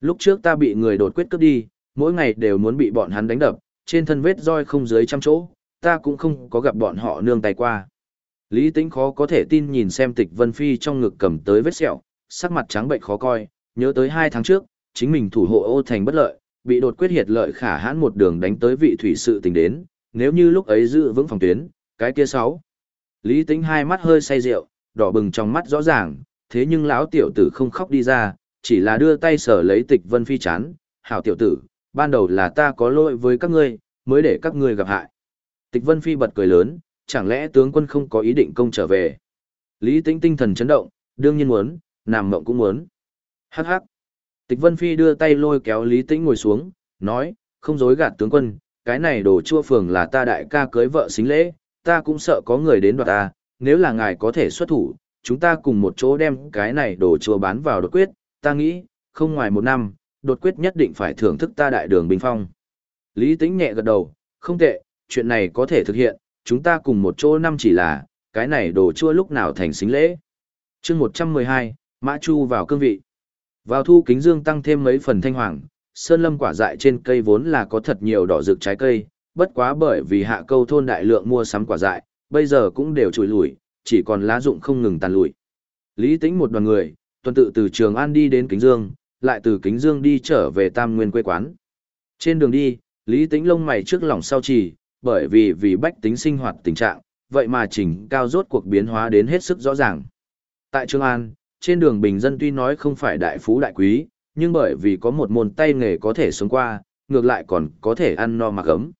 Lúc trước ta bị người đột quyết cướp đi, mỗi ngày đều muốn bị bọn hắn đánh đập, trên thân vết roi không dưới trăm chỗ, ta cũng không có gặp bọn họ nương tay qua. Lý Tĩnh khó có thể tin nhìn xem Tịch Vân Phi trong ngực cầm tới vết sẹo, sắc mặt trắng bệnh khó coi, nhớ tới hai tháng trước, chính mình thủ hộ ô thành bất lợi, bị đột quyết hiệt lợi khả hãn một đường đánh tới vị thủy sự tình đến, nếu như lúc ấy giữ vững phòng tuyến, cái kia sáu. Lý Tĩnh hai mắt hơi say rượu, đỏ bừng trong mắt rõ ràng, thế nhưng lão tiểu tử không khóc đi ra, chỉ là đưa tay sở lấy Tịch Vân Phi chán, "Hảo tiểu tử, ban đầu là ta có lỗi với các ngươi, mới để các ngươi gặp hại." Tịch Vân Phi bật cười lớn, chẳng lẽ tướng quân không có ý định công trở về? Lý Tĩnh tinh thần chấn động, đương nhiên muốn, nằm mộng cũng muốn. Hắc hắc. Tịch Vân Phi đưa tay lôi kéo Lý Tĩnh ngồi xuống, nói, không dối gạt tướng quân, cái này đồ chua phường là ta đại ca cưới vợ xính lễ, ta cũng sợ có người đến đoạt ta, nếu là ngài có thể xuất thủ, chúng ta cùng một chỗ đem cái này đồ chua bán vào đột quyết, ta nghĩ, không ngoài một năm, đột quyết nhất định phải thưởng thức ta đại đường bình phong. Lý Tĩnh nhẹ gật đầu, không tệ, chuyện này có thể thực hiện, chúng ta cùng một chỗ năm chỉ là, cái này đồ chua lúc nào thành xính lễ. chương 112, Mã Chu vào cương vị. Vào thu kính dương tăng thêm mấy phần thanh hoàng, sơn lâm quả dại trên cây vốn là có thật nhiều đỏ rực trái cây, bất quá bởi vì hạ câu thôn đại lượng mua sắm quả dại, bây giờ cũng đều trùi lùi, chỉ còn lá dụng không ngừng tàn lùi. Lý tĩnh một đoàn người, tuần tự từ Trường An đi đến Kính Dương, lại từ Kính Dương đi trở về Tam Nguyên quê quán. Trên đường đi, Lý tĩnh lông mày trước lòng sau chỉ, bởi vì vì bách tính sinh hoạt tình trạng, vậy mà chỉnh cao rốt cuộc biến hóa đến hết sức rõ ràng. Tại Trường An, trên đường bình dân tuy nói không phải đại phú đại quý, nhưng bởi vì có một môn tay nghề có thể sống qua, ngược lại còn có thể ăn no mặc ấm.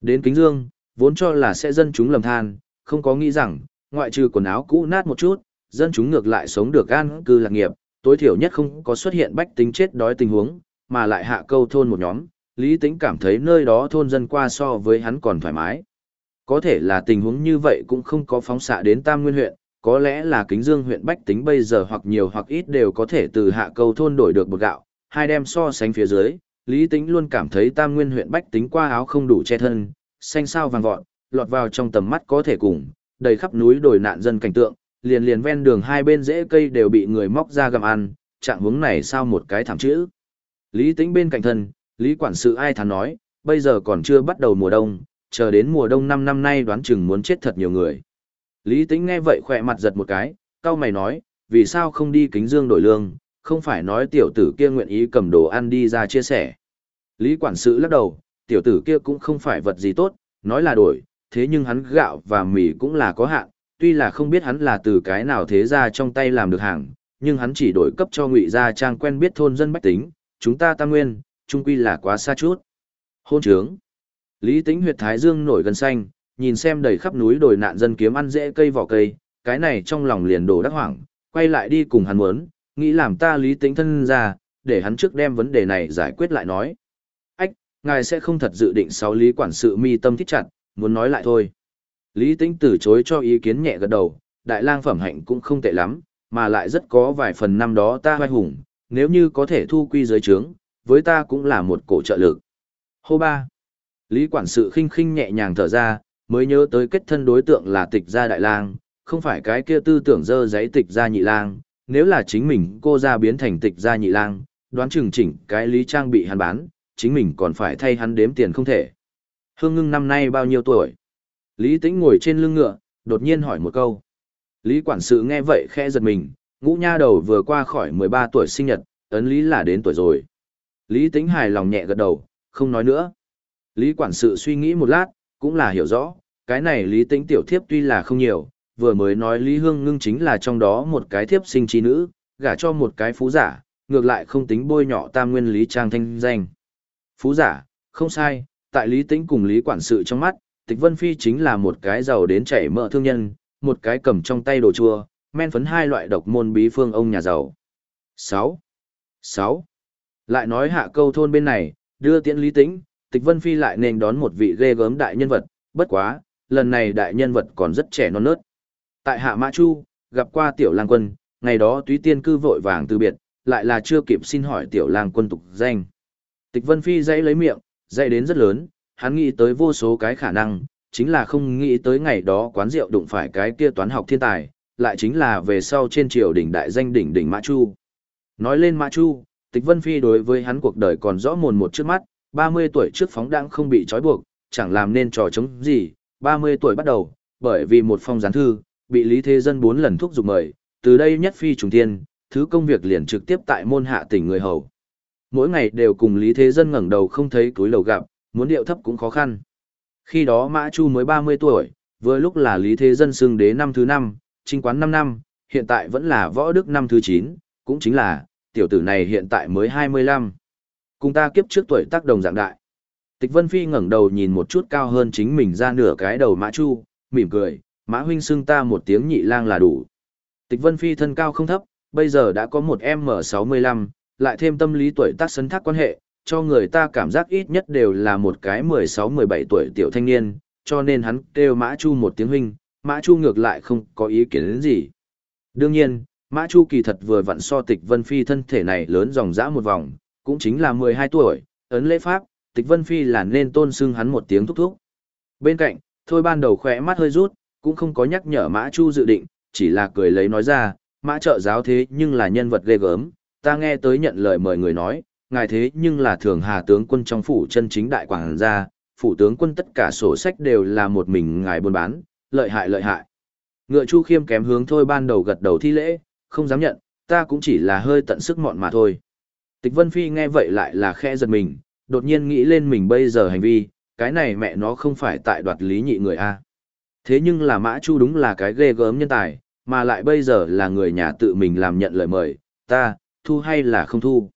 Đến Kính Dương, vốn cho là sẽ dân chúng lầm than, không có nghĩ rằng, ngoại trừ quần áo cũ nát một chút, dân chúng ngược lại sống được an cư lạc nghiệp, tối thiểu nhất không có xuất hiện bách tính chết đói tình huống, mà lại hạ câu thôn một nhóm, Lý Tĩnh cảm thấy nơi đó thôn dân qua so với hắn còn thoải mái. Có thể là tình huống như vậy cũng không có phóng xạ đến Tam Nguyên huyện, có lẽ là kính dương huyện bách tính bây giờ hoặc nhiều hoặc ít đều có thể từ hạ câu thôn đổi được một gạo, hai đem so sánh phía dưới, Lý Tĩnh luôn cảm thấy Tam Nguyên huyện bách tính qua áo không đủ che thân, xanh sao vàng vọt, lọt vào trong tầm mắt có thể cùng, đầy khắp núi đồi nạn dân cảnh tượng, liền liền ven đường hai bên rễ cây đều bị người móc ra gặm ăn, trạng hướng này sao một cái thảm chữ. Lý Tĩnh bên cạnh thân, Lý quản sự ai thán nói, bây giờ còn chưa bắt đầu mùa đông, chờ đến mùa đông năm năm nay đoán chừng muốn chết thật nhiều người. Lý Tĩnh nghe vậy khỏe mặt giật một cái, cao mày nói, vì sao không đi kính dương đổi lương, không phải nói tiểu tử kia nguyện ý cầm đồ ăn đi ra chia sẻ. Lý quản sự lắc đầu, tiểu tử kia cũng không phải vật gì tốt, nói là đổi, thế nhưng hắn gạo và mì cũng là có hạn, tuy là không biết hắn là từ cái nào thế ra trong tay làm được hàng, nhưng hắn chỉ đổi cấp cho ngụy gia trang quen biết thôn dân bách tính, chúng ta tam nguyên, trung quy là quá xa chút. Hôn trướng. Lý Tĩnh huyệt thái dương nổi gần xanh, nhìn xem đầy khắp núi đồi nạn dân kiếm ăn dễ cây vỏ cây, cái này trong lòng liền đổ đắc hoảng, quay lại đi cùng hắn muốn, nghĩ làm ta lý tính thân ra, để hắn trước đem vấn đề này giải quyết lại nói. Ách, ngài sẽ không thật dự định sáu lý quản sự mi tâm thích chặt, muốn nói lại thôi. Lý Tĩnh từ chối cho ý kiến nhẹ gật đầu, đại lang phẩm hạnh cũng không tệ lắm, mà lại rất có vài phần năm đó ta hoài hùng, nếu như có thể thu quy giới trướng, với ta cũng là một cổ trợ lực. Hô ba. Lý quản sự khinh khinh nhẹ nhàng thở ra, mới nhớ tới kết thân đối tượng là tịch gia đại lang, không phải cái kia tư tưởng dơ giấy tịch gia nhị lang, nếu là chính mình cô ra biến thành tịch gia nhị lang, đoán chừng chỉnh cái lý trang bị hắn bán, chính mình còn phải thay hắn đếm tiền không thể. Hương ngưng năm nay bao nhiêu tuổi? Lý tĩnh ngồi trên lưng ngựa, đột nhiên hỏi một câu. Lý quản sự nghe vậy khẽ giật mình, ngũ nha đầu vừa qua khỏi 13 tuổi sinh nhật, ấn lý là đến tuổi rồi. Lý tĩnh hài lòng nhẹ gật đầu, không nói nữa. Lý quản sự suy nghĩ một lát, cũng là hiểu rõ, cái này lý tĩnh tiểu thiếp tuy là không nhiều, vừa mới nói Lý Hương Ngưng chính là trong đó một cái thiếp sinh trí nữ, gả cho một cái phú giả, ngược lại không tính bôi nhọ tam nguyên Lý Trang thanh danh. Phú giả, không sai, tại Lý Tĩnh cùng Lý Quản sự trong mắt, Tịch Vân Phi chính là một cái giàu đến chảy mỡ thương nhân, một cái cầm trong tay đồ chua, men phấn hai loại độc môn bí phương ông nhà giàu. 6. 6. Lại nói hạ câu thôn bên này, đưa tiễn Lý Tĩnh, Tịch Vân Phi lại nên đón một vị ghê gớm đại nhân vật, bất quá, lần này đại nhân vật còn rất trẻ non nớt. Tại Hạ Mã Chu, gặp qua tiểu lang quân, ngày đó túy tiên cư vội vàng từ biệt, lại là chưa kịp xin hỏi tiểu lang quân tục danh. Tịch Vân Phi dãy lấy miệng, dãy đến rất lớn, hắn nghĩ tới vô số cái khả năng, chính là không nghĩ tới ngày đó quán rượu đụng phải cái kia toán học thiên tài, lại chính là về sau trên triều đỉnh đại danh đỉnh đỉnh Mã Chu. Nói lên Mã Chu, Tịch Vân Phi đối với hắn cuộc đời còn rõ mồn một trước mắt, 30 tuổi trước phóng đãng không bị trói buộc, chẳng làm nên trò chống gì, 30 tuổi bắt đầu, bởi vì một phong gián thư, bị Lý Thế Dân bốn lần thúc giục mời, từ đây nhất phi trùng thiên, thứ công việc liền trực tiếp tại môn hạ tỉnh người hầu. Mỗi ngày đều cùng Lý Thế Dân ngẩng đầu không thấy túi lầu gặp, muốn điệu thấp cũng khó khăn. Khi đó Mã Chu mới 30 tuổi, vừa lúc là Lý Thế Dân xưng đế năm thứ 5, trinh quán 5 năm, hiện tại vẫn là võ đức năm thứ 9, cũng chính là, tiểu tử này hiện tại mới 25. Cùng ta kiếp trước tuổi tác đồng dạng đại. Tịch Vân Phi ngẩng đầu nhìn một chút cao hơn chính mình ra nửa cái đầu Mã Chu, mỉm cười, Mã huynh xưng ta một tiếng nhị lang là đủ. Tịch Vân Phi thân cao không thấp, bây giờ đã có một M65, lại thêm tâm lý tuổi tác sấn thác quan hệ, cho người ta cảm giác ít nhất đều là một cái 16-17 tuổi tiểu thanh niên, cho nên hắn kêu Mã Chu một tiếng huynh, Mã Chu ngược lại không có ý kiến đến gì. Đương nhiên, Mã Chu kỳ thật vừa vặn so tịch Vân Phi thân thể này lớn dòng dã một vòng, cũng chính là 12 tuổi, ấn lễ pháp, tịch Vân Phi là nên tôn xưng hắn một tiếng thúc thúc. Bên cạnh, thôi ban đầu khỏe mắt hơi rút, cũng không có nhắc nhở Mã Chu dự định, chỉ là cười lấy nói ra, Mã trợ giáo thế nhưng là nhân vật ghê gớm, ta nghe tới nhận lời mời người nói, ngài thế nhưng là thường hà tướng quân trong phủ chân chính đại quảng gia, phủ tướng quân tất cả sổ sách đều là một mình ngài buôn bán, lợi hại lợi hại. Ngựa Chu Khiêm kém hướng thôi ban đầu gật đầu thi lễ, không dám nhận, ta cũng chỉ là hơi tận sức mọn mà thôi. Tịch Vân Phi nghe vậy lại là khẽ giật mình, đột nhiên nghĩ lên mình bây giờ hành vi, cái này mẹ nó không phải tại đoạt lý nhị người a. Thế nhưng là Mã Chu đúng là cái ghê gớm nhân tài, mà lại bây giờ là người nhà tự mình làm nhận lời mời, ta, thu hay là không thu.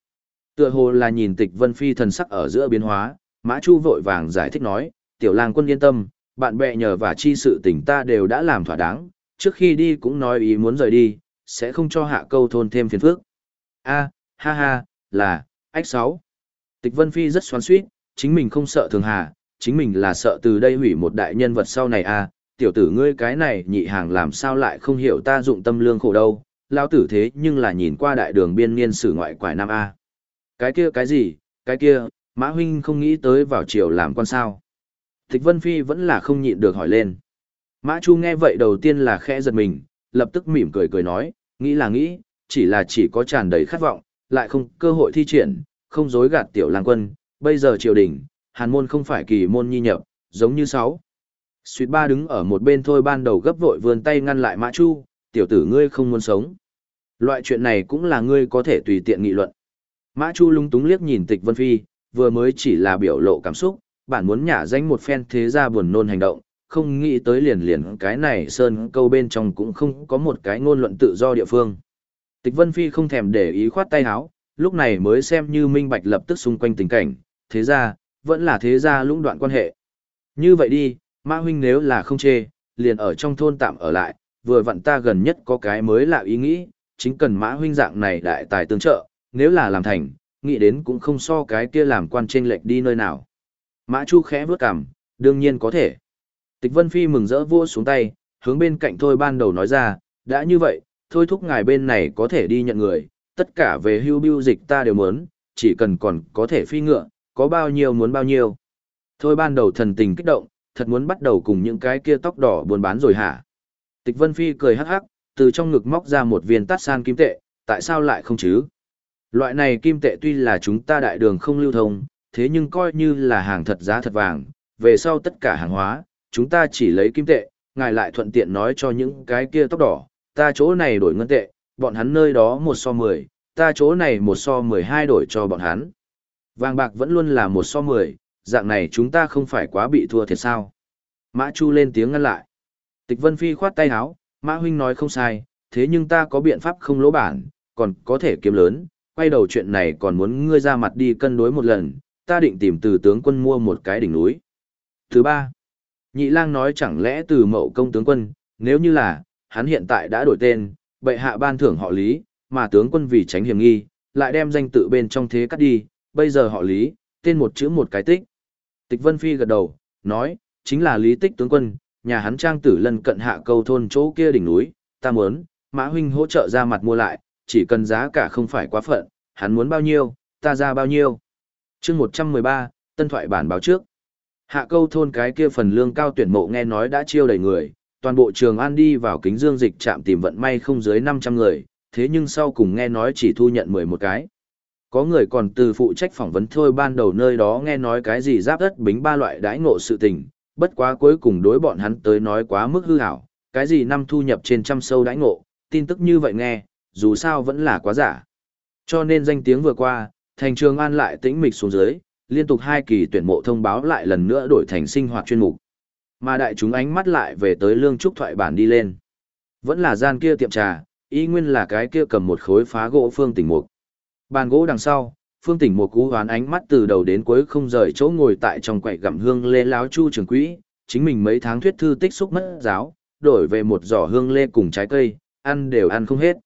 Tựa hồ là nhìn tịch Vân Phi thần sắc ở giữa biến hóa, Mã Chu vội vàng giải thích nói, tiểu lang quân yên tâm, bạn bè nhờ và chi sự tình ta đều đã làm thỏa đáng, trước khi đi cũng nói ý muốn rời đi, sẽ không cho hạ câu thôn thêm phiền phức. A, ha ha, là, ách sáu. Tịch Vân Phi rất xoắn suýt, chính mình không sợ thường hà, chính mình là sợ từ đây hủy một đại nhân vật sau này a, tiểu tử ngươi cái này nhị hàng làm sao lại không hiểu ta dụng tâm lương khổ đâu, lao tử thế nhưng là nhìn qua đại đường biên niên sử ngoại quải nam a. Cái kia cái gì, cái kia, Mã huynh không nghĩ tới vào triều làm con sao. thích Vân Phi vẫn là không nhịn được hỏi lên. Mã Chu nghe vậy đầu tiên là khẽ giật mình, lập tức mỉm cười cười nói, nghĩ là nghĩ, chỉ là chỉ có tràn đầy khát vọng, lại không cơ hội thi triển, không dối gạt tiểu lang quân, bây giờ triều đình, hàn môn không phải kỳ môn nhi nhập, giống như sáu. Suýt ba đứng ở một bên thôi ban đầu gấp vội vươn tay ngăn lại Mã Chu, tiểu tử ngươi không muốn sống. Loại chuyện này cũng là ngươi có thể tùy tiện nghị luận. Mã Chu lung túng liếc nhìn tịch Vân Phi, vừa mới chỉ là biểu lộ cảm xúc, bản muốn nhả danh một phen thế ra buồn nôn hành động, không nghĩ tới liền liền cái này sơn câu bên trong cũng không có một cái ngôn luận tự do địa phương. Tịch Vân Phi không thèm để ý khoát tay áo, lúc này mới xem như minh bạch lập tức xung quanh tình cảnh, thế ra, vẫn là thế ra lũng đoạn quan hệ. Như vậy đi, Mã huynh nếu là không chê, liền ở trong thôn tạm ở lại, vừa vặn ta gần nhất có cái mới lạ ý nghĩ, chính cần Mã huynh dạng này đại tài tương trợ, nếu là làm thành, nghĩ đến cũng không so cái kia làm quan trên lệch đi nơi nào. Mã Chu khẽ bước cằm, đương nhiên có thể. Tịch Vân Phi mừng rỡ vua xuống tay, hướng bên cạnh thôi ban đầu nói ra, đã như vậy, thôi thúc ngài bên này có thể đi nhận người, tất cả về hưu biêu dịch ta đều muốn, chỉ cần còn có thể phi ngựa, có bao nhiêu muốn bao nhiêu. Thôi ban đầu thần tình kích động, thật muốn bắt đầu cùng những cái kia tóc đỏ buôn bán rồi hả? Tịch Vân Phi cười hắc hắc, từ trong ngực móc ra một viên tát san kim tệ, tại sao lại không chứ? Loại này kim tệ tuy là chúng ta đại đường không lưu thông, thế nhưng coi như là hàng thật giá thật vàng, về sau tất cả hàng hóa, chúng ta chỉ lấy kim tệ, ngài lại thuận tiện nói cho những cái kia tóc đỏ, ta chỗ này đổi ngân tệ, bọn hắn nơi đó một so mười, ta chỗ này một so mười hai đổi cho bọn hắn. Vàng bạc vẫn luôn là một so mười, dạng này chúng ta không phải quá bị thua thiệt sao. Mã Chu lên tiếng ngăn lại. Tịch Vân Phi khoát tay áo, Mã Huynh nói không sai, thế nhưng ta có biện pháp không lỗ bản, còn có thể kiếm lớn, quay đầu chuyện này còn muốn ngươi ra mặt đi cân đối một lần, ta định tìm từ tướng quân mua một cái đỉnh núi. Thứ ba, nhị lang nói chẳng lẽ từ mậu công tướng quân, nếu như là, hắn hiện tại đã đổi tên, bệ hạ ban thưởng họ lý, mà tướng quân vì tránh hiểm nghi, lại đem danh tự bên trong thế cắt đi, bây giờ họ lý, tên một chữ một cái tích. Tịch Vân Phi gật đầu, nói, chính là lý tích tướng quân, nhà hắn trang tử lân cận hạ câu thôn chỗ kia đỉnh núi, ta muốn, mã huynh hỗ trợ ra mặt mua lại, chỉ cần giá cả không phải quá phận, hắn muốn bao nhiêu, ta ra bao nhiêu. chương 113, tân thoại bản báo trước. Hạ câu thôn cái kia phần lương cao tuyển mộ nghe nói đã chiêu đầy người, toàn bộ trường an đi vào kính dương dịch trạm tìm vận may không dưới 500 người, thế nhưng sau cùng nghe nói chỉ thu nhận 11 cái. Có người còn từ phụ trách phỏng vấn thôi ban đầu nơi đó nghe nói cái gì giáp đất bính ba loại đãi ngộ sự tình, bất quá cuối cùng đối bọn hắn tới nói quá mức hư hảo, cái gì năm thu nhập trên trăm sâu đãi ngộ, tin tức như vậy nghe, dù sao vẫn là quá giả. Cho nên danh tiếng vừa qua, thành trường an lại tĩnh mịch xuống dưới, liên tục hai kỳ tuyển mộ thông báo lại lần nữa đổi thành sinh hoạt chuyên mục. Mà đại chúng ánh mắt lại về tới lương trúc thoại bản đi lên. Vẫn là gian kia tiệm trà, ý nguyên là cái kia cầm một khối phá gỗ phương tỉnh mục. Bàn gỗ đằng sau, phương tỉnh mục cú hoán ánh mắt từ đầu đến cuối không rời chỗ ngồi tại trong quậy gặm hương lê láo chu trường quỹ, chính mình mấy tháng thuyết thư tích xúc mất giáo, đổi về một giỏ hương lê cùng trái cây, ăn đều ăn không hết.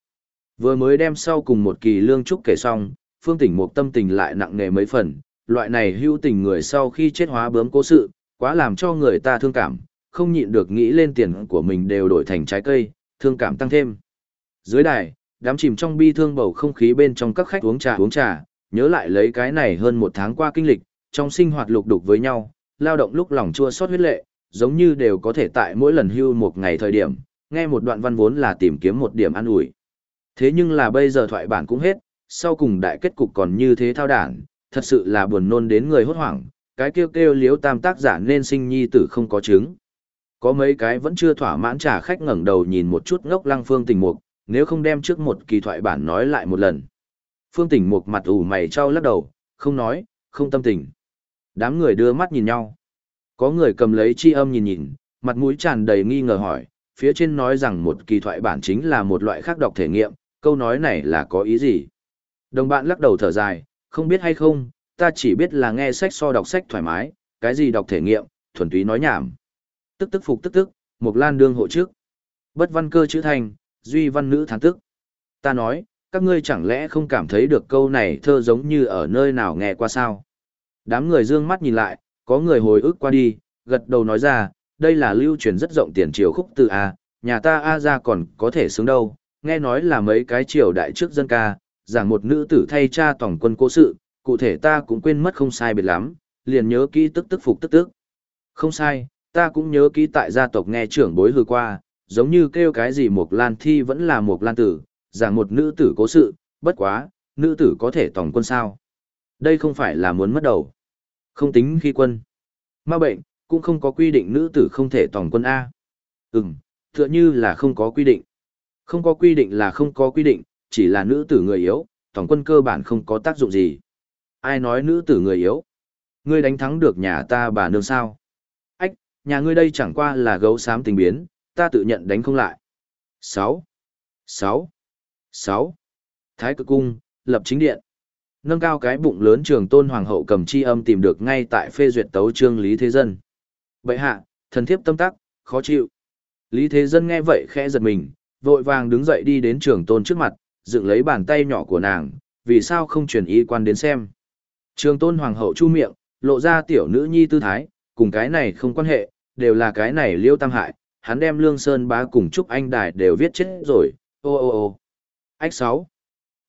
Vừa mới đem sau cùng một kỳ lương trúc kể xong, phương tỉnh một tâm tình lại nặng nề mấy phần, loại này hưu tình người sau khi chết hóa bướm cố sự, quá làm cho người ta thương cảm, không nhịn được nghĩ lên tiền của mình đều đổi thành trái cây, thương cảm tăng thêm. Dưới đài, đám chìm trong bi thương bầu không khí bên trong các khách uống trà uống trà, nhớ lại lấy cái này hơn một tháng qua kinh lịch, trong sinh hoạt lục đục với nhau, lao động lúc lòng chua xót huyết lệ, giống như đều có thể tại mỗi lần hưu một ngày thời điểm, nghe một đoạn văn vốn là tìm kiếm một điểm an ủi. Thế nhưng là bây giờ thoại bản cũng hết, sau cùng đại kết cục còn như thế thao đản, thật sự là buồn nôn đến người hốt hoảng, cái kêu kêu liếu tam tác giả nên sinh nhi tử không có chứng. Có mấy cái vẫn chưa thỏa mãn trả khách ngẩng đầu nhìn một chút ngốc lăng phương tình mục, nếu không đem trước một kỳ thoại bản nói lại một lần. Phương tình mục mặt ủ mày trao lắc đầu, không nói, không tâm tình. Đám người đưa mắt nhìn nhau. Có người cầm lấy chi âm nhìn nhìn, mặt mũi tràn đầy nghi ngờ hỏi, phía trên nói rằng một kỳ thoại bản chính là một loại khác đọc thể nghiệm, câu nói này là có ý gì? Đồng bạn lắc đầu thở dài, không biết hay không, ta chỉ biết là nghe sách so đọc sách thoải mái, cái gì đọc thể nghiệm, thuần túy nói nhảm. Tức tức phục tức tức, một lan đương hộ trước. Bất văn cơ chữ thành, duy văn nữ thán tức. Ta nói, các ngươi chẳng lẽ không cảm thấy được câu này thơ giống như ở nơi nào nghe qua sao? Đám người dương mắt nhìn lại, có người hồi ức qua đi, gật đầu nói ra, đây là lưu truyền rất rộng tiền triều khúc từ A, nhà ta A ra còn có thể sướng đâu, nghe nói là mấy cái triều đại trước dân ca, giảng một nữ tử thay cha tổng quân cố sự, cụ thể ta cũng quên mất không sai biệt lắm, liền nhớ kỹ tức tức phục tức tức. Không sai, ta cũng nhớ kỹ tại gia tộc nghe trưởng bối hư qua, giống như kêu cái gì một lan thi vẫn là một lan tử, giảng một nữ tử cố sự, bất quá, nữ tử có thể tổng quân sao. Đây không phải là muốn mất đầu. Không tính khi quân. Ma bệnh, cũng không có quy định nữ tử không thể tổng quân A. Ừm, tựa như là không có quy định. Không có quy định là không có quy định, chỉ là nữ tử người yếu, tổng quân cơ bản không có tác dụng gì. Ai nói nữ tử người yếu? Ngươi đánh thắng được nhà ta bà nương sao? Ách, nhà ngươi đây chẳng qua là gấu xám tình biến, ta tự nhận đánh không lại. 6. 6. 6. Thái cực cung, lập chính điện. Nâng cao cái bụng lớn trường tôn hoàng hậu cầm chi âm tìm được ngay tại phê duyệt tấu trương Lý Thế Dân. bệ hạ, thần thiếp tâm tắc, khó chịu. Lý Thế Dân nghe vậy khẽ giật mình, vội vàng đứng dậy đi đến trường tôn trước mặt, dựng lấy bàn tay nhỏ của nàng, vì sao không chuyển y quan đến xem. Trường tôn hoàng hậu chu miệng, lộ ra tiểu nữ nhi tư thái, cùng cái này không quan hệ, đều là cái này liêu tam hại, hắn đem lương sơn bá cùng chúc anh đài đều viết chết rồi, ô ô ô. Ách 6.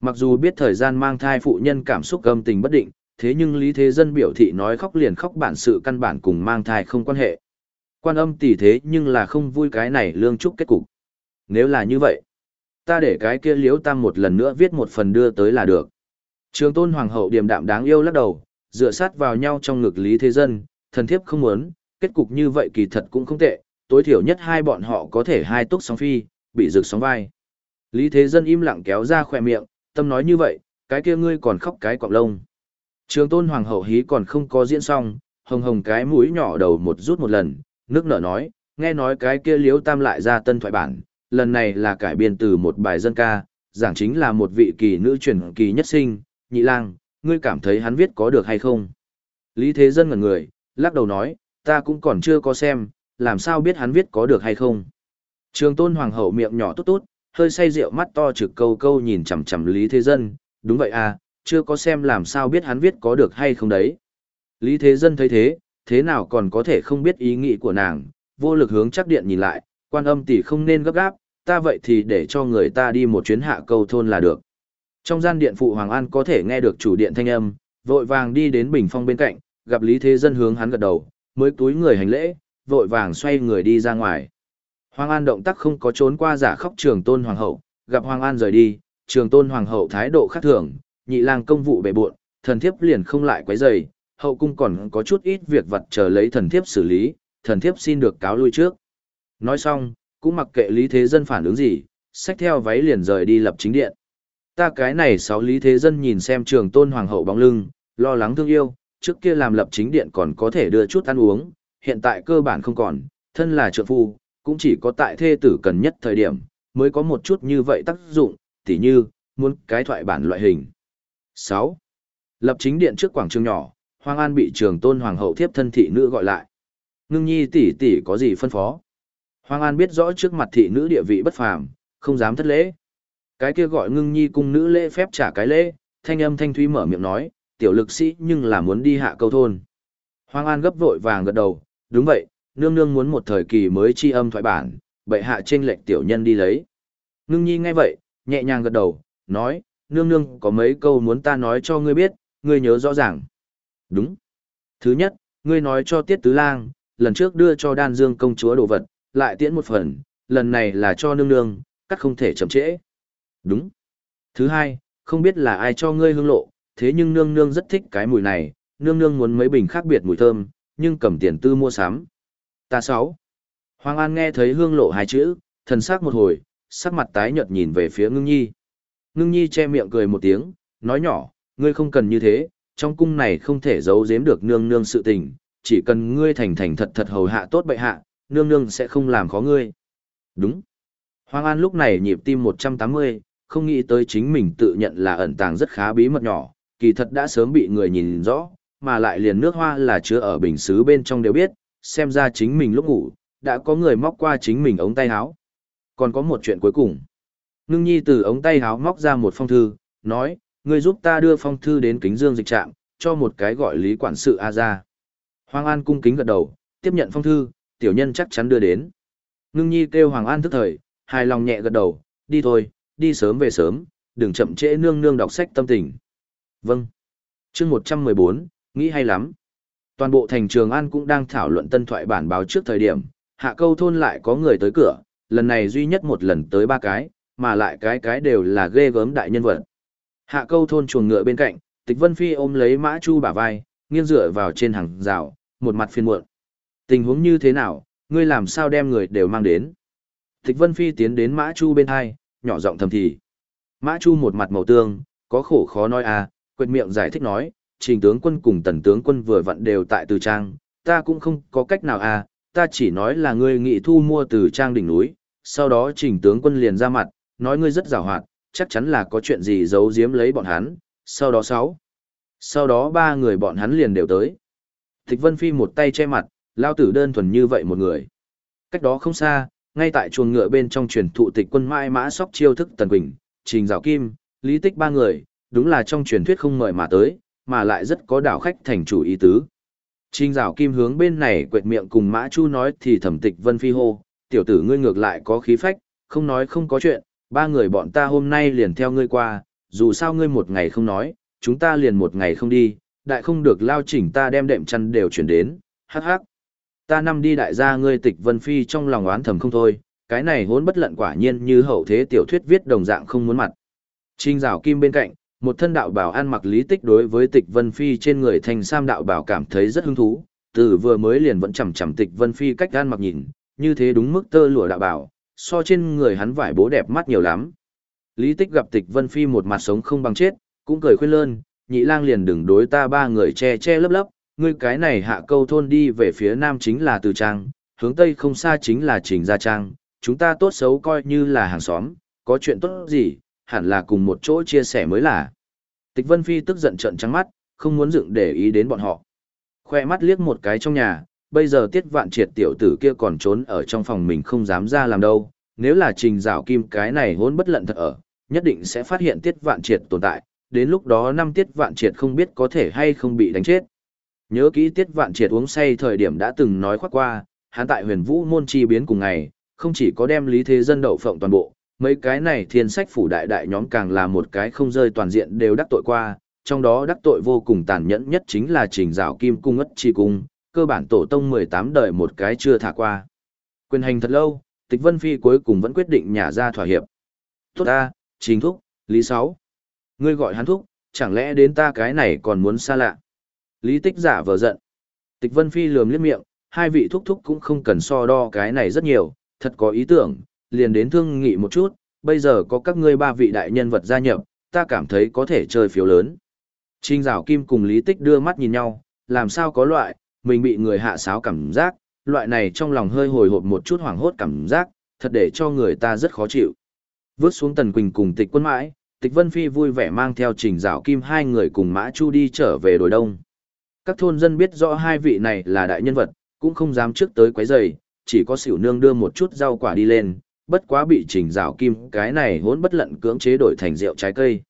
Mặc dù biết thời gian mang thai phụ nhân cảm xúc gầm tình bất định, thế nhưng Lý Thế Dân biểu thị nói khóc liền khóc bản sự căn bản cùng mang thai không quan hệ. Quan âm tỷ thế nhưng là không vui cái này lương trúc kết cục. Nếu là như vậy, ta để cái kia liếu tam một lần nữa viết một phần đưa tới là được. Trường tôn hoàng hậu điềm đạm đáng yêu lắc đầu, dựa sát vào nhau trong ngực Lý Thế Dân, thần thiếp không muốn, kết cục như vậy kỳ thật cũng không tệ, tối thiểu nhất hai bọn họ có thể hai túc sóng phi, bị rực sóng vai. Lý Thế Dân im lặng kéo ra khỏe miệng, tâm nói như vậy, cái kia ngươi còn khóc cái quạng lông. Trường tôn hoàng hậu hí còn không có diễn xong, hồng hồng cái mũi nhỏ đầu một rút một lần, nước nở nói, nghe nói cái kia liếu tam lại ra tân thoại bản, lần này là cải biên từ một bài dân ca, giảng chính là một vị kỳ nữ truyền kỳ nhất sinh, nhị lang, ngươi cảm thấy hắn viết có được hay không? Lý Thế Dân ngẩn người, lắc đầu nói, ta cũng còn chưa có xem, làm sao biết hắn viết có được hay không? Trường tôn hoàng hậu miệng nhỏ tốt tốt, hơi say rượu mắt to trực câu câu nhìn chằm chằm Lý Thế Dân, đúng vậy à, chưa có xem làm sao biết hắn viết có được hay không đấy. Lý Thế Dân thấy thế, thế nào còn có thể không biết ý nghĩ của nàng, vô lực hướng chắc điện nhìn lại, quan âm tỷ không nên gấp gáp, ta vậy thì để cho người ta đi một chuyến hạ câu thôn là được. Trong gian điện phụ Hoàng An có thể nghe được chủ điện thanh âm, vội vàng đi đến bình phong bên cạnh, gặp Lý Thế Dân hướng hắn gật đầu, mới túi người hành lễ, vội vàng xoay người đi ra ngoài. Hoàng An động tác không có trốn qua giả khóc trường tôn hoàng hậu, gặp Hoàng An rời đi, trường tôn hoàng hậu thái độ khác thường, nhị lang công vụ bề buộn, thần thiếp liền không lại quấy rầy, hậu cung còn có chút ít việc vật chờ lấy thần thiếp xử lý, thần thiếp xin được cáo lui trước. Nói xong, cũng mặc kệ Lý Thế Dân phản ứng gì, xách theo váy liền rời đi lập chính điện. Ta cái này sáu Lý Thế Dân nhìn xem trường tôn hoàng hậu bóng lưng, lo lắng thương yêu, trước kia làm lập chính điện còn có thể đưa chút ăn uống, hiện tại cơ bản không còn, thân là trợ phu, cũng chỉ có tại thê tử cần nhất thời điểm, mới có một chút như vậy tác dụng, tỉ như, muốn cái thoại bản loại hình. 6. Lập chính điện trước quảng trường nhỏ, Hoàng An bị trường tôn hoàng hậu thiếp thân thị nữ gọi lại. Ngưng nhi tỷ tỷ có gì phân phó? Hoàng An biết rõ trước mặt thị nữ địa vị bất phàm, không dám thất lễ. Cái kia gọi ngưng nhi cung nữ lễ phép trả cái lễ, thanh âm thanh thúy mở miệng nói, tiểu lực sĩ nhưng là muốn đi hạ câu thôn. Hoàng An gấp vội vàng gật đầu, đúng vậy, nương nương muốn một thời kỳ mới chi âm thoại bản, bệ hạ trên lệnh tiểu nhân đi lấy. Ngưng nhi nghe vậy, nhẹ nhàng gật đầu, nói, nương nương có mấy câu muốn ta nói cho ngươi biết, ngươi nhớ rõ ràng. Đúng. Thứ nhất, ngươi nói cho tiết tứ lang, lần trước đưa cho đan dương công chúa đồ vật, lại tiễn một phần, lần này là cho nương nương, cắt không thể chậm trễ. Đúng. Thứ hai, không biết là ai cho ngươi hương lộ, thế nhưng nương nương rất thích cái mùi này, nương nương muốn mấy bình khác biệt mùi thơm, nhưng cầm tiền tư mua sắm. Ta sáu. Hoàng An nghe thấy hương lộ hai chữ, thần sắc một hồi, sắc mặt tái nhợt nhìn về phía ngưng nhi. Ngưng nhi che miệng cười một tiếng, nói nhỏ, ngươi không cần như thế, trong cung này không thể giấu giếm được nương nương sự tình, chỉ cần ngươi thành thành thật thật hầu hạ tốt bệ hạ, nương nương sẽ không làm khó ngươi. Đúng. Hoàng An lúc này nhịp tim 180, không nghĩ tới chính mình tự nhận là ẩn tàng rất khá bí mật nhỏ, kỳ thật đã sớm bị người nhìn rõ, mà lại liền nước hoa là chứa ở bình xứ bên trong đều biết, xem ra chính mình lúc ngủ, đã có người móc qua chính mình ống tay áo. Còn có một chuyện cuối cùng. Ngưng nhi từ ống tay áo móc ra một phong thư, nói, ngươi giúp ta đưa phong thư đến kính dương dịch trạm, cho một cái gọi lý quản sự A ra. Hoàng An cung kính gật đầu, tiếp nhận phong thư, tiểu nhân chắc chắn đưa đến. Ngưng nhi kêu Hoàng An thức thời, hài lòng nhẹ gật đầu, đi thôi, đi sớm về sớm, đừng chậm trễ nương nương đọc sách tâm tình. Vâng. chương 114, nghĩ hay lắm. Toàn bộ thành trường An cũng đang thảo luận tân thoại bản báo trước thời điểm, hạ câu thôn lại có người tới cửa, lần này duy nhất một lần tới ba cái, mà lại cái cái đều là ghê gớm đại nhân vật. Hạ câu thôn chuồng ngựa bên cạnh, tịch vân phi ôm lấy mã chu bả vai, nghiêng dựa vào trên hàng rào, một mặt phiền muộn. Tình huống như thế nào, ngươi làm sao đem người đều mang đến? Tịch vân phi tiến đến mã chu bên hai, nhỏ giọng thầm thì. Mã chu một mặt màu tương, có khổ khó nói à, quệt miệng giải thích nói, trình tướng quân cùng tần tướng quân vừa vặn đều tại từ trang, ta cũng không có cách nào à, ta chỉ nói là ngươi nghị thu mua từ trang đỉnh núi, sau đó trình tướng quân liền ra mặt, nói ngươi rất rào hoạt, chắc chắn là có chuyện gì giấu giếm lấy bọn hắn, sau đó sáu. Sau đó ba người bọn hắn liền đều tới. Tịch Vân Phi một tay che mặt, lao tử đơn thuần như vậy một người. Cách đó không xa, ngay tại chuồng ngựa bên trong truyền thụ tịch quân mai mã sóc chiêu thức Tần Quỳnh, Trình Giảo Kim, Lý Tích ba người, đúng là trong truyền thuyết không mời mà tới, mà lại rất có đảo khách thành chủ ý tứ. Trình Giảo Kim hướng bên này quệt miệng cùng Mã Chu nói thì thẩm tịch Vân Phi hô, tiểu tử ngươi ngược lại có khí phách, không nói không có chuyện, ba người bọn ta hôm nay liền theo ngươi qua, dù sao ngươi một ngày không nói, chúng ta liền một ngày không đi, đại không được lao chỉnh ta đem đệm chăn đều chuyển đến, hắc hắc. Ta năm đi đại gia ngươi tịch Vân Phi trong lòng oán thầm không thôi, cái này hốn bất lận quả nhiên như hậu thế tiểu thuyết viết đồng dạng không muốn mặt. Trinh rào kim bên cạnh, một thân đạo bảo ăn mặc lý tích đối với tịch Vân Phi trên người thành sam đạo bảo cảm thấy rất hứng thú, từ vừa mới liền vẫn chầm chầm tịch Vân Phi cách ăn mặc nhìn, như thế đúng mức tơ lụa đạo bảo, so trên người hắn vải bố đẹp mắt nhiều lắm. Lý tích gặp tịch Vân Phi một mặt sống không bằng chết, cũng cười khuyên lơn, nhị lang liền đừng đối ta ba người che che lấp lấp, ngươi cái này hạ câu thôn đi về phía nam chính là từ trang, hướng tây không xa chính là trình gia trang, chúng ta tốt xấu coi như là hàng xóm, có chuyện tốt gì, hẳn là cùng một chỗ chia sẻ mới là. Tịch Vân Phi tức giận trợn trắng mắt, không muốn dựng để ý đến bọn họ. Khoe mắt liếc một cái trong nhà, bây giờ tiết vạn triệt tiểu tử kia còn trốn ở trong phòng mình không dám ra làm đâu, nếu là trình rào kim cái này hôn bất lận thật ở, nhất định sẽ phát hiện tiết vạn triệt tồn tại, đến lúc đó năm tiết vạn triệt không biết có thể hay không bị đánh chết. Nhớ kỹ tiết vạn triệt uống say thời điểm đã từng nói khoác qua, hắn tại huyền vũ môn chi biến cùng ngày, không chỉ có đem lý thế dân đậu phộng toàn bộ, mấy cái này thiên sách phủ đại đại nhóm càng là một cái không rơi toàn diện đều đắc tội qua, trong đó đắc tội vô cùng tàn nhẫn nhất chính là trình rào kim cung ất chi cung, cơ bản tổ tông 18 đời một cái chưa thả qua. Quyền hành thật lâu, tịch vân phi cuối cùng vẫn quyết định nhả ra thỏa hiệp. Tốt ta, trình thúc, lý sáu. Ngươi gọi hắn thúc, chẳng lẽ đến ta cái này còn muốn xa lạ. Lý tích giả vờ giận. Tịch Vân Phi lườm liếc miệng, hai vị thúc thúc cũng không cần so đo cái này rất nhiều, thật có ý tưởng, liền đến thương nghị một chút, bây giờ có các ngươi ba vị đại nhân vật gia nhập, ta cảm thấy có thể chơi phiếu lớn. Trình Giảo Kim cùng Lý Tích đưa mắt nhìn nhau, làm sao có loại, mình bị người hạ sáo cảm giác, loại này trong lòng hơi hồi hộp một chút hoảng hốt cảm giác, thật để cho người ta rất khó chịu. Vước xuống Tần Quỳnh cùng Tịch Quân Mãi, Tịch Vân Phi vui vẻ mang theo Trình Giảo Kim hai người cùng Mã Chu đi trở về đồi đông. Các thôn dân biết rõ hai vị này là đại nhân vật, cũng không dám trước tới quấy rầy, chỉ có xỉu nương đưa một chút rau quả đi lên, bất quá bị Trình rào Kim cái này hốn bất lận cưỡng chế đổi thành rượu trái cây.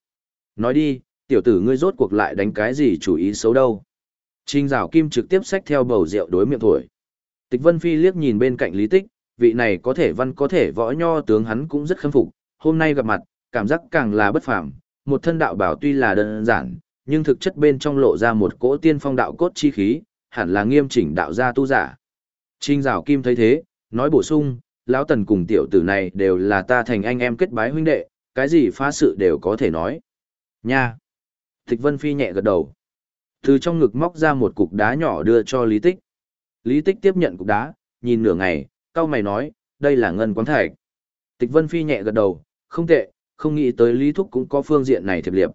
Nói đi, tiểu tử ngươi rốt cuộc lại đánh cái gì chủ ý xấu đâu. Trình rào Kim trực tiếp xách theo bầu rượu đối miệng thổi. Tịch Vân Phi liếc nhìn bên cạnh Lý Tích, vị này có thể văn có thể võ nho tướng hắn cũng rất khâm phục, hôm nay gặp mặt, cảm giác càng là bất phàm, một thân đạo bảo tuy là đơn giản, nhưng thực chất bên trong lộ ra một cỗ tiên phong đạo cốt chi khí, hẳn là nghiêm chỉnh đạo gia tu giả. Trinh Giảo Kim thấy thế, nói bổ sung, lão tần cùng tiểu tử này đều là ta thành anh em kết bái huynh đệ, cái gì phá sự đều có thể nói. Nha! Tịch Vân Phi nhẹ gật đầu. Từ trong ngực móc ra một cục đá nhỏ đưa cho Lý Tích. Lý Tích tiếp nhận cục đá, nhìn nửa ngày, cao mày nói, đây là ngân quán thạch. Tịch Vân Phi nhẹ gật đầu, không tệ, không nghĩ tới Lý Thúc cũng có phương diện này thiệp liệp.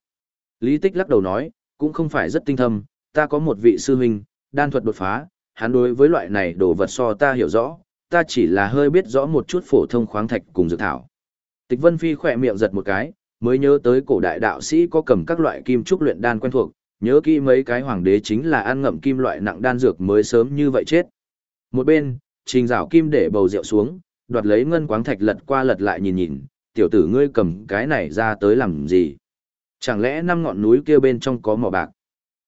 Lý Tích lắc đầu nói, cũng không phải rất tinh thâm, ta có một vị sư huynh, đan thuật đột phá, hắn đối với loại này đồ vật so ta hiểu rõ, ta chỉ là hơi biết rõ một chút phổ thông khoáng thạch cùng dược thảo. Tịch Vân Phi khỏe miệng giật một cái, mới nhớ tới cổ đại đạo sĩ có cầm các loại kim trúc luyện đan quen thuộc, nhớ kỹ mấy cái hoàng đế chính là ăn ngậm kim loại nặng đan dược mới sớm như vậy chết. Một bên, Trình Giảo Kim để bầu rượu xuống, đoạt lấy ngân quáng thạch lật qua lật lại nhìn nhìn, tiểu tử ngươi cầm cái này ra tới làm gì? Chẳng lẽ năm ngọn núi kia bên trong có mỏ bạc?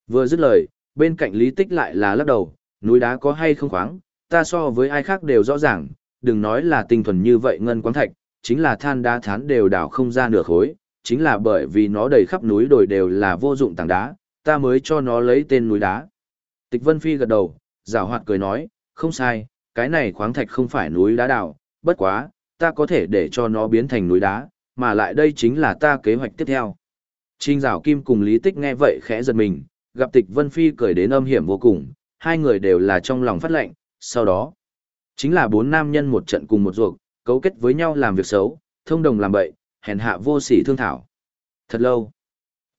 Vừa dứt lời, bên cạnh Lý Tích lại là lắc đầu, núi đá có hay không khoáng, ta so với ai khác đều rõ ràng, đừng nói là tinh thuần như vậy ngân quáng thạch, chính là than đá thán đều đảo không ra nửa khối, chính là bởi vì nó đầy khắp núi đồi đều là vô dụng tảng đá, ta mới cho nó lấy tên núi đá. Tịch Vân Phi gật đầu, rào hoạt cười nói, không sai, cái này khoáng thạch không phải núi đá đảo, bất quá, ta có thể để cho nó biến thành núi đá, mà lại đây chính là ta kế hoạch tiếp theo. Trình Giảo Kim cùng Lý Tích nghe vậy khẽ giật mình, gặp Tịch Vân Phi cười đến âm hiểm vô cùng, hai người đều là trong lòng phát lệnh, sau đó, chính là bốn nam nhân một trận cùng một ruột, cấu kết với nhau làm việc xấu, thông đồng làm bậy, hèn hạ vô sỉ thương thảo. Thật lâu,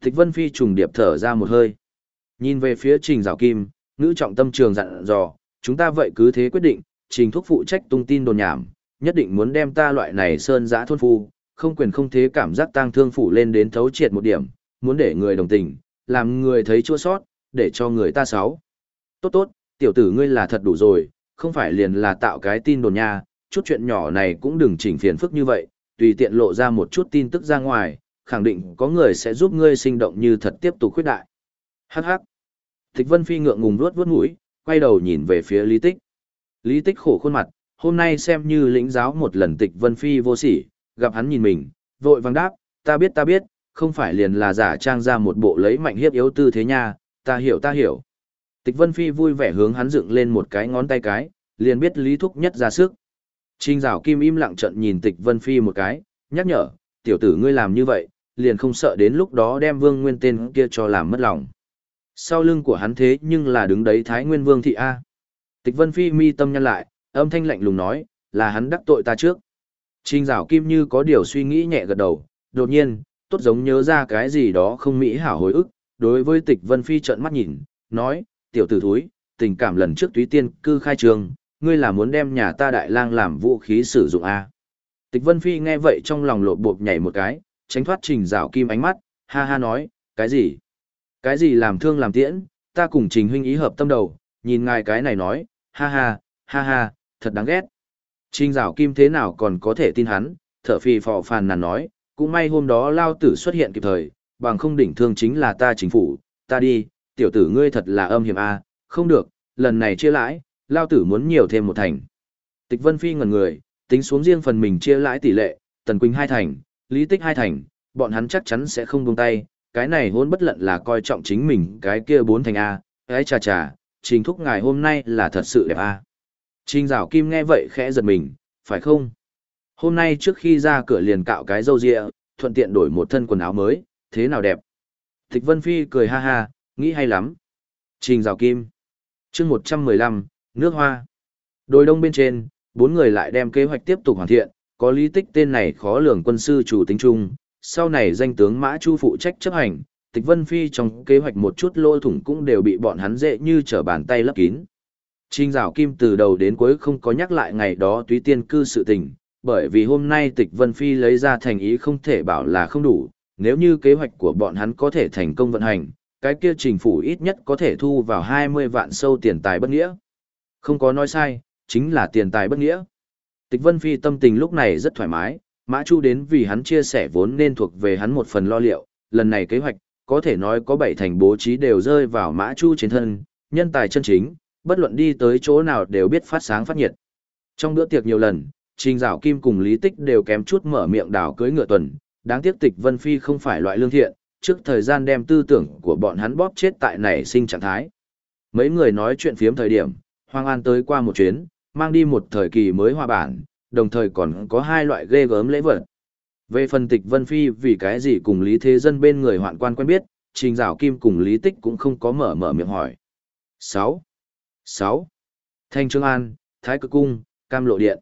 Tịch Vân Phi trùng điệp thở ra một hơi. Nhìn về phía Trình Giảo Kim, ngữ trọng tâm trường dặn dò, chúng ta vậy cứ thế quyết định, Trình Thúc phụ trách tung tin đồn nhảm, nhất định muốn đem ta loại này sơn giã thôn phu, không quyền không thế cảm giác tang thương phủ lên đến thấu triệt một điểm, muốn để người đồng tình, làm người thấy chua sót, để cho người ta sáu. Tốt tốt, tiểu tử ngươi là thật đủ rồi, không phải liền là tạo cái tin đồn nha, chút chuyện nhỏ này cũng đừng chỉnh phiền phức như vậy, tùy tiện lộ ra một chút tin tức ra ngoài, khẳng định có người sẽ giúp ngươi sinh động như thật tiếp tục khuyết đại. Hắc hắc. Thích Vân Phi ngượng ngùng nuốt vuốt mũi, quay đầu nhìn về phía Lý Tích. Lý Tích khổ khuôn mặt, hôm nay xem như lĩnh giáo một lần Tịch Vân Phi vô sỉ, gặp hắn nhìn mình, vội vàng đáp, ta biết ta biết, không phải liền là giả trang ra một bộ lấy mạnh hiếp yếu tư thế nha, ta hiểu ta hiểu. Tịch Vân Phi vui vẻ hướng hắn dựng lên một cái ngón tay cái, liền biết Lý Thúc nhất ra sức. Trình Giảo Kim im lặng trận nhìn Tịch Vân Phi một cái, nhắc nhở, tiểu tử ngươi làm như vậy, liền không sợ đến lúc đó đem Vương Nguyên tên kia cho làm mất lòng. Sau lưng của hắn thế nhưng là đứng đấy Thái Nguyên Vương thị A. Tịch Vân Phi mi tâm nhăn lại, âm thanh lạnh lùng nói, là hắn đắc tội ta trước. Trình Giảo Kim như có điều suy nghĩ nhẹ gật đầu, đột nhiên, tốt giống nhớ ra cái gì đó không mỹ hảo hồi ức, đối với Tịch Vân Phi trợn mắt nhìn, nói, tiểu tử thúi, tình cảm lần trước túy tiên cư khai trường, ngươi là muốn đem nhà ta đại lang làm vũ khí sử dụng à? Tịch Vân Phi nghe vậy trong lòng lộ bộp nhảy một cái, tránh thoát trình rào kim ánh mắt, ha ha nói, cái gì? Cái gì làm thương làm tiễn, ta cùng trình huynh ý hợp tâm đầu, nhìn ngài cái này nói, ha ha, ha ha, thật đáng ghét. Trình rào kim thế nào còn có thể tin hắn, thở phì phò phàn nàn nói, cũng may hôm đó lao tử xuất hiện kịp thời, bằng không đỉnh thương chính là ta chính phủ, ta đi, tiểu tử ngươi thật là âm hiểm a, không được, lần này chia lãi, lao tử muốn nhiều thêm một thành. Tịch Vân Phi ngẩn người, tính xuống riêng phần mình chia lãi tỷ lệ, Tần Quỳnh hai thành, Lý Tích hai thành, bọn hắn chắc chắn sẽ không buông tay, cái này hôn bất lận là coi trọng chính mình cái kia bốn thành A, cái chà chà, trình thúc ngài hôm nay là thật sự đẹp A. Trình rào kim nghe vậy khẽ giật mình, phải không? Hôm nay trước khi ra cửa liền cạo cái râu ria, thuận tiện đổi một thân quần áo mới, thế nào đẹp? Tịch Vân Phi cười ha ha, nghĩ hay lắm. Trình rào kim. chương 115, nước hoa. Đồi đông bên trên, bốn người lại đem kế hoạch tiếp tục hoàn thiện, có lý tích tên này khó lường quân sư chủ tính trung, sau này danh tướng Mã Chu phụ trách chấp hành, Tịch Vân Phi trong kế hoạch một chút lỗ thủng cũng đều bị bọn hắn dễ như trở bàn tay lấp kín. Trình Dạo Kim từ đầu đến cuối không có nhắc lại ngày đó túy tiên cư sự tình, bởi vì hôm nay Tịch Vân Phi lấy ra thành ý không thể bảo là không đủ, nếu như kế hoạch của bọn hắn có thể thành công vận hành, cái kia trình phủ ít nhất có thể thu vào 20 vạn sâu tiền tài bất nghĩa. Không có nói sai, chính là tiền tài bất nghĩa. Tịch Vân Phi tâm tình lúc này rất thoải mái, Mã Chu đến vì hắn chia sẻ vốn nên thuộc về hắn một phần lo liệu, lần này kế hoạch, có thể nói có bảy thành bố trí đều rơi vào Mã Chu trên thân, nhân tài chân chính, bất luận đi tới chỗ nào đều biết phát sáng phát nhiệt. Trong bữa tiệc nhiều lần, Trình Dạo Kim cùng Lý Tích đều kém chút mở miệng đảo cưới ngựa tuần, đáng tiếc Tịch Vân Phi không phải loại lương thiện, trước thời gian đem tư tưởng của bọn hắn bóp chết tại nảy sinh trạng thái. Mấy người nói chuyện phiếm thời điểm, Hoàng An tới qua một chuyến, mang đi một thời kỳ mới hòa bản, đồng thời còn có hai loại ghê gớm lễ vật. Về phần tịch Vân Phi vì cái gì cùng Lý Thế Dân bên người hoạn quan quen biết, Trình Giảo Kim cùng Lý Tích cũng không có mở mở miệng hỏi. 6. 6. Thanh Trương An, Thái Cực Cung, Cam Lộ Điện.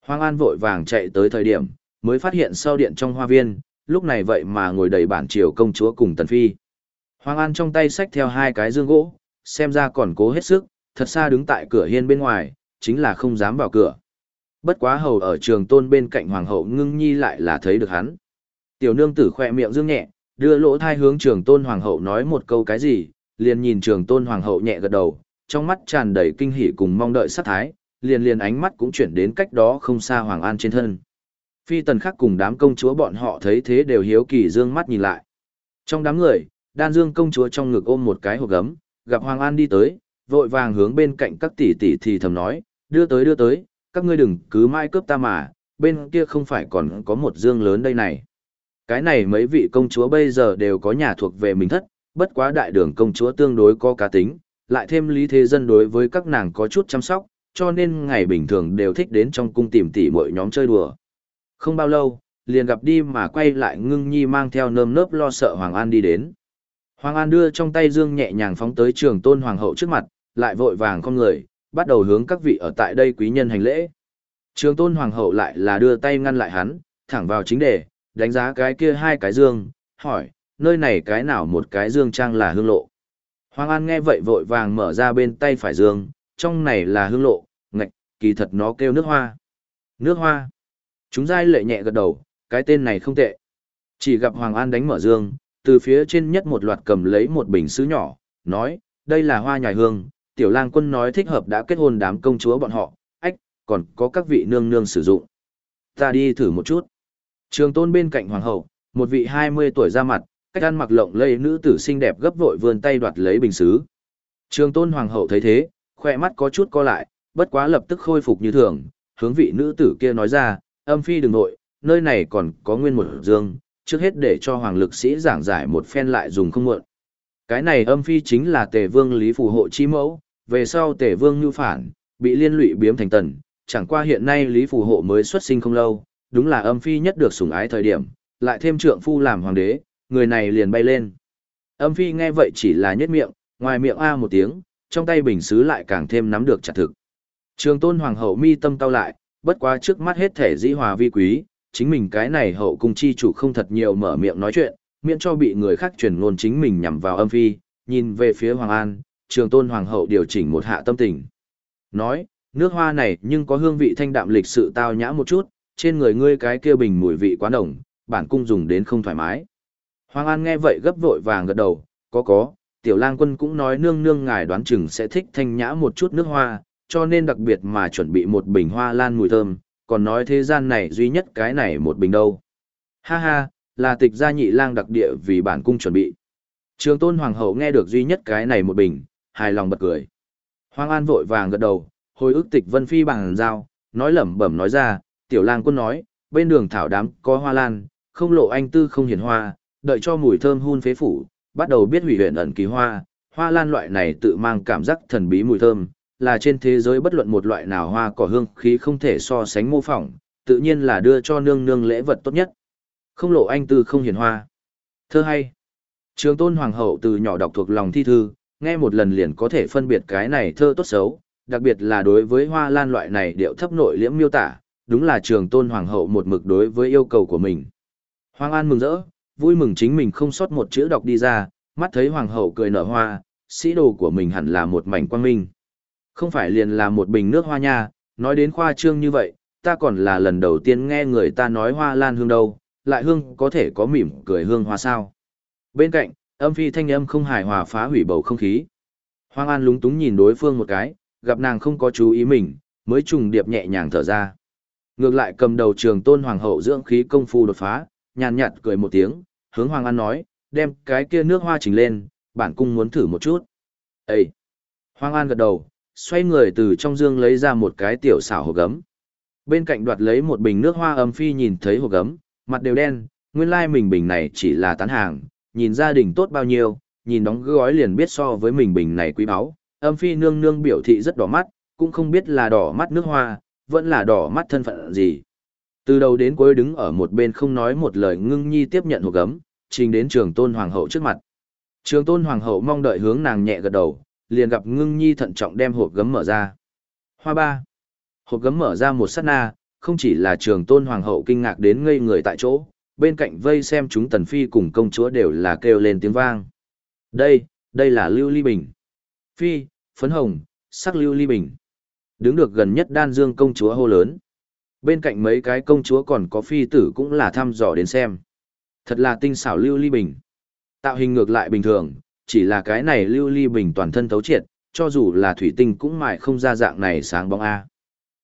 Hoàng An vội vàng chạy tới thời điểm, mới phát hiện sau điện trong hoa viên, lúc này vậy mà ngồi đầy bản triều công chúa cùng Tần Phi. Hoàng An trong tay xách theo hai cái dương gỗ, xem ra còn cố hết sức, thật xa đứng tại cửa hiên bên ngoài, chính là không dám vào cửa. Bất quá hầu ở trường tôn bên cạnh hoàng hậu ngưng nhi lại là thấy được hắn. Tiểu nương tử khoe miệng dương nhẹ, đưa lỗ thai hướng trường tôn hoàng hậu nói một câu cái gì, liền nhìn trường tôn hoàng hậu nhẹ gật đầu, trong mắt tràn đầy kinh hỉ cùng mong đợi sát thái, liền liền ánh mắt cũng chuyển đến cách đó không xa hoàng an trên thân. Phi tần khác cùng đám công chúa bọn họ thấy thế đều hiếu kỳ dương mắt nhìn lại. Trong đám người, đan dương công chúa trong ngực ôm một cái hộp gấm, gặp hoàng an đi tới, vội vàng hướng bên cạnh các tỷ tỷ thì thầm nói, đưa tới đưa tới, các ngươi đừng cứ mãi cướp ta mà, bên kia không phải còn có một dương lớn đây này. Cái này mấy vị công chúa bây giờ đều có nhà thuộc về mình thất, bất quá đại đường công chúa tương đối có cá tính, lại thêm lý thế dân đối với các nàng có chút chăm sóc, cho nên ngày bình thường đều thích đến trong cung tìm tỉ mọi nhóm chơi đùa. Không bao lâu, liền gặp đi mà quay lại ngưng nhi mang theo nơm nớp lo sợ Hoàng An đi đến. Hoàng An đưa trong tay dương nhẹ nhàng phóng tới trường tôn hoàng hậu trước mặt, lại vội vàng con người, bắt đầu hướng các vị ở tại đây quý nhân hành lễ. Trường tôn hoàng hậu lại là đưa tay ngăn lại hắn, thẳng vào chính đề, đánh giá cái kia hai cái dương, hỏi, nơi này cái nào một cái dương trang là hương lộ. Hoàng An nghe vậy vội vàng mở ra bên tay phải dương, trong này là hương lộ, ngạch, kỳ thật nó kêu nước hoa. Nước hoa. Chúng dai lệ nhẹ gật đầu, cái tên này không tệ. Chỉ gặp Hoàng An đánh mở dương, từ phía trên nhất một loạt cầm lấy một bình sứ nhỏ, nói, đây là hoa nhài hương, tiểu lang quân nói thích hợp đã kết hôn đám công chúa bọn họ, ách, còn có các vị nương nương sử dụng. Ta đi thử một chút. Trường tôn bên cạnh hoàng hậu, một vị 20 tuổi ra mặt, cách ăn mặc lộng lây nữ tử xinh đẹp gấp vội vươn tay đoạt lấy bình xứ. Trường tôn hoàng hậu thấy thế, khỏe mắt có chút co lại, bất quá lập tức khôi phục như thường, hướng vị nữ tử kia nói ra, âm phi đừng nội, nơi này còn có nguyên một dương, trước hết để cho hoàng lực sĩ giảng giải một phen lại dùng không muộn. Cái này âm phi chính là tề vương lý phù hộ chi mẫu, về sau tề vương nhu phản, bị liên lụy biếm thành tần, chẳng qua hiện nay lý phù hộ mới xuất sinh không lâu, đúng là âm phi nhất được sủng ái thời điểm, lại thêm trượng phu làm hoàng đế, người này liền bay lên. Âm phi nghe vậy chỉ là nhất miệng, ngoài miệng a một tiếng, trong tay bình sứ lại càng thêm nắm được chặt thực. Trường tôn hoàng hậu mi tâm cao lại, bất quá trước mắt hết thể dĩ hòa vi quý, chính mình cái này hậu cung chi chủ không thật nhiều mở miệng nói chuyện, miễn cho bị người khác truyền ngôn chính mình nhằm vào âm phi, nhìn về phía Hoàng An, trường tôn hoàng hậu điều chỉnh một hạ tâm tình. Nói, nước hoa này nhưng có hương vị thanh đạm lịch sự tao nhã một chút, trên người ngươi cái kia bình mùi vị quá nồng, bản cung dùng đến không thoải mái. Hoàng An nghe vậy gấp vội vàng gật đầu, có có, tiểu lang quân cũng nói nương nương ngài đoán chừng sẽ thích thanh nhã một chút nước hoa, cho nên đặc biệt mà chuẩn bị một bình hoa lan mùi thơm, còn nói thế gian này duy nhất cái này một bình đâu. Ha ha, là tịch gia nhị lang đặc địa vì bản cung chuẩn bị. Trường tôn hoàng hậu nghe được duy nhất cái này một bình, hài lòng bật cười. Hoàng An vội vàng gật đầu, hồi ức tịch vân phi bằng dao, nói lẩm bẩm nói ra, tiểu lang quân nói, bên đường thảo đám có hoa lan, không lộ anh tư không hiển hoa, đợi cho mùi thơm hun phế phủ, bắt đầu biết hủy huyền ẩn kỳ hoa, hoa lan loại này tự mang cảm giác thần bí mùi thơm, là trên thế giới bất luận một loại nào hoa cỏ hương khí không thể so sánh mô phỏng, tự nhiên là đưa cho nương nương lễ vật tốt nhất. Không lộ anh tư không hiền hoa. Thơ hay. Trường tôn hoàng hậu từ nhỏ đọc thuộc lòng thi thư, nghe một lần liền có thể phân biệt cái này thơ tốt xấu, đặc biệt là đối với hoa lan loại này điệu thấp nội liễm miêu tả, đúng là trường tôn hoàng hậu một mực đối với yêu cầu của mình. Hoàng An mừng rỡ, vui mừng chính mình không sót một chữ đọc đi ra, mắt thấy hoàng hậu cười nở hoa, sĩ đồ của mình hẳn là một mảnh quang minh. Không phải liền là một bình nước hoa nha, nói đến khoa trương như vậy, ta còn là lần đầu tiên nghe người ta nói hoa lan hương đâu, lại hương có thể có mỉm cười hương hoa sao. Bên cạnh, âm phi thanh âm không hài hòa phá hủy bầu không khí. Hoàng An lúng túng nhìn đối phương một cái, gặp nàng không có chú ý mình, mới trùng điệp nhẹ nhàng thở ra. Ngược lại cầm đầu trường tôn hoàng hậu dưỡng khí công phu đột phá, nhàn nhạt cười một tiếng, hướng Hoàng An nói, đem cái kia nước hoa chỉnh lên, bản cung muốn thử một chút. Ê! Hoàng An gật đầu, xoay người từ trong dương lấy ra một cái tiểu xảo hộp gấm. Bên cạnh đoạt lấy một bình nước hoa âm phi nhìn thấy hộp gấm, mặt đều đen, nguyên lai mình bình này chỉ là tán hàng, nhìn gia đình tốt bao nhiêu, nhìn đóng gói liền biết so với mình bình này quý báu. Âm phi nương nương biểu thị rất đỏ mắt, cũng không biết là đỏ mắt nước hoa, vẫn là đỏ mắt thân phận gì. Từ đầu đến cuối đứng ở một bên không nói một lời ngưng nhi tiếp nhận hộp gấm, trình đến trường tôn hoàng hậu trước mặt. Trường tôn hoàng hậu mong đợi hướng nàng nhẹ gật đầu, liền gặp ngưng nhi thận trọng đem hộp gấm mở ra. Hoa ba. Hộp gấm mở ra một sát na, không chỉ là trường tôn hoàng hậu kinh ngạc đến ngây người tại chỗ, bên cạnh vây xem chúng tần phi cùng công chúa đều là kêu lên tiếng vang. Đây, đây là lưu ly bình. Phi, phấn hồng, sắc lưu ly bình. Đứng được gần nhất đan dương công chúa hô lớn. Bên cạnh mấy cái công chúa còn có phi tử cũng là thăm dò đến xem. Thật là tinh xảo lưu ly bình. Tạo hình ngược lại bình thường, chỉ là cái này lưu ly bình toàn thân thấu triệt, cho dù là thủy tinh cũng mãi không ra dạng này sáng bóng A.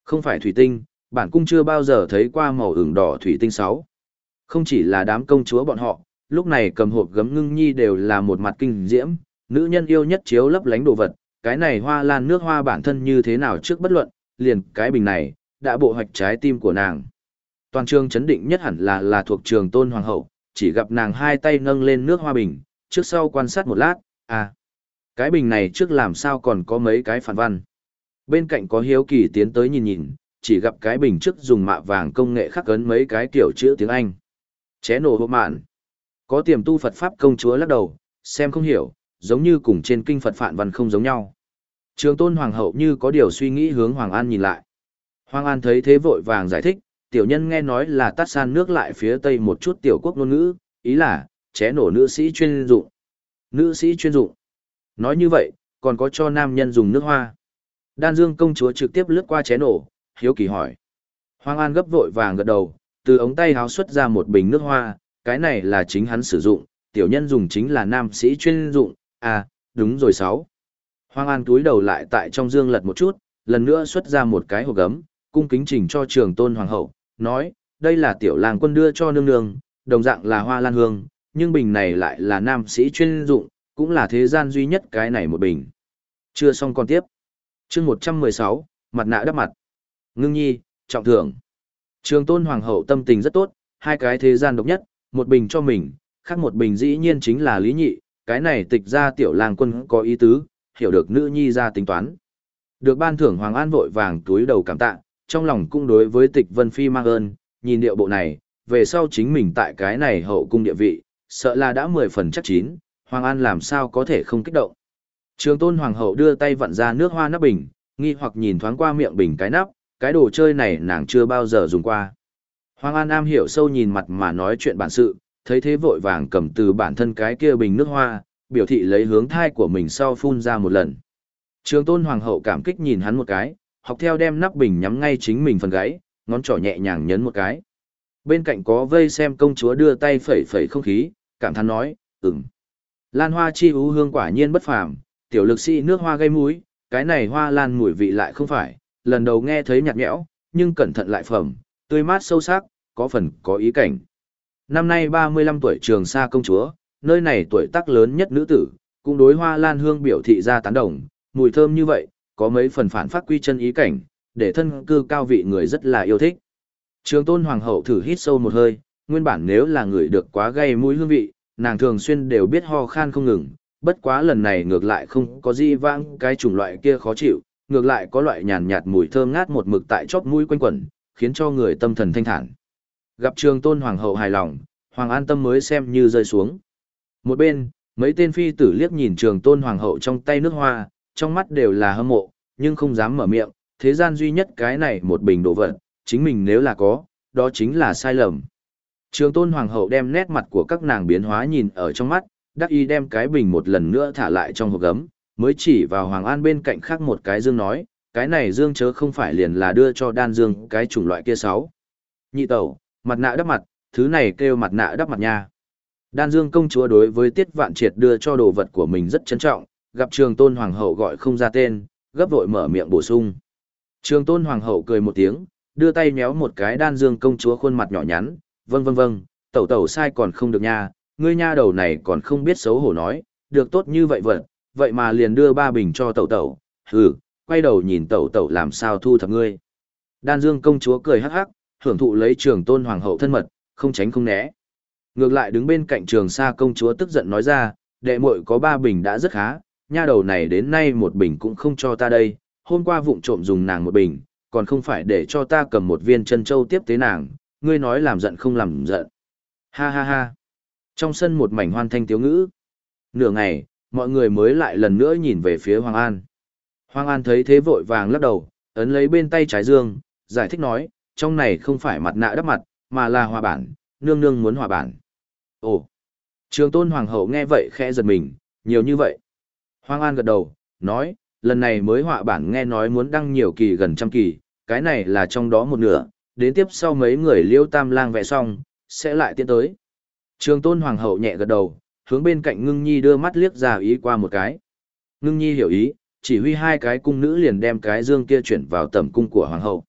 Không phải thủy tinh, bản cung chưa bao giờ thấy qua màu ửng đỏ thủy tinh sáu. Không chỉ là đám công chúa bọn họ, lúc này cầm hộp gấm ngưng nhi đều là một mặt kinh diễm, nữ nhân yêu nhất chiếu lấp lánh đồ vật, cái này hoa lan nước hoa bản thân như thế nào trước bất luận, liền cái bình này, đã bộ hoạch trái tim của nàng. Toàn trường chấn định nhất hẳn là là thuộc trường tôn hoàng hậu, chỉ gặp nàng hai tay nâng lên nước hoa bình, trước sau quan sát một lát, à, cái bình này trước làm sao còn có mấy cái phản văn. Bên cạnh có hiếu kỳ tiến tới nhìn nhìn, chỉ gặp cái bình trước dùng mạ vàng công nghệ khắc ấn mấy cái kiểu chữ tiếng Anh. Ché nổ hộ mạn. Có tiềm tu Phật Pháp công chúa lắc đầu, xem không hiểu, giống như cùng trên kinh Phật phạn văn không giống nhau. Trường tôn hoàng hậu như có điều suy nghĩ hướng Hoàng An nhìn lại. Hoàng An thấy thế vội vàng giải thích, tiểu nhân nghe nói là tắt san nước lại phía tây một chút tiểu quốc ngôn ngữ, ý là, ché nổ nữ sĩ chuyên dụng. Nữ sĩ chuyên dụng. Nói như vậy, còn có cho nam nhân dùng nước hoa. Đan Dương công chúa trực tiếp lướt qua ché nổ, hiếu kỳ hỏi. Hoàng An gấp vội vàng gật đầu, từ ống tay háo xuất ra một bình nước hoa, cái này là chính hắn sử dụng, tiểu nhân dùng chính là nam sĩ chuyên dụng, à, đúng rồi sáu. Hoàng An túi đầu lại tại trong dương lật một chút, lần nữa xuất ra một cái hộp gấm, cung kính trình cho trường tôn hoàng hậu, nói, đây là tiểu làng quân đưa cho nương nương, đồng dạng là hoa lan hương, nhưng bình này lại là nam sĩ chuyên dụng, cũng là thế gian duy nhất cái này một bình. Chưa xong còn tiếp. chương 116, mặt nạ đắp mặt. Ngưng nhi, trọng thưởng. Trường tôn hoàng hậu tâm tình rất tốt, hai cái thế gian độc nhất, một bình cho mình, khác một bình dĩ nhiên chính là lý nhị, cái này tịch ra tiểu làng quân có ý tứ, hiểu được nữ nhi ra tính toán. Được ban thưởng Hoàng An vội vàng túi đầu cảm tạ, trong lòng cũng đối với tịch Vân Phi mang ơn, nhìn điệu bộ này, về sau chính mình tại cái này hậu cung địa vị, sợ là đã mười phần chắc chín, Hoàng An làm sao có thể không kích động. Trường tôn Hoàng hậu đưa tay vặn ra nước hoa nắp bình, nghi hoặc nhìn thoáng qua miệng bình cái nắp, cái đồ chơi này nàng chưa bao giờ dùng qua. Hoàng An am hiểu sâu nhìn mặt mà nói chuyện bản sự, thấy thế vội vàng cầm từ bản thân cái kia bình nước hoa, biểu thị lấy hướng thai của mình sau phun ra một lần. Trường tôn hoàng hậu cảm kích nhìn hắn một cái, học theo đem nắp bình nhắm ngay chính mình phần gáy, ngón trỏ nhẹ nhàng nhấn một cái. Bên cạnh có vây xem công chúa đưa tay phẩy phẩy không khí, cảm thán nói, ừm. Lan hoa chi ú hương quả nhiên bất phàm, tiểu lực sĩ nước hoa gây mũi, cái này hoa lan mùi vị lại không phải, lần đầu nghe thấy nhạt nhẽo, nhưng cẩn thận lại phẩm, tươi mát sâu sắc, có phần có ý cảnh. Năm nay 35 tuổi trường sa công chúa, nơi này tuổi tác lớn nhất nữ tử, cũng đối hoa lan hương biểu thị ra tán đồng, mùi thơm như vậy, có mấy phần phản phát quy chân ý cảnh, để thân cư cao vị người rất là yêu thích. Trường tôn hoàng hậu thử hít sâu một hơi, nguyên bản nếu là người được quá gây mũi hương vị, nàng thường xuyên đều biết ho khan không ngừng, bất quá lần này ngược lại không có gì vãng cái chủng loại kia khó chịu, ngược lại có loại nhàn nhạt mùi thơm ngát một mực tại chóp mũi quanh quẩn, khiến cho người tâm thần thanh thản. Gặp trường tôn hoàng hậu hài lòng, hoàng an tâm mới xem như rơi xuống. Một bên, Mấy tên phi tử liếc nhìn trường tôn hoàng hậu trong tay nước hoa, trong mắt đều là hâm mộ, nhưng không dám mở miệng, thế gian duy nhất cái này một bình đồ vật, chính mình nếu là có, đó chính là sai lầm. Trường tôn hoàng hậu đem nét mặt của các nàng biến hóa nhìn ở trong mắt, đắc y đem cái bình một lần nữa thả lại trong hộp gấm, mới chỉ vào Hoàng An bên cạnh khác một cái dương nói, cái này dương chớ không phải liền là đưa cho đan dương cái chủng loại kia sáu. Nhị tẩu, mặt nạ đắp mặt, thứ này kêu mặt nạ đắp mặt nha. Đan dương công chúa đối với tiết vạn triệt đưa cho đồ vật của mình rất trân trọng, gặp trường tôn hoàng hậu gọi không ra tên, gấp vội mở miệng bổ sung. Trường tôn hoàng hậu cười một tiếng, đưa tay méo một cái đan dương công chúa khuôn mặt nhỏ nhắn, vâng vâng vâng, tẩu tẩu sai còn không được nha, ngươi nha đầu này còn không biết xấu hổ nói, được tốt như vậy vậy vậy mà liền đưa ba bình cho tẩu tẩu, hừ, quay đầu nhìn tẩu tẩu làm sao thu thập ngươi. Đan Dương công chúa cười hắc hắc, hưởng thụ lấy trường tôn hoàng hậu thân mật, không tránh không né. Ngược lại đứng bên cạnh trường sa công chúa tức giận nói ra, đệ muội có ba bình đã rất khá, nha đầu này đến nay một bình cũng không cho ta đây, hôm qua vụng trộm dùng nàng một bình, còn không phải để cho ta cầm một viên chân châu tiếp tế nàng, ngươi nói làm giận không làm giận. Ha ha ha. Trong sân một mảnh hoan thanh tiếu ngữ. Nửa ngày, mọi người mới lại lần nữa nhìn về phía Hoàng An. Hoàng An thấy thế vội vàng lắc đầu, ấn lấy bên tay trái dương, giải thích nói, trong này không phải mặt nạ đắp mặt, mà là hòa bản, nương nương muốn hòa bản. Ồ! Trường tôn hoàng hậu nghe vậy khẽ giật mình, nhiều như vậy. Hoang An gật đầu, nói, lần này mới họa bản nghe nói muốn đăng nhiều kỳ gần trăm kỳ, cái này là trong đó một nửa, đến tiếp sau mấy người liêu tam lang vẽ xong, sẽ lại tiến tới. Trường tôn hoàng hậu nhẹ gật đầu, hướng bên cạnh ngưng nhi đưa mắt liếc ra ý qua một cái. Ngưng nhi hiểu ý, chỉ huy hai cái cung nữ liền đem cái dương kia chuyển vào tầm cung của hoàng hậu.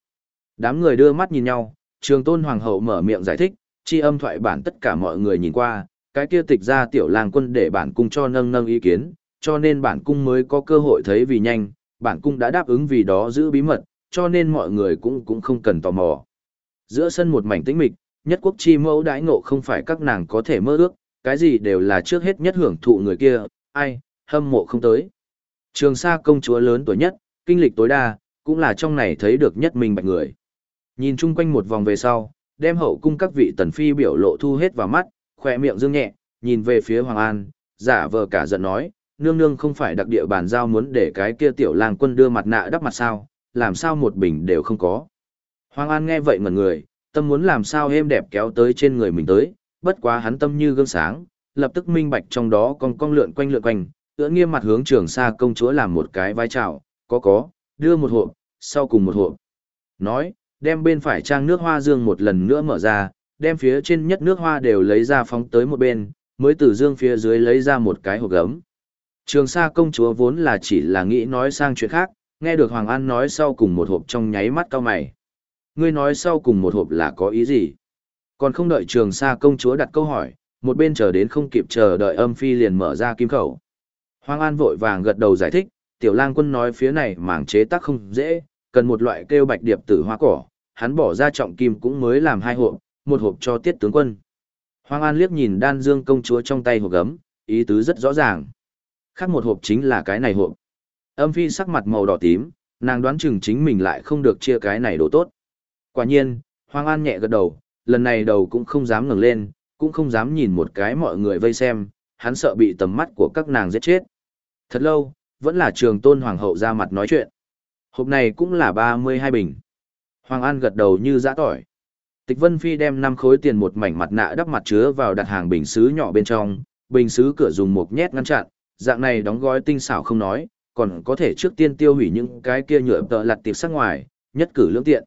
Đám người đưa mắt nhìn nhau, trường tôn hoàng hậu mở miệng giải thích, chi âm thoại bản tất cả mọi người nhìn qua, cái kia tịch ra tiểu lang quân để bản cung cho nâng nâng ý kiến, cho nên bản cung mới có cơ hội thấy vì nhanh, bản cung đã đáp ứng vì đó giữ bí mật, cho nên mọi người cũng cũng không cần tò mò. Giữa sân một mảnh tĩnh mịch, nhất quốc chi mẫu đãi ngộ không phải các nàng có thể mơ ước, cái gì đều là trước hết nhất hưởng thụ người kia, ai, hâm mộ không tới. Trường Sa công chúa lớn tuổi nhất, kinh lịch tối đa, cũng là trong này thấy được nhất mình bạch người. Nhìn chung quanh một vòng về sau, đem hậu cung các vị tần phi biểu lộ thu hết vào mắt, khỏe miệng dương nhẹ, nhìn về phía Hoàng An, giả vờ cả giận nói, nương nương không phải đặc địa bàn giao muốn để cái kia tiểu lang quân đưa mặt nạ đắp mặt sao, làm sao một bình đều không có. Hoàng An nghe vậy ngẩn người, tâm muốn làm sao êm đẹp kéo tới trên người mình tới, bất quá hắn tâm như gương sáng, lập tức minh bạch trong đó còn con lượn quanh lượn quanh, ưỡn nghiêm mặt hướng trường xa công chúa làm một cái vai trào, có có, đưa một hộp, sau cùng một hộp. Nói, đem bên phải trang nước hoa dương một lần nữa mở ra, đem phía trên nhất nước hoa đều lấy ra phóng tới một bên, mới từ dương phía dưới lấy ra một cái hộp gấm. Trường Sa công chúa vốn là chỉ là nghĩ nói sang chuyện khác, nghe được Hoàng An nói sau cùng một hộp trong nháy mắt cao mày. Ngươi nói sau cùng một hộp là có ý gì? Còn không đợi Trường Sa công chúa đặt câu hỏi, một bên chờ đến không kịp chờ đợi âm phi liền mở ra kim khẩu. Hoàng An vội vàng gật đầu giải thích, tiểu lang quân nói phía này mảng chế tác không dễ, cần một loại kêu bạch điệp tử hoa cỏ, hắn bỏ ra trọng kim cũng mới làm hai hộp, một hộp cho tiết tướng quân. Hoàng An liếc nhìn đan dương công chúa trong tay hộp gấm, ý tứ rất rõ ràng. Khác một hộp chính là cái này hộp. Âm phi sắc mặt màu đỏ tím, nàng đoán chừng chính mình lại không được chia cái này đồ tốt. Quả nhiên, Hoàng An nhẹ gật đầu, lần này đầu cũng không dám ngẩng lên, cũng không dám nhìn một cái mọi người vây xem, hắn sợ bị tầm mắt của các nàng giết chết. Thật lâu, vẫn là trường tôn hoàng hậu ra mặt nói chuyện. Hộp này cũng là 32 bình. Hoàng An gật đầu như giã tỏi. Tịch Vân Phi đem 5 khối tiền một mảnh mặt nạ đắp mặt chứa vào đặt hàng bình sứ nhỏ bên trong, bình sứ cửa dùng một nhét ngăn chặn, dạng này đóng gói tinh xảo không nói, còn có thể trước tiên tiêu hủy những cái kia nhựa tợ lặt tiệp sắc ngoài, nhất cử lưỡng tiện.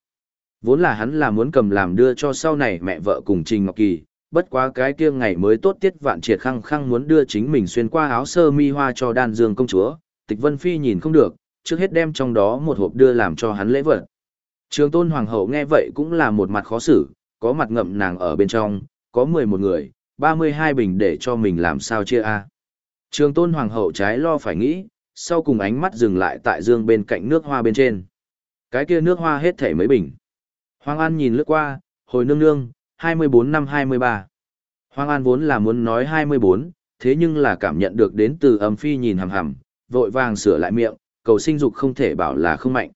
Vốn là hắn là muốn cầm làm đưa cho sau này mẹ vợ cùng Trình Ngọc Kỳ, bất quá cái kia ngày mới tốt tiết vạn triệt khăng khăng muốn đưa chính mình xuyên qua áo sơ mi hoa cho đan dương công chúa, tịch vân phi nhìn không được, trước hết đem trong đó một hộp đưa làm cho hắn lễ vật. Trường tôn hoàng hậu nghe vậy cũng là một mặt khó xử, có mặt ngậm nàng ở bên trong, có 11 người, 32 bình để cho mình làm sao chia a. Trường tôn hoàng hậu trái lo phải nghĩ, sau cùng ánh mắt dừng lại tại dương bên cạnh nước hoa bên trên. Cái kia nước hoa hết thể mấy bình. Hoàng An nhìn lướt qua, hồi nương nương, 24 năm 23. Hoàng An vốn là muốn nói 24, thế nhưng là cảm nhận được đến từ âm phi nhìn hằm hằm, vội vàng sửa lại miệng, cầu sinh dục không thể bảo là không mạnh.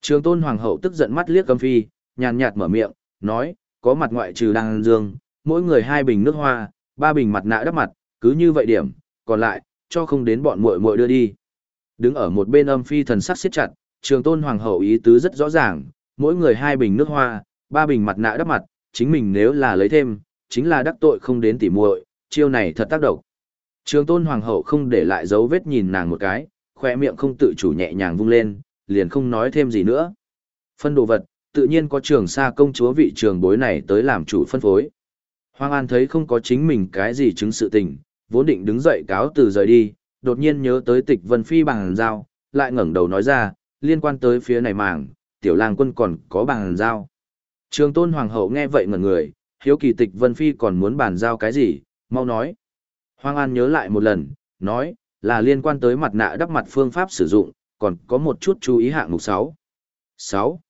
Trường tôn hoàng hậu tức giận mắt liếc âm phi, nhàn nhạt mở miệng, nói, có mặt ngoại trừ đang dương, mỗi người hai bình nước hoa, ba bình mặt nạ đắp mặt, cứ như vậy điểm, còn lại, cho không đến bọn muội muội đưa đi. Đứng ở một bên âm phi thần sắc siết chặt, trường tôn hoàng hậu ý tứ rất rõ ràng, mỗi người hai bình nước hoa, ba bình mặt nạ đắp mặt, chính mình nếu là lấy thêm, chính là đắc tội không đến tỉ muội, chiêu này thật tác động. Trường tôn hoàng hậu không để lại dấu vết nhìn nàng một cái, khỏe miệng không tự chủ nhẹ nhàng vung lên, liền không nói thêm gì nữa. Phân đồ vật, tự nhiên có trường xa công chúa vị trường bối này tới làm chủ phân phối. Hoàng An thấy không có chính mình cái gì chứng sự tình, vốn định đứng dậy cáo từ rời đi, đột nhiên nhớ tới tịch vân phi bằng dao, lại ngẩng đầu nói ra, liên quan tới phía này mảng, tiểu lang quân còn có bằng dao. Trường tôn hoàng hậu nghe vậy ngẩn người, hiếu kỳ tịch vân phi còn muốn bàn giao cái gì, mau nói. Hoàng An nhớ lại một lần, nói, là liên quan tới mặt nạ đắp mặt phương pháp sử dụng, còn có một chút chú ý hạng mục 6. 6.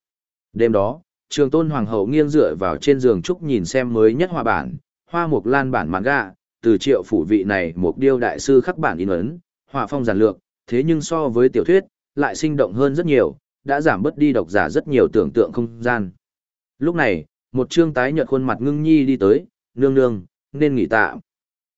Đêm đó, trường tôn hoàng hậu nghiêng dựa vào trên giường trúc nhìn xem mới nhất hoa bản, hoa mục lan bản manga, từ triệu phủ vị này một điêu đại sư khắc bản in ấn, họa phong giản lược, thế nhưng so với tiểu thuyết, lại sinh động hơn rất nhiều, đã giảm bớt đi độc giả rất nhiều tưởng tượng không gian. Lúc này, một trương tái nhợt khuôn mặt ngưng nhi đi tới, nương nương, nên nghỉ tạm.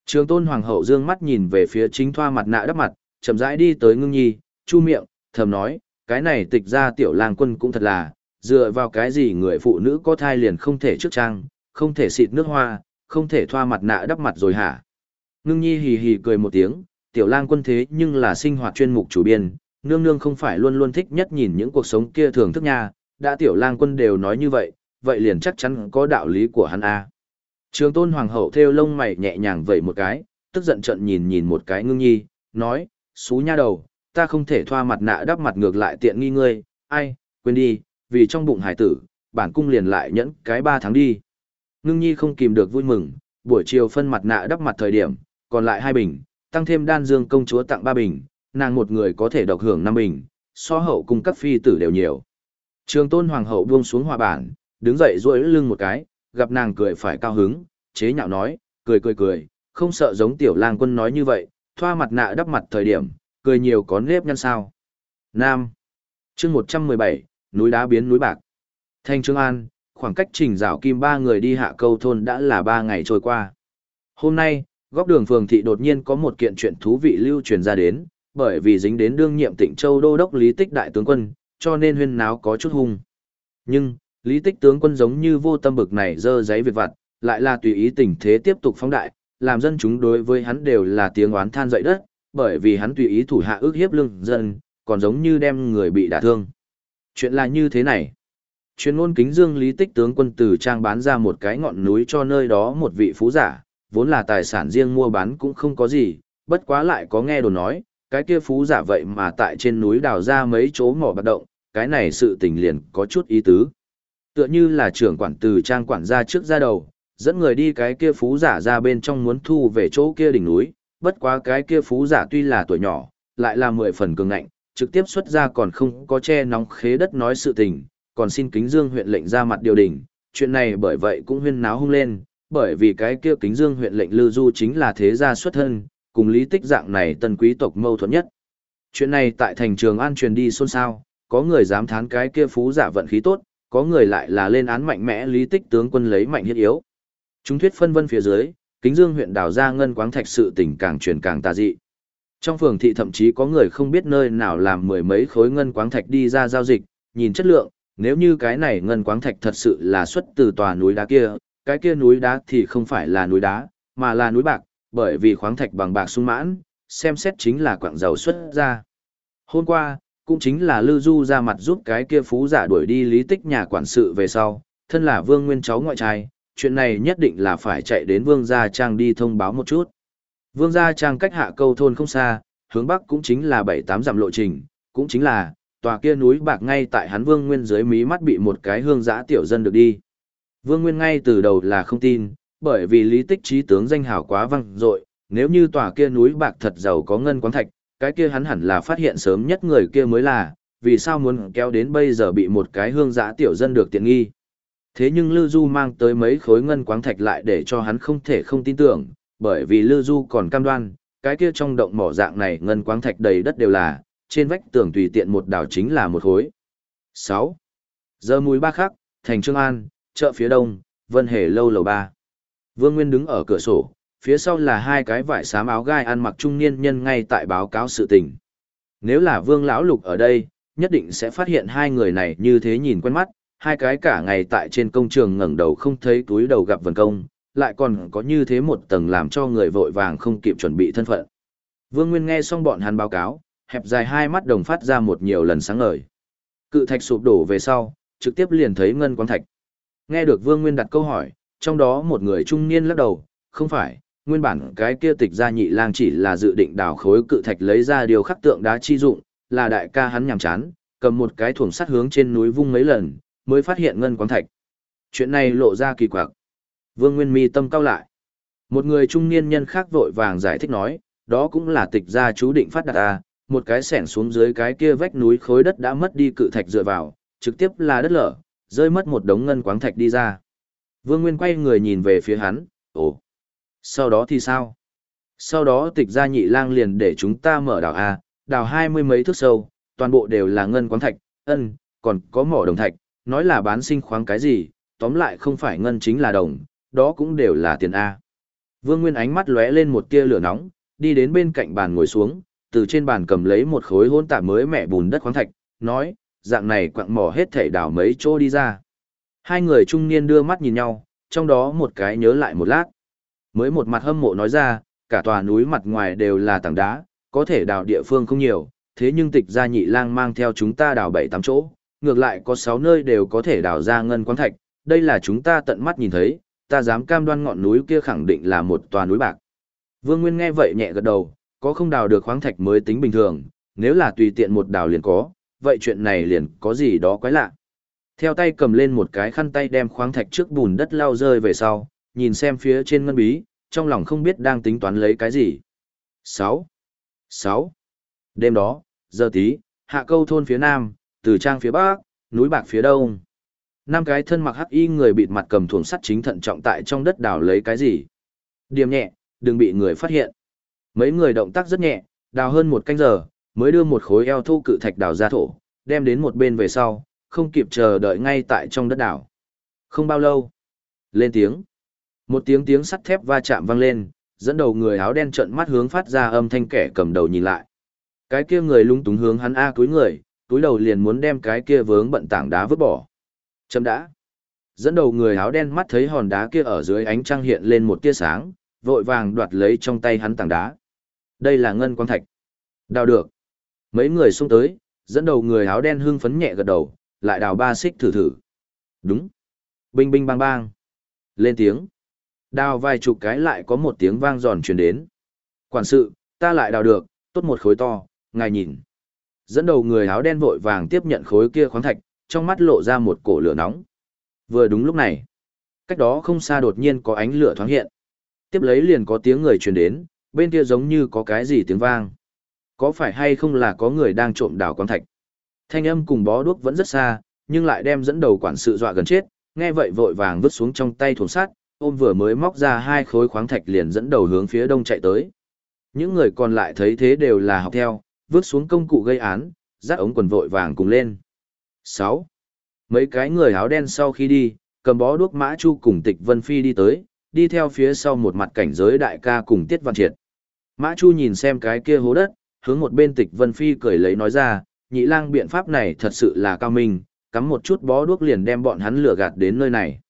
Trường tôn hoàng hậu dương mắt nhìn về phía chính thoa mặt nạ đắp mặt, chậm rãi đi tới ngưng nhi, chu miệng, thầm nói, cái này tịch ra tiểu lang quân cũng thật là, dựa vào cái gì người phụ nữ có thai liền không thể trước trang, không thể xịt nước hoa, không thể thoa mặt nạ đắp mặt rồi hả? Ngưng nhi hì hì cười một tiếng, tiểu lang quân thế nhưng là sinh hoạt chuyên mục chủ biên, nương nương không phải luôn luôn thích nhất nhìn những cuộc sống kia thường thức nha, đã tiểu lang quân đều nói như vậy, vậy liền chắc chắn có đạo lý của hắn a. Trường tôn hoàng hậu theo lông mày nhẹ nhàng vẩy một cái, tức giận trận nhìn nhìn một cái ngưng nhi, nói, xú nha đầu, ta không thể thoa mặt nạ đắp mặt ngược lại tiện nghi ngươi, ai, quên đi, vì trong bụng hải tử, bản cung liền lại nhẫn cái ba tháng đi. Ngưng nhi không kìm được vui mừng, buổi chiều phân mặt nạ đắp mặt thời điểm, còn lại hai bình, tăng thêm đan dương công chúa tặng ba bình, nàng một người có thể độc hưởng năm bình, so hậu cung các phi tử đều nhiều. Trường tôn hoàng hậu buông xuống hòa bản, đứng dậy duỗi lưng một cái, gặp nàng cười phải cao hứng, chế nhạo nói, cười cười cười, không sợ giống tiểu lang quân nói như vậy, thoa mặt nạ đắp mặt thời điểm, cười nhiều có nếp nhăn sao. Nam. chương 117, núi đá biến núi bạc. Thanh Trương An, khoảng cách trình rào kim ba người đi hạ câu thôn đã là ba ngày trôi qua. Hôm nay, góc đường phường thị đột nhiên có một kiện chuyện thú vị lưu truyền ra đến, bởi vì dính đến đương nhiệm tỉnh Châu Đô Đốc Lý Tích Đại Tướng Quân, cho nên huyên náo có chút hung. Nhưng, Lý Tích Tướng Quân giống như vô tâm bực này dơ giấy việc vặt, lại là tùy ý tình thế tiếp tục phóng đại, làm dân chúng đối với hắn đều là tiếng oán than dậy đất, bởi vì hắn tùy ý thủ hạ ước hiếp lương dân, còn giống như đem người bị đả thương. Chuyện là như thế này. Chuyên ngôn kính dương lý tích tướng quân từ trang bán ra một cái ngọn núi cho nơi đó một vị phú giả, vốn là tài sản riêng mua bán cũng không có gì, bất quá lại có nghe đồn nói, cái kia phú giả vậy mà tại trên núi đào ra mấy chỗ mỏ bạc động, cái này sự tình liền có chút ý tứ. Tựa như là trưởng quản từ trang quản ra trước ra đầu, dẫn người đi cái kia phú giả ra bên trong muốn thu về chỗ kia đỉnh núi, bất quá cái kia phú giả tuy là tuổi nhỏ, lại là mười phần cường ngạnh, trực tiếp xuất ra còn không có che nóng khế đất nói sự tình, còn xin kính dương huyện lệnh ra mặt điều đình, chuyện này bởi vậy cũng huyên náo hung lên, bởi vì cái kia kính dương huyện lệnh Lư Du chính là thế gia xuất thân, cùng lý tích dạng này tân quý tộc mâu thuẫn nhất. Chuyện này tại thành trường an truyền đi xôn xao, có người dám thán cái kia phú giả vận khí tốt, có người lại là lên án mạnh mẽ lý tích tướng quân lấy mạnh hiết yếu. Chúng thuyết phân vân phía dưới, kính dương huyện đào ra ngân quáng thạch sự tình càng truyền càng tà dị. Trong phường thị thậm chí có người không biết nơi nào làm mười mấy khối ngân quáng thạch đi ra giao dịch, nhìn chất lượng, nếu như cái này ngân quáng thạch thật sự là xuất từ tòa núi đá kia, cái kia núi đá thì không phải là núi đá, mà là núi bạc, bởi vì khoáng thạch bằng bạc sung mãn, xem xét chính là quạng dầu xuất ra. Hôm qua, cũng chính là Lư Du ra mặt giúp cái kia phú giả đuổi đi lý tích nhà quản sự về sau, thân là vương nguyên cháu ngoại trai, chuyện này nhất định là phải chạy đến vương gia trang đi thông báo một chút. Vương gia trang cách hạ câu thôn không xa, hướng bắc cũng chính là 7-8 dặm lộ trình, cũng chính là, tòa kia núi bạc ngay tại hắn vương nguyên dưới mí mắt bị một cái hương giã tiểu dân được đi. Vương nguyên ngay từ đầu là không tin, bởi vì lý tích trí tướng danh hào quá văng dội nếu như tòa kia núi bạc thật giàu có ngân quán thạch, cái kia hắn hẳn là phát hiện sớm nhất người kia mới là, vì sao muốn kéo đến bây giờ bị một cái hương giã tiểu dân được tiện nghi. Thế nhưng Lư Du mang tới mấy khối ngân quáng thạch lại để cho hắn không thể không tin tưởng, bởi vì Lư Du còn cam đoan, cái kia trong động mỏ dạng này ngân quáng thạch đầy đất đều là, trên vách tường tùy tiện một đảo chính là một khối. 6. Giờ mùi ba khắc, thành Trương An, chợ phía đông, Vân Hề lâu lầu ba. Vương Nguyên đứng ở cửa sổ, phía sau là hai cái vải xám áo gai ăn mặc trung niên nhân ngay tại báo cáo sự tình. Nếu là Vương lão lục ở đây, nhất định sẽ phát hiện hai người này như thế nhìn quen mắt, hai cái cả ngày tại trên công trường ngẩng đầu không thấy túi đầu gặp vần công, lại còn có như thế một tầng làm cho người vội vàng không kịp chuẩn bị thân phận. Vương Nguyên nghe xong bọn hắn báo cáo, hẹp dài hai mắt đồng phát ra một nhiều lần sáng ngời. Cự thạch sụp đổ về sau, trực tiếp liền thấy ngân quang thạch. Nghe được Vương Nguyên đặt câu hỏi, trong đó một người trung niên lắc đầu, không phải, nguyên bản cái kia tịch gia nhị lang chỉ là dự định đào khối cự thạch lấy ra điều khắc tượng đá chi dụng, là đại ca hắn nhằm chán, cầm một cái thuồng sắt hướng trên núi vung mấy lần, mới phát hiện ngân quang thạch. Chuyện này lộ ra kỳ quặc. Vương Nguyên mi tâm cao lại. Một người trung niên nhân khác vội vàng giải thích nói, đó cũng là tịch gia chú định phát đạt à, một cái sẻn xuống dưới cái kia vách núi khối đất đã mất đi cự thạch dựa vào, trực tiếp là đất lở, rơi mất một đống ngân quáng thạch đi ra. Vương Nguyên quay người nhìn về phía hắn, ồ, sau đó thì sao? Sau đó tịch gia nhị lang liền để chúng ta mở đảo A, đào hai mươi mấy thước sâu, toàn bộ đều là ngân quáng thạch, ân, còn có mỏ đồng thạch, nói là bán sinh khoáng cái gì, tóm lại không phải ngân chính là đồng, đó cũng đều là tiền A. Vương Nguyên ánh mắt lóe lên một tia lửa nóng, đi đến bên cạnh bàn ngồi xuống, từ trên bàn cầm lấy một khối hỗn tạp mới mẹ bùn đất khoáng thạch, nói, dạng này quặng mỏ hết thể đào mấy chỗ đi ra. Hai người trung niên đưa mắt nhìn nhau, trong đó một cái nhớ lại một lát. Mới một mặt hâm mộ nói ra, cả tòa núi mặt ngoài đều là tảng đá, có thể đào địa phương không nhiều, thế nhưng tịch gia nhị lang mang theo chúng ta đào bảy tám chỗ, ngược lại có sáu nơi đều có thể đào ra ngân quáng thạch, đây là chúng ta tận mắt nhìn thấy, ta dám cam đoan ngọn núi kia khẳng định là một tòa núi bạc. Vương Nguyên nghe vậy nhẹ gật đầu, có không đào được khoáng thạch mới tính bình thường, nếu là tùy tiện một đào liền có, vậy chuyện này liền có gì đó quái lạ. Theo tay cầm lên một cái khăn tay đem khoáng thạch trước bùn đất lao rơi về sau, nhìn xem phía trên ngân bí, trong lòng không biết đang tính toán lấy cái gì. 6. 6. Đêm đó, giờ tí, hạ câu thôn phía nam, từ trang phía bắc, núi bạc phía đông. Năm cái thân mặc hắc y người bịt mặt cầm thuồng sắt chính thận trọng tại trong đất đào lấy cái gì. Điềm nhẹ, đừng bị người phát hiện. Mấy người động tác rất nhẹ, đào hơn một canh giờ, mới đưa một khối eo thu cự thạch đào ra thổ, đem đến một bên về sau, không kịp chờ đợi ngay tại trong đất đảo. Không bao lâu, lên tiếng. Một tiếng tiếng sắt thép va chạm vang lên, dẫn đầu người áo đen trợn mắt hướng phát ra âm thanh kẻ cầm đầu nhìn lại. Cái kia người lung túng hướng hắn a túi người, túi đầu liền muốn đem cái kia vướng bận tảng đá vứt bỏ. Chấm đã. Dẫn đầu người áo đen mắt thấy hòn đá kia ở dưới ánh trăng hiện lên một tia sáng, vội vàng đoạt lấy trong tay hắn tảng đá. Đây là ngân quang thạch. Đào được. Mấy người xông tới, dẫn đầu người áo đen hưng phấn nhẹ gật đầu, lại đào ba xích thử thử. Đúng. Binh binh bang bang. Lên tiếng. Đào vài chục cái lại có một tiếng vang giòn truyền đến. Quản sự, ta lại đào được, tốt một khối to, ngài nhìn. Dẫn đầu người áo đen vội vàng tiếp nhận khối kia khoáng thạch, trong mắt lộ ra một cổ lửa nóng. Vừa đúng lúc này, cách đó không xa đột nhiên có ánh lửa thoáng hiện. Tiếp lấy liền có tiếng người truyền đến, bên kia giống như có cái gì tiếng vang. Có phải hay không là có người đang trộm đào quang thạch? Thanh âm cùng bó đuốc vẫn rất xa, nhưng lại đem dẫn đầu quản sự dọa gần chết, nghe vậy vội vàng vứt xuống trong tay thùng sắt, ôm vừa mới móc ra hai khối khoáng thạch liền dẫn đầu hướng phía đông chạy tới. Những người còn lại thấy thế đều là học theo, vứt xuống công cụ gây án, dắt ống quần vội vàng cùng lên. 6. Mấy cái người áo đen sau khi đi, cầm bó đuốc mã chu cùng tịch Vân Phi đi tới, đi theo phía sau một mặt cảnh giới đại ca cùng Tiết Văn Triệt. Mã Chu nhìn xem cái kia hố đất, hướng một bên tịch Vân Phi cười lấy nói ra, nhị lang biện pháp này thật sự là cao minh, cắm một chút bó đuốc liền đem bọn hắn lừa gạt đến nơi này.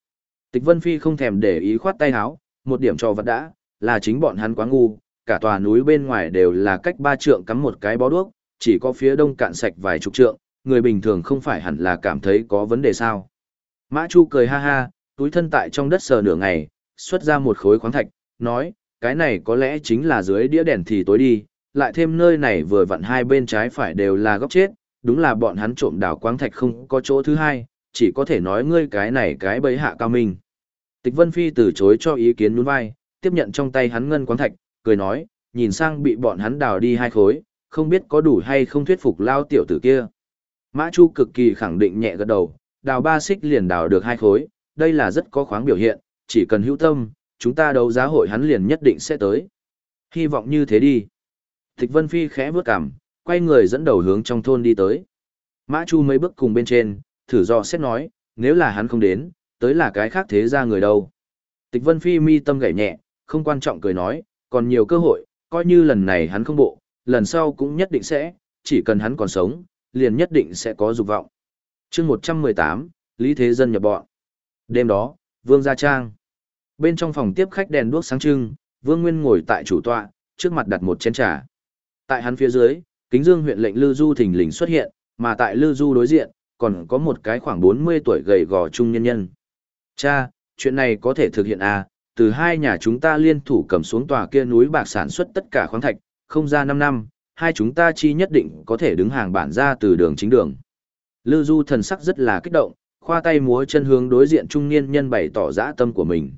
Tịch Vân Phi không thèm để ý khoát tay áo, một điểm cho vật đã, là chính bọn hắn quá ngu, cả tòa núi bên ngoài đều là cách ba trượng cắm một cái bó đuốc, chỉ có phía đông cạn sạch vài chục trượng, người bình thường không phải hẳn là cảm thấy có vấn đề sao. Mã Chu cười ha ha, túi thân tại trong đất sờ nửa ngày, xuất ra một khối khoáng thạch, nói, cái này có lẽ chính là dưới đĩa đèn thì tối đi, lại thêm nơi này vừa vặn hai bên trái phải đều là góc chết, đúng là bọn hắn trộm đào quáng thạch không có chỗ thứ hai, chỉ có thể nói ngươi cái này cái bấy hạ cao minh. Tịch Vân Phi từ chối cho ý kiến nhún vai, tiếp nhận trong tay hắn ngân quáng thạch, cười nói, nhìn sang bị bọn hắn đào đi hai khối, không biết có đủ hay không thuyết phục lao tiểu tử kia. Mã Chu cực kỳ khẳng định nhẹ gật đầu, đào ba xích liền đào được hai khối, đây là rất có khoáng biểu hiện, chỉ cần hữu tâm, chúng ta đấu giá hội hắn liền nhất định sẽ tới. Hy vọng như thế đi. Tịch Vân Phi khẽ bước cằm, quay người dẫn đầu hướng trong thôn đi tới. Mã Chu mấy bước cùng bên trên, thử do xét nói, nếu là hắn không đến, tới là cái khác thế ra người đâu. Tịch Vân Phi mi tâm gảy nhẹ, không quan trọng cười nói, còn nhiều cơ hội, coi như lần này hắn không bộ, lần sau cũng nhất định sẽ, chỉ cần hắn còn sống, liền nhất định sẽ có dục vọng. chương 118, Lý Thế Dân nhập bọn. Đêm đó, Vương Gia Trang. Bên trong phòng tiếp khách đèn đuốc sáng trưng, Vương Nguyên ngồi tại chủ tọa, trước mặt đặt một chén trà. Tại hắn phía dưới, Kính Dương huyện lệnh Lư Du thình lình xuất hiện, mà tại Lư Du đối diện, còn có một cái khoảng 40 tuổi gầy gò trung nhân nhân. Cha, chuyện này có thể thực hiện à, từ hai nhà chúng ta liên thủ cầm xuống tòa kia núi bạc sản xuất tất cả khoáng thạch, không ra 5 năm, hai chúng ta chi nhất định có thể đứng hàng bản ra từ đường chính đường. Lư Du thần sắc rất là kích động, khoa tay múa chân hướng đối diện trung niên nhân bày tỏ dã tâm của mình.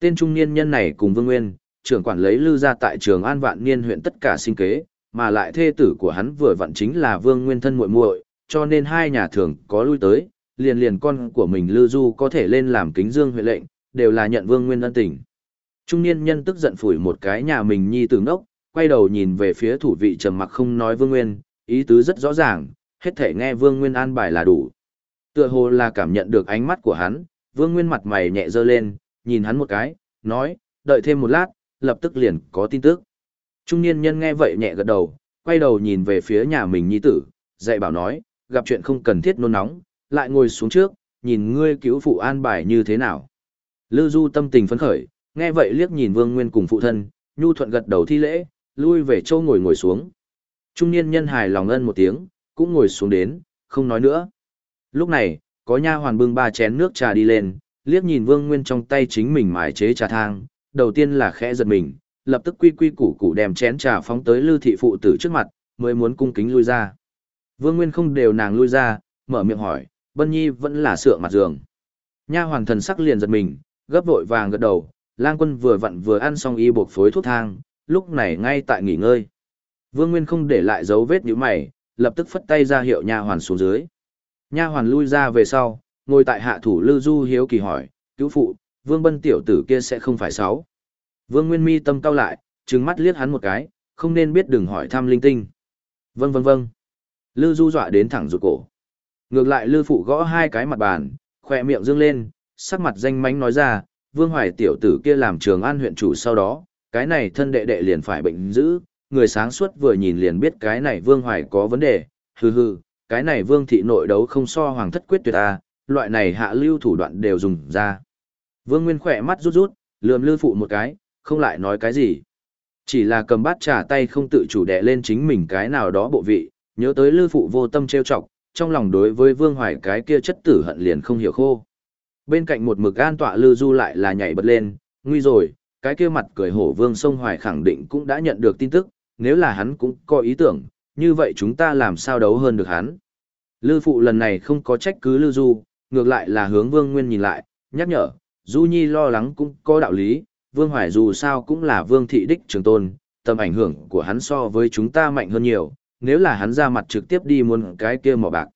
Tên trung niên nhân này cùng Vương Nguyên, trưởng quản lấy Lư ra tại trường An Vạn Niên huyện tất cả sinh kế, mà lại thê tử của hắn vừa vặn chính là Vương Nguyên thân muội muội, cho nên hai nhà thường có lui tới, liền liền con của mình Lư Du có thể lên làm kính dương huyện lệnh, đều là nhận Vương Nguyên ân tình. Trung niên nhân tức giận phủi một cái nhà mình nhi tử ngốc, quay đầu nhìn về phía thủ vị trầm mặc không nói Vương Nguyên, ý tứ rất rõ ràng, hết thể nghe Vương Nguyên an bài là đủ. Tựa hồ là cảm nhận được ánh mắt của hắn, Vương Nguyên mặt mày nhẹ dơ lên, nhìn hắn một cái, nói, đợi thêm một lát, lập tức liền có tin tức. Trung niên nhân nghe vậy nhẹ gật đầu, quay đầu nhìn về phía nhà mình nhi tử, dạy bảo nói, gặp chuyện không cần thiết nôn nóng, lại ngồi xuống trước, nhìn ngươi cứu phụ an bài như thế nào. Lư Du tâm tình phấn khởi, nghe vậy liếc nhìn Vương Nguyên cùng phụ thân, nhu thuận gật đầu thi lễ, lui về châu ngồi ngồi xuống. Trung niên nhân hài lòng ân một tiếng, cũng ngồi xuống đến, không nói nữa. Lúc này, có nha hoàn bưng ba chén nước trà đi lên, liếc nhìn Vương Nguyên trong tay chính mình mài chế trà thang, đầu tiên là khẽ giật mình, lập tức quy quy củ củ đem chén trà phóng tới Lư thị phụ tử trước mặt, mới muốn cung kính lui ra. Vương Nguyên không đều nàng lui ra, mở miệng hỏi, Bân Nhi vẫn là sượng mặt giường. Nha Hoàng thần sắc liền giật mình, gấp vội vàng gật đầu, lang quân vừa vặn vừa ăn xong y buộc phối thuốc thang, lúc này ngay tại nghỉ ngơi. Vương Nguyên không để lại dấu vết nhíu mày, lập tức phất tay ra hiệu nha hoàn xuống dưới. Nha hoàn lui ra về sau, ngồi tại hạ thủ Lư Du hiếu kỳ hỏi, cứu phụ, Vương Bân tiểu tử kia sẽ không phải sáu. Vương Nguyên mi tâm cao lại, trừng mắt liếc hắn một cái, không nên biết đừng hỏi thăm linh tinh. Vâng vâng vâng. Lư Du dọa đến thẳng rụt cổ. Ngược lại Lư phụ gõ hai cái mặt bàn, khỏe miệng dương lên, sắc mặt danh mánh nói ra, Vương Hoài tiểu tử kia làm trường an huyện chủ sau đó, cái này thân đệ đệ liền phải bệnh dữ, người sáng suốt vừa nhìn liền biết cái này Vương Hoài có vấn đề, hừ hừ, cái này Vương thị nội đấu không so hoàng thất quyết tuyệt a, loại này hạ lưu thủ đoạn đều dùng ra. Vương Nguyên khỏe mắt rút rút, lườm lư phụ một cái, không lại nói cái gì. Chỉ là cầm bát trà tay không tự chủ đẻ lên chính mình cái nào đó bộ vị, nhớ tới lư phụ vô tâm trêu chọc, trong lòng đối với Vương Hoài cái kia chất tử hận liền không hiểu khô. Bên cạnh một mực an tọa lư du lại là nhảy bật lên, nguy rồi, cái kia mặt cười hổ vương sông hoài khẳng định cũng đã nhận được tin tức, nếu là hắn cũng có ý tưởng, như vậy chúng ta làm sao đấu hơn được hắn. Lư phụ lần này không có trách cứ Lư Du, ngược lại là hướng Vương Nguyên nhìn lại, nhắc nhở, Du Nhi lo lắng cũng có đạo lý, Vương Hoài dù sao cũng là Vương thị đích trường tôn, tầm ảnh hưởng của hắn so với chúng ta mạnh hơn nhiều, nếu là hắn ra mặt trực tiếp đi muốn cái kia mỏ bạc.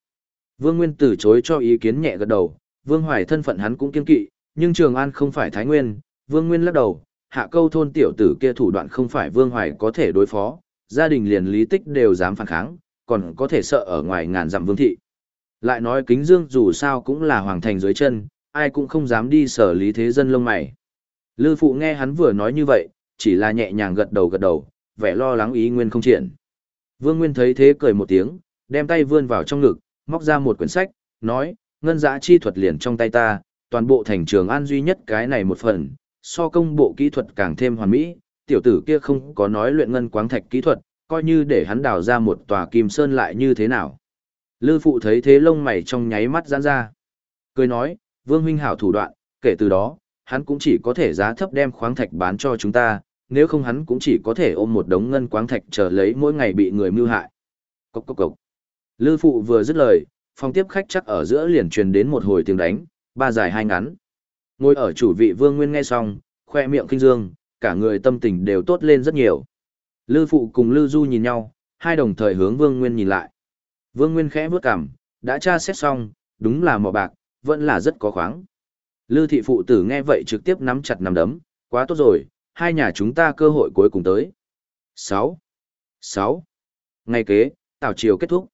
Vương Nguyên từ chối cho ý kiến nhẹ gật đầu, Vương Hoài thân phận hắn cũng kiên kỵ, nhưng Trường An không phải Thái Nguyên, Vương Nguyên lắc đầu, hạ câu thôn tiểu tử kia thủ đoạn không phải Vương Hoài có thể đối phó, gia đình liền lý tích đều dám phản kháng, còn có thể sợ ở ngoài ngàn dặm Vương thị. Lại nói kính dương dù sao cũng là hoàng thành dưới chân, ai cũng không dám đi sở lý thế dân lông mày. Lư phụ nghe hắn vừa nói như vậy, chỉ là nhẹ nhàng gật đầu gật đầu, vẻ lo lắng ý nguyên không triển. Vương Nguyên thấy thế cười một tiếng, đem tay vươn vào trong ngực, móc ra một quyển sách, nói, ngân giã chi thuật liền trong tay ta, toàn bộ thành trường an duy nhất cái này một phần, so công bộ kỹ thuật càng thêm hoàn mỹ, tiểu tử kia không có nói luyện ngân quáng thạch kỹ thuật, coi như để hắn đào ra một tòa kim sơn lại như thế nào. Lư phụ thấy thế lông mày trong nháy mắt giãn ra. Cười nói, vương huynh hảo thủ đoạn, kể từ đó, hắn cũng chỉ có thể giá thấp đem khoáng thạch bán cho chúng ta, nếu không hắn cũng chỉ có thể ôm một đống ngân quáng thạch chờ lấy mỗi ngày bị người mưu hại. Cốc cốc cốc. Lư phụ vừa dứt lời, phòng tiếp khách chắc ở giữa liền truyền đến một hồi tiếng đánh, ba dài hai ngắn. Ngồi ở chủ vị Vương Nguyên nghe xong, khoe miệng kinh dương, cả người tâm tình đều tốt lên rất nhiều. Lư phụ cùng Lư Du nhìn nhau, hai đồng thời hướng Vương Nguyên nhìn lại. Vương Nguyên khẽ bước cằm, đã tra xét xong, đúng là mỏ bạc, vẫn là rất có khoáng. Lư thị phụ tử nghe vậy trực tiếp nắm chặt nắm đấm, quá tốt rồi, hai nhà chúng ta cơ hội cuối cùng tới. 6. 6. Ngày kế, tảo chiều kết thúc.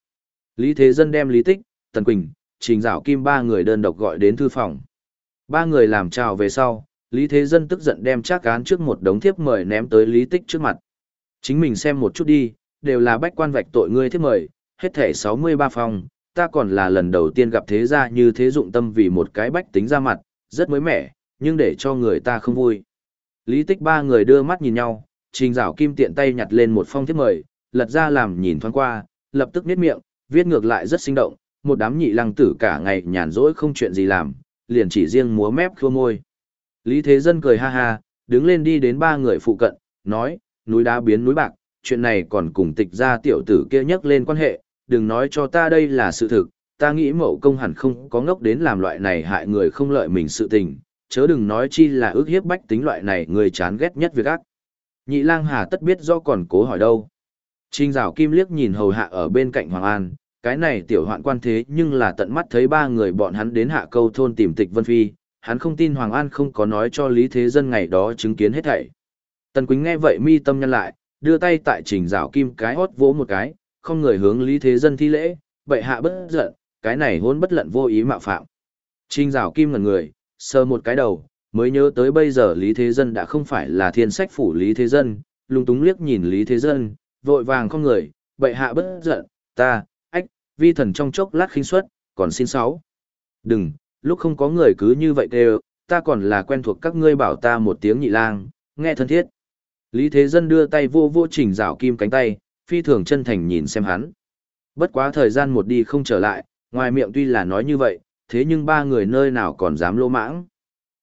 Lý Thế Dân đem Lý Tích, Tần Quỳnh, Trình Dạo Kim ba người đơn độc gọi đến thư phòng. Ba người làm chào về sau, Lý Thế Dân tức giận đem chắc án trước một đống thiếp mời ném tới Lý Tích trước mặt. Chính mình xem một chút đi, đều là bách quan vạch tội ngươi thiếp mời, hết thể 63 phòng, ta còn là lần đầu tiên gặp thế gia như thế dụng tâm vì một cái bách tính ra mặt, rất mới mẻ, nhưng để cho người ta không vui. Lý Tích ba người đưa mắt nhìn nhau, Trình rảo Kim tiện tay nhặt lên một phong thiếp mời, lật ra làm nhìn thoáng qua, lập tức niết miệng, viết ngược lại rất sinh động, một đám nhị lăng tử cả ngày nhàn rỗi không chuyện gì làm, liền chỉ riêng múa mép khua môi. Lý Thế Dân cười ha ha, đứng lên đi đến ba người phụ cận, nói, núi đá biến núi bạc, chuyện này còn cùng tịch ra tiểu tử kia nhắc lên quan hệ, đừng nói cho ta đây là sự thực, ta nghĩ mậu công hẳn không có ngốc đến làm loại này hại người không lợi mình sự tình, chớ đừng nói chi là ước hiếp bách tính loại này người chán ghét nhất việc ác. Nhị lang hà tất biết do còn cố hỏi đâu. Trình rào kim liếc nhìn hầu hạ ở bên cạnh Hoàng An, cái này tiểu hoạn quan thế nhưng là tận mắt thấy ba người bọn hắn đến hạ câu thôn tìm tịch Vân Phi, hắn không tin Hoàng An không có nói cho Lý Thế Dân ngày đó chứng kiến hết thảy. Tần Quýnh nghe vậy mi tâm nhân lại, đưa tay tại trình rào kim cái hót vỗ một cái, không người hướng Lý Thế Dân thi lễ, bệ hạ bất giận, cái này hôn bất lận vô ý mạo phạm. Trinh rào kim ngần người, sờ một cái đầu, mới nhớ tới bây giờ Lý Thế Dân đã không phải là thiên sách phủ Lý Thế Dân, lung túng liếc nhìn Lý Thế Dân, vội vàng không người, bệ hạ bất giận, ta, ách, vi thần trong chốc lát khinh suất, còn xin sáu. Đừng, lúc không có người cứ như vậy kêu, ta còn là quen thuộc các ngươi bảo ta một tiếng nhị lang, nghe thân thiết. Lý Thế Dân đưa tay vô vô trình rào kim cánh tay, phi thường chân thành nhìn xem hắn. Bất quá thời gian một đi không trở lại, ngoài miệng tuy là nói như vậy, thế nhưng ba người nơi nào còn dám lô mãng.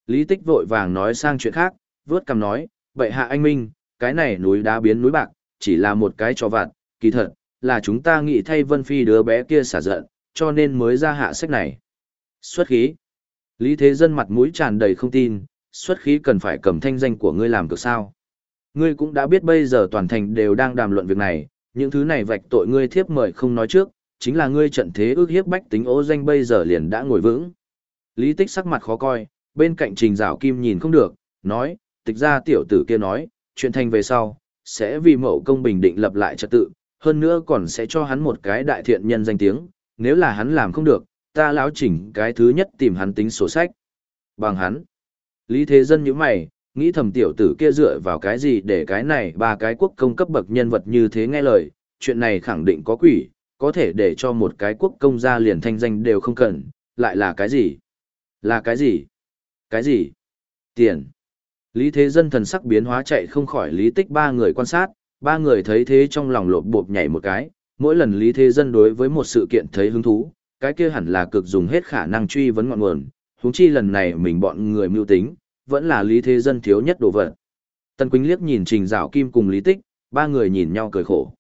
Lý Tích vội vàng nói sang chuyện khác, vớt cầm nói, vậy hạ anh Minh, cái này núi đá biến núi bạc, chỉ là một cái trò vặt, kỳ thật, là chúng ta nghĩ thay Vân Phi đứa bé kia xả giận, cho nên mới ra hạ sách này. Xuất khí. Lý Thế Dân mặt mũi tràn đầy không tin, xuất khí cần phải cầm thanh danh của ngươi làm cực sao. Ngươi cũng đã biết bây giờ toàn thành đều đang đàm luận việc này, những thứ này vạch tội ngươi thiếp mời không nói trước, chính là ngươi trận thế ước hiếp bách tính ô danh bây giờ liền đã ngồi vững. Lý Tích sắc mặt khó coi, bên cạnh Trình rào Kim nhìn không được, nói, tịch ra tiểu tử kia nói, chuyện thành về sau, sẽ vì mẫu công bình định lập lại trật tự, hơn nữa còn sẽ cho hắn một cái đại thiện nhân danh tiếng, nếu là hắn làm không được, ta lão chỉnh cái thứ nhất tìm hắn tính sổ sách. Bằng hắn. Lý Thế Dân như mày, nghĩ thầm tiểu tử kia dựa vào cái gì để cái này ba cái quốc công cấp bậc nhân vật như thế nghe lời, chuyện này khẳng định có quỷ, có thể để cho một cái quốc công gia liền thanh danh đều không cần, lại là cái gì? Là cái gì? Cái gì? Tiền. Lý Thế Dân thần sắc biến hóa chạy không khỏi lý tích ba người quan sát, ba người thấy thế trong lòng lộp bộp nhảy một cái, mỗi lần Lý Thế Dân đối với một sự kiện thấy hứng thú, cái kia hẳn là cực dùng hết khả năng truy vấn ngọn nguồn, huống chi lần này mình bọn người mưu tính, vẫn là Lý Thế Dân thiếu nhất đồ vật. Tần Quỳnh liếc nhìn Trình Dạo Kim cùng Lý Tích, ba người nhìn nhau cười khổ.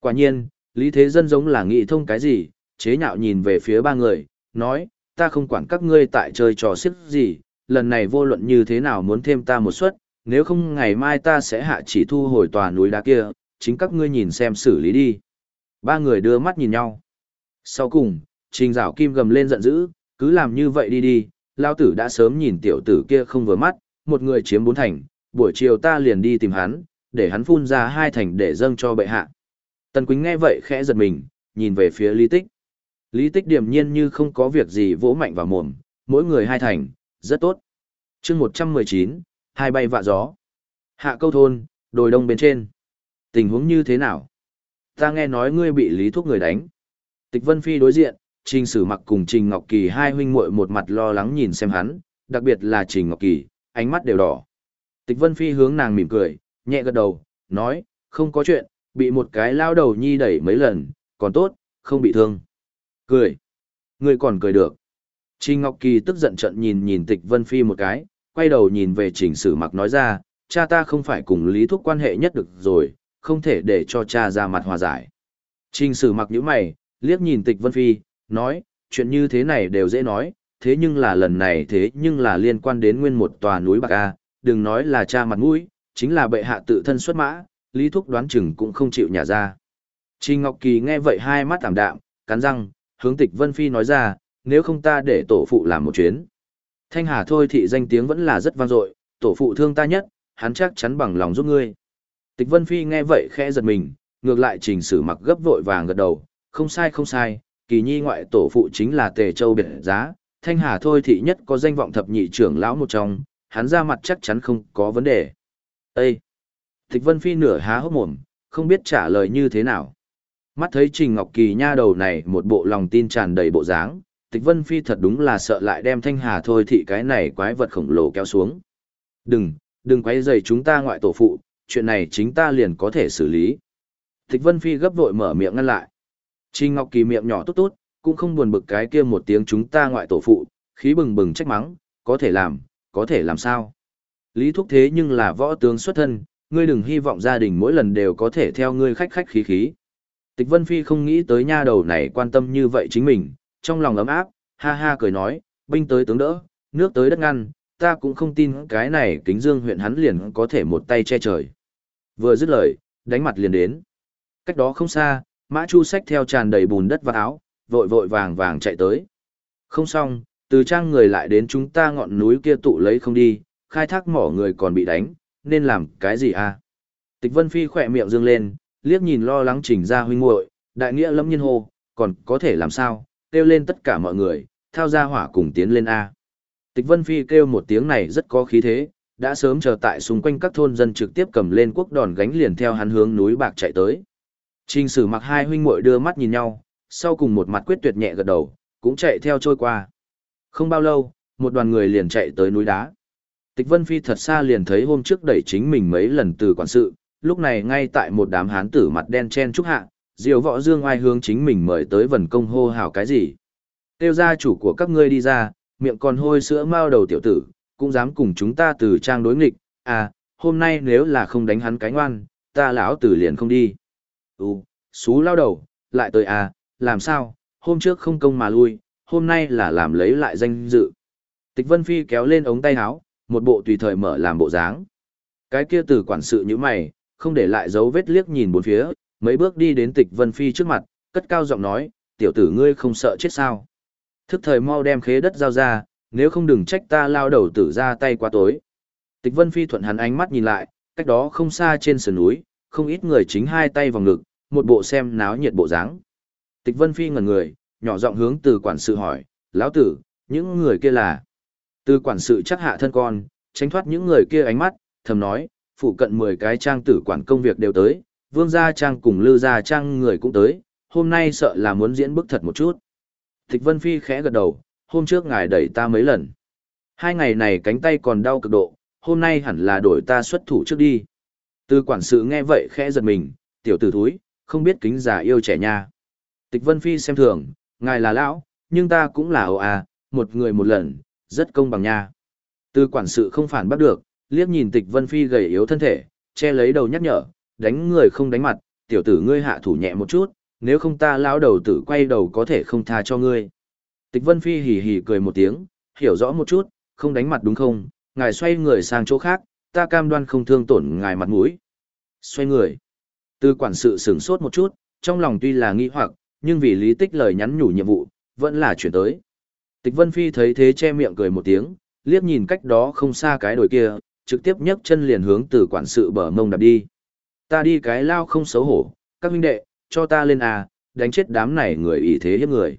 Quả nhiên, Lý Thế Dân giống là nghĩ thông cái gì, chế nhạo nhìn về phía ba người, nói, ta không quản các ngươi tại chơi trò xiếc gì, lần này vô luận như thế nào muốn thêm ta một suất, nếu không ngày mai ta sẽ hạ chỉ thu hồi tòa núi đá kia, chính các ngươi nhìn xem xử lý đi. Ba người đưa mắt nhìn nhau. Sau cùng, Trình Dạo Kim gầm lên giận dữ, cứ làm như vậy đi đi, lao tử đã sớm nhìn tiểu tử kia không vừa mắt, một người chiếm bốn thành, buổi chiều ta liền đi tìm hắn, để hắn phun ra hai thành để dâng cho bệ hạ. Tần Quỳnh nghe vậy khẽ giật mình, nhìn về phía Lý Tích. Lý Tích điềm nhiên như không có việc gì vỗ mạnh vào mồm, mỗi người hai thành, rất tốt. chương 119, hai bay vạ gió. Hạ câu thôn, đồi đông bên trên. Tình huống như thế nào? Ta nghe nói ngươi bị Lý Thúc người đánh. Tịch Vân Phi đối diện, Trình Sử Mặc cùng Trình Ngọc Kỳ hai huynh muội một mặt lo lắng nhìn xem hắn, đặc biệt là Trình Ngọc Kỳ, ánh mắt đều đỏ. Tịch Vân Phi hướng nàng mỉm cười, nhẹ gật đầu, nói, không có chuyện, bị một cái lao đầu nhi đẩy mấy lần, còn tốt, không bị thương. Cười. Người còn cười được. Trình Ngọc Kỳ tức giận trận nhìn nhìn Tịch Vân Phi một cái, quay đầu nhìn về Trình Sử Mặc nói ra, cha ta không phải cùng Lý Thúc quan hệ nhất được rồi, không thể để cho cha ra mặt hòa giải. Trình Sử Mặc nhíu mày, liếc nhìn Tịch Vân Phi, nói, chuyện như thế này đều dễ nói, thế nhưng là lần này thế nhưng là liên quan đến nguyên một tòa núi Bạc A, đừng nói là cha mặt mũi, chính là bệ hạ tự thân xuất mã, Lý Thúc đoán chừng cũng không chịu nhả ra. Trình Ngọc Kỳ nghe vậy hai mắt tạm đạm, cắn răng, hướng tịch Vân Phi nói ra, nếu không ta để tổ phụ làm một chuyến. Thanh Hà thôi thị danh tiếng vẫn là rất vang dội, tổ phụ thương ta nhất, hắn chắc chắn bằng lòng giúp ngươi. Tịch Vân Phi nghe vậy khẽ giật mình, ngược lại trình sử mặc gấp vội vàng gật đầu, không sai không sai, kỳ nhi ngoại tổ phụ chính là tề châu biệt giá, thanh hà thôi thị nhất có danh vọng thập nhị trưởng lão một trong, hắn ra mặt chắc chắn không có vấn đề. Ê! Tịch Vân Phi nửa há hốc mồm, không biết trả lời như thế nào. Mắt thấy Trình Ngọc Kỳ nha đầu này một bộ lòng tin tràn đầy bộ dáng, Tịch Vân Phi thật đúng là sợ lại đem Thanh Hà thôi thị cái này quái vật khổng lồ kéo xuống. Đừng, đừng quấy rầy chúng ta ngoại tổ phụ, chuyện này chính ta liền có thể xử lý. Tịch Vân Phi gấp vội mở miệng ngăn lại. Trình Ngọc Kỳ miệng nhỏ tốt tốt, cũng không buồn bực cái kia một tiếng chúng ta ngoại tổ phụ, khí bừng bừng trách mắng, có thể làm, có thể làm sao. Lý Thúc thế nhưng là võ tướng xuất thân, ngươi đừng hy vọng gia đình mỗi lần đều có thể theo ngươi khách khách khí khí. Tịch Vân Phi không nghĩ tới nha đầu này quan tâm như vậy chính mình, trong lòng ấm áp, ha ha cười nói, binh tới tướng đỡ, nước tới đất ngăn, ta cũng không tin cái này kính dương huyện hắn liền có thể một tay che trời. Vừa dứt lời, đánh mặt liền đến. Cách đó không xa, Mã Chu sách theo tràn đầy bùn đất và áo, vội vội vàng vàng chạy tới. Không xong, từ trang người lại đến chúng ta ngọn núi kia tụ lấy không đi, khai thác mỏ người còn bị đánh, nên làm cái gì à? Tịch Vân Phi khỏe miệng dương lên, liếc nhìn lo lắng chỉnh ra huynh muội, đại nghĩa lâm nhiên hô, còn có thể làm sao, kêu lên tất cả mọi người, thao ra hỏa cùng tiến lên A. Tịch Vân Phi kêu một tiếng này rất có khí thế, đã sớm chờ tại xung quanh các thôn dân trực tiếp cầm lên quốc đòn gánh liền theo hắn hướng núi bạc chạy tới. Trình sử mặc hai huynh muội đưa mắt nhìn nhau, sau cùng một mặt quyết tuyệt nhẹ gật đầu, cũng chạy theo trôi qua. Không bao lâu, một đoàn người liền chạy tới núi đá. Tịch Vân Phi thật xa liền thấy hôm trước đẩy chính mình mấy lần từ quản sự, lúc này ngay tại một đám hán tử mặt đen chen trúc hạ, diều võ dương ai hướng chính mình mời tới vần công hô hào cái gì. Tiêu gia chủ của các ngươi đi ra, miệng còn hôi sữa mao đầu tiểu tử, cũng dám cùng chúng ta từ trang đối nghịch, à, hôm nay nếu là không đánh hắn cái ngoan, ta lão tử liền không đi. Ừ, xú lao đầu, lại tới à, làm sao, hôm trước không công mà lui, hôm nay là làm lấy lại danh dự. Tịch Vân Phi kéo lên ống tay áo, một bộ tùy thời mở làm bộ dáng. Cái kia từ quản sự như mày, không để lại dấu vết liếc nhìn bốn phía, mấy bước đi đến Tịch Vân Phi trước mặt, cất cao giọng nói, tiểu tử ngươi không sợ chết sao. Thức thời mau đem khế đất giao ra, nếu không đừng trách ta lao đầu tử ra tay quá tối. Tịch Vân Phi thuận hắn ánh mắt nhìn lại, cách đó không xa trên sườn núi, không ít người chính hai tay vào ngực, một bộ xem náo nhiệt bộ dáng. Tịch Vân Phi ngẩn người, nhỏ giọng hướng từ quản sự hỏi, lão tử, những người kia là. Từ quản sự chắc hạ thân con, tránh thoát những người kia ánh mắt, thầm nói, phụ cận 10 cái trang tử quản công việc đều tới, vương gia trang cùng lư gia trang người cũng tới, hôm nay sợ là muốn diễn bức thật một chút. Tịch Vân Phi khẽ gật đầu, hôm trước ngài đẩy ta mấy lần. Hai ngày này cánh tay còn đau cực độ, hôm nay hẳn là đổi ta xuất thủ trước đi. Từ quản sự nghe vậy khẽ giật mình, tiểu tử thúi, không biết kính già yêu trẻ nha. Tịch Vân Phi xem thường, ngài là lão, nhưng ta cũng là ồ à, một người một lần, rất công bằng nha. Từ quản sự không phản bắt được, liếc nhìn Tịch Vân Phi gầy yếu thân thể, che lấy đầu nhắc nhở, đánh người không đánh mặt, tiểu tử ngươi hạ thủ nhẹ một chút, nếu không ta lão đầu tử quay đầu có thể không tha cho ngươi. Tịch Vân Phi hì hì cười một tiếng, hiểu rõ một chút, không đánh mặt đúng không, ngài xoay người sang chỗ khác, ta cam đoan không thương tổn ngài mặt mũi. Xoay người. Từ quản sự sửng sốt một chút, trong lòng tuy là nghi hoặc, nhưng vì lý tích lời nhắn nhủ nhiệm vụ, vẫn là chuyển tới. Tịch Vân Phi thấy thế che miệng cười một tiếng, liếc nhìn cách đó không xa cái đồi kia, trực tiếp nhấc chân liền hướng từ quản sự bờ mông đạp đi. Ta đi cái lao không xấu hổ, các huynh đệ, cho ta lên à, đánh chết đám này người ý thế hiếp người.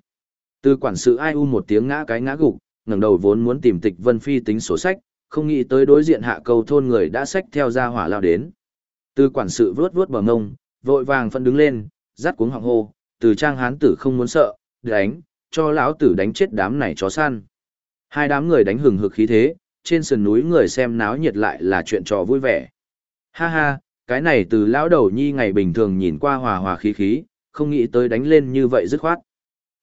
Từ quản sự ai u một tiếng ngã cái ngã gục, ngẩng đầu vốn muốn tìm tịch Vân Phi tính sổ sách, không nghĩ tới đối diện hạ cầu thôn người đã xách theo ra hỏa lao đến. Từ quản sự vướt vướt bờ ngông, vội vàng phân đứng lên, dắt cuống họng hô, từ trang hán tử không muốn sợ, đánh, cho lão tử đánh chết đám này chó săn. Hai đám người đánh hừng hực khí thế, trên sườn núi người xem náo nhiệt lại là chuyện trò vui vẻ. Ha ha, cái này từ lão đầu nhi ngày bình thường nhìn qua hòa hòa khí khí, không nghĩ tới đánh lên như vậy dứt khoát.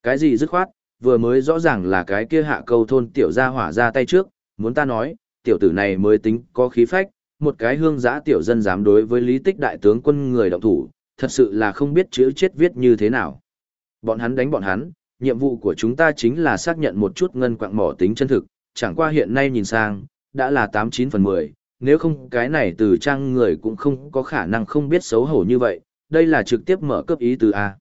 Cái gì dứt khoát, vừa mới rõ ràng là cái kia hạ câu thôn tiểu gia hỏa ra tay trước, muốn ta nói, tiểu tử này mới tính có khí phách, một cái hương giã tiểu dân dám đối với lý tích đại tướng quân người động thủ, thật sự là không biết chữ chết viết như thế nào. Bọn hắn đánh bọn hắn, nhiệm vụ của chúng ta chính là xác nhận một chút ngân quạng mỏ tính chân thực, chẳng qua hiện nay nhìn sang, đã là 89 phần 10, nếu không cái này từ trang người cũng không có khả năng không biết xấu hổ như vậy, đây là trực tiếp mở cấp ý từ A.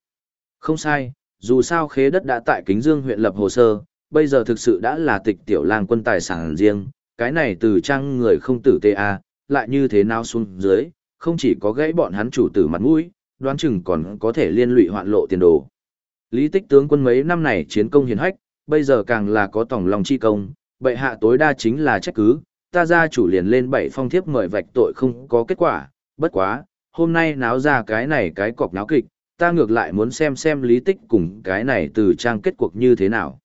Không sai, dù sao khế đất đã tại Kính Dương huyện lập hồ sơ, bây giờ thực sự đã là tịch tiểu lang quân tài sản riêng, cái này từ trang người không tử tê A, à, lại như thế nào xuống dưới, không chỉ có gãy bọn hắn chủ tử mặt mũi, đoán chừng còn có thể liên lụy hoạn lộ tiền đồ. Lý tích tướng quân mấy năm này chiến công hiển hách, bây giờ càng là có tổng lòng chi công, bệ hạ tối đa chính là trách cứ, ta gia chủ liền lên bảy phong thiếp mời vạch tội không có kết quả, bất quá, hôm nay náo ra cái này cái cọc náo kịch, ta ngược lại muốn xem xem lý tích cùng cái này từ trang kết cuộc như thế nào.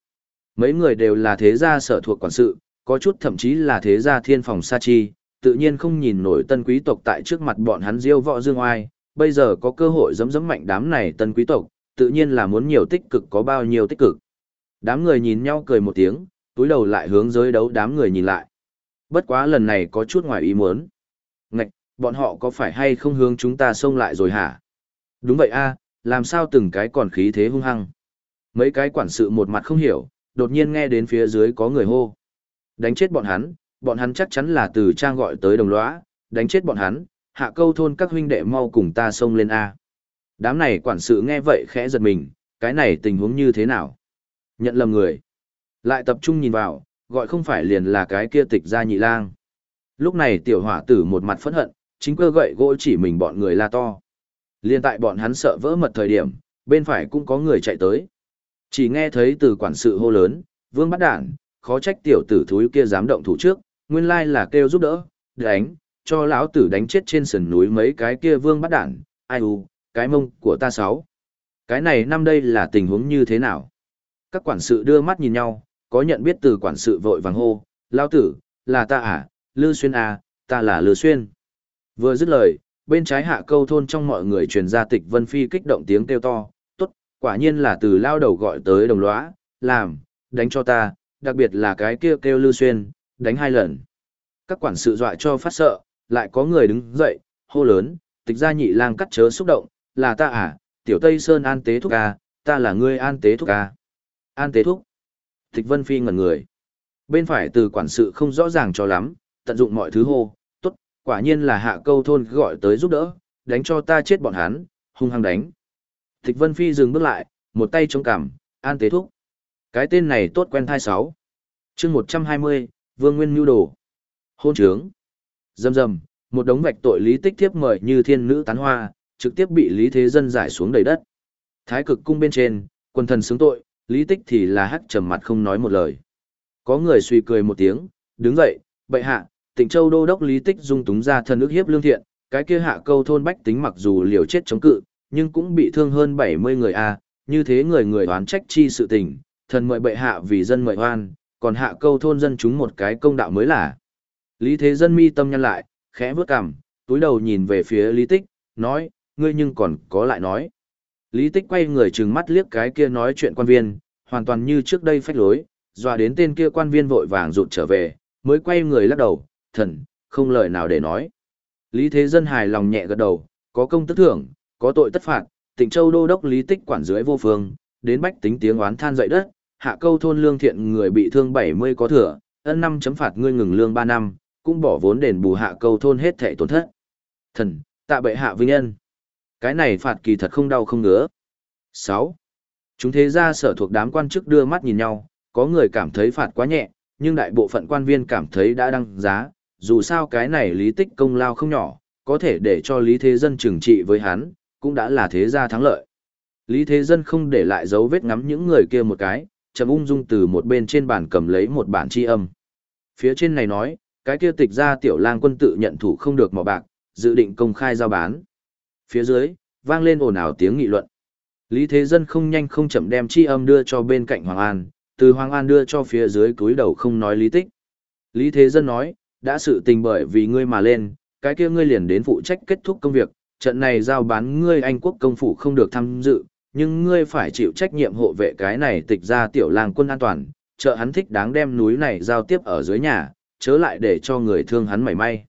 Mấy người đều là thế gia sở thuộc quản sự, có chút thậm chí là thế gia thiên phòng sa chi, tự nhiên không nhìn nổi tân quý tộc tại trước mặt bọn hắn diêu võ dương oai, bây giờ có cơ hội giấm giấm mạnh đám này tân quý tộc, tự nhiên là muốn nhiều tích cực có bao nhiêu tích cực. Đám người nhìn nhau cười một tiếng, túi đầu lại hướng giới đấu đám người nhìn lại. Bất quá lần này có chút ngoài ý muốn. Ngạch, bọn họ có phải hay không hướng chúng ta xông lại rồi hả? Đúng vậy a, làm sao từng cái còn khí thế hung hăng. Mấy cái quản sự một mặt không hiểu, đột nhiên nghe đến phía dưới có người hô. Đánh chết bọn hắn, bọn hắn chắc chắn là từ trang gọi tới đồng lõa, đánh chết bọn hắn, hạ câu thôn các huynh đệ mau cùng ta xông lên A. Đám này quản sự nghe vậy khẽ giật mình, cái này tình huống như thế nào? Nhận lầm người. Lại tập trung nhìn vào, gọi không phải liền là cái kia tịch ra nhị lang. Lúc này tiểu hỏa tử một mặt phẫn hận, chính cơ gậy gỗ chỉ mình bọn người la to. Liên tại bọn hắn sợ vỡ mật thời điểm, bên phải cũng có người chạy tới. Chỉ nghe thấy từ quản sự hô lớn, vương bắt đản, khó trách tiểu tử thúi kia dám động thủ trước, nguyên lai là kêu giúp đỡ, đánh, cho lão tử đánh chết trên sườn núi mấy cái kia vương bắt đản, ai u, cái mông của ta sáu. Cái này năm đây là tình huống như thế nào? Các quản sự đưa mắt nhìn nhau, có nhận biết từ quản sự vội vàng hô, lão tử, là ta à, Lư Xuyên à, ta là Lư Xuyên. Vừa dứt lời, bên trái hạ câu thôn trong mọi người truyền ra tịch Vân Phi kích động tiếng kêu to, tốt, quả nhiên là từ lao đầu gọi tới đồng lõa, làm, đánh cho ta, đặc biệt là cái kia kêu, kêu Lư Xuyên, đánh hai lần. Các quản sự dọa cho phát sợ, lại có người đứng dậy, hô lớn, tịch ra nhị lang cắt chớ xúc động, là ta à, tiểu Tây Sơn an tế thúc ca, ta là ngươi an tế thúc ca. An tế thúc. Tịch Vân Phi ngẩn người. Bên phải từ quản sự không rõ ràng cho lắm, tận dụng mọi thứ hô, tốt, quả nhiên là hạ câu thôn gọi tới giúp đỡ, đánh cho ta chết bọn hắn, hung hăng đánh. Tịch Vân Phi dừng bước lại, một tay chống cằm, an tế thúc. Cái tên này tốt quen thai sáu. chương 120, Vương Nguyên Nhu Đồ. Hôn trướng. Dầm dầm, một đống vạch tội lý tích tiếp mời như thiên nữ tán hoa, trực tiếp bị lý thế dân giải xuống đầy đất. Thái cực cung bên trên, quân thần xứng tội, lý tích thì là hắc trầm mặt không nói một lời. Có người suy cười một tiếng, đứng dậy, bệ hạ, tỉnh châu đô đốc lý tích dung túng ra thân ước hiếp lương thiện, cái kia hạ câu thôn bách tính mặc dù liều chết chống cự, nhưng cũng bị thương hơn 70 người a như thế người người oán trách chi sự tình, thần mời bệ hạ vì dân mời oan, còn hạ câu thôn dân chúng một cái công đạo mới là. Lý Thế Dân mi tâm nhăn lại, khẽ bước cằm, túi đầu nhìn về phía Lý Tích, nói, ngươi nhưng còn có lại nói. Lý Tích quay người trừng mắt liếc cái kia nói chuyện quan viên, hoàn toàn như trước đây phách lối, dọa đến tên kia quan viên vội vàng rụt trở về, mới quay người lắc đầu, thần, không lời nào để nói. Lý Thế Dân hài lòng nhẹ gật đầu, có công tức thưởng, có tội tất phạt, tỉnh Châu Đô Đốc Lý Tích quản dưới vô phương, đến bách tính tiếng oán than dậy đất, hạ câu thôn lương thiện người bị thương 70 có thừa, ân năm chấm phạt ngươi ngừng lương 3 năm, cũng bỏ vốn đền bù hạ câu thôn hết thảy tổn thất. Thần, tạ bệ hạ vinh nhân. Cái này phạt kỳ thật không đau không ngứa. 6. Chúng thế gia sở thuộc đám quan chức đưa mắt nhìn nhau, có người cảm thấy phạt quá nhẹ, nhưng đại bộ phận quan viên cảm thấy đã đăng giá, dù sao cái này lý tích công lao không nhỏ, có thể để cho lý thế dân trừng trị với hắn, cũng đã là thế gia thắng lợi. Lý thế dân không để lại dấu vết ngắm những người kia một cái, trầm ung dung từ một bên trên bàn cầm lấy một bản tri âm. Phía trên này nói, cái kia tịch ra tiểu lang quân tự nhận thủ không được mỏ bạc, dự định công khai giao bán. Phía dưới, vang lên ồn ào tiếng nghị luận. Lý Thế Dân không nhanh không chậm đem chi âm đưa cho bên cạnh Hoàng An, từ Hoàng An đưa cho phía dưới túi đầu không nói lý tích. Lý Thế Dân nói, đã sự tình bởi vì ngươi mà lên, cái kia ngươi liền đến phụ trách kết thúc công việc, trận này giao bán ngươi Anh quốc công phủ không được tham dự, nhưng ngươi phải chịu trách nhiệm hộ vệ cái này tịch ra tiểu lang quân an toàn, trợ hắn thích đáng đem núi này giao tiếp ở dưới nhà, chớ lại để cho người thương hắn mảy may.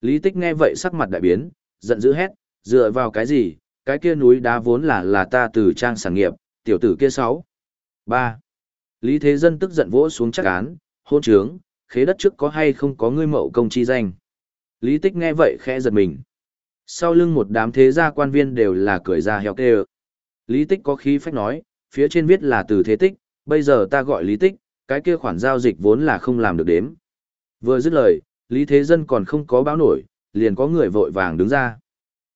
Lý Tích nghe vậy sắc mặt đại biến, giận dữ hét, dựa vào cái gì, cái kia núi đá vốn là là ta từ trang sản nghiệp, tiểu tử kia sáu. ba Lý Thế Dân tức giận vỗ xuống chắc án, hôn trướng, khế đất trước có hay không có ngươi mậu công chi danh. Lý Tích nghe vậy khẽ giật mình. Sau lưng một đám thế gia quan viên đều là cười ra heo kêu. Lý Tích có khí phách nói, phía trên viết là từ thế tích, bây giờ ta gọi Lý Tích, cái kia khoản giao dịch vốn là không làm được đếm. Vừa dứt lời, Lý Thế Dân còn không có báo nổi, liền có người vội vàng đứng ra.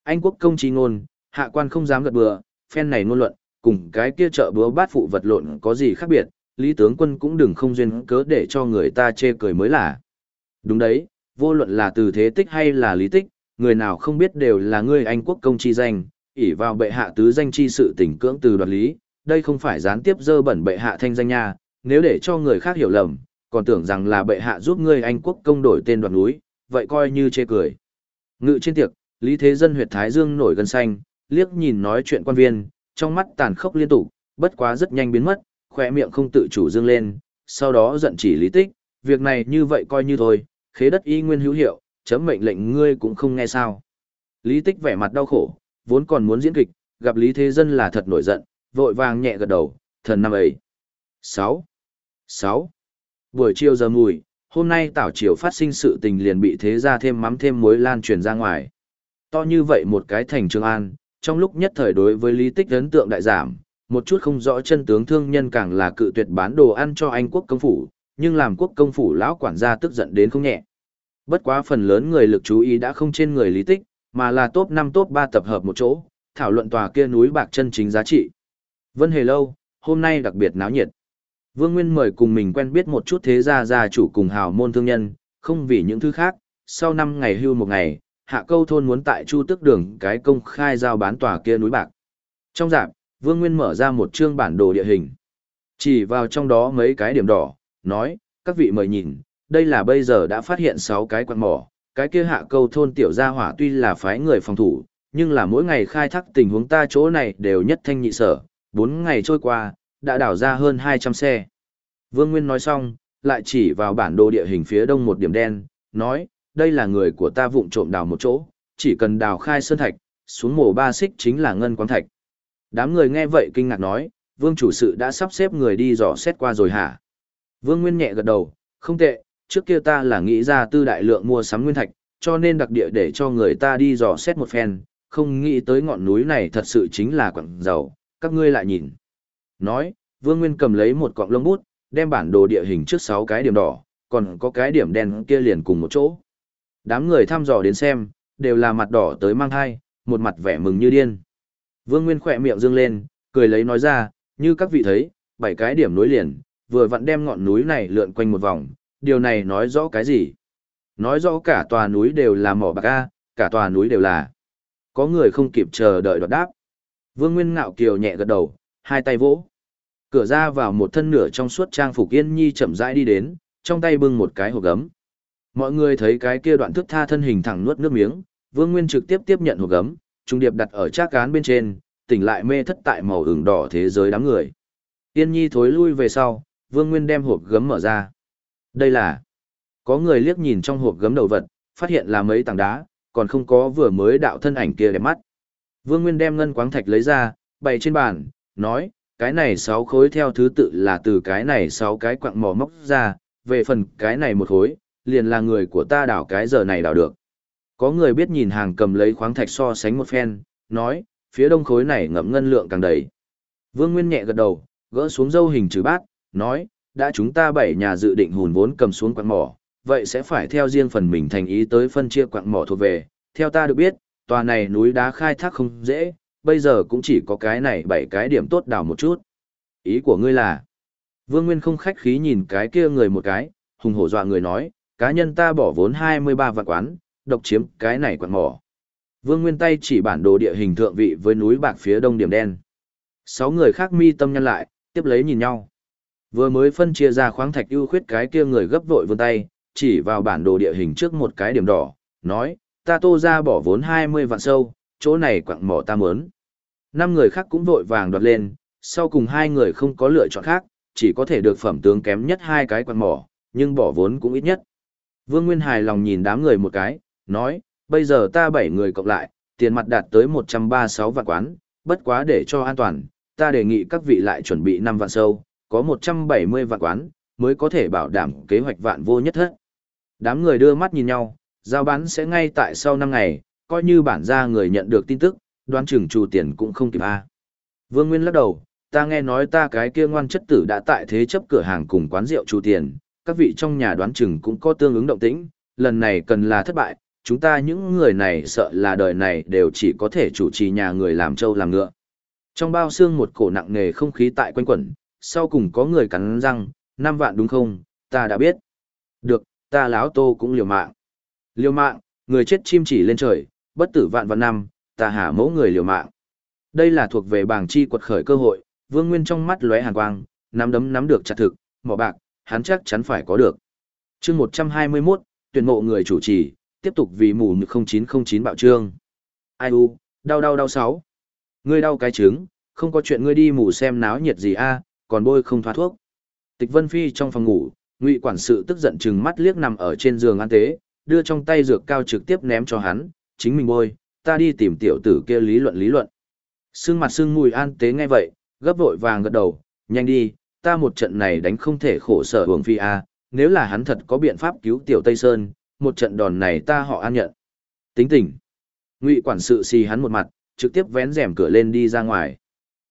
Anh quốc công chi ngôn, hạ quan không dám gật bừa, phen này ngôn luận, cùng cái kia chợ búa bát phụ vật lộn có gì khác biệt, Lý tướng quân cũng đừng không duyên cớ để cho người ta chê cười mới là. Đúng đấy, vô luận là từ thế tích hay là lý tích, người nào không biết đều là ngươi anh quốc công chi danh, ỷ vào bệ hạ tứ danh chi sự tỉnh cưỡng từ đoạt lý, đây không phải gián tiếp dơ bẩn bệ hạ thanh danh nha, nếu để cho người khác hiểu lầm, còn tưởng rằng là bệ hạ giúp ngươi anh quốc công đổi tên đoạt núi, vậy coi như chê cười. Ngự trên tiệc, Lý Thế Dân huyệt thái dương nổi gân xanh, liếc nhìn nói chuyện quan viên, trong mắt tàn khốc liên tục, bất quá rất nhanh biến mất, khỏe miệng không tự chủ dương lên, sau đó giận chỉ lý tích, việc này như vậy coi như thôi, khế đất y nguyên hữu hiệu, chấm mệnh lệnh ngươi cũng không nghe sao. Lý tích vẻ mặt đau khổ, vốn còn muốn diễn kịch, gặp Lý Thế Dân là thật nổi giận, vội vàng nhẹ gật đầu, thần năm ấy. 6. 6. Buổi chiều giờ mùi, hôm nay tảo triều phát sinh sự tình liền bị thế ra thêm mắm thêm muối lan truyền ra ngoài. To như vậy một cái thành Trường An, trong lúc nhất thời đối với lý tích ấn tượng đại giảm, một chút không rõ chân tướng thương nhân càng là cự tuyệt bán đồ ăn cho anh quốc công phủ, nhưng làm quốc công phủ lão quản gia tức giận đến không nhẹ. Bất quá phần lớn người lực chú ý đã không trên người lý tích, mà là top 5 top 3 tập hợp một chỗ, thảo luận tòa kia núi bạc chân chính giá trị. Vân Hề Lâu, hôm nay đặc biệt náo nhiệt. Vương Nguyên mời cùng mình quen biết một chút thế gia gia chủ cùng hào môn thương nhân, không vì những thứ khác, sau 5 ngày hưu một ngày, hạ câu thôn muốn tại Chu Tức Đường cái công khai giao bán tòa kia núi bạc. Trong dạng Vương Nguyên mở ra một chương bản đồ địa hình. Chỉ vào trong đó mấy cái điểm đỏ, nói, các vị mời nhìn, đây là bây giờ đã phát hiện 6 cái quặng mỏ, cái kia hạ câu thôn tiểu gia hỏa tuy là phái người phòng thủ, nhưng là mỗi ngày khai thác tình huống ta chỗ này đều nhất thanh nhị sở, 4 ngày trôi qua, đã đảo ra hơn 200 xe. Vương Nguyên nói xong, lại chỉ vào bản đồ địa hình phía đông một điểm đen, nói, đây là người của ta vụng trộm đào một chỗ, chỉ cần đào khai sơn thạch, xuống mổ ba xích chính là ngân quang thạch. Đám người nghe vậy kinh ngạc nói, vương chủ sự đã sắp xếp người đi dò xét qua rồi hả? Vương Nguyên nhẹ gật đầu, không tệ, trước kia ta là nghĩ ra tư đại lượng mua sắm nguyên thạch, cho nên đặc địa để cho người ta đi dò xét một phen, không nghĩ tới ngọn núi này thật sự chính là quặng dầu, các ngươi lại nhìn. Nói, Vương Nguyên cầm lấy một cọng lông bút, đem bản đồ địa hình trước 6 cái điểm đỏ, còn có cái điểm đen kia liền cùng một chỗ. Đám người thăm dò đến xem, đều là mặt đỏ tới mang thai, một mặt vẻ mừng như điên. Vương Nguyên khỏe miệng dương lên, cười lấy nói ra, như các vị thấy, bảy cái điểm nối liền, vừa vặn đem ngọn núi này lượn quanh một vòng, điều này nói rõ cái gì? Nói rõ cả tòa núi đều là mỏ bạc A, cả tòa núi đều là. Có người không kịp chờ đợi đoạt đáp. Vương Nguyên ngạo kiều nhẹ gật đầu, hai tay vỗ. Cửa ra vào một thân nửa trong suốt trang phục yên nhi chậm rãi đi đến, trong tay bưng một cái hộp gấm. Mọi người thấy cái kia đoạn thức tha thân hình thẳng nuốt nước miếng, Vương Nguyên trực tiếp tiếp nhận hộp gấm, trung điệp đặt ở trác cán bên trên, tỉnh lại mê thất tại màu ửng đỏ thế giới đám người. Yên nhi thối lui về sau, Vương Nguyên đem hộp gấm mở ra. Đây là... Có người liếc nhìn trong hộp gấm đầu vật, phát hiện là mấy tảng đá, còn không có vừa mới đạo thân ảnh kia đẹp mắt. Vương Nguyên đem ngân quáng thạch lấy ra, bày trên bàn, nói, cái này sáu khối theo thứ tự là từ cái này sáu cái quặng mỏ móc ra, về phần cái này một khối, liền là người của ta đảo cái giờ này đảo được. Có người biết nhìn hàng cầm lấy khoáng thạch so sánh một phen, nói, phía đông khối này ngậm ngân lượng càng đầy. Vương Nguyên nhẹ gật đầu, gỡ xuống dâu hình trừ bát, nói, đã chúng ta bảy nhà dự định hùn vốn cầm xuống quặng mỏ, vậy sẽ phải theo riêng phần mình thành ý tới phân chia quặng mỏ thuộc về. Theo ta được biết, tòa này núi đá khai thác không dễ, bây giờ cũng chỉ có cái này bảy cái điểm tốt đào một chút. Ý của ngươi là, Vương Nguyên không khách khí nhìn cái kia người một cái, hùng hổ dọa người nói, cá nhân ta bỏ vốn 23 vạn quán, độc chiếm cái này quặng mỏ. Vương Nguyên tay chỉ bản đồ địa hình thượng vị với núi bạc phía đông điểm đen. Sáu người khác mi tâm nhăn lại, tiếp lấy nhìn nhau. Vừa mới phân chia ra khoáng thạch ưu khuyết cái kia người gấp vội vươn tay, chỉ vào bản đồ địa hình trước một cái điểm đỏ, nói, ta tô ra bỏ vốn 20 vạn sâu, chỗ này quặng mỏ ta muốn. Năm người khác cũng vội vàng đoạt lên, sau cùng hai người không có lựa chọn khác, chỉ có thể được phẩm tướng kém nhất hai cái quặng mỏ, nhưng bỏ vốn cũng ít nhất. Vương Nguyên hài lòng nhìn đám người một cái, nói, bây giờ ta bảy người cộng lại, tiền mặt đạt tới 136 vạn quán, bất quá để cho an toàn, ta đề nghị các vị lại chuẩn bị 5 vạn sâu, có 170 vạn quán, mới có thể bảo đảm kế hoạch vạn vô nhất hết. Đám người đưa mắt nhìn nhau, giao bán sẽ ngay tại sau 5 ngày, coi như bản gia người nhận được tin tức, đoán chừng trù tiền cũng không kịp a. Vương Nguyên lắc đầu, ta nghe nói ta cái kia ngoan chất tử đã tại thế chấp cửa hàng cùng quán rượu trù tiền, các vị trong nhà đoán chừng cũng có tương ứng động tĩnh, lần này cần là thất bại, chúng ta những người này sợ là đời này đều chỉ có thể chủ trì nhà người làm trâu làm ngựa. Trong bao xương một cổ nặng nề không khí tại quanh quẩn, sau cùng có người cắn răng, năm vạn đúng không, ta đã biết. Được, ta láo tô cũng liều mạng. Liều mạng, người chết chim chỉ lên trời, bất tử vạn vạn năm, ta hạ mẫu người liều mạng. Đây là thuộc về bảng chi quật khởi cơ hội, Vương Nguyên trong mắt lóe hàn quang, nắm đấm nắm được chặt thực, mỏ bạc, hắn chắc chắn phải có được. chương 121, tuyển mộ người chủ trì, tiếp tục vì mù 0909 bạo trương. Ai u, đau đau đau sáu. Ngươi đau cái trứng, không có chuyện ngươi đi mù xem náo nhiệt gì a, còn bôi không thoát thuốc. Tịch Vân Phi trong phòng ngủ, Ngụy quản sự tức giận chừng mắt liếc nằm ở trên giường an tế, đưa trong tay dược cao trực tiếp ném cho hắn, chính mình bôi, ta đi tìm tiểu tử kia lý luận lý luận. Sương mặt sương mùi an tế nghe vậy, gấp vội vàng gật đầu, nhanh đi, ta một trận này đánh không thể khổ sở hưởng phi a, nếu là hắn thật có biện pháp cứu tiểu Tây Sơn, một trận đòn này ta họ an nhận. Tính tình. Ngụy quản sự xì hắn một mặt, trực tiếp vén rèm cửa lên đi ra ngoài.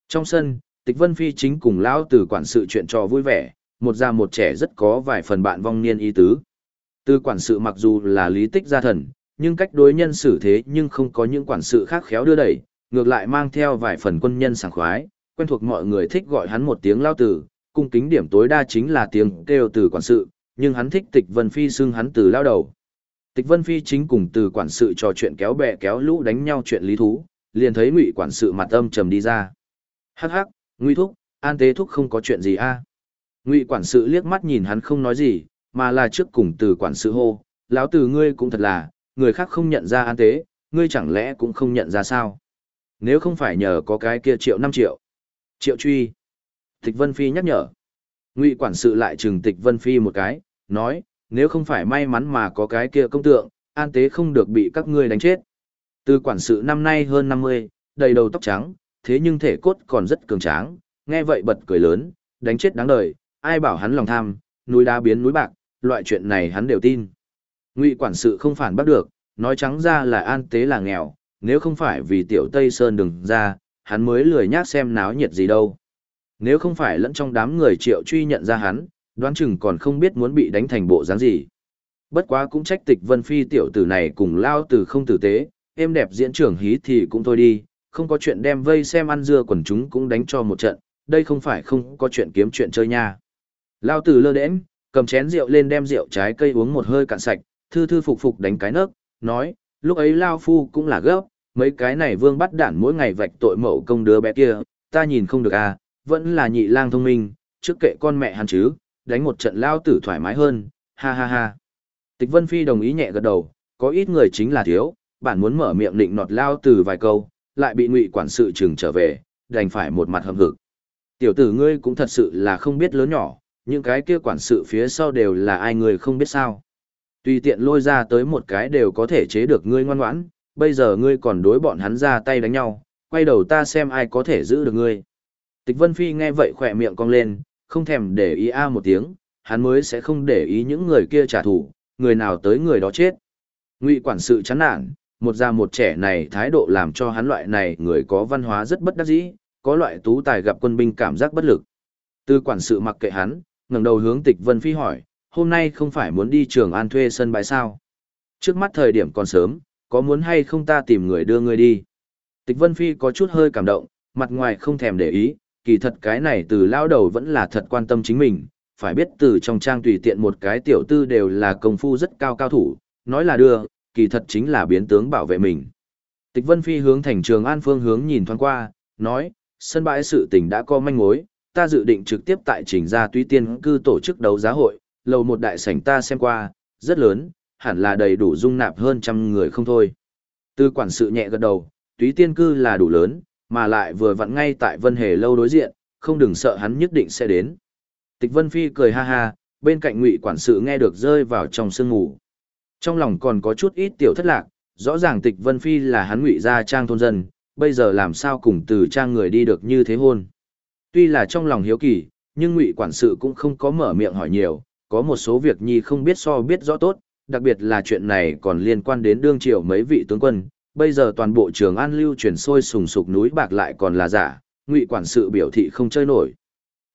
Trong sân, Tịch Vân Phi chính cùng lão Tử quản sự chuyện trò vui vẻ, một già một trẻ rất có vài phần bạn vong niên ý tứ. Từ quản sự mặc dù là lý tích gia thần, nhưng cách đối nhân xử thế nhưng không có những quản sự khác khéo đưa đẩy, ngược lại mang theo vài phần quân nhân sảng khoái, quen thuộc mọi người thích gọi hắn một tiếng lao tử, cung kính điểm tối đa chính là tiếng kêu từ quản sự, nhưng hắn thích Tịch Vân Phi xưng hắn từ lao đầu. Tịch Vân Phi chính cùng từ quản sự trò chuyện kéo bè kéo lũ đánh nhau chuyện lý thú, liền thấy Ngụy quản sự mặt âm trầm đi ra. Hắc hắc, Ngụy thúc, An Tế thúc không có chuyện gì a? Ngụy quản sự liếc mắt nhìn hắn không nói gì, mà là trước cùng từ quản sự hô, lão từ ngươi cũng thật là, người khác không nhận ra An Tế, ngươi chẳng lẽ cũng không nhận ra sao? Nếu không phải nhờ có cái kia triệu năm triệu. Triệu truy. Tịch Vân Phi nhắc nhở. Ngụy quản sự lại trừng Tịch Vân Phi một cái, nói, nếu không phải may mắn mà có cái kia công tượng, an tế không được bị các ngươi đánh chết. Từ quản sự năm nay hơn 50, đầy đầu tóc trắng, thế nhưng thể cốt còn rất cường tráng, nghe vậy bật cười lớn, đánh chết đáng đời, ai bảo hắn lòng tham, núi đá biến núi bạc, loại chuyện này hắn đều tin. Ngụy quản sự không phản bắt được, nói trắng ra là an tế là nghèo, nếu không phải vì tiểu Tây Sơn đừng ra, hắn mới lười nhác xem náo nhiệt gì đâu. Nếu không phải lẫn trong đám người triệu truy nhận ra hắn, đoán chừng còn không biết muốn bị đánh thành bộ dáng gì. Bất quá cũng trách tịch vân phi tiểu tử này cùng lao từ không tử tế, êm đẹp diễn trưởng hí thì cũng thôi đi, không có chuyện đem vây xem ăn dưa quần chúng cũng đánh cho một trận, đây không phải không có chuyện kiếm chuyện chơi nha. Lao tử lơ đễnh, cầm chén rượu lên đem rượu trái cây uống một hơi cạn sạch, thư thư phục phục đánh cái nấc, nói, lúc ấy Lao Phu cũng là gấp, mấy cái này vương bắt đản mỗi ngày vạch tội mậu công đứa bé kia, ta nhìn không được à, vẫn là nhị lang thông minh, trước kệ con mẹ hắn chứ, đánh một trận lao tử thoải mái hơn, ha ha ha. Tịch Vân Phi đồng ý nhẹ gật đầu, có ít người chính là thiếu, bạn muốn mở miệng định nọt lao tử vài câu, lại bị ngụy quản sự trừng trở về, đành phải một mặt hầm hực. Tiểu tử ngươi cũng thật sự là không biết lớn nhỏ, những cái kia quản sự phía sau đều là ai người không biết sao. Tùy tiện lôi ra tới một cái đều có thể chế được ngươi ngoan ngoãn, bây giờ ngươi còn đối bọn hắn ra tay đánh nhau, quay đầu ta xem ai có thể giữ được ngươi. Tịch Vân Phi nghe vậy khỏe miệng cong lên, không thèm để ý a một tiếng, hắn mới sẽ không để ý những người kia trả thù, người nào tới người đó chết. Ngụy quản sự chán nản, một già một trẻ này thái độ làm cho hắn loại này người có văn hóa rất bất đắc dĩ, có loại tú tài gặp quân binh cảm giác bất lực. Tư quản sự mặc kệ hắn, ngẩng đầu hướng Tịch Vân Phi hỏi, hôm nay không phải muốn đi trường an thuê sân bãi sao? Trước mắt thời điểm còn sớm, có muốn hay không ta tìm người đưa ngươi đi? Tịch Vân Phi có chút hơi cảm động, mặt ngoài không thèm để ý, kỳ thật cái này từ lao đầu vẫn là thật quan tâm chính mình, phải biết từ trong trang tùy tiện một cái tiểu tư đều là công phu rất cao cao thủ, nói là đưa, kỳ thật chính là biến tướng bảo vệ mình. Tịch Vân Phi hướng thành trường An Phương hướng nhìn thoáng qua, nói, sân bãi sự tình đã có manh mối, ta dự định trực tiếp tại trình ra tuy tiên cư tổ chức đấu giá hội, lầu một đại sảnh ta xem qua, rất lớn, hẳn là đầy đủ dung nạp hơn trăm người không thôi. Tư quản sự nhẹ gật đầu, túy tiên cư là đủ lớn, mà lại vừa vặn ngay tại Vân Hề lâu đối diện, không đừng sợ hắn nhất định sẽ đến. Tịch Vân Phi cười ha ha, bên cạnh Ngụy quản sự nghe được rơi vào trong sương ngủ. Trong lòng còn có chút ít tiểu thất lạc, rõ ràng Tịch Vân Phi là hắn Ngụy gia trang thôn dân, bây giờ làm sao cùng từ trang người đi được như thế hôn. Tuy là trong lòng hiếu kỳ, nhưng Ngụy quản sự cũng không có mở miệng hỏi nhiều, có một số việc nhi không biết so biết rõ tốt, đặc biệt là chuyện này còn liên quan đến đương triều mấy vị tướng quân, bây giờ toàn bộ trường an lưu chuyển sôi sùng sục núi bạc lại còn là giả, ngụy quản sự biểu thị không chơi nổi.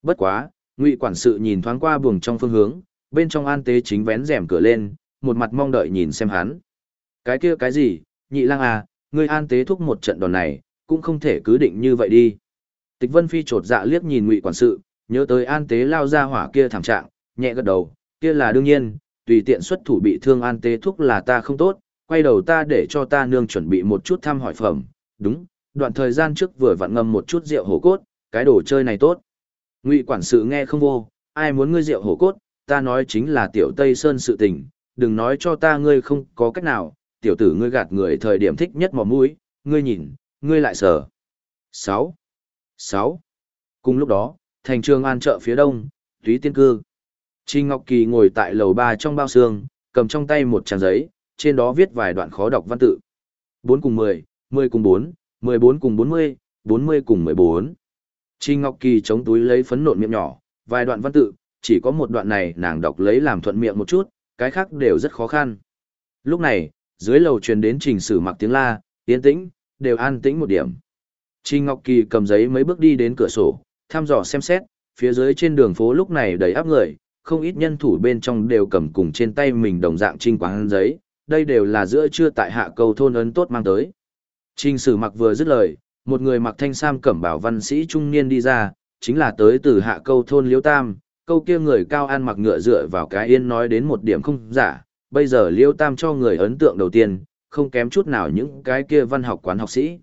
Bất quá, ngụy quản sự nhìn thoáng qua buồng trong phương hướng, bên trong an tế chính vén rèm cửa lên, một mặt mong đợi nhìn xem hắn. Cái kia cái gì, nhị lang à, ngươi an tế thúc một trận đòn này, cũng không thể cứ định như vậy đi. Tịch Vân Phi trột dạ liếc nhìn ngụy quản sự, nhớ tới an tế lao ra hỏa kia thảm trạng, nhẹ gật đầu, kia là đương nhiên, tùy tiện xuất thủ bị thương an tế thúc là ta không tốt, quay đầu ta để cho ta nương chuẩn bị một chút thăm hỏi phẩm, đúng, đoạn thời gian trước vừa vặn ngâm một chút rượu hổ cốt, cái đồ chơi này tốt. Ngụy quản sự nghe không vô, ai muốn ngươi rượu hổ cốt, ta nói chính là tiểu Tây Sơn sự tình, đừng nói cho ta ngươi không có cách nào, tiểu tử ngươi gạt người thời điểm thích nhất mò mũi, ngươi nhìn, ngươi lại sở. 6. 6. Cùng lúc đó, thành trường an chợ phía đông, túy tiên cư. Trình Ngọc Kỳ ngồi tại lầu 3 trong bao xương, cầm trong tay một trang giấy, trên đó viết vài đoạn khó đọc văn tự. 4 cùng 10, 10 cùng 4, 14 cùng 40, 40 cùng 14. Trình Ngọc Kỳ chống túi lấy phấn nộn miệng nhỏ, vài đoạn văn tự, chỉ có một đoạn này nàng đọc lấy làm thuận miệng một chút, cái khác đều rất khó khăn. Lúc này, dưới lầu truyền đến trình sử mặc tiếng la, yên tĩnh, đều an tĩnh một điểm. Trình Ngọc Kỳ cầm giấy mấy bước đi đến cửa sổ, thăm dò xem xét, phía dưới trên đường phố lúc này đầy áp người, không ít nhân thủ bên trong đều cầm cùng trên tay mình đồng dạng trinh quán giấy, đây đều là giữa trưa tại hạ cầu thôn ấn tốt mang tới. Trình sử mặc vừa dứt lời, một người mặc thanh sam cẩm bảo văn sĩ trung niên đi ra, chính là tới từ hạ câu thôn Liễu Tam, câu kia người cao ăn mặc ngựa dựa vào cái yên nói đến một điểm không giả, bây giờ Liêu Tam cho người ấn tượng đầu tiên, không kém chút nào những cái kia văn học quán học sĩ.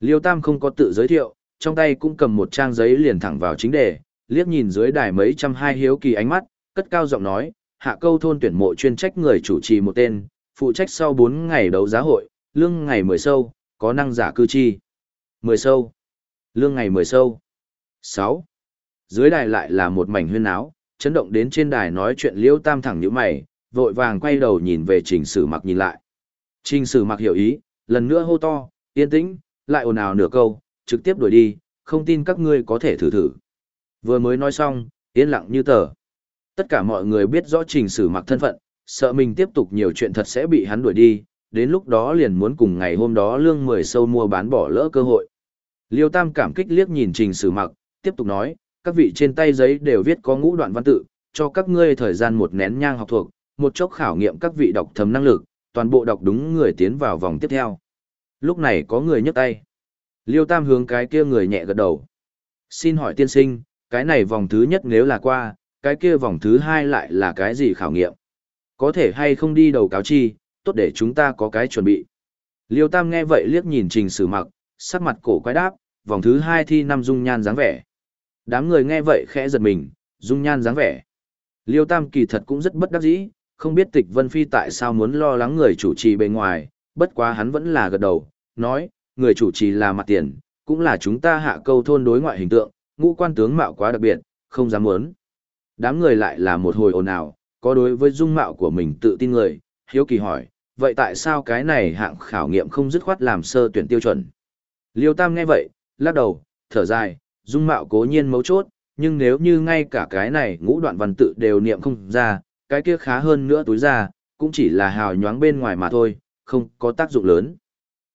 Liêu Tam không có tự giới thiệu, trong tay cũng cầm một trang giấy liền thẳng vào chính đề, liếc nhìn dưới đài mấy trăm hai hiếu kỳ ánh mắt, cất cao giọng nói, hạ câu thôn tuyển mộ chuyên trách người chủ trì một tên, phụ trách sau 4 ngày đấu giá hội, lương ngày 10 sâu, có năng giả cư chi. 10 sâu. Lương ngày 10 sâu. 6. Dưới đài lại là một mảnh huyên áo, chấn động đến trên đài nói chuyện liêu tam thẳng như mày, vội vàng quay đầu nhìn về trình sử mặc nhìn lại. Trình sử mặc hiểu ý, lần nữa hô to, yên tĩnh, lại ồn ào nửa câu, trực tiếp đuổi đi, không tin các ngươi có thể thử thử. Vừa mới nói xong, yên lặng như tờ. Tất cả mọi người biết rõ trình sử mặc thân phận, sợ mình tiếp tục nhiều chuyện thật sẽ bị hắn đuổi đi, đến lúc đó liền muốn cùng ngày hôm đó lương 10 sâu mua bán bỏ lỡ cơ hội. Liêu Tam cảm kích liếc nhìn trình sử mặc, tiếp tục nói, các vị trên tay giấy đều viết có ngũ đoạn văn tự, cho các ngươi thời gian một nén nhang học thuộc, một chốc khảo nghiệm các vị đọc thầm năng lực, toàn bộ đọc đúng người tiến vào vòng tiếp theo. Lúc này có người nhấc tay. Liêu Tam hướng cái kia người nhẹ gật đầu. Xin hỏi tiên sinh, cái này vòng thứ nhất nếu là qua, cái kia vòng thứ hai lại là cái gì khảo nghiệm? Có thể hay không đi đầu cáo chi, tốt để chúng ta có cái chuẩn bị. Liêu Tam nghe vậy liếc nhìn trình sử mặc, sắc mặt cổ quái đáp, vòng thứ hai thi năm dung nhan dáng vẻ. Đám người nghe vậy khẽ giật mình, dung nhan dáng vẻ. Liêu Tam kỳ thật cũng rất bất đắc dĩ, không biết tịch Vân Phi tại sao muốn lo lắng người chủ trì bề ngoài, bất quá hắn vẫn là gật đầu, nói, người chủ trì là mặt tiền, cũng là chúng ta hạ câu thôn đối ngoại hình tượng, ngũ quan tướng mạo quá đặc biệt, không dám muốn. Đám người lại là một hồi ồn ào, có đối với dung mạo của mình tự tin người, hiếu kỳ hỏi, vậy tại sao cái này hạng khảo nghiệm không dứt khoát làm sơ tuyển tiêu chuẩn? Liêu Tam nghe vậy, lắc đầu, thở dài, dung mạo cố nhiên mấu chốt, nhưng nếu như ngay cả cái này ngũ đoạn văn tự đều niệm không ra, cái kia khá hơn nữa túi ra, cũng chỉ là hào nhoáng bên ngoài mà thôi, không có tác dụng lớn.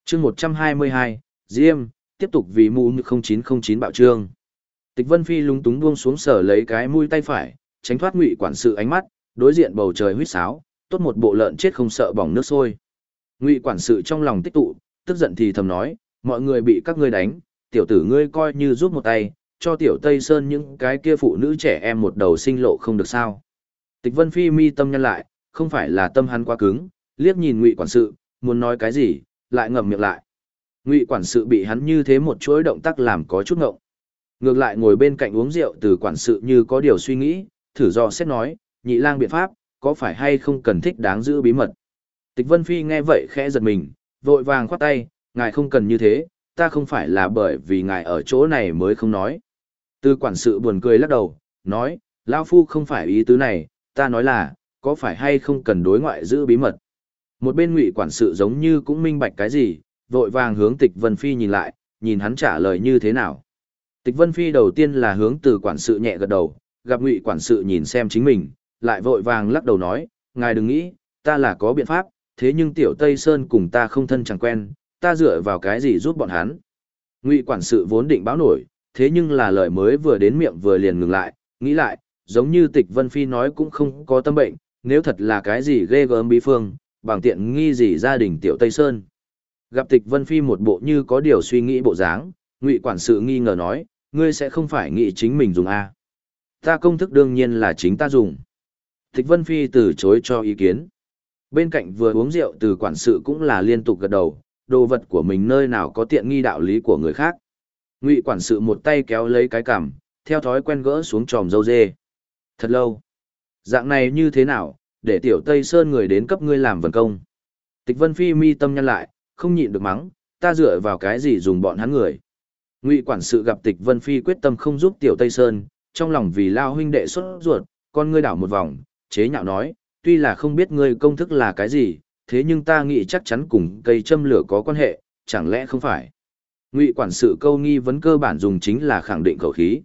chương 122, Diêm, tiếp tục vì mũ 0909 bạo trương. Tịch Vân Phi lúng túng buông xuống sở lấy cái mũi tay phải, tránh thoát ngụy quản sự ánh mắt, đối diện bầu trời huyết sáo, tốt một bộ lợn chết không sợ bỏng nước sôi. Ngụy quản sự trong lòng tích tụ, tức giận thì thầm nói, mọi người bị các ngươi đánh, tiểu tử ngươi coi như giúp một tay, cho tiểu Tây Sơn những cái kia phụ nữ trẻ em một đầu sinh lộ không được sao. Tịch Vân Phi mi tâm nhân lại, không phải là tâm hắn quá cứng, liếc nhìn Ngụy quản sự, muốn nói cái gì, lại ngậm miệng lại. Ngụy quản sự bị hắn như thế một chuỗi động tác làm có chút ngộng. Ngược lại ngồi bên cạnh uống rượu từ quản sự như có điều suy nghĩ, thử do xét nói, nhị lang biện pháp, có phải hay không cần thích đáng giữ bí mật. Tịch Vân Phi nghe vậy khẽ giật mình, vội vàng khoát tay, ngài không cần như thế, ta không phải là bởi vì ngài ở chỗ này mới không nói. Tư quản sự buồn cười lắc đầu, nói, Lao Phu không phải ý tứ này, ta nói là, có phải hay không cần đối ngoại giữ bí mật. Một bên ngụy quản sự giống như cũng minh bạch cái gì, vội vàng hướng tịch Vân Phi nhìn lại, nhìn hắn trả lời như thế nào. Tịch Vân Phi đầu tiên là hướng từ quản sự nhẹ gật đầu, gặp ngụy quản sự nhìn xem chính mình, lại vội vàng lắc đầu nói, ngài đừng nghĩ, ta là có biện pháp, thế nhưng tiểu Tây Sơn cùng ta không thân chẳng quen, ta dựa vào cái gì giúp bọn hắn. Ngụy quản sự vốn định báo nổi, thế nhưng là lời mới vừa đến miệng vừa liền ngừng lại, nghĩ lại, giống như tịch Vân Phi nói cũng không có tâm bệnh, nếu thật là cái gì ghê gớm bí phương, bằng tiện nghi gì gia đình tiểu Tây Sơn. Gặp tịch Vân Phi một bộ như có điều suy nghĩ bộ dáng, Ngụy quản sự nghi ngờ nói, ngươi sẽ không phải nghĩ chính mình dùng A. Ta công thức đương nhiên là chính ta dùng. Tịch Vân Phi từ chối cho ý kiến. Bên cạnh vừa uống rượu từ quản sự cũng là liên tục gật đầu, đồ vật của mình nơi nào có tiện nghi đạo lý của người khác. Ngụy quản sự một tay kéo lấy cái cằm, theo thói quen gỡ xuống tròm dâu dê. Thật lâu. Dạng này như thế nào, để tiểu Tây Sơn người đến cấp ngươi làm vần công. Tịch Vân Phi mi tâm nhăn lại, không nhịn được mắng, ta dựa vào cái gì dùng bọn hắn người. Ngụy quản sự gặp Tịch Vân Phi quyết tâm không giúp tiểu Tây Sơn, trong lòng vì lao huynh đệ xuất ruột, con ngươi đảo một vòng, chế nhạo nói, tuy là không biết ngươi công thức là cái gì, thế nhưng ta nghĩ chắc chắn cùng cây châm lửa có quan hệ, chẳng lẽ không phải. Ngụy quản sự câu nghi vấn cơ bản dùng chính là khẳng định khẩu khí.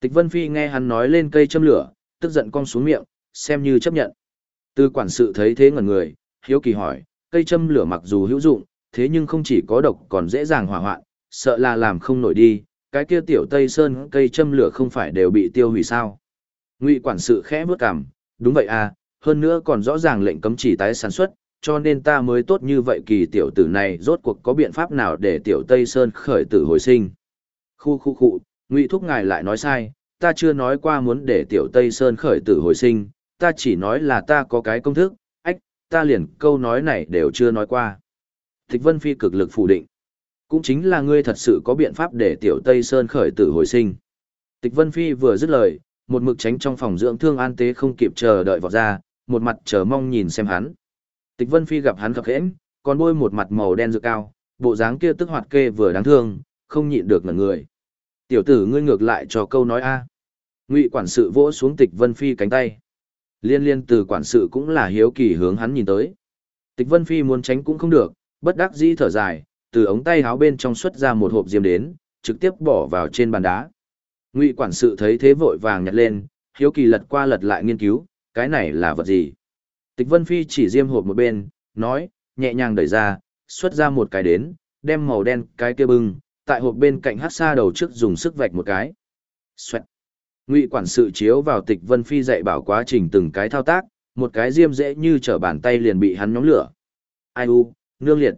Tịch Vân Phi nghe hắn nói lên cây châm lửa, tức giận cong xuống miệng, xem như chấp nhận. Tư quản sự thấy thế ngẩn người, hiếu kỳ hỏi, cây châm lửa mặc dù hữu dụng, thế nhưng không chỉ có độc còn dễ dàng hỏa hoạn, sợ là làm không nổi đi, cái kia tiểu Tây Sơn cây châm lửa không phải đều bị tiêu hủy sao. Ngụy quản sự khẽ bước cằm, đúng vậy à, hơn nữa còn rõ ràng lệnh cấm chỉ tái sản xuất, cho nên ta mới tốt như vậy kỳ tiểu tử này rốt cuộc có biện pháp nào để tiểu Tây Sơn khởi tử hồi sinh. Khu khu khu, Ngụy Thúc Ngài lại nói sai, ta chưa nói qua muốn để tiểu Tây Sơn khởi tử hồi sinh, ta chỉ nói là ta có cái công thức, ách, ta liền câu nói này đều chưa nói qua. Thích Vân Phi cực lực phủ định. Cũng chính là ngươi thật sự có biện pháp để tiểu Tây Sơn khởi tử hồi sinh. Tịch Vân Phi vừa dứt lời, một mực tránh trong phòng dưỡng thương an tế không kịp chờ đợi vọt ra, một mặt chờ mong nhìn xem hắn. Tịch Vân Phi gặp hắn khập khiễng, còn bôi một mặt màu đen dược cao, bộ dáng kia tức hoạt kê vừa đáng thương, không nhịn được ngẩn người. Tiểu tử ngươi ngược lại cho câu nói a. Ngụy quản sự vỗ xuống Tịch Vân Phi cánh tay. Liên liên từ quản sự cũng là hiếu kỳ hướng hắn nhìn tới. Tịch Vân Phi muốn tránh cũng không được, bất đắc dĩ thở dài, từ ống tay áo bên trong xuất ra một hộp diêm đến, trực tiếp bỏ vào trên bàn đá. Ngụy quản sự thấy thế vội vàng nhặt lên, hiếu kỳ lật qua lật lại nghiên cứu, cái này là vật gì? Tịch Vân Phi chỉ diêm hộp một bên, nói, nhẹ nhàng đẩy ra, xuất ra một cái đến, đem màu đen cái kia bưng, tại hộp bên cạnh hát xa đầu trước dùng sức vạch một cái. Xoẹt. Ngụy quản sự chiếu vào Tịch Vân Phi dạy bảo quá trình từng cái thao tác, một cái diêm dễ như trở bàn tay liền bị hắn nhóm lửa. Ai u, nương liệt.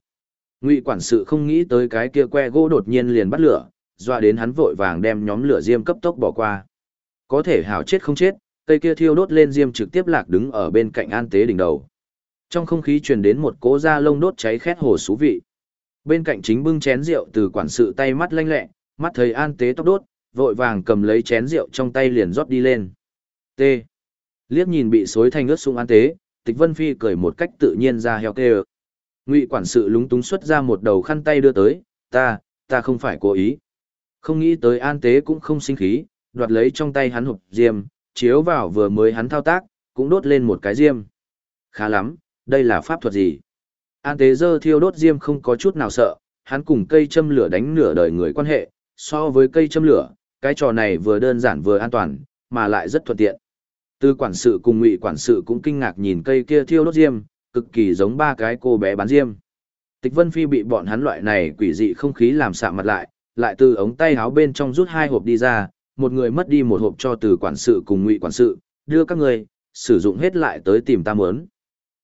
Ngụy quản sự không nghĩ tới cái kia que gỗ đột nhiên liền bắt lửa, dọa đến hắn vội vàng đem nhóm lửa diêm cấp tốc bỏ qua. Có thể hảo chết không chết, cây kia thiêu đốt lên diêm trực tiếp lạc đứng ở bên cạnh an tế đỉnh đầu. Trong không khí truyền đến một cỗ da lông đốt cháy khét hồ xú vị. Bên cạnh chính bưng chén rượu từ quản sự tay mắt lanh lẹ, mắt thấy an tế tóc đốt, vội vàng cầm lấy chén rượu trong tay liền rót đi lên. T. Liếc nhìn bị xối thành ướt sung an tế, Tịch Vân Phi cười một cách tự nhiên ra heo kê Ngụy quản sự lúng túng xuất ra một đầu khăn tay đưa tới, ta, ta không phải cố ý. Không nghĩ tới an tế cũng không sinh khí, đoạt lấy trong tay hắn hộp diêm, chiếu vào vừa mới hắn thao tác, cũng đốt lên một cái diêm. Khá lắm, đây là pháp thuật gì? An tế dơ thiêu đốt diêm không có chút nào sợ, hắn cùng cây châm lửa đánh nửa đời người quan hệ, so với cây châm lửa, cái trò này vừa đơn giản vừa an toàn, mà lại rất thuận tiện. Từ quản sự cùng ngụy quản sự cũng kinh ngạc nhìn cây kia thiêu đốt diêm, cực kỳ giống ba cái cô bé bán diêm. Tịch Vân Phi bị bọn hắn loại này quỷ dị không khí làm sạm mặt lại, lại từ ống tay áo bên trong rút hai hộp đi ra, một người mất đi một hộp cho từ quản sự cùng ngụy quản sự, đưa các người, sử dụng hết lại tới tìm ta muốn.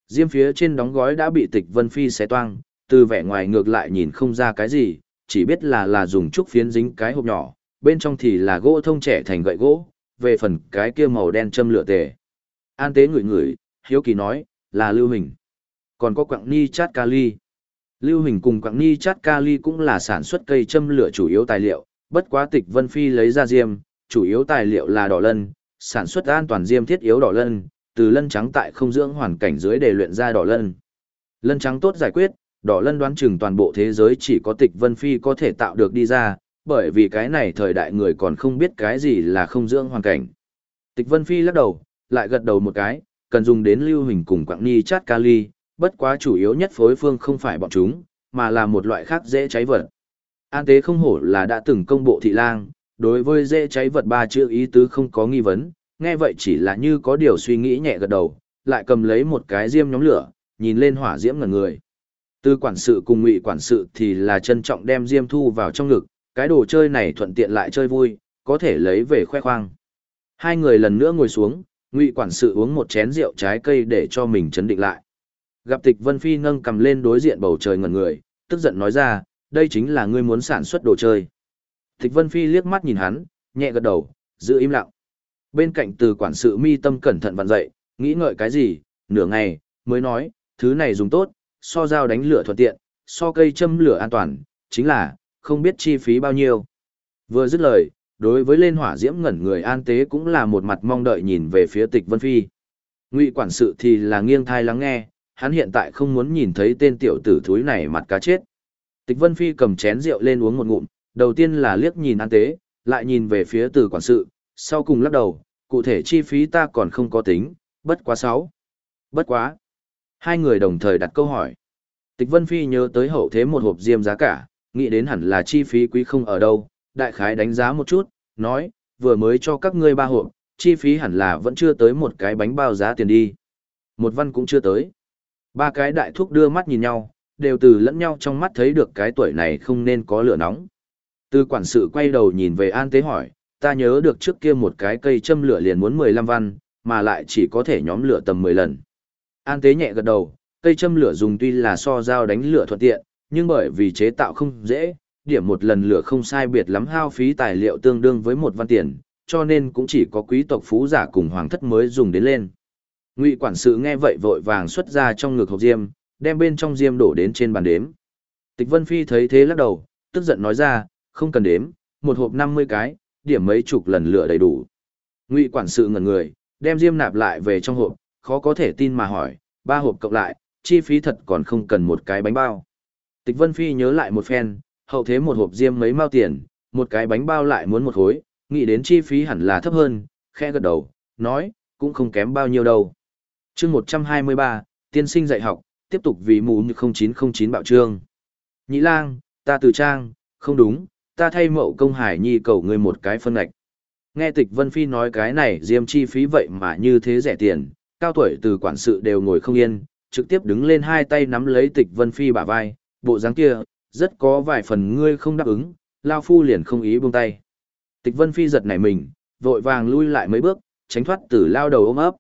Diêm phía trên đóng gói đã bị Tịch Vân Phi xé toang, từ vẻ ngoài ngược lại nhìn không ra cái gì, chỉ biết là là dùng trúc phiến dính cái hộp nhỏ, bên trong thì là gỗ thông trẻ thành gậy gỗ, về phần cái kia màu đen châm lửa tề. An tế ngửi ngửi, hiếu kỳ nói, là lưu hình. Còn có quặng ni chát kali. Lưu hình cùng quặng ni chát kali cũng là sản xuất cây châm lửa chủ yếu tài liệu, bất quá tịch Vân Phi lấy ra diêm, chủ yếu tài liệu là đỏ lân, sản xuất an toàn diêm thiết yếu đỏ lân, từ lân trắng tại không dưỡng hoàn cảnh dưới để luyện ra đỏ lân. Lân trắng tốt giải quyết, đỏ lân đoán chừng toàn bộ thế giới chỉ có tịch Vân Phi có thể tạo được đi ra, bởi vì cái này thời đại người còn không biết cái gì là không dưỡng hoàn cảnh. Tịch Vân Phi lắc đầu, lại gật đầu một cái, cần dùng đến lưu hình cùng quặng ni chát kali, bất quá chủ yếu nhất phối phương không phải bọn chúng, mà là một loại khác dễ cháy vật. An tế không hổ là đã từng công bộ thị lang, đối với dễ cháy vật ba chữ ý tứ không có nghi vấn, nghe vậy chỉ là như có điều suy nghĩ nhẹ gật đầu, lại cầm lấy một cái diêm nhóm lửa, nhìn lên hỏa diễm ngẩn người. tư quản sự cùng ngụy quản sự thì là trân trọng đem diêm thu vào trong ngực, cái đồ chơi này thuận tiện lại chơi vui, có thể lấy về khoe khoang. Hai người lần nữa ngồi xuống, ngụy quản sự uống một chén rượu trái cây để cho mình chấn định lại. Gặp tịch Vân Phi nâng cầm lên đối diện bầu trời ngẩn người, tức giận nói ra, đây chính là ngươi muốn sản xuất đồ chơi. Tịch Vân Phi liếc mắt nhìn hắn, nhẹ gật đầu, giữ im lặng. Bên cạnh từ quản sự mi tâm cẩn thận vặn dậy, nghĩ ngợi cái gì, nửa ngày, mới nói, thứ này dùng tốt, so dao đánh lửa thuận tiện, so cây châm lửa an toàn, chính là, không biết chi phí bao nhiêu. Vừa dứt lời, đối với lên hỏa diễm ngẩn người an tế cũng là một mặt mong đợi nhìn về phía tịch vân phi. Ngụy quản sự thì là nghiêng thai lắng nghe, hắn hiện tại không muốn nhìn thấy tên tiểu tử thúi này mặt cá chết. Tịch vân phi cầm chén rượu lên uống một ngụm, đầu tiên là liếc nhìn an tế, lại nhìn về phía từ quản sự, sau cùng lắc đầu, cụ thể chi phí ta còn không có tính, bất quá sáu. Bất quá. Hai người đồng thời đặt câu hỏi. Tịch Vân Phi nhớ tới hậu thế một hộp diêm giá cả, nghĩ đến hẳn là chi phí quý không ở đâu, đại khái đánh giá một chút, nói, vừa mới cho các ngươi ba hộp, chi phí hẳn là vẫn chưa tới một cái bánh bao giá tiền đi. Một văn cũng chưa tới. Ba cái đại thúc đưa mắt nhìn nhau, đều từ lẫn nhau trong mắt thấy được cái tuổi này không nên có lửa nóng. Từ quản sự quay đầu nhìn về An Tế hỏi, ta nhớ được trước kia một cái cây châm lửa liền muốn 15 văn, mà lại chỉ có thể nhóm lửa tầm 10 lần. An Tế nhẹ gật đầu, cây châm lửa dùng tuy là so dao đánh lửa thuận tiện, nhưng bởi vì chế tạo không dễ, điểm một lần lửa không sai biệt lắm hao phí tài liệu tương đương với một văn tiền, cho nên cũng chỉ có quý tộc phú giả cùng hoàng thất mới dùng đến lên. Ngụy quản sự nghe vậy vội vàng xuất ra trong ngực hộp diêm, đem bên trong diêm đổ đến trên bàn đếm. Tịch Vân Phi thấy thế lắc đầu, tức giận nói ra, không cần đếm, một hộp 50 cái, điểm mấy chục lần lửa đầy đủ. Ngụy quản sự ngẩn người, đem diêm nạp lại về trong hộp, khó có thể tin mà hỏi, ba hộp cộng lại, chi phí thật còn không cần một cái bánh bao. Tịch Vân Phi nhớ lại một phen, hậu thế một hộp diêm mấy mao tiền, một cái bánh bao lại muốn một khối, nghĩ đến chi phí hẳn là thấp hơn, khẽ gật đầu, nói, cũng không kém bao nhiêu đâu. chương 123, tiên sinh dạy học, tiếp tục vì mù như 0909 bạo trương. Nhĩ lang, ta từ trang, không đúng, ta thay mậu công hải nhi cầu ngươi một cái phân ngạch. Nghe tịch Vân Phi nói cái này diêm chi phí vậy mà như thế rẻ tiền, cao tuổi từ quản sự đều ngồi không yên, trực tiếp đứng lên hai tay nắm lấy tịch Vân Phi bả vai, bộ dáng kia, rất có vài phần ngươi không đáp ứng, Lao Phu liền không ý buông tay. Tịch Vân Phi giật nảy mình, vội vàng lui lại mấy bước, tránh thoát từ lao đầu ôm ấp.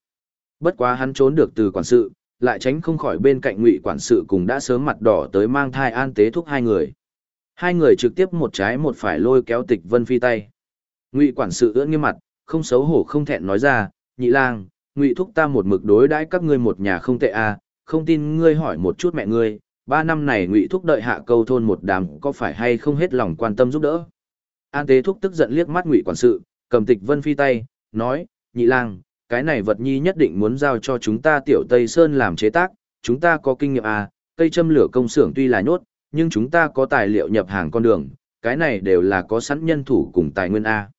Bất quá hắn trốn được từ quản sự, lại tránh không khỏi bên cạnh ngụy quản sự cùng đã sớm mặt đỏ tới mang thai an tế thúc hai người. Hai người trực tiếp một trái một phải lôi kéo tịch Vân Phi tay. Ngụy quản sự ưỡn nghiêm mặt, không xấu hổ không thẹn nói ra, nhị lang, ngụy thúc ta một mực đối đãi các ngươi một nhà không tệ à, không tin ngươi hỏi một chút mẹ ngươi, ba năm này ngụy thúc đợi hạ câu thôn một đám có phải hay không hết lòng quan tâm giúp đỡ. An tế thúc tức giận liếc mắt ngụy quản sự, cầm tịch vân phi tay, nói, nhị lang, cái này vật nhi nhất định muốn giao cho chúng ta tiểu Tây Sơn làm chế tác, chúng ta có kinh nghiệm à, cây châm lửa công xưởng tuy là nhốt, nhưng chúng ta có tài liệu nhập hàng con đường, cái này đều là có sẵn nhân thủ cùng tài nguyên A.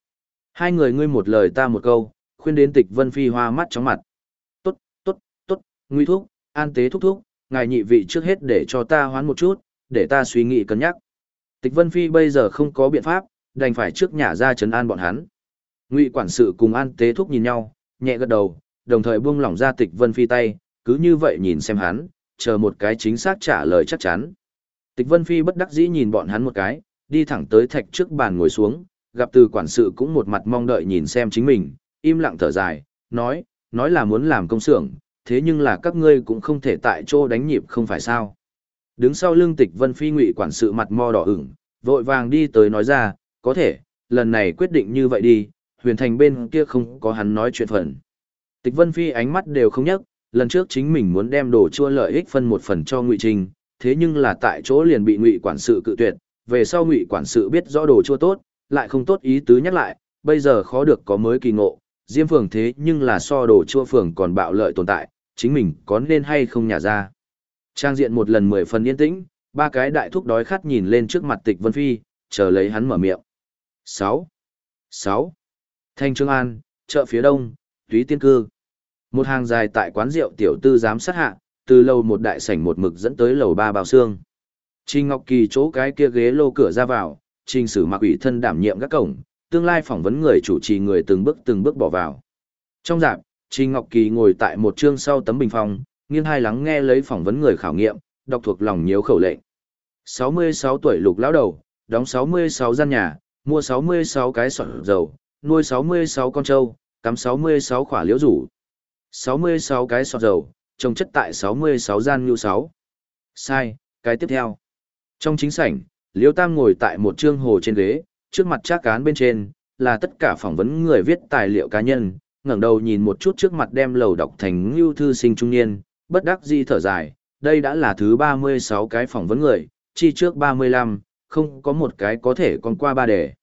Hai người ngươi một lời ta một câu, khuyên đến tịch vân phi hoa mắt chóng mặt. Tốt, tốt, tốt, nguy thúc, an tế thúc thúc, ngài nhị vị trước hết để cho ta hoán một chút, để ta suy nghĩ cân nhắc. Tịch vân phi bây giờ không có biện pháp, đành phải trước nhà ra trấn an bọn hắn. Ngụy quản sự cùng an tế thúc nhìn nhau, nhẹ gật đầu, đồng thời buông lỏng ra tịch vân phi tay, cứ như vậy nhìn xem hắn, chờ một cái chính xác trả lời chắc chắn. Tịch vân phi bất đắc dĩ nhìn bọn hắn một cái, đi thẳng tới thạch trước bàn ngồi xuống, gặp từ quản sự cũng một mặt mong đợi nhìn xem chính mình, im lặng thở dài, nói, nói là muốn làm công xưởng, thế nhưng là các ngươi cũng không thể tại chỗ đánh nhịp không phải sao. Đứng sau lưng tịch vân phi ngụy quản sự mặt mo đỏ ửng, vội vàng đi tới nói ra, có thể, lần này quyết định như vậy đi, huyền thành bên kia không có hắn nói chuyện phần. Tịch vân phi ánh mắt đều không nhấc, lần trước chính mình muốn đem đồ chua lợi ích phân một phần cho ngụy trình, thế nhưng là tại chỗ liền bị ngụy quản sự cự tuyệt, về sau ngụy quản sự biết rõ đồ chua tốt, lại không tốt ý tứ nhắc lại, bây giờ khó được có mới kỳ ngộ, diêm phường thế nhưng là so đồ chua phường còn bạo lợi tồn tại, chính mình có nên hay không nhả ra. Trang diện một lần mười phần yên tĩnh, ba cái đại thúc đói khát nhìn lên trước mặt tịch Vân Phi, chờ lấy hắn mở miệng. 6. 6. Thanh Trương An, chợ phía đông, túy tiên cư. Một hàng dài tại quán rượu tiểu tư giám sát hạ, từ lầu một đại sảnh một mực dẫn tới lầu ba bao xương. Trình Ngọc Kỳ chỗ cái kia ghế lô cửa ra vào, trình sử mặc ủy thân đảm nhiệm các cổng, tương lai phỏng vấn người chủ trì người từng bước từng bước bỏ vào. Trong dạp, Trình Ngọc Kỳ ngồi tại một chương sau tấm bình phong, nghiêng hai lắng nghe lấy phỏng vấn người khảo nghiệm, đọc thuộc lòng nhiều khẩu lệnh. 66 tuổi lục lão đầu, đóng 66 gian nhà, mua 66 cái sọt dầu, nuôi 66 con trâu, cắm 66 khỏa liễu rủ. 66 cái sọt dầu, trồng chất tại 66 gian nhu 6. Sai, cái tiếp theo. Trong chính sảnh, liêu Tam ngồi tại một trương hồ trên ghế, trước mặt trác cán bên trên, là tất cả phỏng vấn người viết tài liệu cá nhân, ngẩng đầu nhìn một chút trước mặt đem lầu đọc thành ngưu thư sinh trung niên, bất đắc dĩ thở dài, đây đã là thứ 36 cái phỏng vấn người, chi trước 35, không có một cái có thể còn qua ba đề.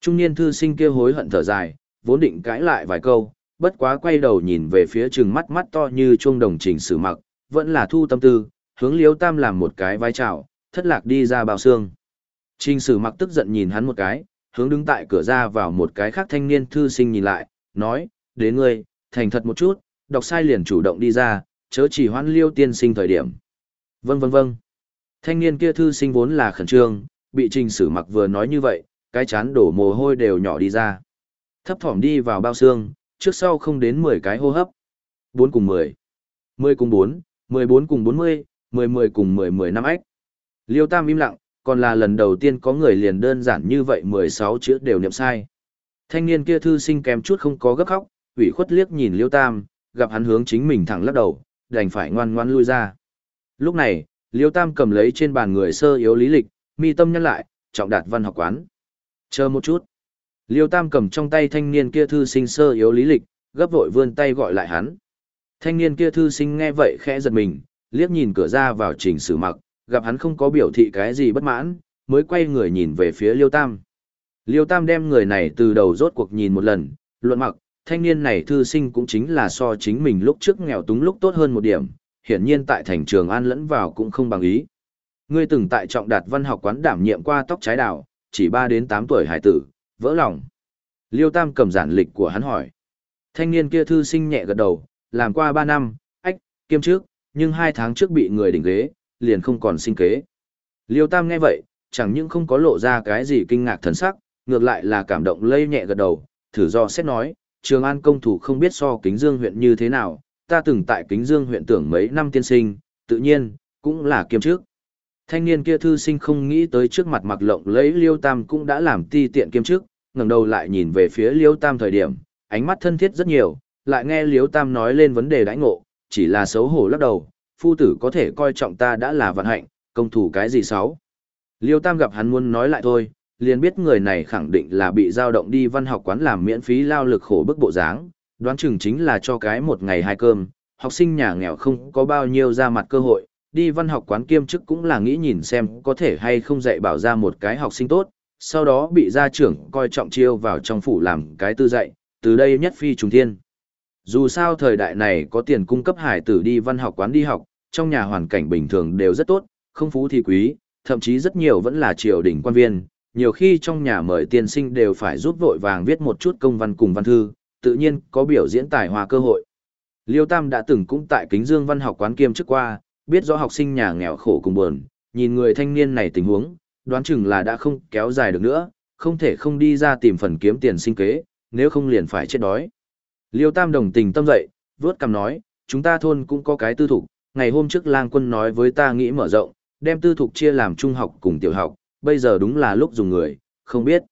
Trung niên thư sinh kia hối hận thở dài, vốn định cãi lại vài câu, bất quá quay đầu nhìn về phía chừng mắt mắt to như chuông đồng trình sử mặc, vẫn là thu tâm tư, hướng liếu tam làm một cái vai chào thất lạc đi ra bao xương. Trình sử mặc tức giận nhìn hắn một cái, hướng đứng tại cửa ra vào một cái khác thanh niên thư sinh nhìn lại, nói, đến ngươi, thành thật một chút, đọc sai liền chủ động đi ra, chớ chỉ hoan liêu tiên sinh thời điểm. Vâng vâng vâng. Thanh niên kia thư sinh vốn là khẩn trương, bị trình sử mặc vừa nói như vậy, cái chán đổ mồ hôi đều nhỏ đi ra. Thấp thỏm đi vào bao xương, trước sau không đến 10 cái hô hấp. 4 cùng 10, 10 cùng 4, 14 cùng 40, 10 10 cùng 10 10 năm ách. Liêu Tam im lặng, còn là lần đầu tiên có người liền đơn giản như vậy 16 chữ đều niệm sai. Thanh niên kia thư sinh kém chút không có gấp khóc, ủy khuất liếc nhìn Liêu Tam, gặp hắn hướng chính mình thẳng lắc đầu, đành phải ngoan ngoan lui ra. Lúc này, Liêu Tam cầm lấy trên bàn người sơ yếu lý lịch, mi tâm nhăn lại, trọng đạt văn học quán. Chờ một chút. Liêu Tam cầm trong tay thanh niên kia thư sinh sơ yếu lý lịch, gấp vội vươn tay gọi lại hắn. Thanh niên kia thư sinh nghe vậy khẽ giật mình, liếc nhìn cửa ra vào trình sử mặc, gặp hắn không có biểu thị cái gì bất mãn, mới quay người nhìn về phía Liêu Tam. Liêu Tam đem người này từ đầu rốt cuộc nhìn một lần, luận mặc, thanh niên này thư sinh cũng chính là so chính mình lúc trước nghèo túng lúc tốt hơn một điểm, hiển nhiên tại thành trường an lẫn vào cũng không bằng ý. Ngươi từng tại trọng đạt văn học quán đảm nhiệm qua tóc trái đào, chỉ 3 đến 8 tuổi hải tử, vỡ lòng. Liêu Tam cầm giản lịch của hắn hỏi. Thanh niên kia thư sinh nhẹ gật đầu, làm qua 3 năm, ách, kiêm trước, nhưng 2 tháng trước bị người đỉnh ghế, liền không còn sinh kế. Liêu Tam nghe vậy, chẳng những không có lộ ra cái gì kinh ngạc thần sắc, ngược lại là cảm động lây nhẹ gật đầu, thử do xét nói, Trường An công thủ không biết so Kính Dương huyện như thế nào, ta từng tại Kính Dương huyện tưởng mấy năm tiên sinh, tự nhiên, cũng là kiêm trước. Thanh niên kia thư sinh không nghĩ tới trước mặt mặc lộng lấy Liêu Tam cũng đã làm ti tiện kiêm trước, ngẩng đầu lại nhìn về phía Liêu Tam thời điểm, ánh mắt thân thiết rất nhiều, lại nghe Liêu Tam nói lên vấn đề đãi ngộ, chỉ là xấu hổ lắc đầu, phu tử có thể coi trọng ta đã là vận hạnh, công thủ cái gì xấu. Liêu Tam gặp hắn muốn nói lại thôi, liền biết người này khẳng định là bị giao động đi văn học quán làm miễn phí lao lực khổ bức bộ dáng, đoán chừng chính là cho cái một ngày hai cơm, học sinh nhà nghèo không có bao nhiêu ra mặt cơ hội, đi văn học quán kiêm chức cũng là nghĩ nhìn xem có thể hay không dạy bảo ra một cái học sinh tốt, sau đó bị gia trưởng coi trọng chiêu vào trong phủ làm cái tư dạy, từ đây nhất phi trùng thiên. Dù sao thời đại này có tiền cung cấp hải tử đi văn học quán đi học, trong nhà hoàn cảnh bình thường đều rất tốt, không phú thì quý, thậm chí rất nhiều vẫn là triều đình quan viên, nhiều khi trong nhà mời tiên sinh đều phải giúp vội vàng viết một chút công văn cùng văn thư, tự nhiên có biểu diễn tài hòa cơ hội. Liêu Tam đã từng cũng tại Kính Dương Văn học quán kiêm trước qua, biết rõ học sinh nhà nghèo khổ cùng buồn, nhìn người thanh niên này tình huống, đoán chừng là đã không kéo dài được nữa, không thể không đi ra tìm phần kiếm tiền sinh kế, nếu không liền phải chết đói. Liêu Tam đồng tình tâm dậy, vớt cằm nói, chúng ta thôn cũng có cái tư thục, ngày hôm trước lang quân nói với ta nghĩ mở rộng, đem tư thục chia làm trung học cùng tiểu học, bây giờ đúng là lúc dùng người, không biết.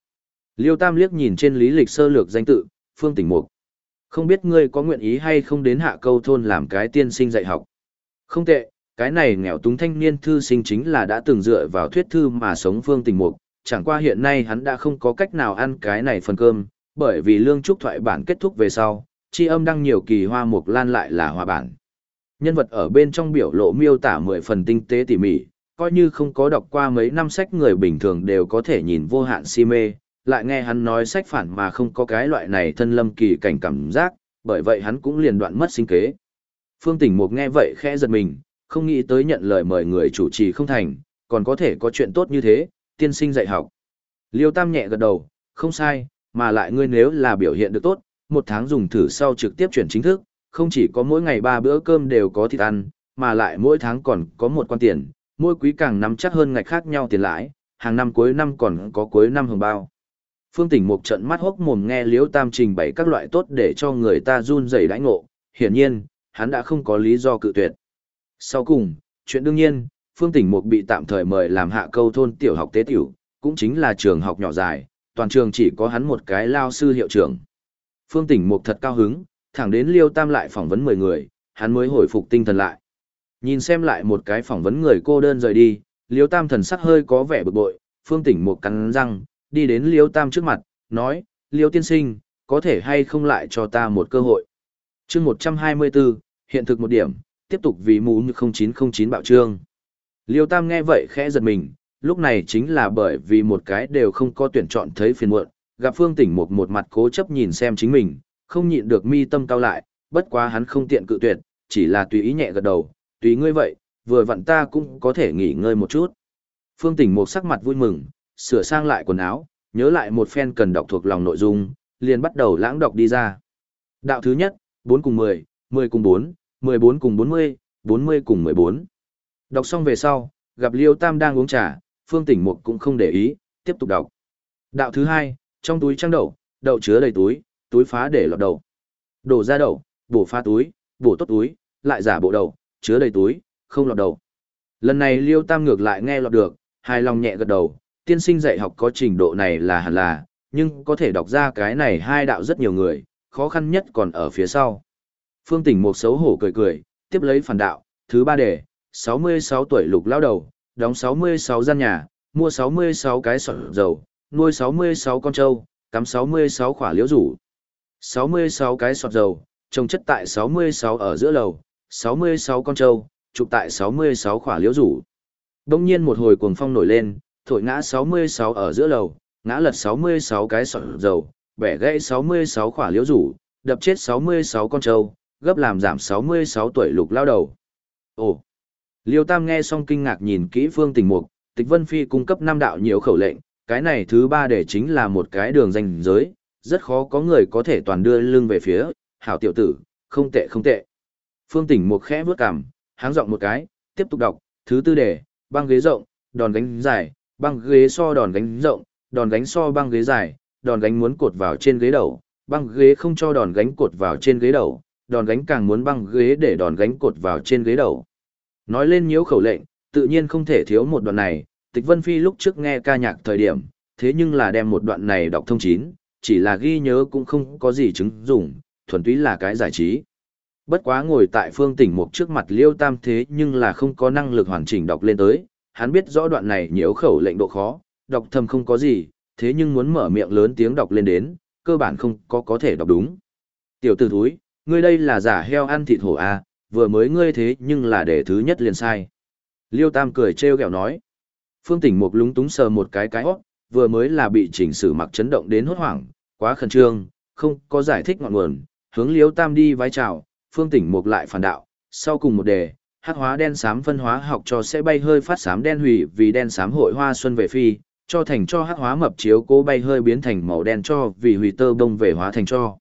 Liêu Tam liếc nhìn trên lý lịch sơ lược danh tự, Phương Tỉnh Mục. Không biết ngươi có nguyện ý hay không đến hạ câu thôn làm cái tiên sinh dạy học. Không tệ, cái này nghèo túng thanh niên thư sinh chính là đã từng dựa vào thuyết thư mà sống Phương tình Mục, chẳng qua hiện nay hắn đã không có cách nào ăn cái này phần cơm, bởi vì lương trúc thoại bản kết thúc về sau, chi âm đăng nhiều kỳ hoa mục lan lại là hòa bản. Nhân vật ở bên trong biểu lộ miêu tả mười phần tinh tế tỉ mỉ, coi như không có đọc qua mấy năm sách người bình thường đều có thể nhìn vô hạn si mê, lại nghe hắn nói sách phản mà không có cái loại này thân lâm kỳ cảnh cảm giác, bởi vậy hắn cũng liền đoạn mất sinh kế. Phương Tỉnh Mục nghe vậy khẽ giật mình, không nghĩ tới nhận lời mời người chủ trì không thành, còn có thể có chuyện tốt như thế, tiên sinh dạy học. Liêu Tam nhẹ gật đầu, không sai, mà lại ngươi nếu là biểu hiện được tốt, một tháng dùng thử sau trực tiếp chuyển chính thức, không chỉ có mỗi ngày ba bữa cơm đều có thịt ăn, mà lại mỗi tháng còn có một quan tiền, mỗi quý càng nắm chắc hơn ngạch khác nhau tiền lãi, hàng năm cuối năm còn có cuối năm hưởng bao. Phương Tỉnh Mục trận mắt hốc mồm nghe Liễu Tam trình bày các loại tốt để cho người ta run rẩy đãi ngộ, hiển nhiên, hắn đã không có lý do cự tuyệt. Sau cùng, chuyện đương nhiên, Phương Tỉnh Mục bị tạm thời mời làm hạ câu thôn tiểu học tế tiểu, cũng chính là trường học nhỏ dài, toàn trường chỉ có hắn một cái lao sư hiệu trưởng. Phương Tỉnh Mục thật cao hứng, thẳng đến Liêu Tam lại phỏng vấn 10 người, hắn mới hồi phục tinh thần lại. Nhìn xem lại một cái phỏng vấn người cô đơn rời đi, Liêu Tam thần sắc hơi có vẻ bực bội, Phương Tỉnh Mục cắn răng, đi đến Liêu Tam trước mặt, nói, Liêu tiên sinh, có thể hay không lại cho ta một cơ hội. chương 124, hiện thực một điểm, tiếp tục vì mũ như 0909 bạo trương. Liêu Tam nghe vậy khẽ giật mình, lúc này chính là bởi vì một cái đều không có tuyển chọn thấy phiền muộn, gặp Phương Tỉnh một một mặt cố chấp nhìn xem chính mình, không nhịn được mi tâm cao lại, bất quá hắn không tiện cự tuyệt, chỉ là tùy ý nhẹ gật đầu, tùy ngươi vậy, vừa vặn ta cũng có thể nghỉ ngơi một chút. Phương Tỉnh một sắc mặt vui mừng, sửa sang lại quần áo, nhớ lại một phen cần đọc thuộc lòng nội dung, liền bắt đầu lãng đọc đi ra. Đạo thứ nhất, 4 cùng 10, 10 cùng 4, 14 cùng 40, 40 cùng 14. Đọc xong về sau, gặp Liêu Tam đang uống trà, Phương Tỉnh Mục cũng không để ý, tiếp tục đọc. Đạo thứ hai, trong túi trăng đậu, đậu chứa đầy túi, túi phá để lọt đậu. Đổ ra đậu, bổ pha túi, bổ tốt túi, lại giả bộ đậu, chứa đầy túi, không lọt đậu. Lần này Liêu Tam ngược lại nghe lọt được, hài lòng nhẹ gật đầu, tiên sinh dạy học có trình độ này là hẳn là, nhưng có thể đọc ra cái này hai đạo rất nhiều người, khó khăn nhất còn ở phía sau. Phương Tỉnh một xấu hổ cười cười, tiếp lấy phản đạo, thứ ba đề, 66 tuổi lục lao đầu, đóng 66 gian nhà, mua 66 cái sọt dầu, nuôi 66 con trâu, cắm 66 khỏa liễu rủ. 66 cái sọt dầu, trồng chất tại 66 ở giữa lầu, 66 con trâu, chụp tại 66 khỏa liễu rủ. Đông nhiên một hồi cuồng phong nổi lên, thổi ngã 66 ở giữa lầu, ngã lật 66 cái sọt dầu, bẻ gãy 66 khỏa liễu rủ, đập chết 66 con trâu, gấp làm giảm 66 tuổi lục lao đầu. Ồ! Liêu Tam nghe xong kinh ngạc nhìn kỹ phương tình mục, tịch vân phi cung cấp năm đạo nhiều khẩu lệnh, cái này thứ ba để chính là một cái đường danh giới, rất khó có người có thể toàn đưa lưng về phía, hảo tiểu tử, không tệ không tệ. Phương tỉnh mục khẽ vướt cằm, háng giọng một cái, tiếp tục đọc, thứ tư đề, băng ghế rộng, đòn gánh dài, băng ghế so đòn gánh rộng, đòn gánh so băng ghế dài, đòn gánh muốn cột vào trên ghế đầu, băng ghế không cho đòn gánh cột vào trên ghế đầu, đòn gánh càng muốn băng ghế để đòn gánh cột vào trên ghế đầu. Nói lên nhiễu khẩu lệnh, tự nhiên không thể thiếu một đoạn này, Tịch Vân Phi lúc trước nghe ca nhạc thời điểm, thế nhưng là đem một đoạn này đọc thông chín, chỉ là ghi nhớ cũng không có gì chứng dụng, thuần túy là cái giải trí. Bất quá ngồi tại phương tỉnh mục trước mặt liêu tam thế nhưng là không có năng lực hoàn chỉnh đọc lên tới, hắn biết rõ đoạn này nhiễu khẩu lệnh độ khó, đọc thầm không có gì, thế nhưng muốn mở miệng lớn tiếng đọc lên đến, cơ bản không có có thể đọc đúng. Tiểu tử thúi, ngươi đây là giả heo ăn thịt hổ à, vừa mới ngươi thế nhưng là để thứ nhất liền sai. Liêu Tam cười trêu ghẹo nói. Phương Tỉnh Mục lúng túng sờ một cái cái hót, vừa mới là bị chỉnh sử mặc chấn động đến hốt hoảng, quá khẩn trương, không có giải thích ngọn nguồn, hướng Liêu Tam đi vái chào, Phương Tỉnh Mục lại phản đạo, sau cùng một đề, hắc hóa đen xám phân hóa học cho sẽ bay hơi phát xám đen hủy vì đen xám hội hoa xuân về phi, cho thành cho hắc hóa mập chiếu cố bay hơi biến thành màu đen cho vì hủy tơ bông về hóa thành cho.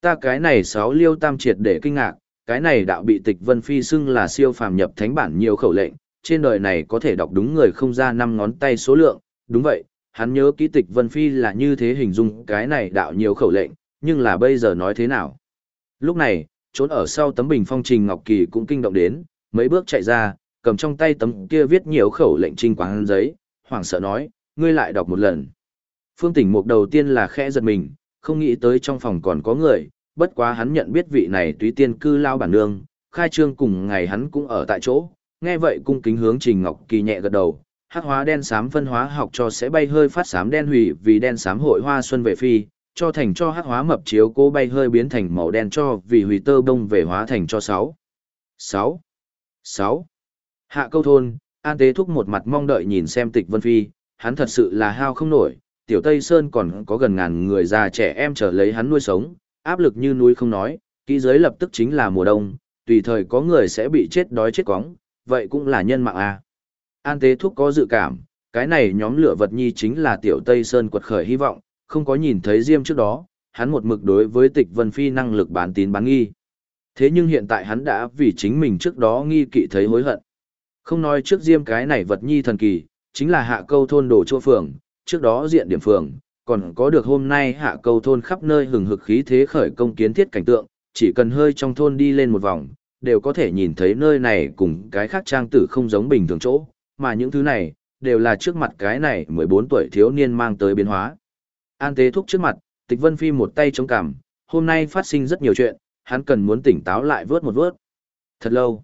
Ta cái này sáu liêu tam triệt để kinh ngạc, cái này đạo bị tịch vân phi xưng là siêu phàm nhập thánh bản nhiều khẩu lệnh, trên đời này có thể đọc đúng người không ra năm ngón tay số lượng, đúng vậy, hắn nhớ ký tịch vân phi là như thế hình dung cái này đạo nhiều khẩu lệnh, nhưng là bây giờ nói thế nào. Lúc này, trốn ở sau tấm bình phong trình Ngọc Kỳ cũng kinh động đến, mấy bước chạy ra, cầm trong tay tấm kia viết nhiều khẩu lệnh trinh quán giấy, hoảng sợ nói, ngươi lại đọc một lần. Phương tỉnh mục đầu tiên là khẽ giật mình, không nghĩ tới trong phòng còn có người, bất quá hắn nhận biết vị này túy tiên cư lao bản nương, khai trương cùng ngày hắn cũng ở tại chỗ, nghe vậy cung kính hướng Trình Ngọc Kỳ nhẹ gật đầu, hắc hóa đen xám phân hóa học cho sẽ bay hơi phát xám đen hủy vì đen xám hội hoa xuân về phi, cho thành cho hắc hóa mập chiếu cố bay hơi biến thành màu đen cho vì hủy tơ bông về hóa thành cho sáu. Sáu. Sáu. Hạ câu thôn, An Tế Thúc một mặt mong đợi nhìn xem tịch Vân Phi, hắn thật sự là hao không nổi, tiểu Tây Sơn còn có gần ngàn người già trẻ em trở lấy hắn nuôi sống, áp lực như núi không nói, kỹ giới lập tức chính là mùa đông, tùy thời có người sẽ bị chết đói chết cóng, vậy cũng là nhân mạng à. An Tế Thúc có dự cảm, cái này nhóm lửa vật nhi chính là tiểu Tây Sơn quật khởi hy vọng, không có nhìn thấy Diêm trước đó, hắn một mực đối với tịch Vân Phi năng lực bán tín bán nghi. Thế nhưng hiện tại hắn đã vì chính mình trước đó nghi kỵ thấy hối hận. Không nói trước Diêm cái này vật nhi thần kỳ, chính là hạ câu thôn đồ chỗ phường, trước đó diện điểm phường, còn có được hôm nay hạ câu thôn khắp nơi hừng hực khí thế khởi công kiến thiết cảnh tượng, chỉ cần hơi trong thôn đi lên một vòng, đều có thể nhìn thấy nơi này cùng cái khác trang tử không giống bình thường chỗ, mà những thứ này, đều là trước mặt cái này 14 tuổi thiếu niên mang tới biến hóa. An tế thúc trước mặt, tịch vân phi một tay chống cằm, hôm nay phát sinh rất nhiều chuyện, hắn cần muốn tỉnh táo lại vớt một vớt. Thật lâu,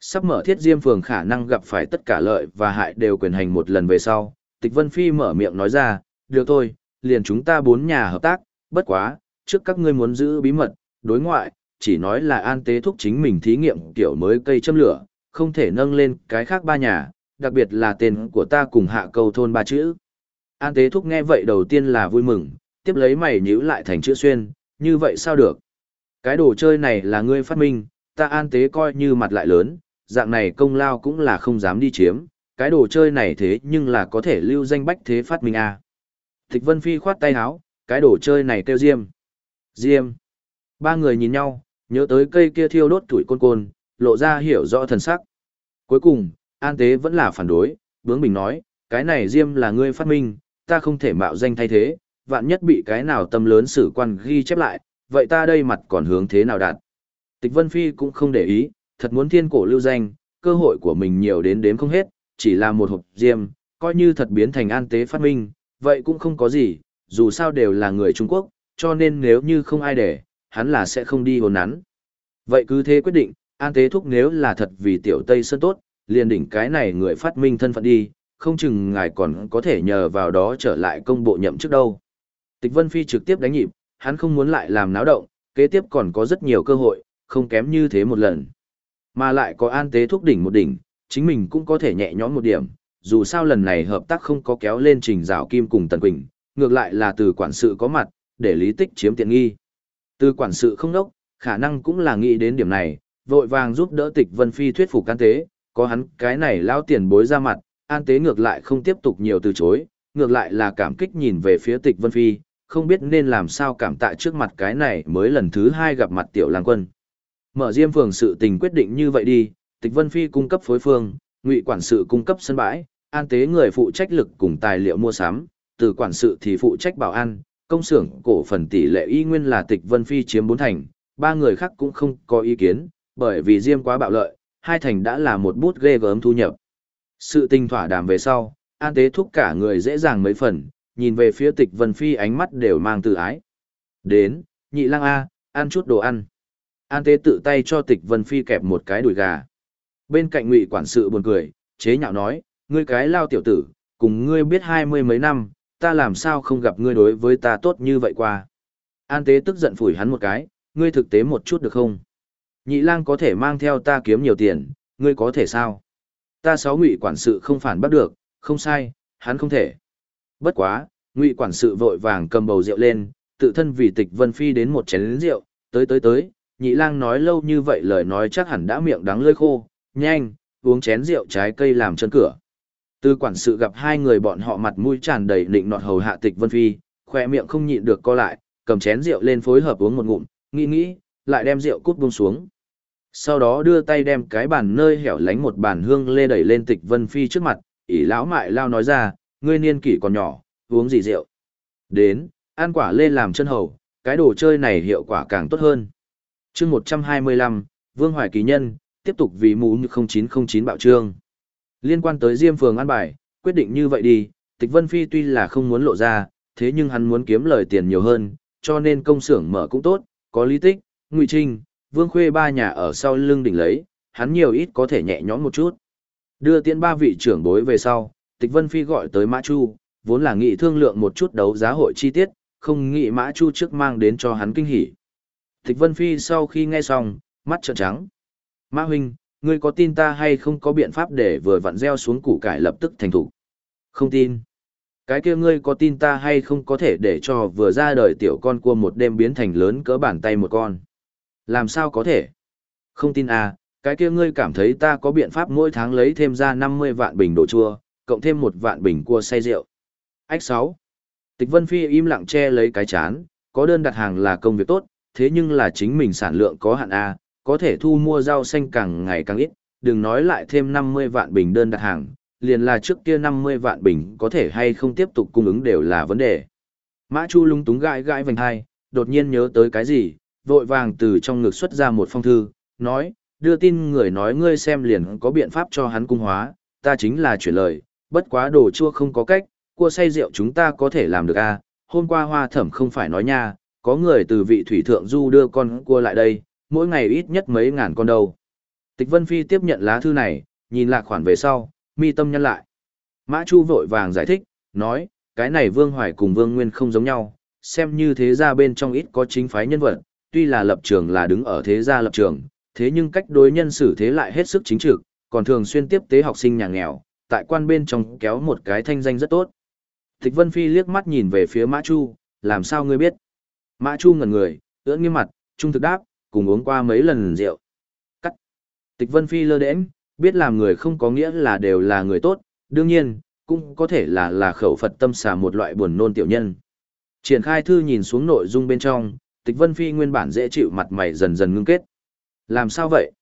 sắp mở thiết diêm phường khả năng gặp phải tất cả lợi và hại đều quyền hành một lần về sau, tịch vân phi mở miệng nói ra, được thôi, liền chúng ta bốn nhà hợp tác, bất quá, trước các ngươi muốn giữ bí mật, đối ngoại, chỉ nói là an tế thúc chính mình thí nghiệm kiểu mới cây châm lửa, không thể nâng lên cái khác ba nhà, đặc biệt là tên của ta cùng hạ cầu thôn ba chữ. An tế thúc nghe vậy đầu tiên là vui mừng, tiếp lấy mày nhíu lại thành chữ xuyên, như vậy sao được? Cái đồ chơi này là ngươi phát minh, ta an tế coi như mặt lại lớn, dạng này công lao cũng là không dám đi chiếm, cái đồ chơi này thế nhưng là có thể lưu danh bách thế phát minh à. Tịch Vân Phi khoát tay áo, cái đồ chơi này kêu diêm. Diêm. Ba người nhìn nhau, nhớ tới cây kia thiêu đốt tuổi côn côn, lộ ra hiểu rõ thần sắc. Cuối cùng, An Tế vẫn là phản đối, bướng bình nói, cái này diêm là ngươi phát minh, ta không thể mạo danh thay thế, vạn nhất bị cái nào tâm lớn sử quan ghi chép lại, vậy ta đây mặt còn hướng thế nào đạt. Tịch Vân Phi cũng không để ý, thật muốn thiên cổ lưu danh, cơ hội của mình nhiều đến đếm không hết, chỉ là một hộp diêm, coi như thật biến thành an tế phát minh, vậy cũng không có gì, dù sao đều là người Trung Quốc, cho nên nếu như không ai để, hắn là sẽ không đi hồn nắn. Vậy cứ thế quyết định, an tế thúc nếu là thật vì tiểu Tây Sơn tốt, liền đỉnh cái này người phát minh thân phận đi, không chừng ngài còn có thể nhờ vào đó trở lại công bộ nhậm chức đâu. Tịch Vân Phi trực tiếp đánh nhịp, hắn không muốn lại làm náo động, kế tiếp còn có rất nhiều cơ hội, không kém như thế một lần. Mà lại có an tế thúc đỉnh một đỉnh, chính mình cũng có thể nhẹ nhõm một điểm, dù sao lần này hợp tác không có kéo lên trình rào kim cùng Tần Quỳnh, ngược lại là từ quản sự có mặt, để lý tích chiếm tiện nghi. Từ quản sự không đốc, khả năng cũng là nghĩ đến điểm này, vội vàng giúp đỡ tịch Vân Phi thuyết phục an tế, có hắn cái này lao tiền bối ra mặt, an tế ngược lại không tiếp tục nhiều từ chối, ngược lại là cảm kích nhìn về phía tịch Vân Phi, không biết nên làm sao cảm tạ trước mặt cái này mới lần thứ hai gặp mặt tiểu lang quân. Mở diêm phường sự tình quyết định như vậy đi, tịch Vân Phi cung cấp phối phương, ngụy quản sự cung cấp sân bãi, an tế người phụ trách lực cùng tài liệu mua sắm, từ quản sự thì phụ trách bảo an, công xưởng cổ phần tỷ lệ y nguyên là tịch Vân Phi chiếm bốn thành, ba người khác cũng không có ý kiến, bởi vì diêm quá bạo lợi, hai thành đã là một bút ghê gớm thu nhập. Sự tình thỏa đàm về sau, an tế thúc cả người dễ dàng mấy phần, nhìn về phía tịch Vân Phi ánh mắt đều mang từ ái. Đến, nhị lang A, ăn chút đồ ăn. An tế tự tay cho tịch Vân Phi kẹp một cái đùi gà. Bên cạnh ngụy quản sự buồn cười, chế nhạo nói, ngươi cái lao tiểu tử, cùng ngươi biết hai mươi mấy năm, ta làm sao không gặp ngươi đối với ta tốt như vậy qua. An tế tức giận phủi hắn một cái, ngươi thực tế một chút được không? Nhị lang có thể mang theo ta kiếm nhiều tiền, ngươi có thể sao? Ta sáu ngụy quản sự không phản bắt được, không sai, hắn không thể. Bất quá, ngụy quản sự vội vàng cầm bầu rượu lên, tự thân vì tịch vân phi đến một chén rượu, tới tới tới, nhị lang nói lâu như vậy lời nói chắc hẳn đã miệng đắng lơi khô, nhanh, uống chén rượu trái cây làm chân cửa. Từ quản sự gặp hai người bọn họ mặt mũi tràn đầy định nọt hầu hạ tịch vân phi, khoe miệng không nhịn được co lại, cầm chén rượu lên phối hợp uống một ngụm, nghĩ nghĩ, lại đem rượu cút buông xuống. Sau đó đưa tay đem cái bàn nơi hẻo lánh một bàn hương lê đẩy lên tịch vân phi trước mặt, ỷ lão mại lao nói ra, ngươi niên kỷ còn nhỏ, uống gì rượu. Đến, ăn quả lê làm chân hầu, cái đồ chơi này hiệu quả càng tốt hơn. chương 125, Vương Hoài Kỳ Nhân, tiếp tục vì mũ như 0909 bạo trương. Liên quan tới Diêm Phường an bài, quyết định như vậy đi, Tịch Vân Phi tuy là không muốn lộ ra, thế nhưng hắn muốn kiếm lời tiền nhiều hơn, cho nên công xưởng mở cũng tốt, có lý tích, ngụy trinh, Vương Khuê ba nhà ở sau lưng đỉnh lấy, hắn nhiều ít có thể nhẹ nhõm một chút. Đưa tiễn ba vị trưởng bối về sau, Tịch Vân Phi gọi tới Mã Chu, vốn là nghị thương lượng một chút đấu giá hội chi tiết, không nghĩ Mã Chu trước mang đến cho hắn kinh hỉ. Tịch Vân Phi sau khi nghe xong, mắt trợn trắng. Mã huynh, ngươi có tin ta hay không có biện pháp để vừa vặn gieo xuống củ cải lập tức thành thủ? Không tin. Cái kia ngươi có tin ta hay không có thể để cho vừa ra đời tiểu con cua một đêm biến thành lớn cỡ bàn tay một con? Làm sao có thể? Không tin à, cái kia ngươi cảm thấy ta có biện pháp mỗi tháng lấy thêm ra 50 vạn bình đồ chua, cộng thêm một vạn bình cua say rượu. Ách 6. Tịch Vân Phi im lặng che lấy cái chán, có đơn đặt hàng là công việc tốt, thế nhưng là chính mình sản lượng có hạn A, có thể thu mua rau xanh càng ngày càng ít, đừng nói lại thêm 50 vạn bình đơn đặt hàng, liền là trước kia 50 vạn bình có thể hay không tiếp tục cung ứng đều là vấn đề. Mã Chu lung túng gãi gãi vành hai, đột nhiên nhớ tới cái gì, vội vàng từ trong ngực xuất ra một phong thư, nói, đưa tin người nói ngươi xem liền có biện pháp cho hắn cung hóa, ta chính là chuyển lời, bất quá đồ chua không có cách, cua say rượu chúng ta có thể làm được à, hôm qua hoa thẩm không phải nói nha, có người từ vị thủy thượng du đưa con cua lại đây, mỗi ngày ít nhất mấy ngàn con đâu. Tịch Vân Phi tiếp nhận lá thư này, nhìn lạc khoản về sau, mi tâm nhăn lại. Mã Chu vội vàng giải thích, nói, cái này Vương Hoài cùng Vương Nguyên không giống nhau, xem như thế gia bên trong ít có chính phái nhân vật, tuy là lập trường là đứng ở thế gia lập trường, thế nhưng cách đối nhân xử thế lại hết sức chính trực, còn thường xuyên tiếp tế học sinh nhà nghèo, tại quan bên trong kéo một cái thanh danh rất tốt. Tịch Vân Phi liếc mắt nhìn về phía Mã Chu, làm sao ngươi biết? Mã Chu ngẩn người, ưỡn nghiêm mặt, trung thực đáp, cùng uống qua mấy lần rượu. Cắt. Tịch Vân Phi lơ đễnh, biết làm người không có nghĩa là đều là người tốt, đương nhiên, cũng có thể là là khẩu Phật tâm xà một loại buồn nôn tiểu nhân. Triển khai thư nhìn xuống nội dung bên trong, Tịch Vân Phi nguyên bản dễ chịu mặt mày dần dần ngưng kết. Làm sao vậy?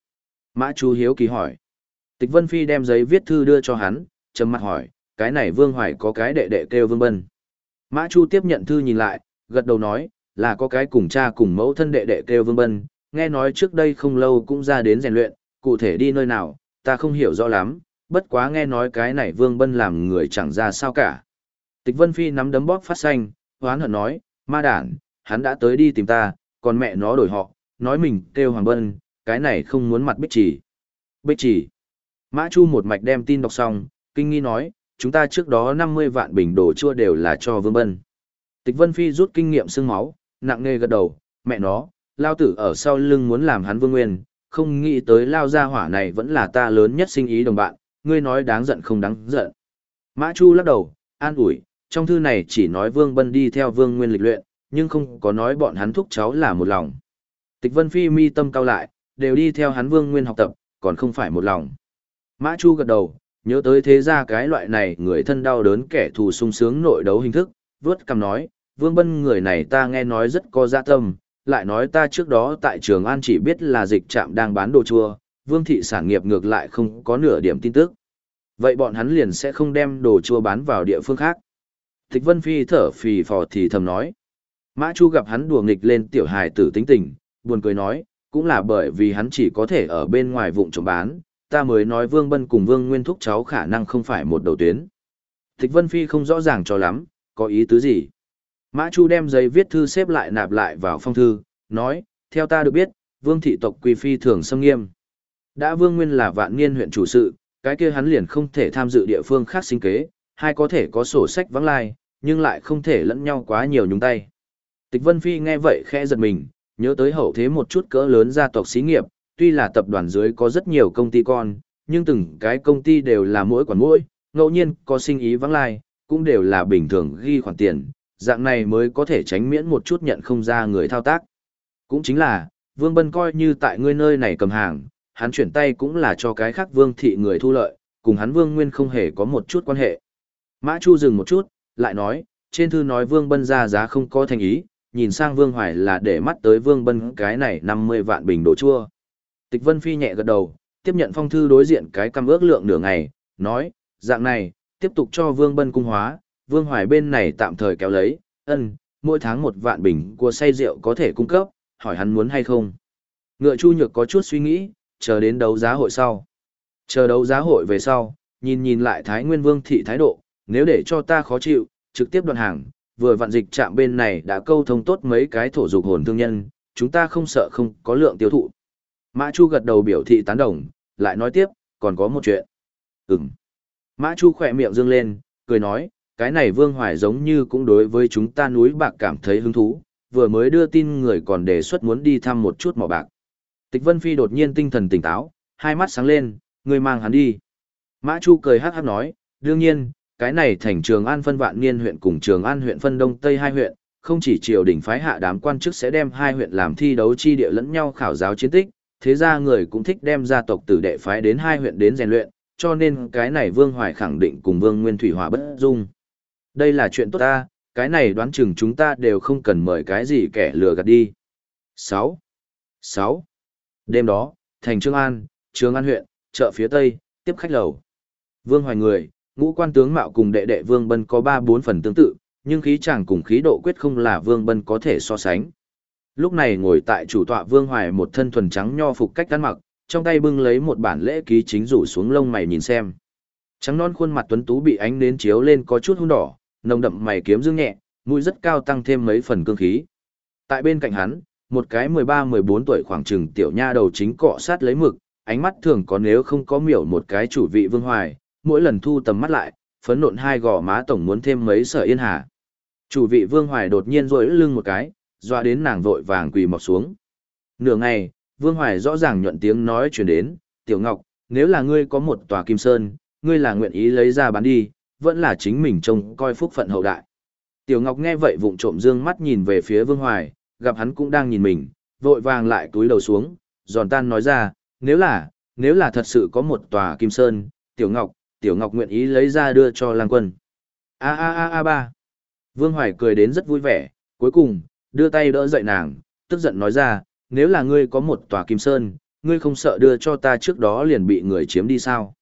Mã Chu hiếu kỳ hỏi. Tịch Vân Phi đem giấy viết thư đưa cho hắn, trầm mặt hỏi, cái này Vương Hoài có cái đệ đệ kêu Vương Bân. Mã Chu tiếp nhận thư nhìn lại, gật đầu nói, là có cái cùng cha cùng mẫu thân đệ đệ kêu Vương Bân, nghe nói trước đây không lâu cũng ra đến rèn luyện, cụ thể đi nơi nào, ta không hiểu rõ lắm, bất quá nghe nói cái này Vương Bân làm người chẳng ra sao cả. Tịch Vân Phi nắm đấm bóp phát xanh, hoán hận nói, ma đản, hắn đã tới đi tìm ta, còn mẹ nó đổi họ, nói mình kêu Hoàng Bân, cái này không muốn mặt bích chỉ. Bích chỉ. Mã Chu một mạch đem tin đọc xong, kinh nghi nói, chúng ta trước đó 50 vạn bình đồ chua đều là cho Vương Bân. Tịch Vân Phi rút kinh nghiệm xương máu, nặng nề gật đầu, mẹ nó, lao tử ở sau lưng muốn làm hắn Vương Nguyên, không nghĩ tới lao gia hỏa này vẫn là ta lớn nhất sinh ý đồng bạn, ngươi nói đáng giận không đáng giận. Mã Chu lắc đầu, an ủi, trong thư này chỉ nói Vương Bân đi theo Vương Nguyên lịch luyện, nhưng không có nói bọn hắn thúc cháu là một lòng. Tịch Vân Phi mi tâm cao lại, đều đi theo hắn Vương Nguyên học tập, còn không phải một lòng. Mã Chu gật đầu, nhớ tới thế ra cái loại này người thân đau đớn kẻ thù sung sướng nội đấu hình thức, vớt cầm nói, Vương Bân người này ta nghe nói rất có dạ tâm, lại nói ta trước đó tại Trường An chỉ biết là dịch trạm đang bán đồ chua, Vương thị sản nghiệp ngược lại không có nửa điểm tin tức. Vậy bọn hắn liền sẽ không đem đồ chua bán vào địa phương khác. Thích Vân Phi thở phì phò thì thầm nói. Mã Chu gặp hắn đùa nghịch lên tiểu hài tử tính tình, buồn cười nói, cũng là bởi vì hắn chỉ có thể ở bên ngoài vụng trộm bán, ta mới nói Vương Bân cùng Vương Nguyên Thúc cháu khả năng không phải một đầu tuyến. Thích Vân Phi không rõ ràng cho lắm, có ý tứ gì. Mã Chu đem giấy viết thư xếp lại nạp lại vào phong thư, nói, theo ta được biết, Vương thị tộc quy phi thường xâm nghiêm. Đã Vương Nguyên là vạn niên huyện chủ sự, cái kia hắn liền không thể tham dự địa phương khác sinh kế, hay có thể có sổ sách vắng lai, nhưng lại không thể lẫn nhau quá nhiều nhúng tay. Tịch Vân Phi nghe vậy khẽ giật mình, nhớ tới hậu thế một chút cỡ lớn gia tộc xí nghiệp, tuy là tập đoàn dưới có rất nhiều công ty con, nhưng từng cái công ty đều là mỗi quản mỗi, ngẫu nhiên có sinh ý vắng lai, cũng đều là bình thường ghi khoản tiền, dạng này mới có thể tránh miễn một chút nhận không ra người thao tác. Cũng chính là, Vương Bân coi như tại ngươi nơi này cầm hàng, hắn chuyển tay cũng là cho cái khác Vương thị người thu lợi, cùng hắn Vương Nguyên không hề có một chút quan hệ. Mã Chu dừng một chút, lại nói, trên thư nói Vương Bân ra giá không có thành ý, nhìn sang Vương Hoài là để mắt tới Vương Bân cái này 50 vạn bình đồ chua. Tịch Vân Phi nhẹ gật đầu, tiếp nhận phong thư đối diện cái cam ước lượng nửa ngày, nói, dạng này, tiếp tục cho Vương Bân cung hóa, Vương Hoài bên này tạm thời kéo lấy, ân, mỗi tháng một vạn bình của say rượu có thể cung cấp, hỏi hắn muốn hay không. Ngựa Chu Nhược có chút suy nghĩ, chờ đến đấu giá hội sau. Chờ đấu giá hội về sau, nhìn nhìn lại Thái Nguyên Vương thị thái độ, nếu để cho ta khó chịu, trực tiếp đoạn hàng, vừa vạn dịch trạm bên này đã câu thông tốt mấy cái thổ dục hồn thương nhân, chúng ta không sợ không có lượng tiêu thụ. Mã Chu gật đầu biểu thị tán đồng, lại nói tiếp, còn có một chuyện. Ừm. Mã Chu khỏe miệng dương lên, cười nói, cái này Vương Hoài giống như cũng đối với chúng ta núi bạc cảm thấy hứng thú, vừa mới đưa tin người còn đề xuất muốn đi thăm một chút mỏ bạc. Tịch Vân Phi đột nhiên tinh thần tỉnh táo, hai mắt sáng lên, người mang hắn đi. Mã Chu cười hát hát nói, đương nhiên, cái này thành trường An phân vạn niên huyện cùng trường An huyện phân đông tây hai huyện, không chỉ triều đình phái hạ đám quan chức sẽ đem hai huyện làm thi đấu chi địa lẫn nhau khảo giáo chiến tích, thế ra người cũng thích đem gia tộc tử đệ phái đến hai huyện đến rèn luyện, cho nên cái này Vương Hoài khẳng định cùng Vương Nguyên Thủy Hòa bất dung. Đây là chuyện tốt ta, cái này đoán chừng chúng ta đều không cần mời cái gì kẻ lừa gạt đi. 6. 6. Đêm đó, thành Trương An, Trương An huyện, chợ phía Tây, tiếp khách lầu. Vương Hoài người, ngũ quan tướng mạo cùng đệ đệ Vương Bân có 3-4 phần tương tự, nhưng khí chàng cùng khí độ quyết không là Vương Bân có thể so sánh. Lúc này ngồi tại chủ tọa Vương Hoài một thân thuần trắng nho phục cách ăn mặc, trong tay bưng lấy một bản lễ ký chính rủ xuống lông mày nhìn xem. Trắng non khuôn mặt tuấn tú bị ánh nến chiếu lên có chút hung đỏ, nồng đậm mày kiếm dương nhẹ, mũi rất cao tăng thêm mấy phần cương khí. Tại bên cạnh hắn, một cái 13-14 tuổi khoảng chừng tiểu nha đầu chính cọ sát lấy mực, ánh mắt thường có nếu không có miểu một cái chủ vị Vương Hoài, mỗi lần thu tầm mắt lại, phấn nộn hai gò má tổng muốn thêm mấy sợi yên hà. Chủ vị Vương Hoài đột nhiên rỗi lưng một cái, doa đến nàng vội vàng quỳ mọc xuống. Nửa ngày, Vương Hoài rõ ràng nhuận tiếng nói chuyển đến, Tiểu Ngọc, nếu là ngươi có một tòa kim sơn, ngươi là nguyện ý lấy ra bán đi, vẫn là chính mình trông coi phúc phận hậu đại. Tiểu Ngọc nghe vậy vụng trộm dương mắt nhìn về phía Vương Hoài, gặp hắn cũng đang nhìn mình, vội vàng lại túi đầu xuống, giòn tan nói ra, nếu là, nếu là thật sự có một tòa kim sơn, Tiểu Ngọc, Tiểu Ngọc nguyện ý lấy ra đưa cho lang quân. A a a a ba. Vương Hoài cười đến rất vui vẻ, cuối cùng, đưa tay đỡ dậy nàng, tức giận nói ra, nếu là ngươi có một tòa kim sơn, ngươi không sợ đưa cho ta trước đó liền bị người chiếm đi sao?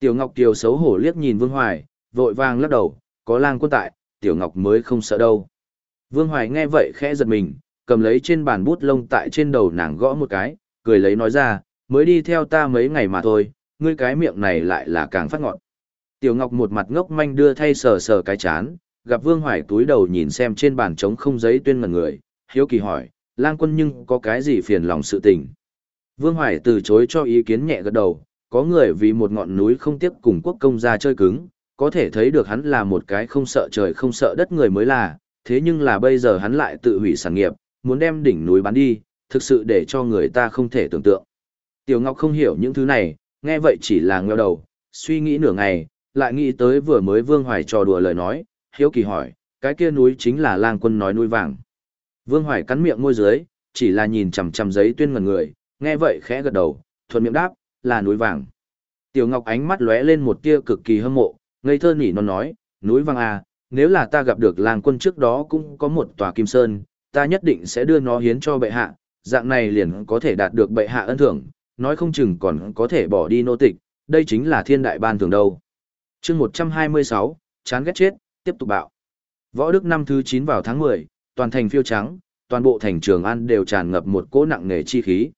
Tiểu Ngọc Kiều xấu hổ liếc nhìn Vương Hoài, vội vàng lắc đầu, có lang quân tại, Tiểu Ngọc mới không sợ đâu. Vương Hoài nghe vậy khẽ giật mình, cầm lấy trên bàn bút lông tại trên đầu nàng gõ một cái, cười lấy nói ra, mới đi theo ta mấy ngày mà thôi, ngươi cái miệng này lại là càng phát ngọn. Tiểu Ngọc một mặt ngốc manh đưa thay sờ sờ cái chán, gặp Vương Hoài túi đầu nhìn xem trên bàn trống không giấy tuyên ngần người, hiếu kỳ hỏi, lang quân nhưng có cái gì phiền lòng sự tình. Vương Hoài từ chối cho ý kiến nhẹ gật đầu, có người vì một ngọn núi không tiếp cùng quốc công ra chơi cứng, có thể thấy được hắn là một cái không sợ trời không sợ đất người mới là, thế nhưng là bây giờ hắn lại tự hủy sản nghiệp, muốn đem đỉnh núi bán đi, thực sự để cho người ta không thể tưởng tượng. Tiểu Ngọc không hiểu những thứ này, nghe vậy chỉ là ngheo đầu, suy nghĩ nửa ngày, lại nghĩ tới vừa mới Vương Hoài trò đùa lời nói, hiếu kỳ hỏi, cái kia núi chính là lang quân nói núi vàng. Vương Hoài cắn miệng môi dưới, chỉ là nhìn chằm chằm giấy tuyên ngần người, nghe vậy khẽ gật đầu, thuận miệng đáp, là núi vàng. Tiểu Ngọc ánh mắt lóe lên một tia cực kỳ hâm mộ, ngây thơ nỉ non nói, núi văng à, nếu là ta gặp được làng quân trước đó cũng có một tòa kim sơn, ta nhất định sẽ đưa nó hiến cho bệ hạ, dạng này liền có thể đạt được bệ hạ ân thưởng, nói không chừng còn có thể bỏ đi nô tịch, đây chính là thiên đại ban thường đâu. chương 126, chán ghét chết, tiếp tục bạo. Võ Đức năm thứ 9 vào tháng 10, toàn thành phiêu trắng, toàn bộ thành Trường An đều tràn ngập một cỗ nặng nề chi khí.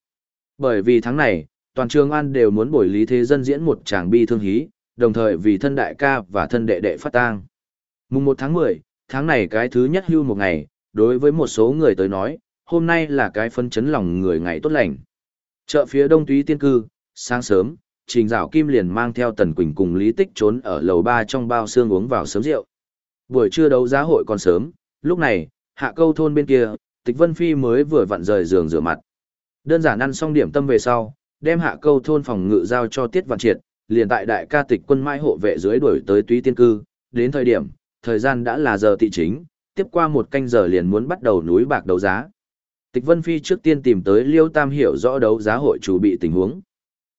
Bởi vì tháng này, toàn Trường An đều muốn bồi lý thế dân diễn một tràng bi thương hí, đồng thời vì thân đại ca và thân đệ đệ phát tang. Mùng 1 tháng 10, tháng này cái thứ nhất hưu một ngày, đối với một số người tới nói, hôm nay là cái phân chấn lòng người ngày tốt lành. Chợ phía đông túy tiên cư, sáng sớm, trình dạo kim liền mang theo tần quỳnh cùng lý tích trốn ở lầu ba trong bao xương uống vào sớm rượu. Buổi trưa đấu giá hội còn sớm, lúc này, hạ câu thôn bên kia, tịch vân phi mới vừa vặn rời giường rửa mặt. Đơn giản ăn xong điểm tâm về sau, đem hạ câu thôn phòng ngự giao cho tiết văn triệt, liền tại đại ca tịch quân mãi hộ vệ dưới đuổi tới túy tiên cư, đến thời điểm, thời gian đã là giờ thị chính, tiếp qua một canh giờ liền muốn bắt đầu núi bạc đấu giá. Tịch Vân Phi trước tiên tìm tới Liêu Tam hiểu rõ đấu giá hội chủ bị tình huống.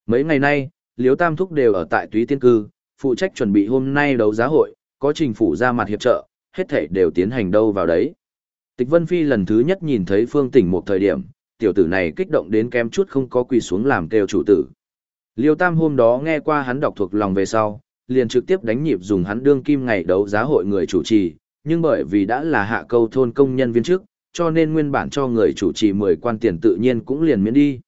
Mấy ngày nay, Liêu Tam thúc đều ở tại túy tiên cư, phụ trách chuẩn bị hôm nay đấu giá hội, có trình phủ ra mặt hiệp trợ, hết thảy đều tiến hành đâu vào đấy. Tịch Vân Phi lần thứ nhất nhìn thấy Phương Tỉnh một thời điểm, tiểu tử này kích động đến kém chút không có quỳ xuống làm kêu chủ tử. Liêu Tam hôm đó nghe qua hắn đọc thuộc lòng về sau, liền trực tiếp đánh nhịp dùng hắn đương kim ngày đấu giá hội người chủ trì, nhưng bởi vì đã là hạ câu thôn công nhân viên trước, cho nên nguyên bản cho người chủ trì 10 quan tiền tự nhiên cũng liền miễn đi.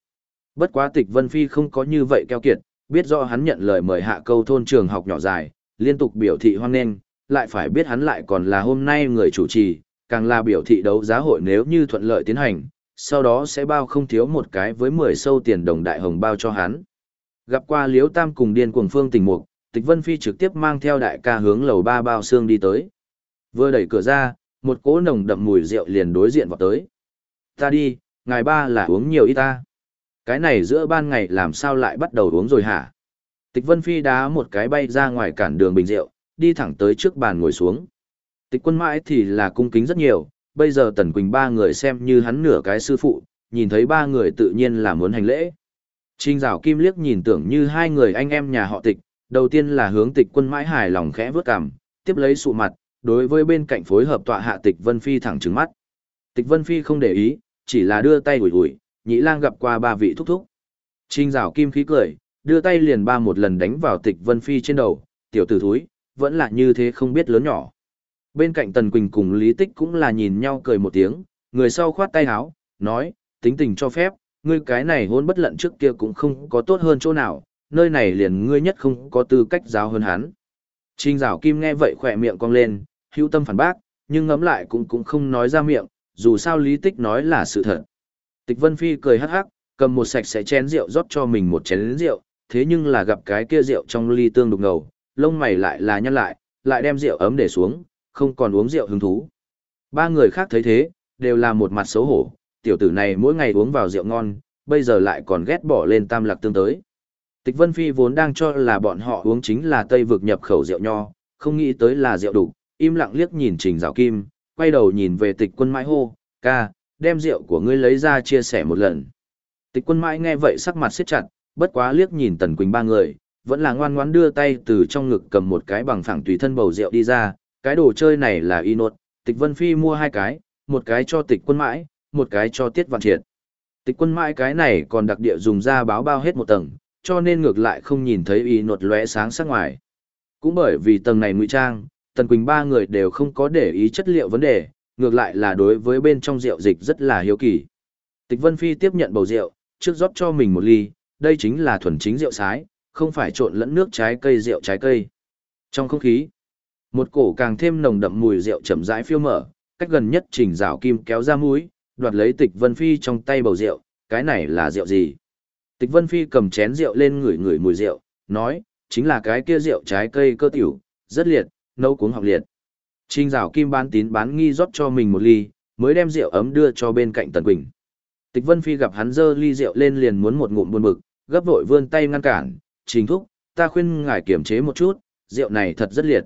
Bất quá tịch Vân Phi không có như vậy keo kiệt, biết rõ hắn nhận lời mời hạ câu thôn trường học nhỏ dài, liên tục biểu thị hoan nghênh, lại phải biết hắn lại còn là hôm nay người chủ trì, càng là biểu thị đấu giá hội nếu như thuận lợi tiến hành, sau đó sẽ bao không thiếu một cái với 10 sâu tiền đồng đại hồng bao cho hắn. Gặp qua Liễu Tam cùng điên cuồng phương tình mục, Tịch Vân Phi trực tiếp mang theo đại ca hướng lầu ba bao xương đi tới. Vừa đẩy cửa ra, một cỗ nồng đậm mùi rượu liền đối diện vào tới. Ta đi, ngài ba là uống nhiều ít ta. Cái này giữa ban ngày làm sao lại bắt đầu uống rồi hả? Tịch Vân Phi đá một cái bay ra ngoài cản đường bình rượu, đi thẳng tới trước bàn ngồi xuống. Tịch quân mãi thì là cung kính rất nhiều, bây giờ Tần Quỳnh ba người xem như hắn nửa cái sư phụ, nhìn thấy ba người tự nhiên là muốn hành lễ. Trình rào kim liếc nhìn tưởng như hai người anh em nhà họ tịch, đầu tiên là hướng tịch quân mãi hài lòng khẽ vớt cằm, tiếp lấy sụ mặt, đối với bên cạnh phối hợp tọa hạ tịch Vân Phi thẳng trừng mắt. Tịch Vân Phi không để ý, chỉ là đưa tay ủi ủi, nhĩ lang gặp qua ba vị thúc thúc. Trình rào kim khí cười, đưa tay liền ba một lần đánh vào tịch Vân Phi trên đầu, tiểu tử thúi, vẫn là như thế không biết lớn nhỏ. Bên cạnh Tần Quỳnh cùng Lý Tích cũng là nhìn nhau cười một tiếng, người sau khoát tay áo, nói, tính tình cho phép, ngươi cái này hôn bất lận trước kia cũng không có tốt hơn chỗ nào, nơi này liền ngươi nhất không có tư cách giáo hơn hắn. Trình rào kim nghe vậy khỏe miệng cong lên, hữu tâm phản bác, nhưng ngấm lại cũng cũng không nói ra miệng, dù sao lý tích nói là sự thật. Tịch Vân Phi cười hắc hắc, cầm một sạch sẽ chén rượu rót cho mình một chén rượu, thế nhưng là gặp cái kia rượu trong ly tương đục ngầu, lông mày lại là nhăn lại, lại đem rượu ấm để xuống, không còn uống rượu hứng thú. Ba người khác thấy thế, đều là một mặt xấu hổ, tiểu tử này mỗi ngày uống vào rượu ngon, bây giờ lại còn ghét bỏ lên tam lạc tương tới. Tịch Vân Phi vốn đang cho là bọn họ uống chính là Tây vực nhập khẩu rượu nho, không nghĩ tới là rượu đủ, im lặng liếc nhìn Trình Giảo Kim, quay đầu nhìn về tịch quân mãi hô, ca, đem rượu của ngươi lấy ra chia sẻ một lần. Tịch quân mãi nghe vậy sắc mặt siết chặt, bất quá liếc nhìn Tần Quỳnh ba người, vẫn là ngoan ngoãn đưa tay từ trong ngực cầm một cái bằng phẳng tùy thân bầu rượu đi ra, cái đồ chơi này là y nốt, tịch Vân Phi mua hai cái, một cái cho tịch quân mãi, một cái cho tiết vạn triệt. Tịch quân mãi cái này còn đặc địa dùng ra báo bao hết một tầng, cho nên ngược lại không nhìn thấy y nột lóe sáng sắc ngoài. Cũng bởi vì tầng này ngụy trang, Tần Quỳnh ba người đều không có để ý chất liệu vấn đề, ngược lại là đối với bên trong rượu dịch rất là hiếu kỳ. Tịch Vân Phi tiếp nhận bầu rượu, trước rót cho mình một ly, đây chính là thuần chính rượu sái, không phải trộn lẫn nước trái cây rượu trái cây. Trong không khí, một cổ càng thêm nồng đậm mùi rượu chậm rãi phiêu mở, cách gần nhất Trình rào Kim kéo ra mũi, đoạt lấy Tịch Vân Phi trong tay bầu rượu, cái này là rượu gì? Tịch Vân Phi cầm chén rượu lên ngửi ngửi mùi rượu, nói, chính là cái kia rượu trái cây cơ tiểu, rất liệt, nấu cuống học liệt. trinh rào Kim bán tín bán nghi rót cho mình một ly, mới đem rượu ấm đưa cho bên cạnh Tần Quỳnh. Tịch Vân Phi gặp hắn dơ ly rượu lên liền muốn một ngụm buồn bực, gấp vội vươn tay ngăn cản, "Trình thúc, ta khuyên ngài kiềm chế một chút, rượu này thật rất liệt."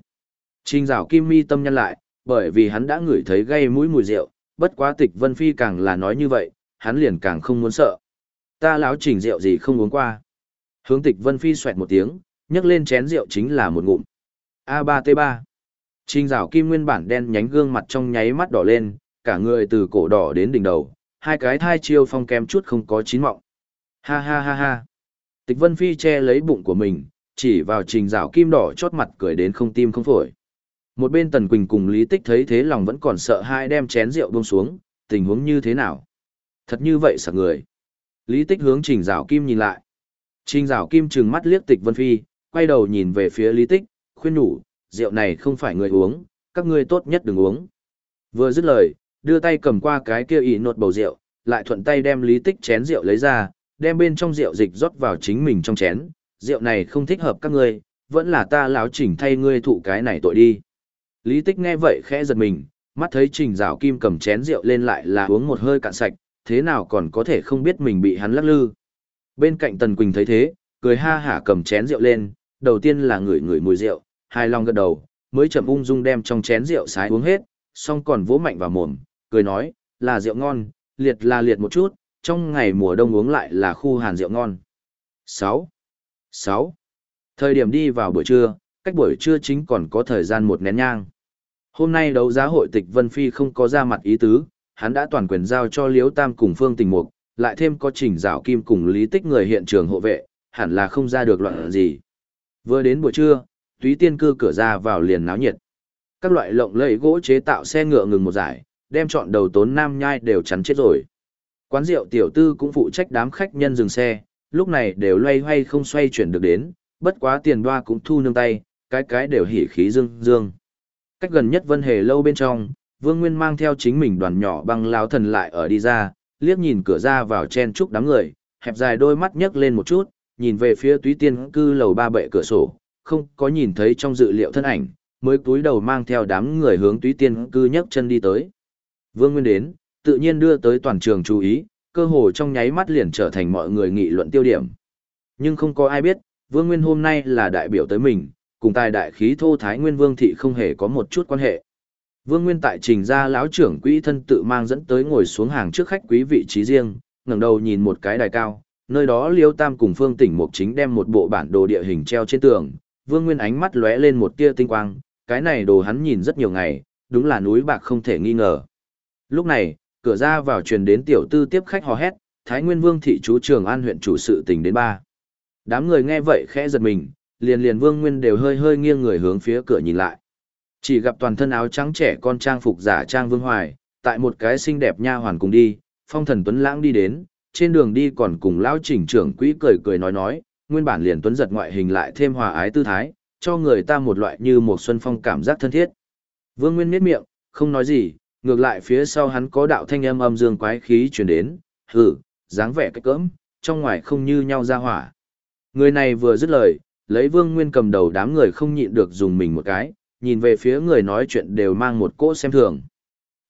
Trình Giảo Kim mi tâm nhăn lại, bởi vì hắn đã ngửi thấy gây mũi mùi rượu, bất quá Tịch Vân Phi càng là nói như vậy, hắn liền càng không muốn sợ. "Ta láo Trình rượu gì không uống qua." Hướng Tịch Vân Phi xoẹt một tiếng, nhấc lên chén rượu chính là một ngụm. a ba t ba. Trình rào kim nguyên bản đen nhánh gương mặt trong nháy mắt đỏ lên, cả người từ cổ đỏ đến đỉnh đầu, hai cái thai chiêu phong kem chút không có chín mọng. Ha ha ha ha. Tịch Vân Phi che lấy bụng của mình, chỉ vào trình rào kim đỏ chót mặt cười đến không tim không phổi. Một bên Tần Quỳnh cùng Lý Tích thấy thế lòng vẫn còn sợ hai đem chén rượu buông xuống, tình huống như thế nào? Thật như vậy sợ người. Lý Tích hướng trình Giảo kim nhìn lại. Trình Giảo kim trừng mắt liếc tịch Vân Phi, quay đầu nhìn về phía Lý Tích, khuyên nhủ, rượu này không phải người uống, các ngươi tốt nhất đừng uống. Vừa dứt lời, đưa tay cầm qua cái kia ỉ nột bầu rượu, lại thuận tay đem lý tích chén rượu lấy ra, đem bên trong rượu dịch rót vào chính mình trong chén, rượu này không thích hợp các ngươi, vẫn là ta láo chỉnh thay ngươi thụ cái này tội đi. Lý tích nghe vậy khẽ giật mình, mắt thấy trình Dạo kim cầm chén rượu lên lại là uống một hơi cạn sạch, thế nào còn có thể không biết mình bị hắn lắc lư. Bên cạnh Tần Quỳnh thấy thế, cười ha hả cầm chén rượu lên, đầu tiên là ngửi ngửi mùi rượu, hai lòng gật đầu, mới chậm ung dung đem trong chén rượu sái uống hết, xong còn vỗ mạnh vào mồm, cười nói, là rượu ngon, liệt là liệt một chút, trong ngày mùa đông uống lại là khu hàn rượu ngon. 6. 6. Thời điểm đi vào buổi trưa, cách buổi trưa chính còn có thời gian một nén nhang. Hôm nay đấu giá hội tịch Vân Phi không có ra mặt ý tứ, hắn đã toàn quyền giao cho Liễu Tam cùng Phương Tình Mục, lại thêm có trình rào kim cùng lý tích người hiện trường hộ vệ, hẳn là không ra được loạn gì. Vừa đến buổi trưa, túy tiên cư cửa ra vào liền náo nhiệt. Các loại lộng lẫy gỗ chế tạo xe ngựa ngừng một giải, đem chọn đầu tốn nam nhai đều chắn chết rồi. Quán rượu tiểu tư cũng phụ trách đám khách nhân dừng xe, lúc này đều loay hoay không xoay chuyển được đến, bất quá tiền đoa cũng thu nương tay, cái cái đều hỉ khí dương dương. Cách gần nhất vân hề lâu bên trong, Vương Nguyên mang theo chính mình đoàn nhỏ băng lao thần lại ở đi ra, liếc nhìn cửa ra vào chen chúc đám người, hẹp dài đôi mắt nhấc lên một chút, nhìn về phía túy tiên cư lầu ba bệ cửa sổ, không có nhìn thấy trong dự liệu thân ảnh, mới cúi đầu mang theo đám người hướng túy tiên cư nhấc chân đi tới. Vương Nguyên đến, tự nhiên đưa tới toàn trường chú ý, cơ hồ trong nháy mắt liền trở thành mọi người nghị luận tiêu điểm. Nhưng không có ai biết, Vương Nguyên hôm nay là đại biểu tới mình, cùng tài đại khí thô Thái Nguyên Vương Thị không hề có một chút quan hệ. Vương Nguyên tại trình ra lão trưởng quỹ thân tự mang dẫn tới ngồi xuống hàng trước khách quý vị trí riêng, ngẩng đầu nhìn một cái đài cao, nơi đó Liêu Tam cùng Phương Tỉnh Mục Chính đem một bộ bản đồ địa hình treo trên tường, Vương Nguyên ánh mắt lóe lên một tia tinh quang, cái này đồ hắn nhìn rất nhiều ngày, đúng là núi bạc không thể nghi ngờ. Lúc này, cửa ra vào truyền đến tiểu tư tiếp khách hò hét, Thái Nguyên Vương thị chú Trường An huyện chủ sự tình đến ba. Đám người nghe vậy khẽ giật mình, liền liền Vương Nguyên đều hơi hơi nghiêng người hướng phía cửa nhìn lại. Chỉ gặp toàn thân áo trắng trẻ con trang phục giả trang Vương Hoài, tại một cái xinh đẹp nha hoàn cùng đi, Phong Thần Tuấn Lãng đi đến, trên đường đi còn cùng lão chỉnh trưởng quỹ cười cười nói nói, nguyên bản liền tuấn giật ngoại hình lại thêm hòa ái tư thái, cho người ta một loại như một xuân phong cảm giác thân thiết. Vương Nguyên miết miệng, không nói gì, ngược lại phía sau hắn có đạo thanh âm âm dương quái khí truyền đến, hừ, dáng vẻ cách cỡm, trong ngoài không như nhau ra hỏa. Người này vừa dứt lời, lấy Vương Nguyên cầm đầu đám người không nhịn được dùng mình một cái, nhìn về phía người nói chuyện đều mang một cỗ xem thường.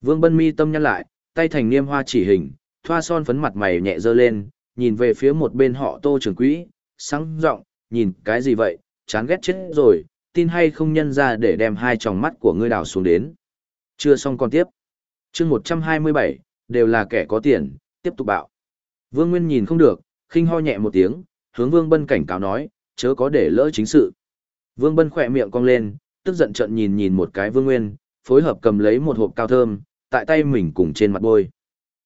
Vương Bân mi tâm nhăn lại, tay thành niêm hoa chỉ hình, thoa son phấn mặt mày nhẹ dơ lên, nhìn về phía một bên họ tô trưởng quỹ, sáng giọng nhìn cái gì vậy, chán ghét chết rồi, tin hay không nhân ra để đem hai tròng mắt của ngươi đào xuống đến. Chưa xong còn tiếp. chương 127, đều là kẻ có tiền, tiếp tục bạo. Vương Nguyên nhìn không được, khinh ho nhẹ một tiếng, hướng Vương Bân cảnh cáo nói, chớ có để lỡ chính sự. Vương Bân khỏe miệng cong lên, tức giận trận nhìn nhìn một cái Vương Nguyên, phối hợp cầm lấy một hộp cao thơm, tại tay mình cùng trên mặt bôi.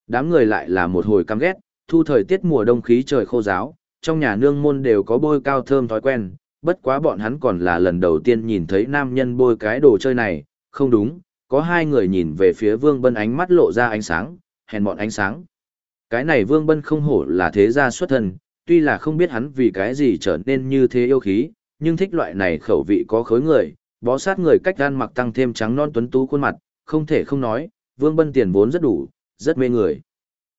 Đám người lại là một hồi căm ghét, thu thời tiết mùa đông khí trời khô giáo, trong nhà nương môn đều có bôi cao thơm thói quen, bất quá bọn hắn còn là lần đầu tiên nhìn thấy nam nhân bôi cái đồ chơi này, không đúng, có hai người nhìn về phía Vương Bân ánh mắt lộ ra ánh sáng, hèn bọn ánh sáng. Cái này Vương Bân không hổ là thế gia xuất thân, tuy là không biết hắn vì cái gì trở nên như thế yêu khí, nhưng thích loại này khẩu vị có khối người, bó sát người cách gan mặc tăng thêm trắng non tuấn tú khuôn mặt, không thể không nói, Vương Bân tiền vốn rất đủ, rất mê người.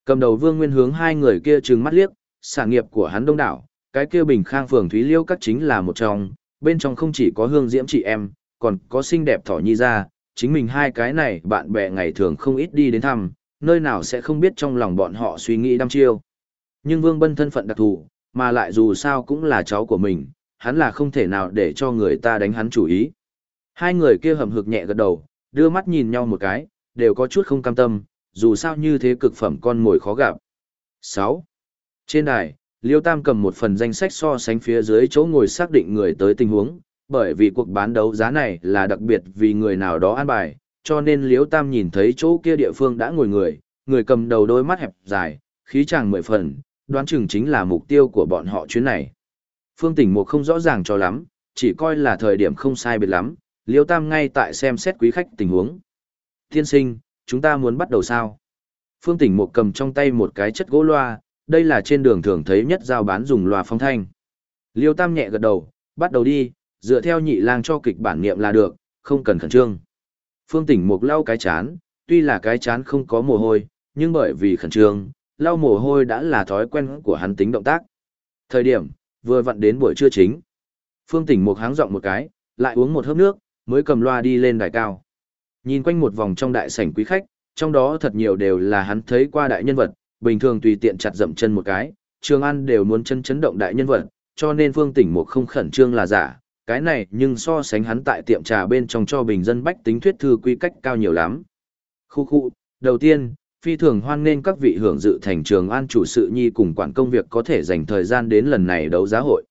Cầm đầu Vương Nguyên hướng hai người kia trừng mắt liếc, sản nghiệp của hắn đông đảo, cái kia Bình Khang phường Thúy Liêu các chính là một trong, bên trong không chỉ có hương diễm chị em, còn có xinh đẹp thỏ nhi ra, chính mình hai cái này bạn bè ngày thường không ít đi đến thăm, nơi nào sẽ không biết trong lòng bọn họ suy nghĩ đăm chiêu. Nhưng Vương Bân thân phận đặc thù, mà lại dù sao cũng là cháu của mình, hắn là không thể nào để cho người ta đánh hắn chủ ý. Hai người kia hầm hực nhẹ gật đầu, đưa mắt nhìn nhau một cái, đều có chút không cam tâm, dù sao như thế cực phẩm con mồi khó gặp. 6. Trên đài, Liêu Tam cầm một phần danh sách so sánh phía dưới chỗ ngồi xác định người tới tình huống, bởi vì cuộc bán đấu giá này là đặc biệt vì người nào đó an bài, cho nên Liêu Tam nhìn thấy chỗ kia địa phương đã ngồi người, người cầm đầu đôi mắt hẹp dài, khí chàng mười phần, đoán chừng chính là mục tiêu của bọn họ chuyến này. Phương Tỉnh Mục không rõ ràng cho lắm, chỉ coi là thời điểm không sai biệt lắm, Liêu Tam ngay tại xem xét quý khách tình huống. Tiên sinh, chúng ta muốn bắt đầu sao? Phương Tỉnh Mục cầm trong tay một cái chất gỗ loa, đây là trên đường thường thấy nhất giao bán dùng loa phong thanh. Liêu Tam nhẹ gật đầu, bắt đầu đi, dựa theo nhị lang cho kịch bản niệm là được, không cần khẩn trương. Phương Tỉnh Mục lau cái chán, tuy là cái chán không có mồ hôi, nhưng bởi vì khẩn trương, lau mồ hôi đã là thói quen của hắn tính động tác. Thời điểm, vừa vặn đến buổi trưa chính. Phương Tỉnh một háng rộng một cái, lại uống một hớp nước, mới cầm loa đi lên đài cao. Nhìn quanh một vòng trong đại sảnh quý khách, trong đó thật nhiều đều là hắn thấy qua đại nhân vật, bình thường tùy tiện chặt dậm chân một cái, Trường An đều muốn chân chấn động đại nhân vật, cho nên Phương Tỉnh một không khẩn trương là giả, cái này nhưng so sánh hắn tại tiệm trà bên trong cho bình dân bách tính thuyết thư quy cách cao nhiều lắm. Khu khu, đầu tiên, phi thường hoan nghênh các vị hưởng dự thành Trường An chủ sự nhi cùng quản công việc có thể dành thời gian đến lần này đấu giá hội.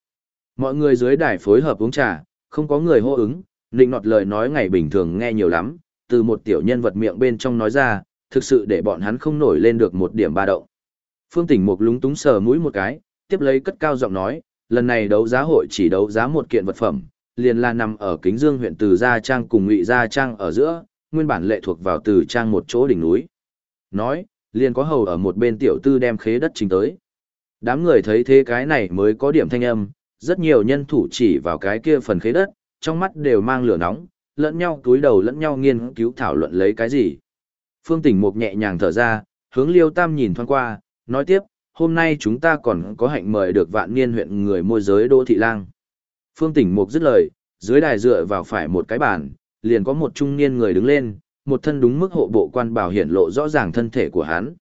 Mọi người dưới đài phối hợp uống trà, không có người hô ứng, nịnh nọt lời nói ngày bình thường nghe nhiều lắm, từ một tiểu nhân vật miệng bên trong nói ra, thực sự để bọn hắn không nổi lên được một điểm ba động. Phương Tỉnh Mục lúng túng sờ mũi một cái, tiếp lấy cất cao giọng nói, lần này đấu giá hội chỉ đấu giá một kiện vật phẩm, liền là nằm ở Kính Dương huyện Từ Gia Trang cùng Ngụy Gia Trang ở giữa, nguyên bản lệ thuộc vào Từ Trang một chỗ đỉnh núi. Nói, liền có hầu ở một bên tiểu tư đem khế đất trình tới. Đám người thấy thế cái này mới có điểm thanh âm, rất nhiều nhân thủ chỉ vào cái kia phần khế đất, trong mắt đều mang lửa nóng, lẫn nhau túi đầu lẫn nhau nghiên cứu thảo luận lấy cái gì. Phương Tỉnh Mục nhẹ nhàng thở ra, hướng Liêu Tam nhìn thoáng qua, nói tiếp, hôm nay chúng ta còn có hạnh mời được vạn niên huyện người môi giới Đỗ Thị Lang. Phương Tỉnh Mục dứt lời, dưới đài dựa vào phải một cái bàn, liền có một trung niên người đứng lên, một thân đúng mức hộ bộ quan bảo hiển lộ rõ ràng thân thể của hắn.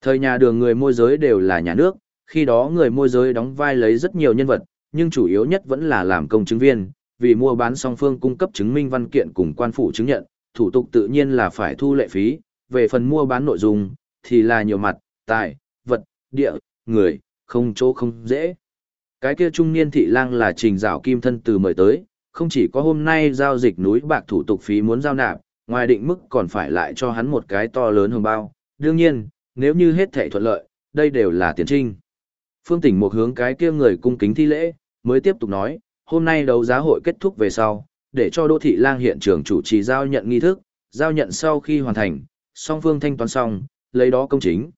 Thời nhà đường người môi giới đều là nhà nước, khi đó người môi giới đóng vai lấy rất nhiều nhân vật, nhưng chủ yếu nhất vẫn là làm công chứng viên, vì mua bán song phương cung cấp chứng minh văn kiện cùng quan phủ chứng nhận, thủ tục tự nhiên là phải thu lệ phí, về phần mua bán nội dung, thì là nhiều mặt, tài, vật, địa, người, không chỗ không dễ. Cái kia trung niên thị lang là trình rào kim thân từ mời tới, không chỉ có hôm nay giao dịch núi bạc thủ tục phí muốn giao nạp, ngoài định mức còn phải lại cho hắn một cái to lớn hồng bao. Đương nhiên, nếu như hết thảy thuận lợi, đây đều là tiền trinh. Phương tỉnh một hướng cái kia người cung kính thi lễ, mới tiếp tục nói, hôm nay đấu giá hội kết thúc về sau, để cho Đỗ Thị Lang hiện trường chủ trì giao nhận nghi thức, giao nhận sau khi hoàn thành, song phương thanh toán xong, lấy đó công chính.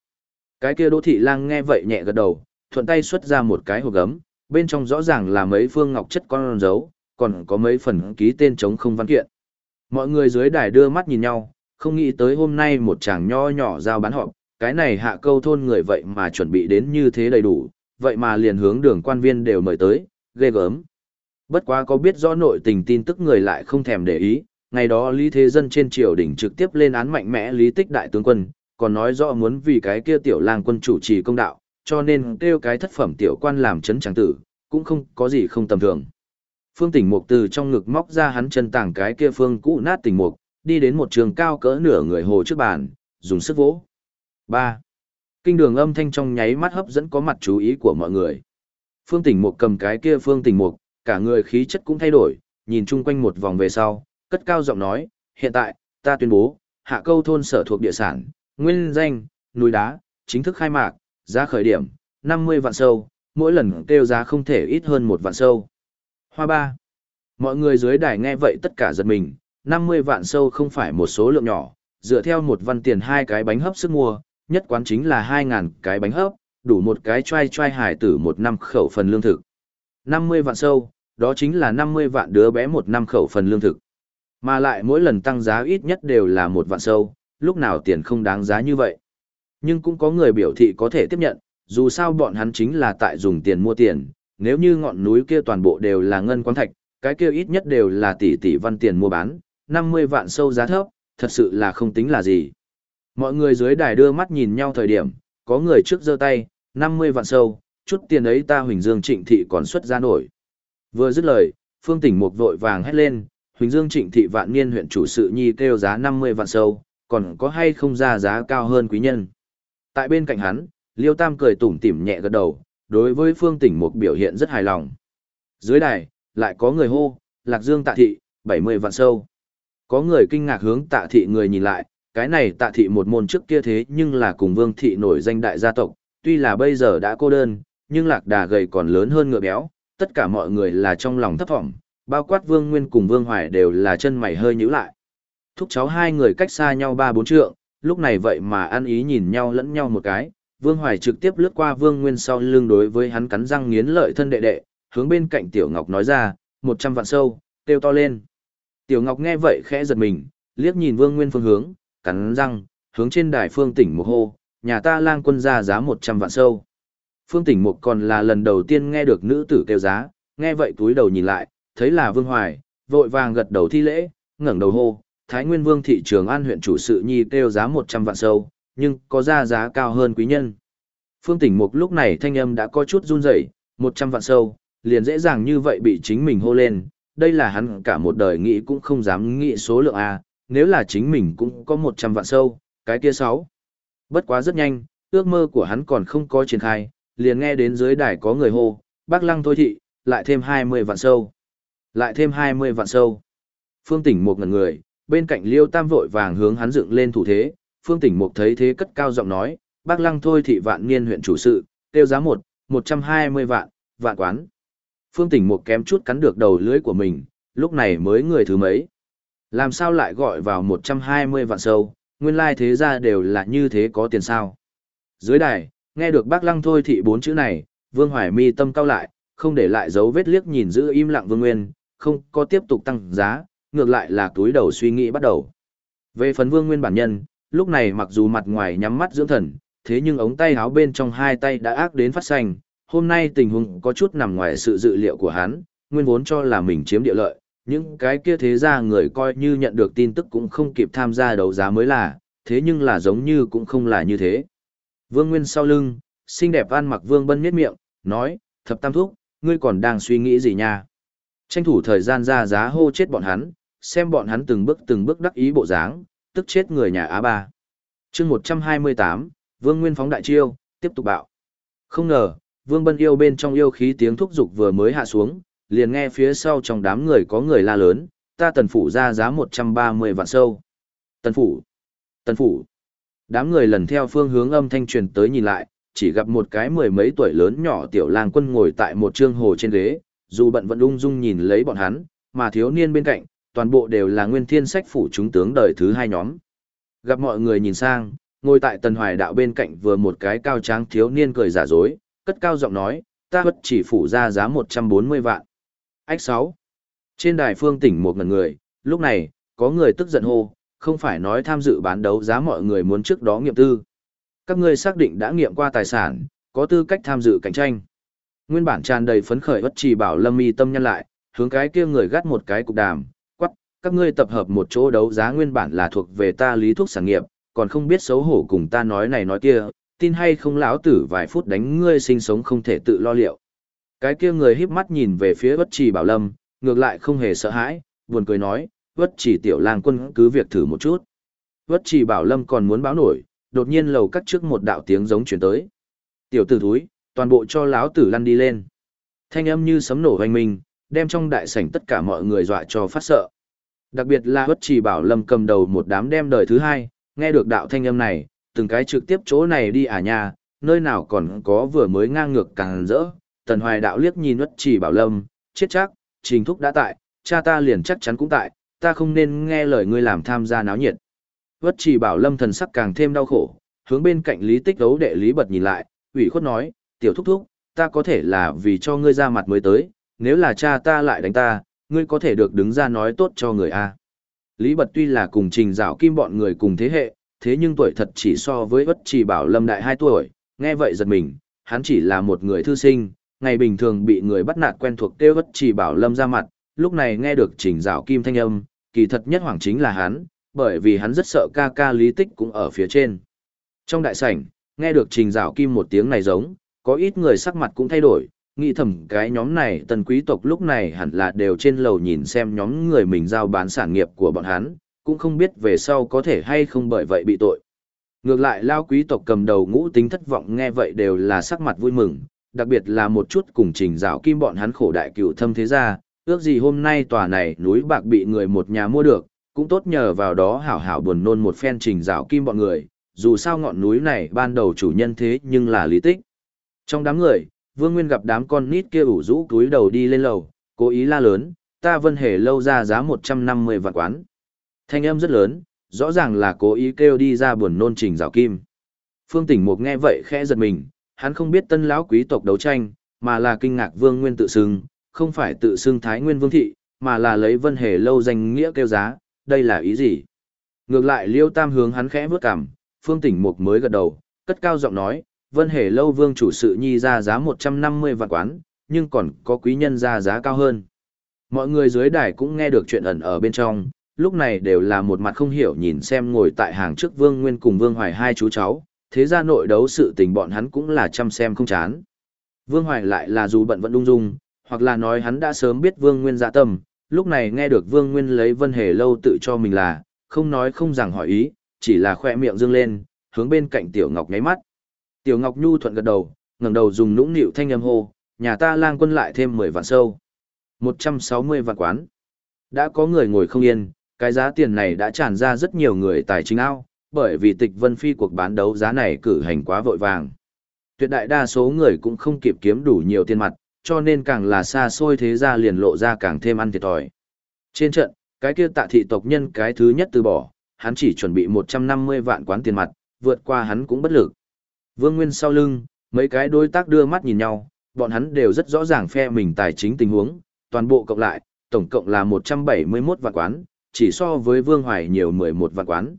Cái kia Đỗ Thị Lang nghe vậy nhẹ gật đầu, thuận tay xuất ra một cái hộp gấm, bên trong rõ ràng là mấy phương ngọc chất con dấu, còn có mấy phần ký tên chống không văn kiện. Mọi người dưới đài đưa mắt nhìn nhau, không nghĩ tới hôm nay một chàng nho nhỏ giao bán họp, cái này hạ câu thôn người vậy mà chuẩn bị đến như thế đầy đủ, vậy mà liền hướng đường quan viên đều mời tới, ghê gớm. Bất quá có biết rõ nội tình tin tức người lại không thèm để ý, ngày đó Lý Thế Dân trên triều đình trực tiếp lên án mạnh mẽ Lý Tích đại tướng quân, còn nói rõ muốn vì cái kia tiểu lang quân chủ trì công đạo, cho nên kêu cái thất phẩm tiểu quan làm chấn tráng tử, cũng không có gì không tầm thường. Phương Tỉnh Mục từ trong ngực móc ra hắn chân tảng cái kia phương cũ nát tỉnh mục, đi đến một trường cao cỡ nửa người hồ trước bàn, dùng sức vỗ. ba Kinh đường âm thanh trong nháy mắt hấp dẫn có mặt chú ý của mọi người. Phương Tỉnh Mục cầm cái kia Phương Tỉnh Mục, cả người khí chất cũng thay đổi, nhìn chung quanh một vòng về sau, cất cao giọng nói, hiện tại, ta tuyên bố, hạ câu thôn sở thuộc địa sản, nguyên danh, núi đá, chính thức khai mạc, giá khởi điểm, 50 vạn sâu, mỗi lần kêu giá không thể ít hơn một vạn sâu. Hoa ba. Mọi người dưới đài nghe vậy tất cả giật mình, 50 vạn sâu không phải một số lượng nhỏ, dựa theo một văn tiền hai cái bánh hấp sức mua, nhất quán chính là 2.000 cái bánh hấp, đủ một cái trai trai hải tử một năm khẩu phần lương thực. 50 vạn sâu, đó chính là 50 vạn đứa bé một năm khẩu phần lương thực. Mà lại mỗi lần tăng giá ít nhất đều là một vạn sâu, lúc nào tiền không đáng giá như vậy. Nhưng cũng có người biểu thị có thể tiếp nhận, dù sao bọn hắn chính là tại dùng tiền mua tiền, nếu như ngọn núi kia toàn bộ đều là ngân quan thạch, cái kia ít nhất đều là tỷ tỷ văn tiền mua bán, 50 vạn sâu giá thấp, thật sự là không tính là gì. Mọi người dưới đài đưa mắt nhìn nhau thời điểm, có người trước giơ tay, 50 vạn sâu, chút tiền ấy ta Huỳnh Dương Trịnh Thị còn xuất ra nổi. Vừa dứt lời, Phương Tỉnh Mục vội vàng hét lên, Huỳnh Dương Trịnh Thị vạn niên huyện chủ sự nhi kêu giá 50 vạn sâu, còn có hay không ra giá cao hơn quý nhân. Tại bên cạnh hắn, Liêu Tam cười tủm tỉm nhẹ gật đầu, đối với Phương Tỉnh Mục biểu hiện rất hài lòng. Dưới đài, lại có người hô, Lạc Dương Tạ Thị, 70 vạn sâu. Có người kinh ngạc hướng Tạ Thị người nhìn lại, cái này Tạ Thị một môn trước kia thế nhưng là cùng Vương Thị nổi danh đại gia tộc, tuy là bây giờ đã cô đơn, nhưng Lạc Đà gầy còn lớn hơn ngựa béo, tất cả mọi người là trong lòng thấp thỏm, bao quát Vương Nguyên cùng Vương Hoài đều là chân mày hơi nhíu lại. Thúc cháu hai người cách xa nhau ba bốn trượng, lúc này vậy mà ăn ý nhìn nhau lẫn nhau một cái, Vương Hoài trực tiếp lướt qua Vương Nguyên sau lưng đối với hắn cắn răng nghiến lợi thân đệ đệ, hướng bên cạnh Tiểu Ngọc nói ra, một trăm vạn sâu, kêu to lên. Tiểu Ngọc nghe vậy khẽ giật mình, liếc nhìn Vương Nguyên phương hướng, cắn răng, hướng trên đài phương tỉnh một hô, nhà ta lang quân ra giá một trăm vạn sâu. Phương tỉnh một còn là lần đầu tiên nghe được nữ tử kêu giá, nghe vậy túi đầu nhìn lại, thấy là Vương Hoài, vội vàng gật đầu thi lễ, ngẩng đầu hô, Thái Nguyên Vương thị trường An huyện chủ sự nhi kêu giá 100 vạn sâu, nhưng có ra giá cao hơn quý nhân. Phương Tỉnh Mục lúc này thanh âm đã có chút run rẩy, 100 vạn sâu, liền dễ dàng như vậy bị chính mình hô lên, đây là hắn cả một đời nghĩ cũng không dám nghĩ số lượng A, nếu là chính mình cũng có 100 vạn sâu, cái kia sáu. Bất quá rất nhanh, ước mơ của hắn còn không có triển khai, liền nghe đến dưới đài có người hô, bác lăng thôi thị, lại thêm 20 vạn sâu. Lại thêm 20 vạn sâu. Phương tỉnh một ngẩn người, bên cạnh liêu tam vội vàng hướng hắn dựng lên thủ thế, phương tỉnh mục thấy thế cất cao giọng nói, bác lăng thôi thị vạn niên huyện chủ sự, tiêu giá một, 120 vạn, vạn quán. Phương tỉnh mục kém chút cắn được đầu lưới của mình, lúc này mới người thứ mấy. Làm sao lại gọi vào 120 vạn sâu, nguyên lai thế ra đều là như thế có tiền sao. Dưới đài, nghe được bác lăng thôi thị bốn chữ này, vương hoài mi tâm cao lại, không để lại dấu vết liếc nhìn giữ im lặng vương nguyên, không có tiếp tục tăng giá, ngược lại là túi đầu suy nghĩ bắt đầu. Về phần vương nguyên bản nhân, lúc này mặc dù mặt ngoài nhắm mắt dưỡng thần, thế nhưng ống tay áo bên trong hai tay đã ác đến phát xanh, hôm nay tình huống có chút nằm ngoài sự dự liệu của hắn, nguyên vốn cho là mình chiếm địa lợi, những cái kia thế ra người coi như nhận được tin tức cũng không kịp tham gia đấu giá mới là, thế nhưng là giống như cũng không là như thế. Vương Nguyên sau lưng, xinh đẹp ăn mặc Vương Bân miết miệng, nói, thập tam thúc, ngươi còn đang suy nghĩ gì nha? Tranh thủ thời gian ra giá hô chết bọn hắn, xem bọn hắn từng bước từng bước đắc ý bộ dáng, tức chết người nhà Á Ba. chương 128, Vương Nguyên phóng đại chiêu, tiếp tục bạo. Không ngờ, Vương Bân yêu bên trong yêu khí tiếng thúc dục vừa mới hạ xuống, liền nghe phía sau trong đám người có người la lớn, ta tần phủ ra giá 130 vạn sâu. Tần phủ, tần phủ. Đám người lần theo phương hướng âm thanh truyền tới nhìn lại, chỉ gặp một cái mười mấy tuổi lớn nhỏ tiểu lang quân ngồi tại một trương hồ trên ghế, dù bận vẫn ung dung nhìn lấy bọn hắn, mà thiếu niên bên cạnh, toàn bộ đều là nguyên thiên sách phủ chúng tướng đời thứ hai nhóm. Gặp mọi người nhìn sang, ngồi tại tần hoài đạo bên cạnh vừa một cái cao tráng thiếu niên cười giả dối, cất cao giọng nói, ta bất chỉ phủ ra giá 140 vạn. Ách 6. Trên đài phương tỉnh một ngần người, lúc này, có người tức giận hô, không phải nói tham dự bán đấu giá mọi người muốn trước đó nghiệm tư. Các ngươi xác định đã nghiệm qua tài sản, có tư cách tham dự cạnh tranh. Nguyên bản tràn đầy phấn khởi bất chỉ bảo lâm mi tâm nhân lại, hướng cái kia người gắt một cái cục đàm, các ngươi tập hợp một chỗ đấu giá nguyên bản là thuộc về ta lý thuốc sản nghiệp, còn không biết xấu hổ cùng ta nói này nói kia, tin hay không lão tử vài phút đánh ngươi sinh sống không thể tự lo liệu. Cái kia người híp mắt nhìn về phía bất trì bảo lâm, ngược lại không hề sợ hãi, buồn cười nói, bất trì tiểu lang quân cứ việc thử một chút. Bất trì bảo lâm còn muốn báo nổi, đột nhiên lầu cắt trước một đạo tiếng giống chuyển tới. Tiểu tử thúi, toàn bộ cho lão tử lăn đi lên. Thanh âm như sấm nổ hoành minh, đem trong đại sảnh tất cả mọi người dọa cho phát sợ. Đặc biệt là bất trì bảo lâm cầm đầu một đám đem đời thứ hai, nghe được đạo thanh âm này, từng cái trực tiếp chỗ này đi à nhà, nơi nào còn có vừa mới ngang ngược càng rỡ. Tần hoài đạo liếc nhìn bất trì bảo lâm, chết chắc, trình thúc đã tại, cha ta liền chắc chắn cũng tại, ta không nên nghe lời ngươi làm tham gia náo nhiệt. Vất chỉ bảo lâm thần sắc càng thêm đau khổ, hướng bên cạnh lý tích đấu đệ lý bật nhìn lại, ủy khuất nói, tiểu thúc thúc, ta có thể là vì cho ngươi ra mặt mới tới, nếu là cha ta lại đánh ta, ngươi có thể được đứng ra nói tốt cho người A. Lý bật tuy là cùng trình dạo kim bọn người cùng thế hệ, thế nhưng tuổi thật chỉ so với vất chỉ bảo lâm đại hai tuổi, nghe vậy giật mình, hắn chỉ là một người thư sinh, ngày bình thường bị người bắt nạt quen thuộc kêu vất chỉ bảo lâm ra mặt, lúc này nghe được trình dạo kim thanh âm, kỳ thật nhất hoàng chính là hắn, bởi vì hắn rất sợ ca ca lý tích cũng ở phía trên. Trong đại sảnh, nghe được trình dạo kim một tiếng này giống, có ít người sắc mặt cũng thay đổi, nghĩ thầm cái nhóm này tần quý tộc lúc này hẳn là đều trên lầu nhìn xem nhóm người mình giao bán sản nghiệp của bọn hắn, cũng không biết về sau có thể hay không bởi vậy bị tội. Ngược lại lao quý tộc cầm đầu ngũ tính thất vọng nghe vậy đều là sắc mặt vui mừng, đặc biệt là một chút cùng trình dạo kim bọn hắn khổ đại cựu thâm thế gia, ước gì hôm nay tòa này núi bạc bị người một nhà mua được, cũng tốt nhờ vào đó hảo hảo buồn nôn một phen trình rào kim bọn người, dù sao ngọn núi này ban đầu chủ nhân thế nhưng là lý tích. Trong đám người, Vương Nguyên gặp đám con nít kia ủ rũ túi đầu đi lên lầu, cố ý la lớn, ta vân hề lâu ra giá 150 vạn quán. Thanh âm rất lớn, rõ ràng là cố ý kêu đi ra buồn nôn trình rào kim. Phương Tỉnh Mục nghe vậy khẽ giật mình, hắn không biết tân lão quý tộc đấu tranh, mà là kinh ngạc Vương Nguyên tự xưng, không phải tự xưng Thái Nguyên Vương Thị, mà là lấy vân hề lâu danh nghĩa kêu giá, đây là ý gì? Ngược lại Liêu Tam hướng hắn khẽ vướt cằm, Phương Tỉnh Mục mới gật đầu, cất cao giọng nói, Vân Hề Lâu Vương chủ sự nhi ra giá 150 vạn quán, nhưng còn có quý nhân ra giá cao hơn. Mọi người dưới đài cũng nghe được chuyện ẩn ở bên trong, lúc này đều là một mặt không hiểu nhìn xem ngồi tại hàng trước Vương Nguyên cùng Vương Hoài hai chú cháu, thế ra nội đấu sự tình bọn hắn cũng là chăm xem không chán. Vương Hoài lại là dù bận vẫn đung dung, hoặc là nói hắn đã sớm biết Vương Nguyên dạ tâm, lúc này nghe được Vương Nguyên lấy Vân Hề Lâu tự cho mình là, không nói không rằng hỏi ý, chỉ là khoe miệng dương lên, hướng bên cạnh Tiểu Ngọc nháy mắt. Tiểu Ngọc Nhu thuận gật đầu, ngẩng đầu dùng nũng nịu thanh âm hô, nhà ta lang quân lại thêm 10 vạn sâu. 160 vạn quán. Đã có người ngồi không yên, cái giá tiền này đã tràn ra rất nhiều người tài chính ao, bởi vì tịch vân phi cuộc bán đấu giá này cử hành quá vội vàng. Tuyệt đại đa số người cũng không kịp kiếm đủ nhiều tiền mặt, cho nên càng là xa xôi thế ra liền lộ ra càng thêm ăn thiệt thòi. Trên trận, cái kia tạ thị tộc nhân cái thứ nhất từ bỏ, hắn chỉ chuẩn bị 150 vạn quán tiền mặt, vượt qua hắn cũng bất lực. Vương Nguyên sau lưng, mấy cái đối tác đưa mắt nhìn nhau, bọn hắn đều rất rõ ràng phe mình tài chính tình huống, toàn bộ cộng lại, tổng cộng là 171 vạn quán, chỉ so với Vương Hoài nhiều 11 vạn quán.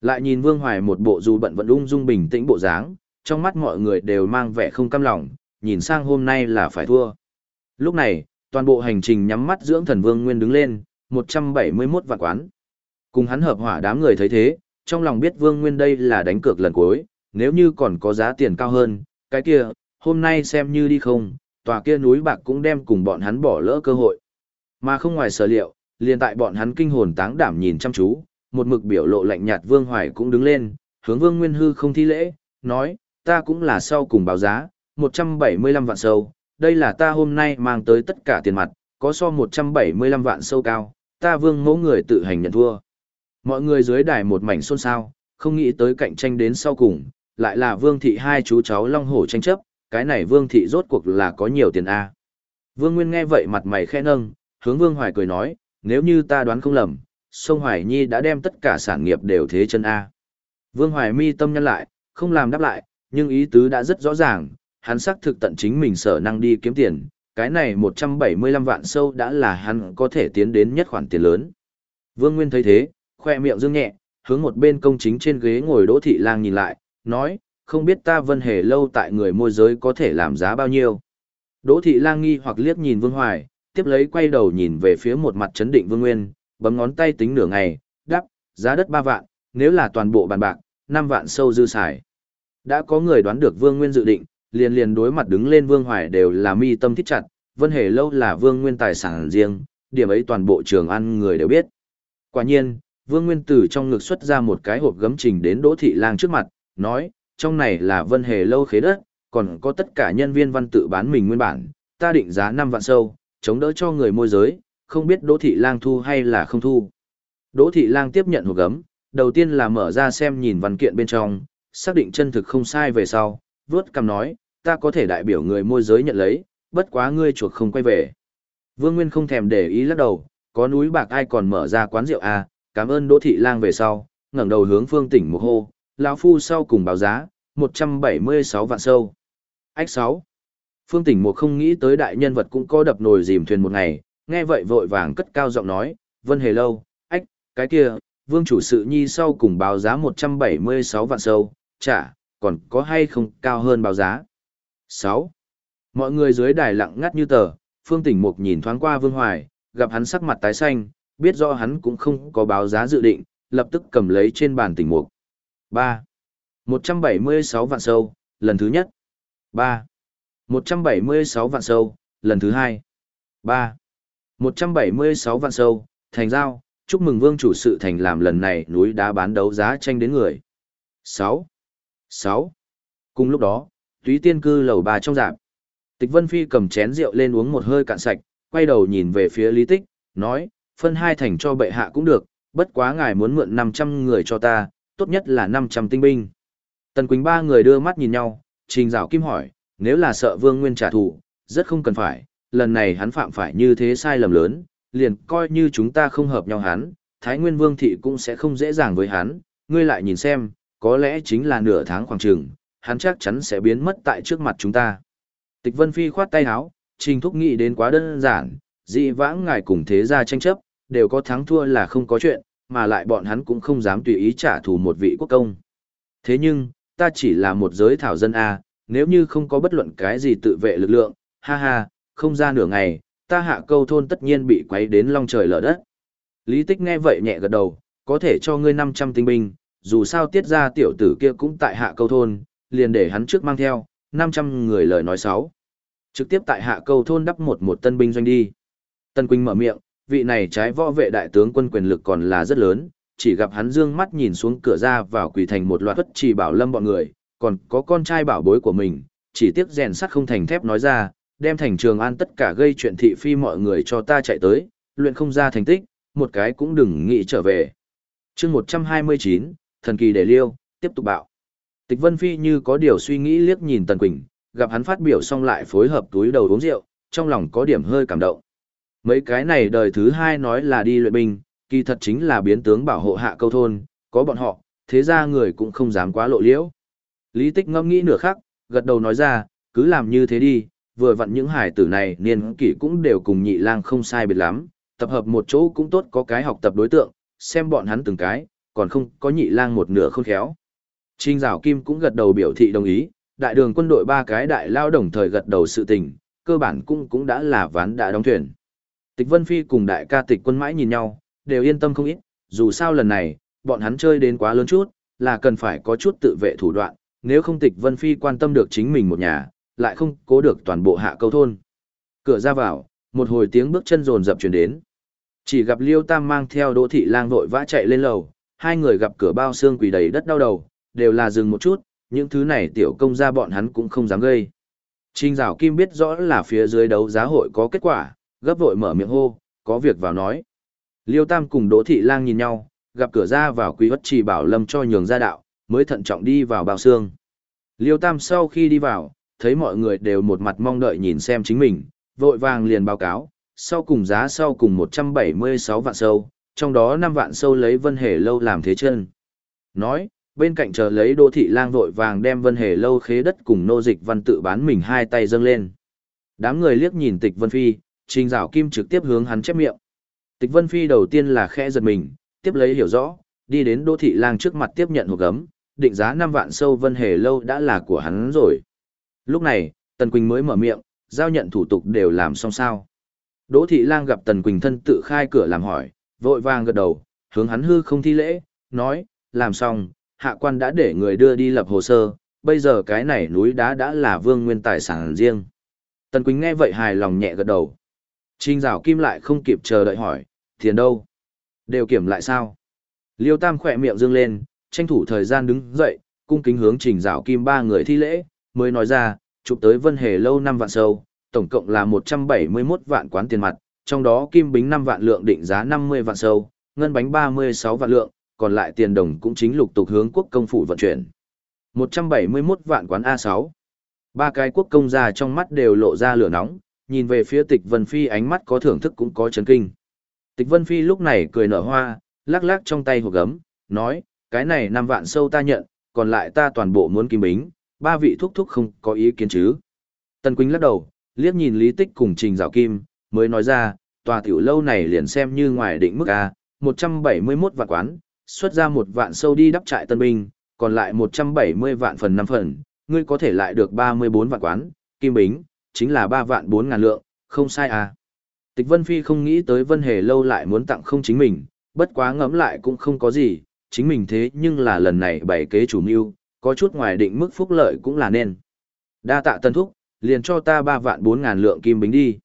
Lại nhìn Vương Hoài một bộ dù bận vẫn ung dung bình tĩnh bộ dáng, trong mắt mọi người đều mang vẻ không cam lòng, nhìn sang hôm nay là phải thua. Lúc này, toàn bộ hành trình nhắm mắt dưỡng thần vương nguyên đứng lên, 171 vạn quán. Cùng hắn hợp hỏa đám người thấy thế, trong lòng biết vương nguyên đây là đánh cược lần cuối, nếu như còn có giá tiền cao hơn, cái kia, hôm nay xem như đi không, tòa kia núi bạc cũng đem cùng bọn hắn bỏ lỡ cơ hội. Mà không ngoài sở liệu, liền tại bọn hắn kinh hồn táng đảm nhìn chăm chú, một mực biểu lộ lạnh nhạt vương hoài cũng đứng lên, hướng vương nguyên hư không thi lễ, nói, ta cũng là sau cùng báo giá, 175 vạn sâu, đây là ta hôm nay mang tới tất cả tiền mặt, có so 175 vạn sâu cao, ta vương mẫu người tự hành nhận thua. Mọi người dưới đài một mảnh xôn xao, không nghĩ tới cạnh tranh đến sau cùng, lại là vương thị hai chú cháu long hổ tranh chấp, cái này vương thị rốt cuộc là có nhiều tiền A. Vương Nguyên nghe vậy mặt mày khẽ nâng, hướng vương hoài cười nói, nếu như ta đoán không lầm, sông Hoài Nhi đã đem tất cả sản nghiệp đều thế chân A. Vương Hoài mi tâm nhân lại, không làm đáp lại, nhưng ý tứ đã rất rõ ràng, hắn xác thực tận chính mình sở năng đi kiếm tiền, cái này 175 vạn sâu đã là hắn có thể tiến đến nhất khoản tiền lớn. Vương Nguyên thấy thế, khoe miệng dương nhẹ, hướng một bên công chính trên ghế ngồi Đỗ Thị Lang nhìn lại, nói, không biết ta vân hề lâu tại người môi giới có thể làm giá bao nhiêu. Đỗ Thị Lang nghi hoặc liếc nhìn Vương Hoài, tiếp lấy quay đầu nhìn về phía một mặt chấn định Vương Nguyên, bấm ngón tay tính nửa ngày, đắp, giá đất 3 vạn, nếu là toàn bộ bàn bạc, 5 vạn sâu dư xài. Đã có người đoán được Vương Nguyên dự định, liền liền đối mặt đứng lên Vương Hoài đều là mi tâm thiết chặt, Vân Hề lâu là Vương Nguyên tài sản riêng, điểm ấy toàn bộ trường ăn người đều biết. Quả nhiên, Vương Nguyên từ trong ngực xuất ra một cái hộp gấm trình đến Đỗ Thị Lang trước mặt, nói, trong này là Vân Hề lâu khế đất, còn có tất cả nhân viên văn tự bán mình nguyên bản, ta định giá 5 vạn sâu, chống đỡ cho người môi giới, không biết Đỗ Thị Lang thu hay là không thu. Đỗ Thị Lang tiếp nhận hộp gấm, đầu tiên là mở ra xem nhìn văn kiện bên trong, xác định chân thực không sai về sau, vớt cầm nói, ta có thể đại biểu người môi giới nhận lấy, bất quá ngươi chuộc không quay về. Vương Nguyên không thèm để ý lắc đầu, có núi bạc ai còn mở ra quán rượu à, cảm ơn Đỗ Thị Lang về sau, ngẩng đầu hướng phương tỉnh một hô, lão phu sau cùng báo giá, 176 vạn sâu. Ách 6. Phương tỉnh Mục không nghĩ tới đại nhân vật cũng có đập nồi dìm thuyền một ngày, nghe vậy vội vàng cất cao giọng nói, vân hề lâu, ách, cái kia, vương chủ sự nhi sau cùng báo giá 176 vạn sâu, chả, còn có hay không cao hơn báo giá. 6. Mọi người dưới đài lặng ngắt như tờ, phương tỉnh mục nhìn thoáng qua vương hoài, gặp hắn sắc mặt tái xanh, biết rõ hắn cũng không có báo giá dự định, lập tức cầm lấy trên bàn tỉnh mục. 3. 176 vạn sâu, lần thứ nhất. 3. 176 vạn sâu, lần thứ hai. 3. 176 vạn sâu, thành giao, chúc mừng vương chủ sự thành làm lần này núi đá bán đấu giá tranh đến người. 6. 6. Cùng lúc đó, túy tiên cư lầu bà trong dạp. Tịch Vân Phi cầm chén rượu lên uống một hơi cạn sạch, quay đầu nhìn về phía Lý Tích, nói, phân hai thành cho bệ hạ cũng được, bất quá ngài muốn mượn 500 người cho ta, tốt nhất là 500 tinh binh. Tần Quỳnh ba người đưa mắt nhìn nhau, trình rào kim hỏi, nếu là sợ Vương Nguyên trả thù, rất không cần phải, lần này hắn phạm phải như thế sai lầm lớn, liền coi như chúng ta không hợp nhau hắn, Thái Nguyên Vương Thị cũng sẽ không dễ dàng với hắn, ngươi lại nhìn xem, có lẽ chính là nửa tháng khoảng trường, hắn chắc chắn sẽ biến mất tại trước mặt chúng ta. Tịch Vân Phi khoát tay áo, trình thúc nghĩ đến quá đơn giản, dị vãng ngài cùng thế gia tranh chấp, đều có thắng thua là không có chuyện, mà lại bọn hắn cũng không dám tùy ý trả thù một vị quốc công. Thế nhưng, ta chỉ là một giới thảo dân A, nếu như không có bất luận cái gì tự vệ lực lượng, ha ha, không ra nửa ngày, ta hạ câu thôn tất nhiên bị quấy đến long trời lở đất. Lý Tích nghe vậy nhẹ gật đầu, có thể cho ngươi 500 tinh binh, dù sao tiết ra tiểu tử kia cũng tại hạ câu thôn, liền để hắn trước mang theo, 500 người lời nói xấu. Trực tiếp tại hạ câu thôn đắp một một tân binh doanh đi. Tân Quỳnh mở miệng, vị này trái võ vệ đại tướng quân quyền lực còn là rất lớn, chỉ gặp hắn dương mắt nhìn xuống cửa ra vào quỳ thành một loạt bất chỉ bảo lâm bọn người, còn có con trai bảo bối của mình, chỉ tiếc rèn sắt không thành thép nói ra, đem thành trường an tất cả gây chuyện thị phi mọi người cho ta chạy tới, luyện không ra thành tích, một cái cũng đừng nghĩ trở về. chương 129, thần kỳ để liêu, tiếp tục bạo. Tịch Vân Phi như có điều suy nghĩ liếc nhìn Tần Quỳnh, gặp hắn phát biểu xong lại phối hợp túi đầu uống rượu, trong lòng có điểm hơi cảm động. Mấy cái này đời thứ hai nói là đi luyện binh, kỳ thật chính là biến tướng bảo hộ hạ câu thôn, có bọn họ, thế ra người cũng không dám quá lộ liễu. Lý Tích ngẫm nghĩ nửa khắc, gật đầu nói ra, cứ làm như thế đi, vừa vặn những hải tử này niên kỷ cũng đều cùng nhị lang không sai biệt lắm, tập hợp một chỗ cũng tốt có cái học tập đối tượng, xem bọn hắn từng cái, còn không có nhị lang một nửa không khéo. trinh Giảo Kim cũng gật đầu biểu thị đồng ý, đại đường quân đội ba cái đại lao đồng thời gật đầu sự tình, cơ bản cũng cũng đã là ván đã đóng thuyền. Tịch Vân Phi cùng đại ca tịch quân mãi nhìn nhau, đều yên tâm không ít, dù sao lần này, bọn hắn chơi đến quá lớn chút, là cần phải có chút tự vệ thủ đoạn, nếu không tịch Vân Phi quan tâm được chính mình một nhà, lại không cố được toàn bộ hạ câu thôn. Cửa ra vào, một hồi tiếng bước chân rồn rập chuyển đến. Chỉ gặp Liêu Tam mang theo Đỗ Thị Lang vội vã chạy lên lầu, hai người gặp cửa bao xương quỳ đầy đất đau đầu, đều là dừng một chút, những thứ này tiểu công gia bọn hắn cũng không dám gây. Trình Dạo Kim biết rõ là phía dưới đấu giá hội có kết quả, gấp vội mở miệng hô, có việc vào nói. Liêu Tam cùng Đỗ Thị Lang nhìn nhau, gặp cửa ra vào quý bất trì bảo lâm cho nhường ra đạo, mới thận trọng đi vào bao xương. Liêu Tam sau khi đi vào, thấy mọi người đều một mặt mong đợi nhìn xem chính mình, vội vàng liền báo cáo, sau cùng giá sau cùng 176 vạn sâu, trong đó 5 vạn sâu lấy vân hề lâu làm thế chân. Nói, bên cạnh chờ lấy Đỗ thị lang vội vàng đem vân hề lâu khế đất cùng nô dịch văn tự bán mình hai tay dâng lên. Đám người liếc nhìn tịch vân phi, trình rào kim trực tiếp hướng hắn chép miệng. Tịch vân phi đầu tiên là khẽ giật mình, tiếp lấy hiểu rõ, đi đến Đỗ thị lang trước mặt tiếp nhận hộp gấm, định giá 5 vạn sâu vân hề lâu đã là của hắn rồi. Lúc này, Tần Quỳnh mới mở miệng, giao nhận thủ tục đều làm xong sao. Đỗ Thị Lang gặp Tần Quỳnh thân tự khai cửa làm hỏi, vội vàng gật đầu, hướng hắn hư không thi lễ, nói, làm xong, hạ quan đã để người đưa đi lập hồ sơ, bây giờ cái này núi đá đã là vương nguyên tài sản riêng. Tần Quỳnh nghe vậy hài lòng nhẹ gật đầu. Trình rào kim lại không kịp chờ đợi hỏi, tiền đâu? Đều kiểm lại sao? Liêu Tam khỏe miệng dương lên, tranh thủ thời gian đứng dậy, cung kính hướng trình rào kim ba người thi lễ, mới nói ra, chụp tới vân hề lâu năm vạn sâu, tổng cộng là 171 vạn quán tiền mặt, trong đó kim bính 5 vạn lượng định giá 50 vạn sâu, ngân bánh 36 vạn lượng, còn lại tiền đồng cũng chính lục tục hướng quốc công phủ vận chuyển. 171 vạn quán A6. Ba cái quốc công gia trong mắt đều lộ ra lửa nóng, nhìn về phía tịch Vân Phi ánh mắt có thưởng thức cũng có chấn kinh. Tịch Vân Phi lúc này cười nở hoa, lắc lắc trong tay hộp gấm, nói, cái này năm vạn sâu ta nhận, còn lại ta toàn bộ muốn kim bính, ba vị thúc thúc không có ý kiến chứ. Tần Quỳnh lắc đầu, liếc nhìn Lý Tích cùng Trình Dạo Kim, mới nói ra, tòa tiểu lâu này liền xem như ngoài định mức A, 171 vạn quán, xuất ra một vạn sâu đi đắp trại tân binh, còn lại 170 vạn phần năm phần, ngươi có thể lại được 34 vạn quán, kim bính, chính là 3 vạn 4 ngàn lượng, không sai à. Tịch Vân Phi không nghĩ tới Vân Hề lâu lại muốn tặng không chính mình, bất quá ngẫm lại cũng không có gì, chính mình thế nhưng là lần này bày kế chủ mưu, có chút ngoài định mức phúc lợi cũng là nên. Đa tạ Tân Thúc, liền cho ta 3 vạn 4 ngàn lượng kim bính đi.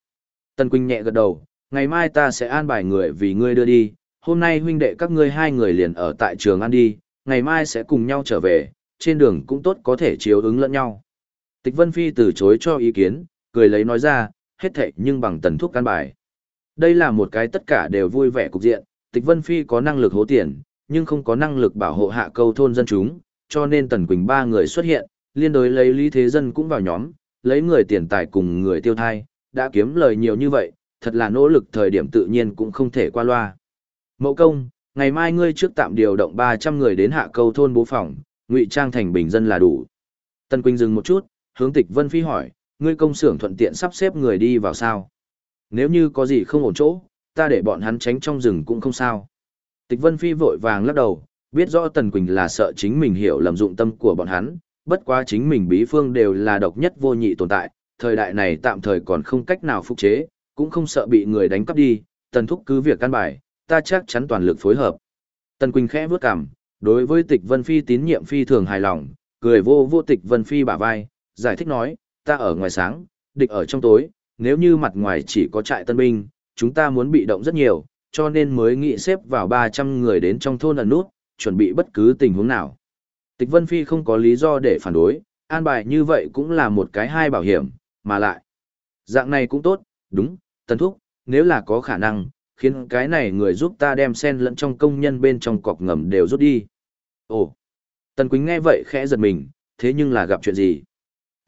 Tân Quỳnh nhẹ gật đầu, ngày mai ta sẽ an bài người vì ngươi đưa đi, hôm nay huynh đệ các ngươi hai người liền ở tại trường ăn đi, ngày mai sẽ cùng nhau trở về, trên đường cũng tốt có thể chiếu ứng lẫn nhau. Tịch Vân Phi từ chối cho ý kiến, cười lấy nói ra, hết thệ nhưng bằng tần thuốc căn bài. Đây là một cái tất cả đều vui vẻ cục diện, Tịch Vân Phi có năng lực hố tiền, nhưng không có năng lực bảo hộ hạ câu thôn dân chúng, cho nên Tần Quỳnh ba người xuất hiện, liên đối lấy Lý Thế Dân cũng vào nhóm, lấy người tiền tài cùng người tiêu thai, đã kiếm lời nhiều như vậy, thật là nỗ lực thời điểm tự nhiên cũng không thể qua loa. Mậu công, ngày mai ngươi trước tạm điều động 300 người đến hạ câu thôn bố phòng, ngụy trang thành bình dân là đủ. tần Quỳnh dừng một chút, hướng Tịch Vân Phi hỏi, ngươi công xưởng thuận tiện sắp xếp người đi vào sao? Nếu như có gì không ổn chỗ, ta để bọn hắn tránh trong rừng cũng không sao. Tịch Vân Phi vội vàng lắc đầu, biết rõ Tần Quỳnh là sợ chính mình hiểu lầm dụng tâm của bọn hắn, bất quá chính mình bí phương đều là độc nhất vô nhị tồn tại, thời đại này tạm thời còn không cách nào phục chế, cũng không sợ bị người đánh cắp đi, tần thúc cứ việc căn bài, ta chắc chắn toàn lực phối hợp. Tần Quỳnh khẽ vước cằm, đối với tịch Vân Phi tín nhiệm phi thường hài lòng, cười vô vô tịch Vân Phi bả vai, giải thích nói, ta ở ngoài sáng, địch ở trong tối, nếu như mặt ngoài chỉ có trại tân binh, chúng ta muốn bị động rất nhiều, cho nên mới nghĩ xếp vào 300 người đến trong thôn ẩn nút, chuẩn bị bất cứ tình huống nào. Tịch Vân Phi không có lý do để phản đối, an bài như vậy cũng là một cái hai bảo hiểm, mà lại. Dạng này cũng tốt, đúng, tần thúc, nếu là có khả năng, khiến cái này người giúp ta đem sen lẫn trong công nhân bên trong cọc ngầm đều rút đi. Ồ, Tần Quýnh nghe vậy khẽ giật mình, thế nhưng là gặp chuyện gì?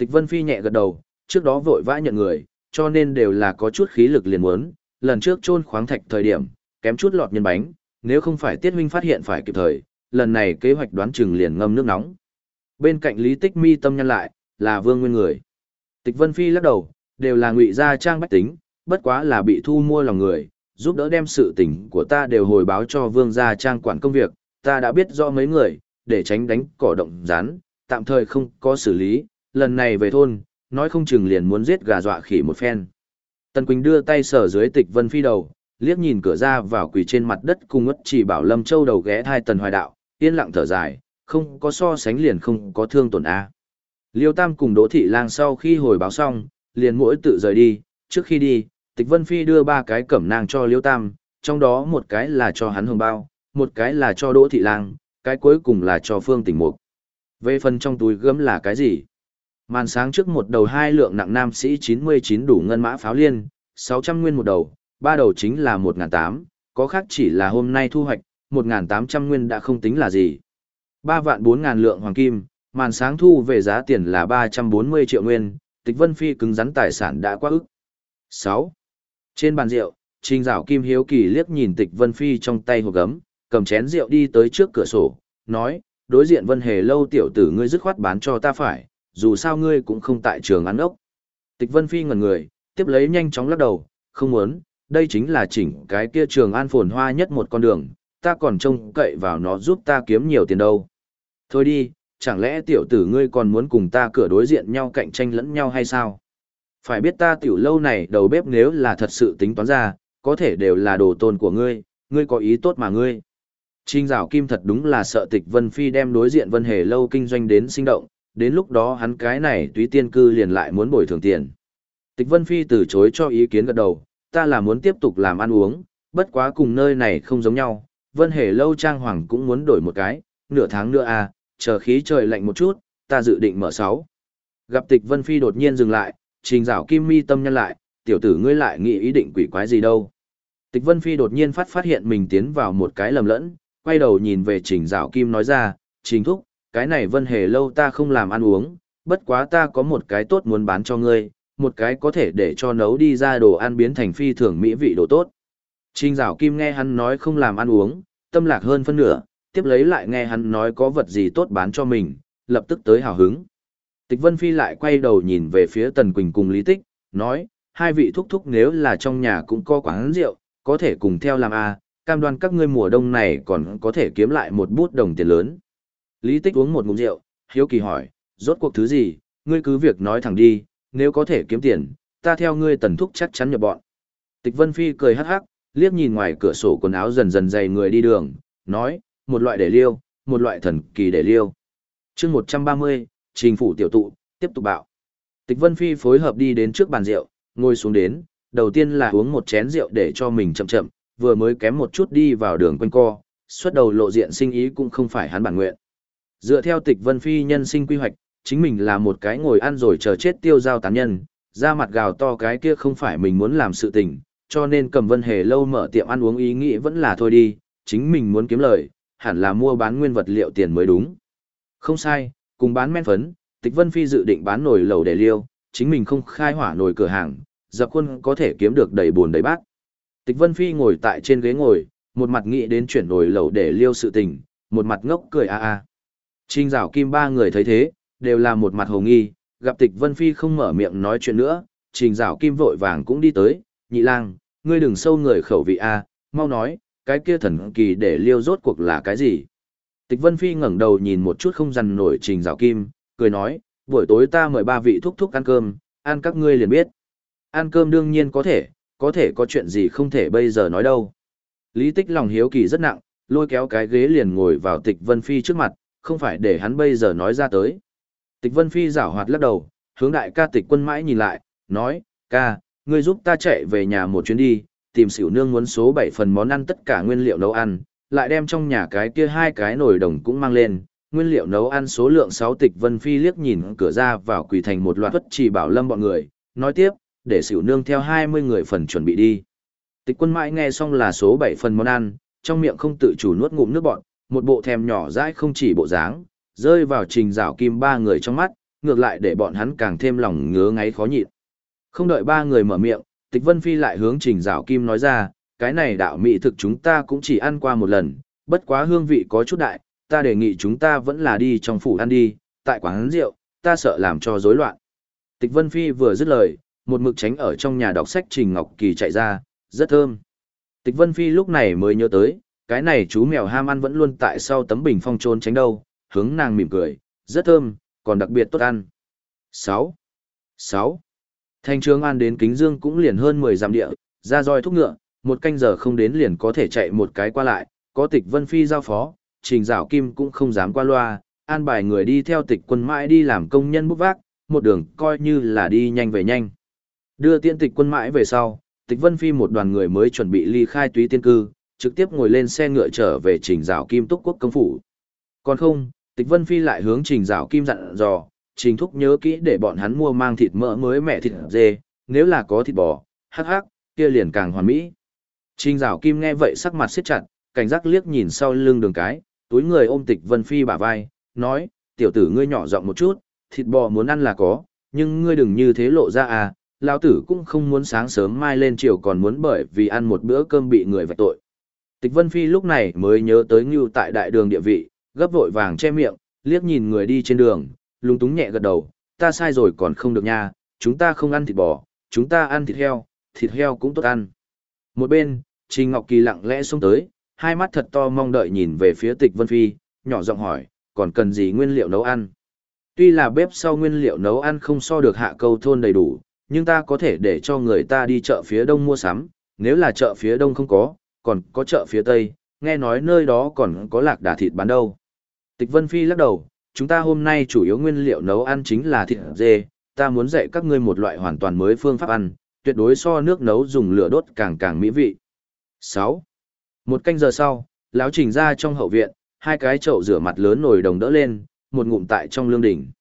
Tịch Vân Phi nhẹ gật đầu, trước đó vội vã nhận người, cho nên đều là có chút khí lực liền muốn, lần trước trôn khoáng thạch thời điểm, kém chút lọt nhân bánh, nếu không phải Tiết Huynh phát hiện phải kịp thời, lần này kế hoạch đoán chừng liền ngâm nước nóng. Bên cạnh Lý Tích Mi tâm nhân lại, là Vương Nguyên người. Tịch Vân Phi lắc đầu, đều là ngụy gia trang bách tính, bất quá là bị thu mua lòng người, giúp đỡ đem sự tình của ta đều hồi báo cho Vương gia trang quản công việc, ta đã biết rõ mấy người, để tránh đánh cỏ động rán, tạm thời không có xử lý, lần này về thôn, nói không chừng liền muốn giết gà dọa khỉ một phen. Tần Quỳnh đưa tay sờ dưới tịch Vân Phi đầu, liếc nhìn cửa ra vào quỳ trên mặt đất cùng ất chỉ bảo Lâm Châu đầu ghé thai Tần Hoài Đạo, yên lặng thở dài, không có so sánh liền không có thương tổn A. Liêu Tam cùng Đỗ Thị Lang sau khi hồi báo xong, liền mỗi tự rời đi, trước khi đi, Tịch Vân Phi đưa ba cái cẩm nang cho Liêu Tam, trong đó một cái là cho hắn hồng bao, một cái là cho Đỗ Thị Lang, cái cuối cùng là cho Phương Tỉnh Mục. Về phần trong túi gấm là cái gì? Màn sáng trước một đầu hai lượng nặng nam sĩ 99 đủ ngân mã pháo liên, 600 nguyên một đầu, ba đầu chính là 1.800, có khác chỉ là hôm nay thu hoạch, 1.800 nguyên đã không tính là gì. 3 vạn 4 ngàn lượng hoàng kim, màn sáng thu về giá tiền là 340 triệu nguyên, tịch vân phi cứng rắn tài sản đã quá ức. 6. Trên bàn rượu, Trình Dạo Kim Hiếu Kỳ liếc nhìn tịch vân phi trong tay hộp gấm, cầm chén rượu đi tới trước cửa sổ, nói, đối diện vân hề lâu tiểu tử ngươi dứt khoát bán cho ta phải, dù sao ngươi cũng không tại trường ăn ốc. Tịch vân phi ngẩn người, tiếp lấy nhanh chóng lắc đầu, không muốn, đây chính là chỉnh cái kia trường an phồn hoa nhất một con đường, ta còn trông cậy vào nó giúp ta kiếm nhiều tiền đâu. Thôi đi, chẳng lẽ tiểu tử ngươi còn muốn cùng ta cửa đối diện nhau cạnh tranh lẫn nhau hay sao? Phải biết ta tiểu lâu này đầu bếp nếu là thật sự tính toán ra, có thể đều là đồ tôn của ngươi, ngươi có ý tốt mà ngươi. Trinh Giảo Kim thật đúng là sợ Tịch Vân Phi đem đối diện Vân Hề lâu kinh doanh đến sinh động, đến lúc đó hắn cái này túy tiên cư liền lại muốn bồi thường tiền. Tịch Vân Phi từ chối cho ý kiến gật đầu, ta là muốn tiếp tục làm ăn uống, bất quá cùng nơi này không giống nhau, Vân Hề lâu trang hoàng cũng muốn đổi một cái, nửa tháng nữa à, chờ khí trời lạnh một chút, ta dự định mở sáu. Gặp Tịch Vân Phi đột nhiên dừng lại, Trình Dạo Kim mi tâm nhân lại, tiểu tử ngươi lại nghĩ ý định quỷ quái gì đâu. Tịch Vân Phi đột nhiên phát phát hiện mình tiến vào một cái lầm lẫn, quay đầu nhìn về Trình Dạo Kim nói ra, Trình Thúc, cái này Vân Hề lâu ta không làm ăn uống, bất quá ta có một cái tốt muốn bán cho ngươi, một cái có thể để cho nấu đi ra đồ ăn biến thành phi thường mỹ vị đồ tốt. Trình Dạo Kim nghe hắn nói không làm ăn uống, tâm lạc hơn phân nửa, tiếp lấy lại nghe hắn nói có vật gì tốt bán cho mình, lập tức tới hào hứng. Tịch Vân Phi lại quay đầu nhìn về phía Tần Quỳnh cùng Lý Tích, nói, hai vị thúc thúc nếu là trong nhà cũng có quán rượu, có thể cùng theo làm a, cam đoan các ngươi mùa đông này còn có thể kiếm lại một bút đồng tiền lớn. Lý Tích uống một ngụm rượu, hiếu kỳ hỏi, rốt cuộc thứ gì, ngươi cứ việc nói thẳng đi, nếu có thể kiếm tiền, ta theo ngươi tần thúc chắc chắn nhập bọn. Tịch Vân Phi cười hắc hắc, liếc nhìn ngoài cửa sổ quần áo dần dần dày người đi đường, nói, một loại để liêu, một loại thần kỳ để liêu. chương 130, trình phủ tiểu tụ, tiếp tục bạo. Tịch Vân Phi phối hợp đi đến trước bàn rượu, ngồi xuống đến, đầu tiên là uống một chén rượu để cho mình chậm chậm, vừa mới kém một chút đi vào đường quanh co, xuất đầu lộ diện sinh ý cũng không phải hắn bản nguyện. Dựa theo tịch Vân Phi nhân sinh quy hoạch, chính mình là một cái ngồi ăn rồi chờ chết tiêu giao tán nhân, ra mặt gào to cái kia không phải mình muốn làm sự tình, cho nên cầm Vân Hề lâu mở tiệm ăn uống ý nghĩ vẫn là thôi đi, chính mình muốn kiếm lời, hẳn là mua bán nguyên vật liệu tiền mới đúng. Không sai, cùng bán men phấn, Tịch Vân Phi dự định bán nồi lẩu để liêu, chính mình không khai hỏa nồi cửa hàng, dập quân có thể kiếm được đầy buồn đầy bát. Tịch Vân Phi ngồi tại trên ghế ngồi, một mặt nghĩ đến chuyển nồi lẩu để liêu sự tình, một mặt ngốc cười a a. Trình Dạo Kim ba người thấy thế, đều là một mặt hồ nghi, gặp Tịch Vân Phi không mở miệng nói chuyện nữa, Trình Dạo Kim vội vàng cũng đi tới, nhị lang, ngươi đừng sâu người khẩu vị a, mau nói, cái kia thần kỳ để liêu rốt cuộc là cái gì? Tịch Vân Phi ngẩng đầu nhìn một chút không dằn nổi Trình Dạo Kim, cười nói, buổi tối ta mời ba vị thúc thúc ăn cơm, ăn các ngươi liền biết. Ăn cơm đương nhiên có thể, có thể có chuyện gì không thể bây giờ nói đâu. Lý Tích lòng hiếu kỳ rất nặng, lôi kéo cái ghế liền ngồi vào Tịch Vân Phi trước mặt, không phải để hắn bây giờ nói ra tới. Tịch Vân Phi giảo hoạt lắc đầu, hướng đại ca tịch quân mãi nhìn lại, nói, ca, ngươi giúp ta chạy về nhà một chuyến đi, tìm xỉu nương muốn số 7 phần món ăn tất cả nguyên liệu nấu ăn, lại đem trong nhà cái kia hai cái nồi đồng cũng mang lên, nguyên liệu nấu ăn số lượng 6 tịch Vân Phi liếc nhìn cửa ra vào quỳ thành một loạt tuất chỉ bảo lâm bọn người, nói tiếp, để xỉu nương theo 20 người phần chuẩn bị đi. Tịch quân mãi nghe xong là số 7 phần món ăn, trong miệng không tự chủ nuốt ngụm nước bọn, một bộ thèm nhỏ dãi không chỉ bộ dáng, rơi vào trình rào kim ba người trong mắt, ngược lại để bọn hắn càng thêm lòng ngứa ngáy khó nhịn. Không đợi ba người mở miệng, Tịch Vân Phi lại hướng trình rào kim nói ra, cái này đạo mỹ thực chúng ta cũng chỉ ăn qua một lần, bất quá hương vị có chút đại, ta đề nghị chúng ta vẫn là đi trong phủ ăn đi, tại quán rượu, ta sợ làm cho rối loạn. Tịch Vân Phi vừa dứt lời, một mực tránh ở trong nhà đọc sách Trình Ngọc Kỳ chạy ra, rất thơm. Tịch Vân Phi lúc này mới nhớ tới, cái này chú mèo ham ăn vẫn luôn tại sau tấm bình phong trôn tránh đâu, hướng nàng mỉm cười, rất thơm, còn đặc biệt tốt ăn. 6. 6. Thành trường an đến Kính Dương cũng liền hơn 10 dặm địa, ra roi thúc ngựa, một canh giờ không đến liền có thể chạy một cái qua lại, có tịch Vân Phi giao phó, trình dạo kim cũng không dám qua loa, an bài người đi theo tịch quân mãi đi làm công nhân bút vác, một đường coi như là đi nhanh về nhanh. Đưa tiện tịch quân mãi về sau, tịch Vân Phi một đoàn người mới chuẩn bị ly khai túy tiên cư, trực tiếp ngồi lên xe ngựa trở về trình dạo kim túc quốc công phủ. Còn không, tịch Vân Phi lại hướng trình dạo kim dặn dò, trình thúc nhớ kỹ để bọn hắn mua mang thịt mỡ mới mẹ thịt dê, nếu là có thịt bò, hắc hắc, kia liền càng hoàn mỹ. Trình dạo kim nghe vậy sắc mặt siết chặt, cảnh giác liếc nhìn sau lưng đường cái, túi người ôm tịch Vân Phi bả vai, nói, tiểu tử ngươi nhỏ giọng một chút, thịt bò muốn ăn là có, nhưng ngươi đừng như thế lộ ra à, lão tử cũng không muốn sáng sớm mai lên chiều còn muốn bởi vì ăn một bữa cơm bị người vạch tội. Tịch Vân Phi lúc này mới nhớ tới Ngưu tại đại đường địa vị, gấp vội vàng che miệng, liếc nhìn người đi trên đường, lúng túng nhẹ gật đầu, ta sai rồi còn không được nha, chúng ta không ăn thịt bò, chúng ta ăn thịt heo, thịt heo cũng tốt ăn. Một bên, Trình Ngọc Kỳ lặng lẽ xuống tới, hai mắt thật to mong đợi nhìn về phía tịch Vân Phi, nhỏ giọng hỏi, còn cần gì nguyên liệu nấu ăn? Tuy là bếp sau nguyên liệu nấu ăn không so được hạ câu thôn đầy đủ, nhưng ta có thể để cho người ta đi chợ phía đông mua sắm, nếu là chợ phía đông không có, còn có chợ phía tây, nghe nói nơi đó còn có lạc đà thịt bán đâu. Tịch Vân Phi lắc đầu, chúng ta hôm nay chủ yếu nguyên liệu nấu ăn chính là thịt dê, ta muốn dạy các ngươi một loại hoàn toàn mới phương pháp ăn, tuyệt đối so nước nấu dùng lửa đốt càng càng mỹ vị. 6. Một canh giờ sau, lão trình ra trong hậu viện, hai cái chậu rửa mặt lớn nồi đồng đỡ lên, một ngụm tại trong lương đỉnh.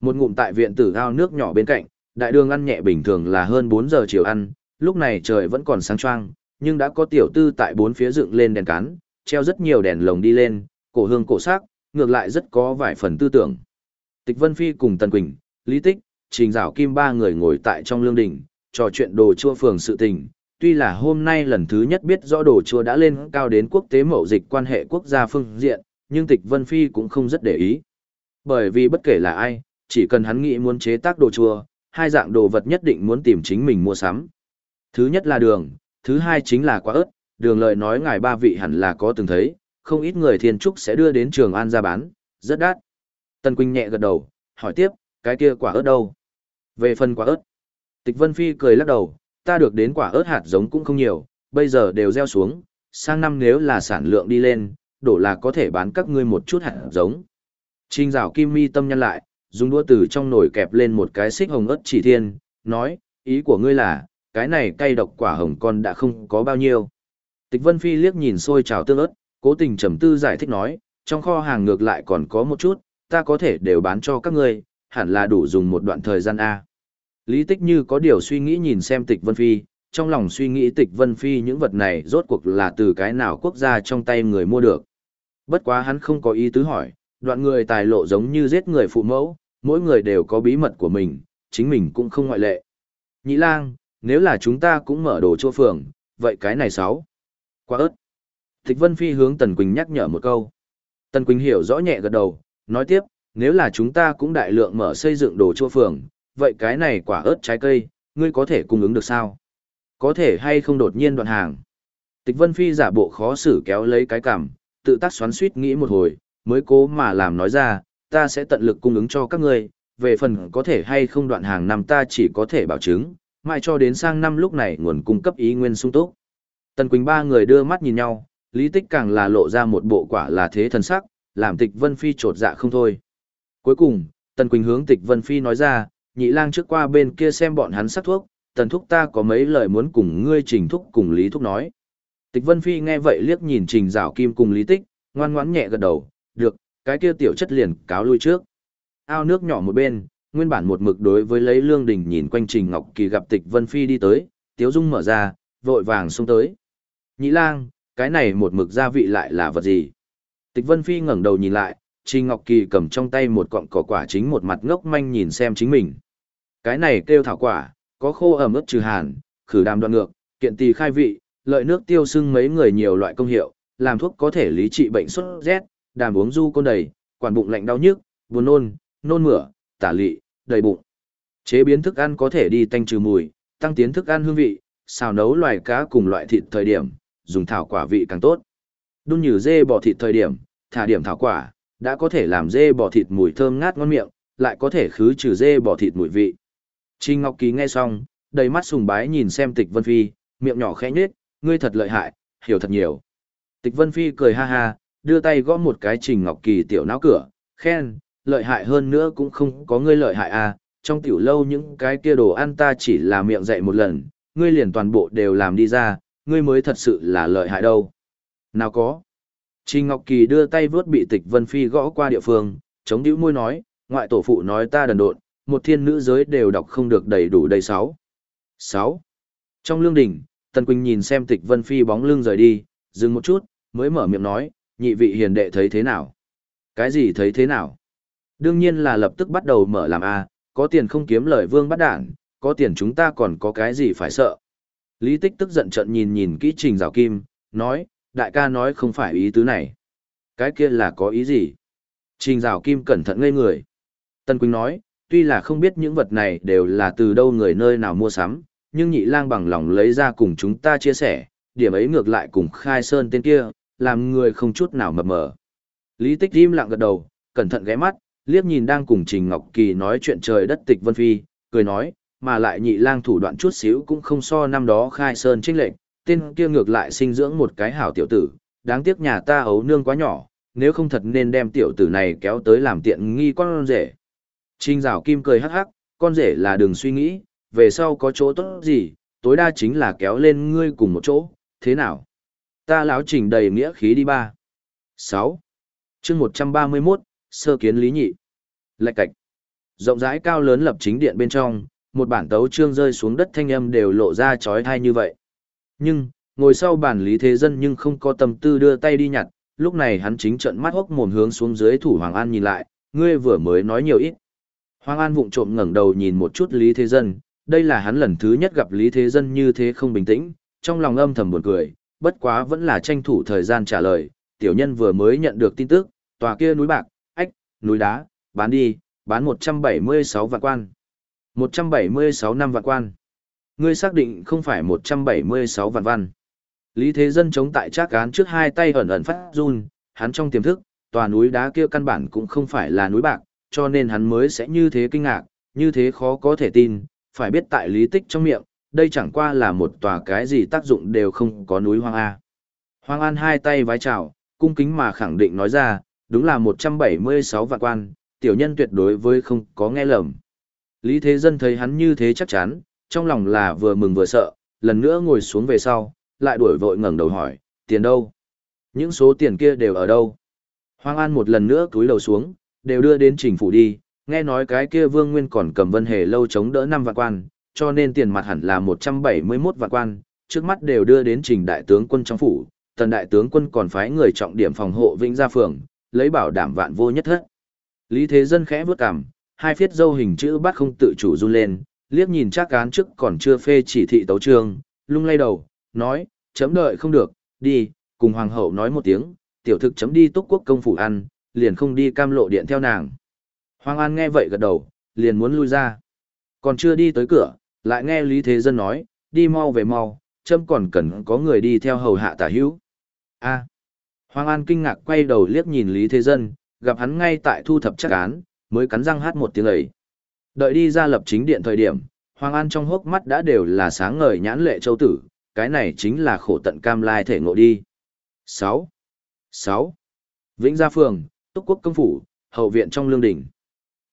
Một ngụm tại viện tử ao nước nhỏ bên cạnh, đại đường ăn nhẹ bình thường là hơn 4 giờ chiều ăn, lúc này trời vẫn còn sáng choang, nhưng đã có tiểu tư tại bốn phía dựng lên đèn cán, treo rất nhiều đèn lồng đi lên, cổ hương cổ sắc, ngược lại rất có vài phần tư tưởng. Tịch Vân Phi cùng Tần Quỳnh, Lý Tích, Trình Giảo Kim ba người ngồi tại trong lương đình, trò chuyện đồ chua phường sự tình. Tuy là hôm nay lần thứ nhất biết rõ đồ chua đã lên cao đến quốc tế mậu dịch quan hệ quốc gia phương diện, nhưng Tịch Vân Phi cũng không rất để ý. Bởi vì bất kể là ai, chỉ cần hắn nghĩ muốn chế tác đồ chua, hai dạng đồ vật nhất định muốn tìm chính mình mua sắm. Thứ nhất là đường, thứ hai chính là quả ớt, đường lợi nói ngài ba vị hẳn là có từng thấy, không ít người thiên trúc sẽ đưa đến trường an ra bán, rất đắt. tần Quỳnh nhẹ gật đầu, hỏi tiếp, cái kia quả ớt đâu? Về phần quả ớt, Tịch Vân Phi cười lắc đầu, ta được đến quả ớt hạt giống cũng không nhiều, bây giờ đều gieo xuống, sang năm nếu là sản lượng đi lên, đổ là có thể bán các ngươi một chút hạt giống. Trình rào kim mi tâm nhân lại, dùng đũa từ trong nồi kẹp lên một cái xích hồng ớt chỉ thiên, nói, ý của ngươi là, cái này cay độc quả hồng con đã không có bao nhiêu. Tịch Vân Phi liếc nhìn xôi trào tương ớt, cố tình trầm tư giải thích nói, trong kho hàng ngược lại còn có một chút, ta có thể đều bán cho các ngươi, hẳn là đủ dùng một đoạn thời gian A. Lý Tích như có điều suy nghĩ nhìn xem tịch Vân Phi, trong lòng suy nghĩ tịch Vân Phi những vật này rốt cuộc là từ cái nào quốc gia trong tay người mua được. Bất quá hắn không có ý tứ hỏi, đoạn người tài lộ giống như giết người phụ mẫu, mỗi người đều có bí mật của mình, chính mình cũng không ngoại lệ. Nhĩ lang, nếu là chúng ta cũng mở đồ chua phường, vậy cái này sáu. Quá ớt. Tịch Vân Phi hướng Tần Quỳnh nhắc nhở một câu. Tần Quỳnh hiểu rõ nhẹ gật đầu, nói tiếp, nếu là chúng ta cũng đại lượng mở xây dựng đồ chua phường, vậy cái này quả ớt trái cây, ngươi có thể cung ứng được sao? Có thể hay không đột nhiên đoạn hàng? Tịch Vân Phi giả bộ khó xử kéo lấy cái cằm, tự tác xoắn suýt nghĩ một hồi, mới cố mà làm nói ra, ta sẽ tận lực cung ứng cho các ngươi, về phần có thể hay không đoạn hàng năm ta chỉ có thể bảo chứng, mai cho đến sang năm lúc này nguồn cung cấp ý nguyên sung túc. Tần Quỳnh ba người đưa mắt nhìn nhau, Lý Tích càng là lộ ra một bộ quả là thế thần sắc, làm Tịch Vân Phi trột dạ không thôi. Cuối cùng, Tần Quỳnh hướng Tịch Vân Phi nói ra, nhị lang trước qua bên kia xem bọn hắn sắc thuốc, Tần Thúc ta có mấy lời muốn cùng ngươi Trình Thúc cùng Lý Thúc nói. Tịch Vân Phi nghe vậy liếc nhìn Trình rào Kim cùng Lý Tích, ngoan ngoãn nhẹ gật đầu, được, cái kia tiểu chất liền cáo lui trước. Ao nước nhỏ một bên, nguyên bản một mực đối với lấy lương đình nhìn quanh Trình Ngọc Kỳ gặp Tịch Vân Phi đi tới, Tiếu Dung mở ra, vội vàng xông tới. Nhị lang, cái này một mực gia vị lại là vật gì? Tịch Vân Phi ngẩng đầu nhìn lại, Trình Ngọc Kỳ cầm trong tay một cọng cỏ quả chính một mặt ngốc manh nhìn xem chính mình. Cái này kêu thảo quả, có khô ẩm ướt trừ hàn, khử đàm đoạn ngược, kiện tỳ khai vị, lợi nước tiêu sưng mấy người nhiều loại công hiệu, làm thuốc có thể lý trị bệnh sốt rét, đàm uống du côn đầy, quản bụng lạnh đau nhức, buồn nôn, nôn mửa, tả lị, đầy bụng. Chế biến thức ăn có thể đi tanh trừ mùi, tăng tiến thức ăn hương vị, xào nấu loài cá cùng loại thịt thời điểm, dùng thảo quả vị càng tốt. Đun như dê bò thịt thời điểm, thả điểm thảo quả, đã có thể làm dê bò thịt mùi thơm ngát ngon miệng, lại có thể khứ trừ dê bò thịt mùi vị. Trình Ngọc Kỳ nghe xong, đầy mắt sùng bái nhìn xem Tịch Vân Phi, miệng nhỏ khẽ nhếch, ngươi thật lợi hại, hiểu thật nhiều. Tịch Vân Phi cười ha ha, đưa tay gõ một cái Trình Ngọc Kỳ tiểu não cửa, khen, lợi hại hơn nữa cũng không có ngươi lợi hại à, trong tiểu lâu những cái kia đồ ăn ta chỉ là miệng dạy một lần, ngươi liền toàn bộ đều làm đi ra, ngươi mới thật sự là lợi hại đâu. Nào có. Trình Ngọc Kỳ đưa tay vướt bị Tịch Vân Phi gõ qua địa phương, chống đĩu môi nói, ngoại tổ phụ nói ta đần độn, một thiên nữ giới đều đọc không được đầy đủ đầy sáu. Sáu. Trong lương đỉnh, Tần Quỳnh nhìn xem Tịch Vân Phi bóng lưng rời đi, dừng một chút, mới mở miệng nói, nhị vị hiền đệ thấy thế nào? Cái gì thấy thế nào? Đương nhiên là lập tức bắt đầu mở làm A, có tiền không kiếm lời vương bắt đảng có tiền chúng ta còn có cái gì phải sợ. Lý Tích tức giận trận nhìn nhìn kỹ trình rào kim, nói, đại ca nói không phải ý tứ này. Cái kia là có ý gì? Trình rào kim cẩn thận ngây người. Tân Quỳnh nói, tuy là không biết những vật này đều là từ đâu người nơi nào mua sắm, nhưng nhị lang bằng lòng lấy ra cùng chúng ta chia sẻ, điểm ấy ngược lại cùng khai sơn tên kia, làm người không chút nào mập mờ. Lý Tích im lặng gật đầu, cẩn thận ghé mắt, liếc nhìn đang cùng Trình Ngọc Kỳ nói chuyện trời đất tịch Vân Phi, cười nói, mà lại nhị lang thủ đoạn chút xíu cũng không so năm đó khai sơn trinh lệnh, tên kia ngược lại sinh dưỡng một cái hảo tiểu tử, đáng tiếc nhà ta ấu nương quá nhỏ, nếu không thật nên đem tiểu tử này kéo tới làm tiện nghi con rể. Trình Giảo kim cười hắc hắc, con rể là đừng suy nghĩ, về sau có chỗ tốt gì, tối đa chính là kéo lên ngươi cùng một chỗ, thế nào? Ta lão trình đầy nghĩa khí đi ba. 6. chương 131, sơ kiến lý nhị. Lạch cạch. Rộng rãi cao lớn lập chính điện bên trong, một bản tấu trương rơi xuống đất thanh âm đều lộ ra chói tai như vậy. Nhưng, ngồi sau bản lý thế dân nhưng không có tâm tư đưa tay đi nhặt, lúc này hắn chính trận mắt hốc mồm hướng xuống dưới thủ Hoàng An nhìn lại, ngươi vừa mới nói nhiều ít. Hoàng An vụng trộm ngẩng đầu nhìn một chút Lý Thế Dân, đây là hắn lần thứ nhất gặp Lý Thế Dân như thế không bình tĩnh, trong lòng âm thầm buồn cười, bất quá vẫn là tranh thủ thời gian trả lời, tiểu nhân vừa mới nhận được tin tức, tòa kia núi bạc, núi đá, bán đi, bán 176 vạn quan. 176 năm vạn quan. Ngươi xác định không phải 176 vạn văn. Lý Thế Dân chống tại trác án trước hai tay ẩn ẩn phát run, hắn trong tiềm thức, tòa núi đá kia căn bản cũng không phải là núi bạc, cho nên hắn mới sẽ như thế kinh ngạc, như thế khó có thể tin, phải biết tại lý tích trong miệng, đây chẳng qua là một tòa cái gì tác dụng đều không có núi hoang A. Hoang An hai tay vái chào, cung kính mà khẳng định nói ra, đúng là 176 vạn quan, tiểu nhân tuyệt đối với không có nghe lầm. Lý Thế Dân thấy hắn như thế chắc chắn, trong lòng là vừa mừng vừa sợ, lần nữa ngồi xuống về sau, lại đuổi vội ngẩng đầu hỏi, tiền đâu? Những số tiền kia đều ở đâu? Hoang An một lần nữa cúi đầu xuống, đều đưa đến trình phủ đi, nghe nói cái kia Vương Nguyên còn cầm vân hề lâu chống đỡ năm vạn quan, cho nên tiền mặt hẳn là 171 vạn quan, trước mắt đều đưa đến trình đại tướng quân trong phủ, tần đại tướng quân còn phái người trọng điểm phòng hộ Vĩnh Gia Phường, lấy bảo đảm vạn vô nhất thất Lý Thế Dân khẽ bước cằm, hai phiết dâu hình chữ bát không tự chủ run lên, liếc nhìn chắc cán trước còn chưa phê chỉ thị tấu trương, lung lay đầu, nói, chấm đợi không được, đi, cùng hoàng hậu nói một tiếng, tiểu thực chấm đi túc quốc công phủ ăn, liền không đi cam lộ điện theo nàng. Hoàng An nghe vậy gật đầu, liền muốn lui ra. Còn chưa đi tới cửa, lại nghe Lý Thế Dân nói, đi mau về mau, chấm còn cần có người đi theo hầu hạ tả hữu. a Hoàng An kinh ngạc quay đầu liếc nhìn Lý Thế Dân, gặp hắn ngay tại thu thập chắc án, mới cắn răng hát một tiếng ấy. Đợi đi ra lập chính điện thời điểm, Hoàng An trong hốc mắt đã đều là sáng ngời nhãn lệ châu tử, cái này chính là khổ tận cam lai thể ngộ đi. 6. 6. Vĩnh Gia Phường, Túc Quốc Công Phủ, Hậu Viện trong Lương Đình.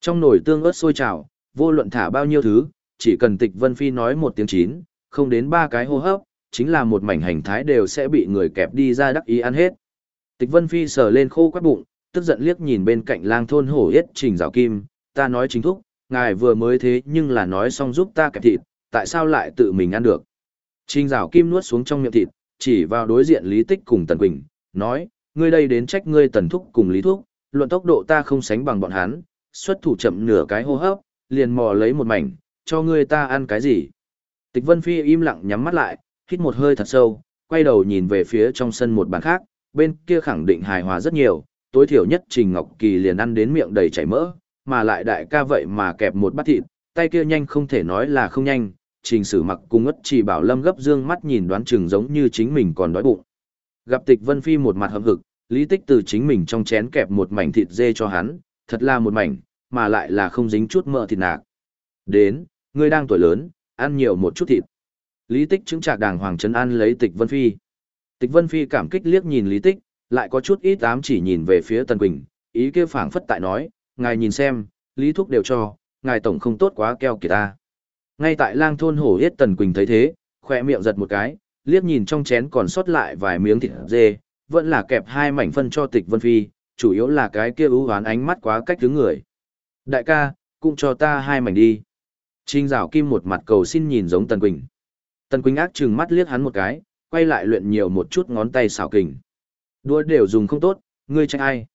Trong nồi tương ớt sôi trào, vô luận thả bao nhiêu thứ, chỉ cần tịch Vân Phi nói một tiếng chín, không đến ba cái hô hấp, chính là một mảnh hành thái đều sẽ bị người kẹp đi ra đắc ý ăn hết. Tịch Vân Phi sờ lên khô quắt bụng, tức giận liếc nhìn bên cạnh lang thôn hổ yết trình rào kim, ta nói chính thúc, ngài vừa mới thế nhưng là nói xong giúp ta kẹp thịt, tại sao lại tự mình ăn được. Trình rào kim nuốt xuống trong miệng thịt, chỉ vào đối diện Lý Tích cùng Tần Quỳnh, nói, ngươi đây đến trách ngươi Tần Thúc cùng Lý Thúc, luận tốc độ ta không sánh bằng bọn hắn, xuất thủ chậm nửa cái hô hấp, liền mò lấy một mảnh, cho ngươi ta ăn cái gì. Tịch Vân Phi im lặng nhắm mắt lại, hít một hơi thật sâu, quay đầu nhìn về phía trong sân một bàn khác, bên kia khẳng định hài hòa rất nhiều, tối thiểu nhất Trình Ngọc Kỳ liền ăn đến miệng đầy chảy mỡ, mà lại đại ca vậy mà kẹp một bát thịt, tay kia nhanh không thể nói là không nhanh, Trình Sử Mặc cùng ất chỉ bảo Lâm gấp dương mắt nhìn đoán chừng giống như chính mình còn đói bụng. Gặp Tịch Vân Phi một mặt hậm hực, Lý Tích từ chính mình trong chén kẹp một mảnh thịt dê cho hắn, thật là một mảnh, mà lại là không dính chút mỡ thịt nạc. Đến, ngươi đang tuổi lớn, ăn nhiều một chút thịt. Lý Tích chứng trạc đàng hoàng trấn an lấy Tịch Vân Phi. Tịch Vân Phi cảm kích liếc nhìn Lý Tích, lại có chút ít ám chỉ nhìn về phía Tần Quỳnh, ý kia phảng phất tại nói, ngài nhìn xem, Lý Thúc đều cho, ngài tổng không tốt quá keo kìa ta. Ngay tại lang thôn hổ yết Tần Quỳnh thấy thế, khỏe miệng giật một cái, liếc nhìn trong chén còn sót lại vài miếng thịt dê, vẫn là kẹp hai mảnh phân cho Tịch Vân Phi, chủ yếu là cái kia ưu hoán ánh mắt quá cách thứ người. Đại ca, cũng cho ta hai mảnh đi. Trinh rào kim một mặt cầu xin nhìn giống Tần Quỳnh. Tần Quỳnh ác trừng mắt liếc hắn một cái, quay lại luyện nhiều một chút ngón tay xảo kình. Đua đều dùng không tốt, ngươi trách ai.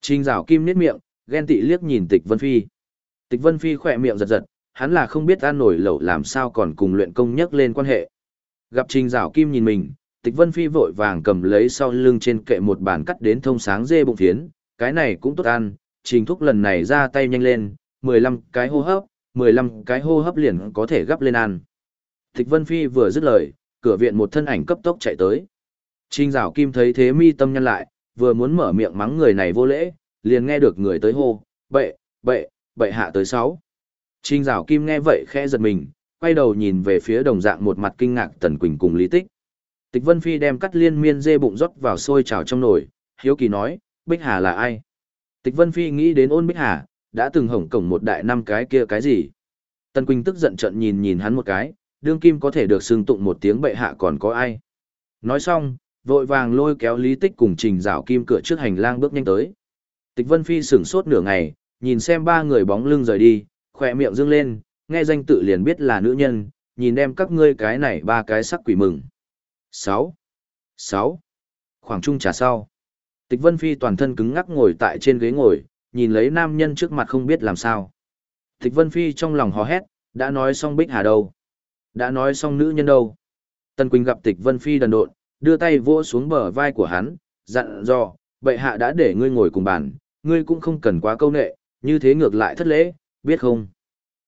Trình rào kim nít miệng, ghen tị liếc nhìn tịch Vân Phi. Tịch Vân Phi khỏe miệng giật giật, hắn là không biết ăn nổi lẩu làm sao còn cùng luyện công nhắc lên quan hệ. Gặp Trình rào Kim nhìn mình, Tịch Vân Phi vội vàng cầm lấy sau lưng trên kệ một bàn cắt đến thông sáng dê bụng phiến, cái này cũng tốt ăn, Trình Thúc lần này ra tay nhanh lên, 15 cái hô hấp, 15 cái hô hấp liền có thể gấp lên ăn. Tịch Vân Phi vừa dứt lời, cửa viện một thân ảnh cấp tốc chạy tới. Trình rào Kim thấy thế mi tâm nhăn lại, vừa muốn mở miệng mắng người này vô lễ, liền nghe được người tới hô, bệ, bệ, bệ hạ tới sáu. Trình rào Kim nghe vậy khẽ giật mình, quay đầu nhìn về phía đồng dạng một mặt kinh ngạc Tần Quỳnh cùng Lý Tích. Tịch Vân Phi đem cắt liên miên dê bụng rót vào sôi trào trong nồi, hiếu kỳ nói, Bích Hà là ai? Tịch Vân Phi nghĩ đến ôn Bích Hà, đã từng hổng cổng một đại năm cái kia cái gì? Tần Quỳnh tức giận trận nhìn nhìn hắn một cái, đương kim có thể được xưng tụng một tiếng bệ hạ còn có ai? Nói xong, vội vàng lôi kéo Lý Tích cùng Trình Dạo Kim cửa trước hành lang bước nhanh tới. Tịch Vân Phi sửng sốt nửa ngày, nhìn xem ba người bóng lưng rời đi, khỏe miệng dương lên, nghe danh tự liền biết là nữ nhân, nhìn đem các ngươi cái này ba cái sắc quỷ mừng. 6. 6. Khoảng trung trà sau. Tịch Vân Phi toàn thân cứng ngắc ngồi tại trên ghế ngồi, nhìn lấy nam nhân trước mặt không biết làm sao. Tịch Vân Phi trong lòng hò hét, đã nói xong Bích Hà đâu? Đã nói xong nữ nhân đâu? Tần Quỳnh gặp Tịch Vân Phi đần độn, đưa tay vỗ xuống bờ vai của hắn, dặn dò, bệ hạ đã để ngươi ngồi cùng bàn, ngươi cũng không cần quá câu nệ, như thế ngược lại thất lễ, biết không?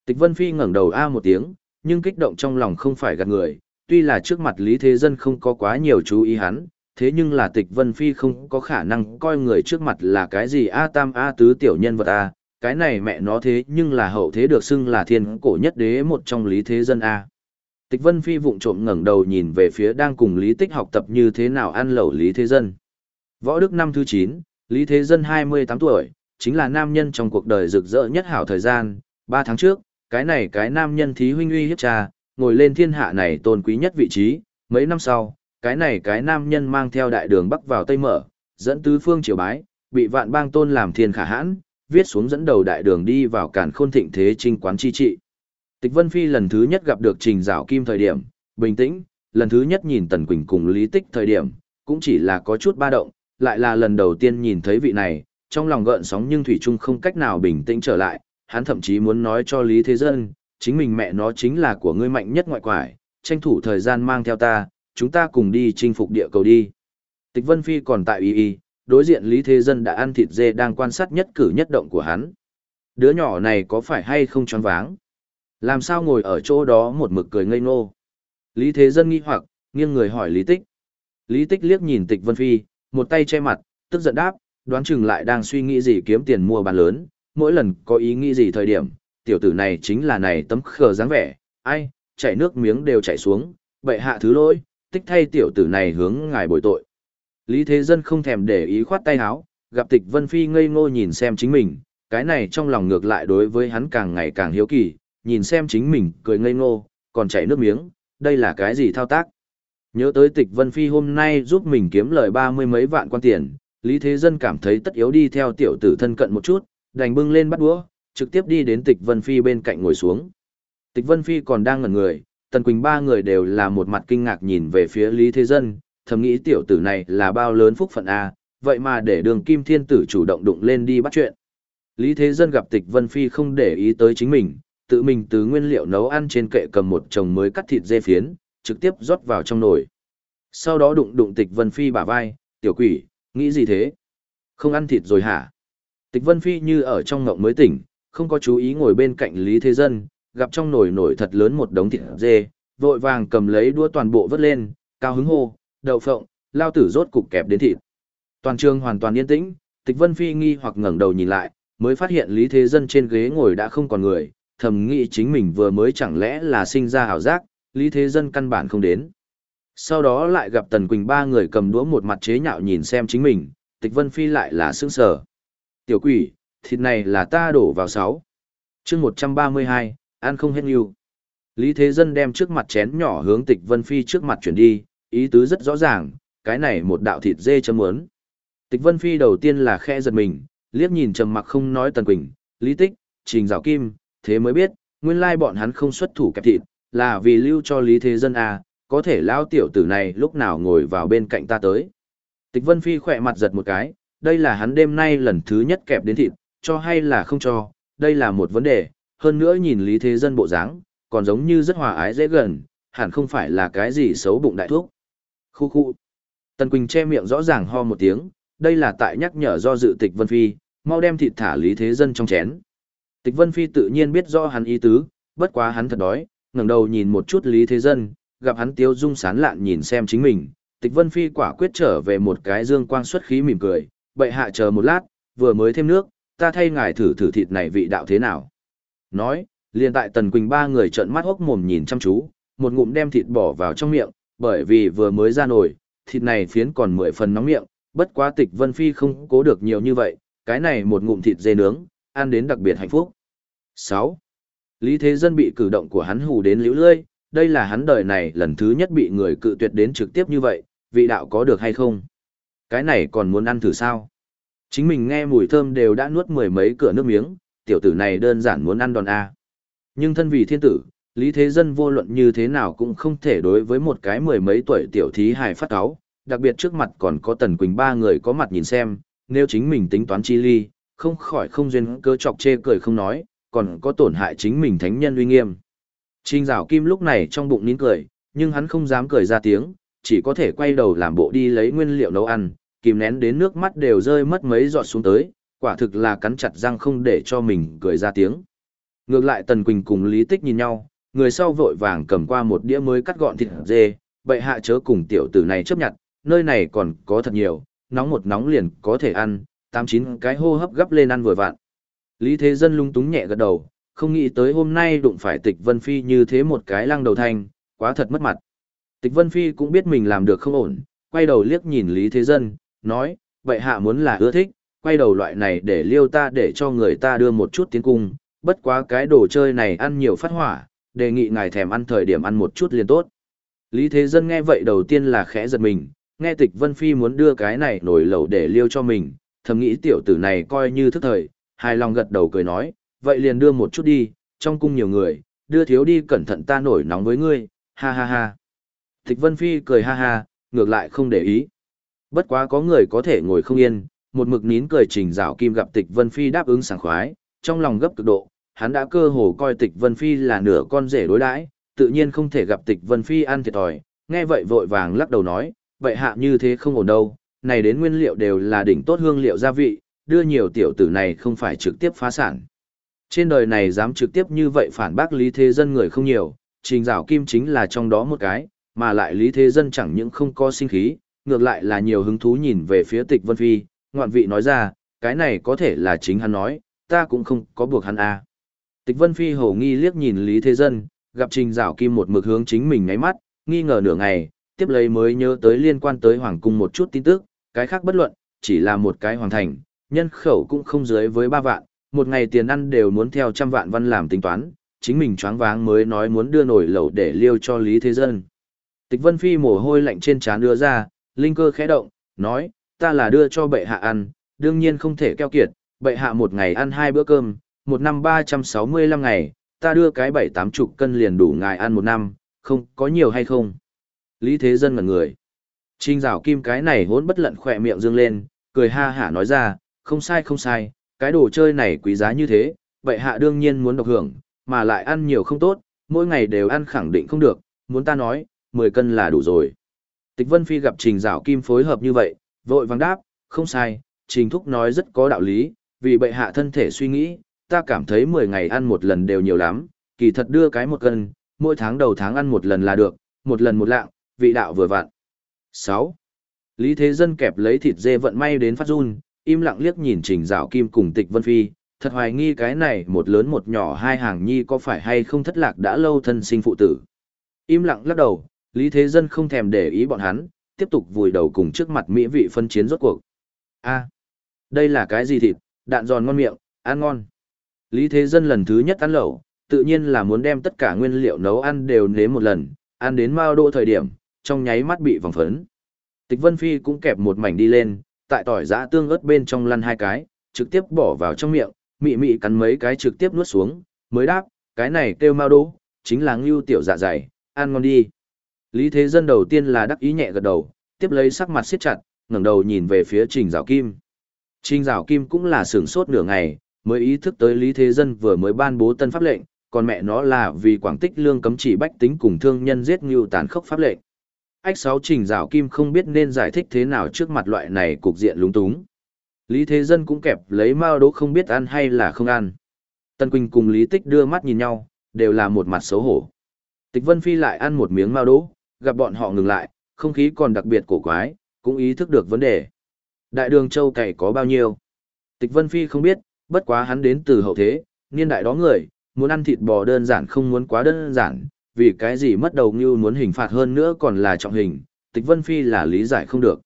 Tịch Vân Phi ngẩng đầu a một tiếng, nhưng kích động trong lòng không phải gạt người, tuy là trước mặt Lý Thế Dân không có quá nhiều chú ý hắn, thế nhưng là Tịch Vân Phi không có khả năng coi người trước mặt là cái gì A Tam A Tứ tiểu nhân vật A, cái này mẹ nó thế nhưng là hậu thế được xưng là thiên cổ nhất đế một trong Lý Thế Dân A. Tịch Vân Phi vụng trộm ngẩng đầu nhìn về phía đang cùng Lý Tích học tập như thế nào ăn lẩu Lý Thế Dân. Võ Đức năm thứ 9, Lý Thế Dân 28 tuổi, chính là nam nhân trong cuộc đời rực rỡ nhất hảo thời gian, 3 tháng trước, cái này cái nam nhân thí huynh uy hiếp cha, ngồi lên thiên hạ này tôn quý nhất vị trí, mấy năm sau, cái này cái nam nhân mang theo đại đường bắc vào tây mở, dẫn tứ phương triều bái, bị vạn bang tôn làm thiên khả hãn, viết xuống dẫn đầu đại đường đi vào cản khôn thịnh thế trinh quán chi trị. Tịch Vân Phi lần thứ nhất gặp được Trình Dạo Kim thời điểm, bình tĩnh, lần thứ nhất nhìn Tần Quỳnh cùng Lý Tích thời điểm, cũng chỉ là có chút ba động, lại là lần đầu tiên nhìn thấy vị này, trong lòng gợn sóng nhưng Thủy Trung không cách nào bình tĩnh trở lại, hắn thậm chí muốn nói cho Lý Thế Dân, chính mình mẹ nó chính là của ngươi mạnh nhất ngoại quải, tranh thủ thời gian mang theo ta, chúng ta cùng đi chinh phục địa cầu đi. Tịch Vân Phi còn tại y y, đối diện Lý Thế Dân đã ăn thịt dê đang quan sát nhất cử nhất động của hắn. Đứa nhỏ này có phải hay không choáng váng? Làm sao ngồi ở chỗ đó một mực cười ngây ngô? Lý Thế Dân nghi hoặc, nghiêng người hỏi Lý Tích. Lý Tích liếc nhìn Tịch Vân Phi, một tay che mặt, tức giận đáp, đoán chừng lại đang suy nghĩ gì kiếm tiền mua bán lớn, mỗi lần có ý nghĩ gì thời điểm, tiểu tử này chính là này tấm khờ dáng vẻ, ai, chảy nước miếng đều chảy xuống, bệ hạ thứ lỗi, tích thay tiểu tử này hướng ngài bồi tội. Lý Thế Dân không thèm để ý khoát tay áo, gặp tịch Vân Phi ngây ngô nhìn xem chính mình, cái này trong lòng ngược lại đối với hắn càng ngày càng hiếu kỳ, nhìn xem chính mình cười ngây ngô, còn chảy nước miếng, đây là cái gì thao tác. Nhớ tới tịch Vân Phi hôm nay giúp mình kiếm lời ba mươi mấy vạn quan tiền, Lý Thế Dân cảm thấy tất yếu đi theo tiểu tử thân cận một chút, đành bưng lên bắt đũa, trực tiếp đi đến Tịch Vân Phi bên cạnh ngồi xuống. Tịch Vân Phi còn đang ngẩn người, Tần Quỳnh ba người đều là một mặt kinh ngạc nhìn về phía Lý Thế Dân, thầm nghĩ tiểu tử này là bao lớn phúc phận A, vậy mà để đường Kim Thiên Tử chủ động đụng lên đi bắt chuyện. Lý Thế Dân gặp Tịch Vân Phi không để ý tới chính mình, tự mình từ nguyên liệu nấu ăn trên kệ cầm một chồng mới cắt thịt dê phiến, trực tiếp rót vào trong nồi. Sau đó đụng đụng Tịch Vân Phi bả vai, tiểu quỷ, nghĩ gì thế? Không ăn thịt rồi hả? Tịch Vân Phi như ở trong ngộng mới tỉnh, không có chú ý ngồi bên cạnh Lý Thế Dân, gặp trong nồi nổi thật lớn một đống thịt dê, vội vàng cầm lấy đũa toàn bộ vớt lên, cao hứng hô, đậu phộng, lao tử rốt cục kẹp đến thịt. Toàn trường hoàn toàn yên tĩnh, Tịch Vân Phi nghi hoặc ngẩng đầu nhìn lại, mới phát hiện Lý Thế Dân trên ghế ngồi đã không còn người, thầm nghĩ chính mình vừa mới chẳng lẽ là sinh ra hảo giác, Lý Thế Dân căn bản không đến. Sau đó lại gặp Tần Quỳnh ba người cầm đũa một mặt chế nhạo nhìn xem chính mình, Tịch Vân Phi lại là sững sờ. Tiểu quỷ, thịt này là ta đổ vào sáu. chương 132, ăn không hết yêu. Lý Thế Dân đem trước mặt chén nhỏ hướng Tịch Vân Phi trước mặt chuyển đi, ý tứ rất rõ ràng, cái này một đạo thịt dê chấm muốn. Tịch Vân Phi đầu tiên là khe giật mình, liếc nhìn trầm mặc không nói Tần Quỳnh, Lý Tích, Trình Giảo Kim, thế mới biết, nguyên lai bọn hắn không xuất thủ kẹp thịt, là vì lưu cho Lý Thế Dân à, có thể lao tiểu tử này lúc nào ngồi vào bên cạnh ta tới. Tịch Vân Phi khỏe mặt giật một cái, đây là hắn đêm nay lần thứ nhất kẹp đến thịt, cho hay là không cho, đây là một vấn đề, hơn nữa nhìn Lý Thế Dân bộ dáng, còn giống như rất hòa ái dễ gần, hẳn không phải là cái gì xấu bụng đại thuốc. Khu khu. Tần Quỳnh che miệng rõ ràng ho một tiếng, đây là tại nhắc nhở do dự tịch Vân Phi, mau đem thịt thả Lý Thế Dân trong chén. Tịch Vân Phi tự nhiên biết rõ hắn ý tứ, bất quá hắn thật đói, ngẩng đầu nhìn một chút Lý Thế Dân, gặp hắn tiêu dung sán lạn nhìn xem chính mình. Tịch Vân Phi quả quyết trở về một cái dương quang xuất khí mỉm cười, bệ hạ chờ một lát, vừa mới thêm nước, ta thay ngài thử thử thịt này vị đạo thế nào. Nói, liền tại Tần Quỳnh ba người trợn mắt hốc mồm nhìn chăm chú, một ngụm đem thịt bỏ vào trong miệng, bởi vì vừa mới ra nổi, thịt này phiến còn mười phần nóng miệng, bất quá tịch Vân Phi không cố được nhiều như vậy, cái này một ngụm thịt dê nướng, ăn đến đặc biệt hạnh phúc. 6. Lý Thế Dân bị cử động của hắn hù đến liễu lơi, đây là hắn đời này lần thứ nhất bị người cự tuyệt đến trực tiếp như vậy, vị đạo có được hay không? Cái này còn muốn ăn thử sao? Chính mình nghe mùi thơm đều đã nuốt mười mấy cửa nước miếng, tiểu tử này đơn giản muốn ăn đòn A. Nhưng thân vì thiên tử, Lý Thế Dân vô luận như thế nào cũng không thể đối với một cái mười mấy tuổi tiểu thí hài phát áo, đặc biệt trước mặt còn có Tần Quỳnh ba người có mặt nhìn xem, nếu chính mình tính toán chi ly, không khỏi không duyên cơ chọc chê cười không nói, còn có tổn hại chính mình thánh nhân uy nghiêm. Trình rào Kim lúc này trong bụng nín cười, nhưng hắn không dám cười ra tiếng, chỉ có thể quay đầu làm bộ đi lấy nguyên liệu nấu ăn, kìm nén đến nước mắt đều rơi mất mấy giọt xuống tới, quả thực là cắn chặt răng không để cho mình cười ra tiếng. Ngược lại Tần Quỳnh cùng Lý Tích nhìn nhau, người sau vội vàng cầm qua một đĩa mới cắt gọn thịt dê, bậy hạ chớ cùng tiểu tử này chấp nhận, nơi này còn có thật nhiều, nóng một nóng liền có thể ăn, tám chín cái hô hấp gấp lên ăn vừa vặn. Lý Thế Dân lung túng nhẹ gật đầu, không nghĩ tới hôm nay đụng phải Tịch Vân Phi như thế một cái lăng đầu thanh, quá thật mất mặt. Tịch Vân Phi cũng biết mình làm được không ổn, quay đầu liếc nhìn Lý Thế Dân, nói, vậy hạ muốn là ưa thích, quay đầu loại này để liêu ta để cho người ta đưa một chút tiến cung, bất quá cái đồ chơi này ăn nhiều phát hỏa, đề nghị ngài thèm ăn thời điểm ăn một chút liền tốt. Lý Thế Dân nghe vậy đầu tiên là khẽ giật mình, nghe tịch Vân Phi muốn đưa cái này nổi lẩu để liêu cho mình, thầm nghĩ tiểu tử này coi như thức thời, hài lòng gật đầu cười nói, vậy liền đưa một chút đi, trong cung nhiều người, đưa thiếu đi cẩn thận ta nổi nóng với ngươi, ha ha ha. Tịch Vân Phi cười ha ha, ngược lại không để ý. Bất quá có người có thể ngồi không yên, một mực nín cười trình rào kim gặp tịch Vân Phi đáp ứng sảng khoái, trong lòng gấp cực độ, hắn đã cơ hồ coi tịch Vân Phi là nửa con rể đối đãi, tự nhiên không thể gặp tịch Vân Phi ăn thiệt thòi, nghe vậy vội vàng lắc đầu nói, vậy hạ như thế không ổn đâu, này đến nguyên liệu đều là đỉnh tốt hương liệu gia vị, đưa nhiều tiểu tử này không phải trực tiếp phá sản. Trên đời này dám trực tiếp như vậy phản bác Lý Thế Dân người không nhiều, trình rào kim chính là trong đó một cái, mà lại Lý Thế Dân chẳng những không có sinh khí, ngược lại là nhiều hứng thú nhìn về phía tịch Vân Phi, ngoạn vị nói ra, cái này có thể là chính hắn nói, ta cũng không có buộc hắn à. Tịch Vân Phi hổ nghi liếc nhìn Lý Thế Dân, gặp Trình rào Kim một mực hướng chính mình ngáy mắt, nghi ngờ nửa ngày, tiếp lấy mới nhớ tới liên quan tới Hoàng Cung một chút tin tức, cái khác bất luận, chỉ là một cái hoàng thành, nhân khẩu cũng không dưới với ba vạn, một ngày tiền ăn đều muốn theo trăm vạn văn làm tính toán, chính mình choáng váng mới nói muốn đưa nổi lẩu để liêu cho Lý Thế Dân. Tịch Vân Phi mồ hôi lạnh trên trán đưa ra, linh cơ khẽ động, nói, ta là đưa cho bệ hạ ăn, đương nhiên không thể keo kiệt, bệ hạ một ngày ăn hai bữa cơm, một năm 365 ngày, ta đưa cái bảy tám chục cân liền đủ ngài ăn một năm, không có nhiều hay không. Lý Thế Dân ngẩn người. Trình rào kim cái này hốn bất lận khỏe miệng dương lên, cười ha hả nói ra, không sai không sai, cái đồ chơi này quý giá như thế, bệ hạ đương nhiên muốn độc hưởng, mà lại ăn nhiều không tốt, mỗi ngày đều ăn khẳng định không được, muốn ta nói, 10 cân là đủ rồi. Tịch Vân Phi gặp Trình Dạo Kim phối hợp như vậy, vội vàng đáp, không sai, Trình Thúc nói rất có đạo lý, vì bệ hạ thân thể suy nghĩ, ta cảm thấy 10 ngày ăn một lần đều nhiều lắm, kỳ thật đưa cái một cân, mỗi tháng đầu tháng ăn một lần là được, một lần một lạng, vị đạo vừa vặn. 6. Lý Thế Dân kẹp lấy thịt dê vận may đến phát run, im lặng liếc nhìn Trình Giảo Kim cùng Tịch Vân Phi, thật hoài nghi cái này một lớn một nhỏ hai hàng nhi có phải hay không thất lạc đã lâu thân sinh phụ tử. Im lặng lắc đầu, Lý Thế Dân không thèm để ý bọn hắn, tiếp tục vùi đầu cùng trước mặt mỹ vị phân chiến rốt cuộc. A, đây là cái gì thịt, đạn giòn ngon miệng, ăn ngon. Lý Thế Dân lần thứ nhất ăn lẩu, tự nhiên là muốn đem tất cả nguyên liệu nấu ăn đều nếm một lần, ăn đến mao độ thời điểm, trong nháy mắt bị vòng phấn. Tịch Vân Phi cũng kẹp một mảnh đi lên, tại tỏi giã tương ớt bên trong lăn hai cái, trực tiếp bỏ vào trong miệng, mị mị cắn mấy cái trực tiếp nuốt xuống, mới đáp, cái này kêu mau đố, chính là ngưu tiểu dạ dày, ăn ngon đi. Lý Thế Dân đầu tiên là đắc ý nhẹ gật đầu, tiếp lấy sắc mặt siết chặt, ngẩng đầu nhìn về phía Trình Giảo Kim. Trình Giảo Kim cũng là sửng sốt nửa ngày, mới ý thức tới Lý Thế Dân vừa mới ban bố tân pháp lệnh, còn mẹ nó là vì quảng tích lương cấm chỉ bách tính cùng thương nhân giết ngưu tàn khốc pháp lệnh. Ách sáu Trình rào Kim không biết nên giải thích thế nào trước mặt loại này cục diện lúng túng. Lý Thế Dân cũng kẹp lấy mao đỗ không biết ăn hay là không ăn. Tân Quỳnh cùng Lý Tích đưa mắt nhìn nhau, đều là một mặt xấu hổ. Tịch Vân Phi lại ăn một miếng mao đỗ, gặp bọn họ ngừng lại, không khí còn đặc biệt cổ quái, cũng ý thức được vấn đề. Đại đường châu cày có bao nhiêu? Tịch Vân Phi không biết, bất quá hắn đến từ hậu thế, niên đại đó người, muốn ăn thịt bò đơn giản không muốn quá đơn giản, vì cái gì mất đầu như muốn hình phạt hơn nữa còn là trọng hình, Tịch Vân Phi là lý giải không được.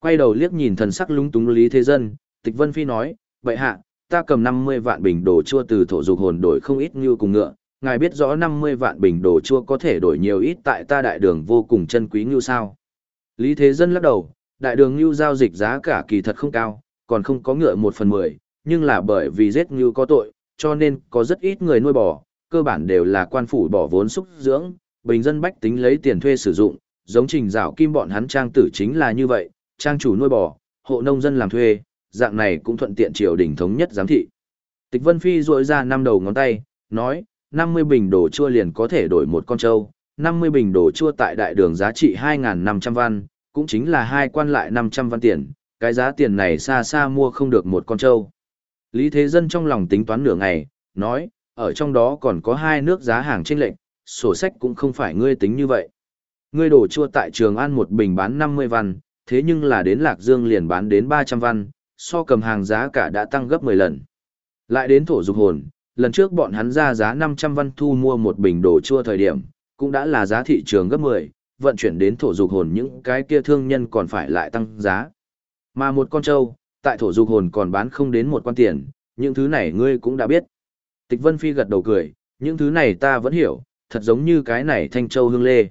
Quay đầu liếc nhìn thần sắc lúng túng Lý Thế Dân, Tịch Vân Phi nói, vậy hạ, ta cầm 50 vạn bình đồ chua từ thổ dục hồn đổi không ít như cùng ngựa, ngài biết rõ 50 vạn bình đồ chua có thể đổi nhiều ít tại ta đại đường vô cùng chân quý như sao. Lý Thế Dân lắc đầu, đại đường như giao dịch giá cả kỳ thật không cao, còn không có ngựa một phần mười, nhưng là bởi vì giết như có tội, cho nên có rất ít người nuôi bò, cơ bản đều là quan phủ bỏ vốn xúc dưỡng, bình dân bách tính lấy tiền thuê sử dụng, giống trình rào kim bọn hắn trang tử chính là như vậy, trang chủ nuôi bò, hộ nông dân làm thuê, dạng này cũng thuận tiện triều đình thống nhất giám thị. Tịch Vân Phi rội ra năm đầu ngón tay, nói, 50 bình đồ chua liền có thể đổi một con trâu, 50 bình đồ chua tại đại đường giá trị 2.500 văn, cũng chính là hai quan lại 500 văn tiền, cái giá tiền này xa xa mua không được một con trâu. Lý Thế Dân trong lòng tính toán nửa ngày, nói, ở trong đó còn có hai nước giá hàng trên lệnh, sổ sách cũng không phải ngươi tính như vậy. Ngươi đổ chua tại Trường An một bình bán 50 văn, thế nhưng là đến Lạc Dương liền bán đến 300 văn, so cầm hàng giá cả đã tăng gấp 10 lần. Lại đến thổ dục hồn, lần trước bọn hắn ra giá 500 văn thu mua một bình đồ chua thời điểm, cũng đã là giá thị trường gấp 10, vận chuyển đến thổ dục hồn những cái kia thương nhân còn phải lại tăng giá. Mà một con trâu, tại thổ dục hồn còn bán không đến một quan tiền, những thứ này ngươi cũng đã biết. Tịch Vân Phi gật đầu cười, những thứ này ta vẫn hiểu, thật giống như cái này thanh châu hương lê.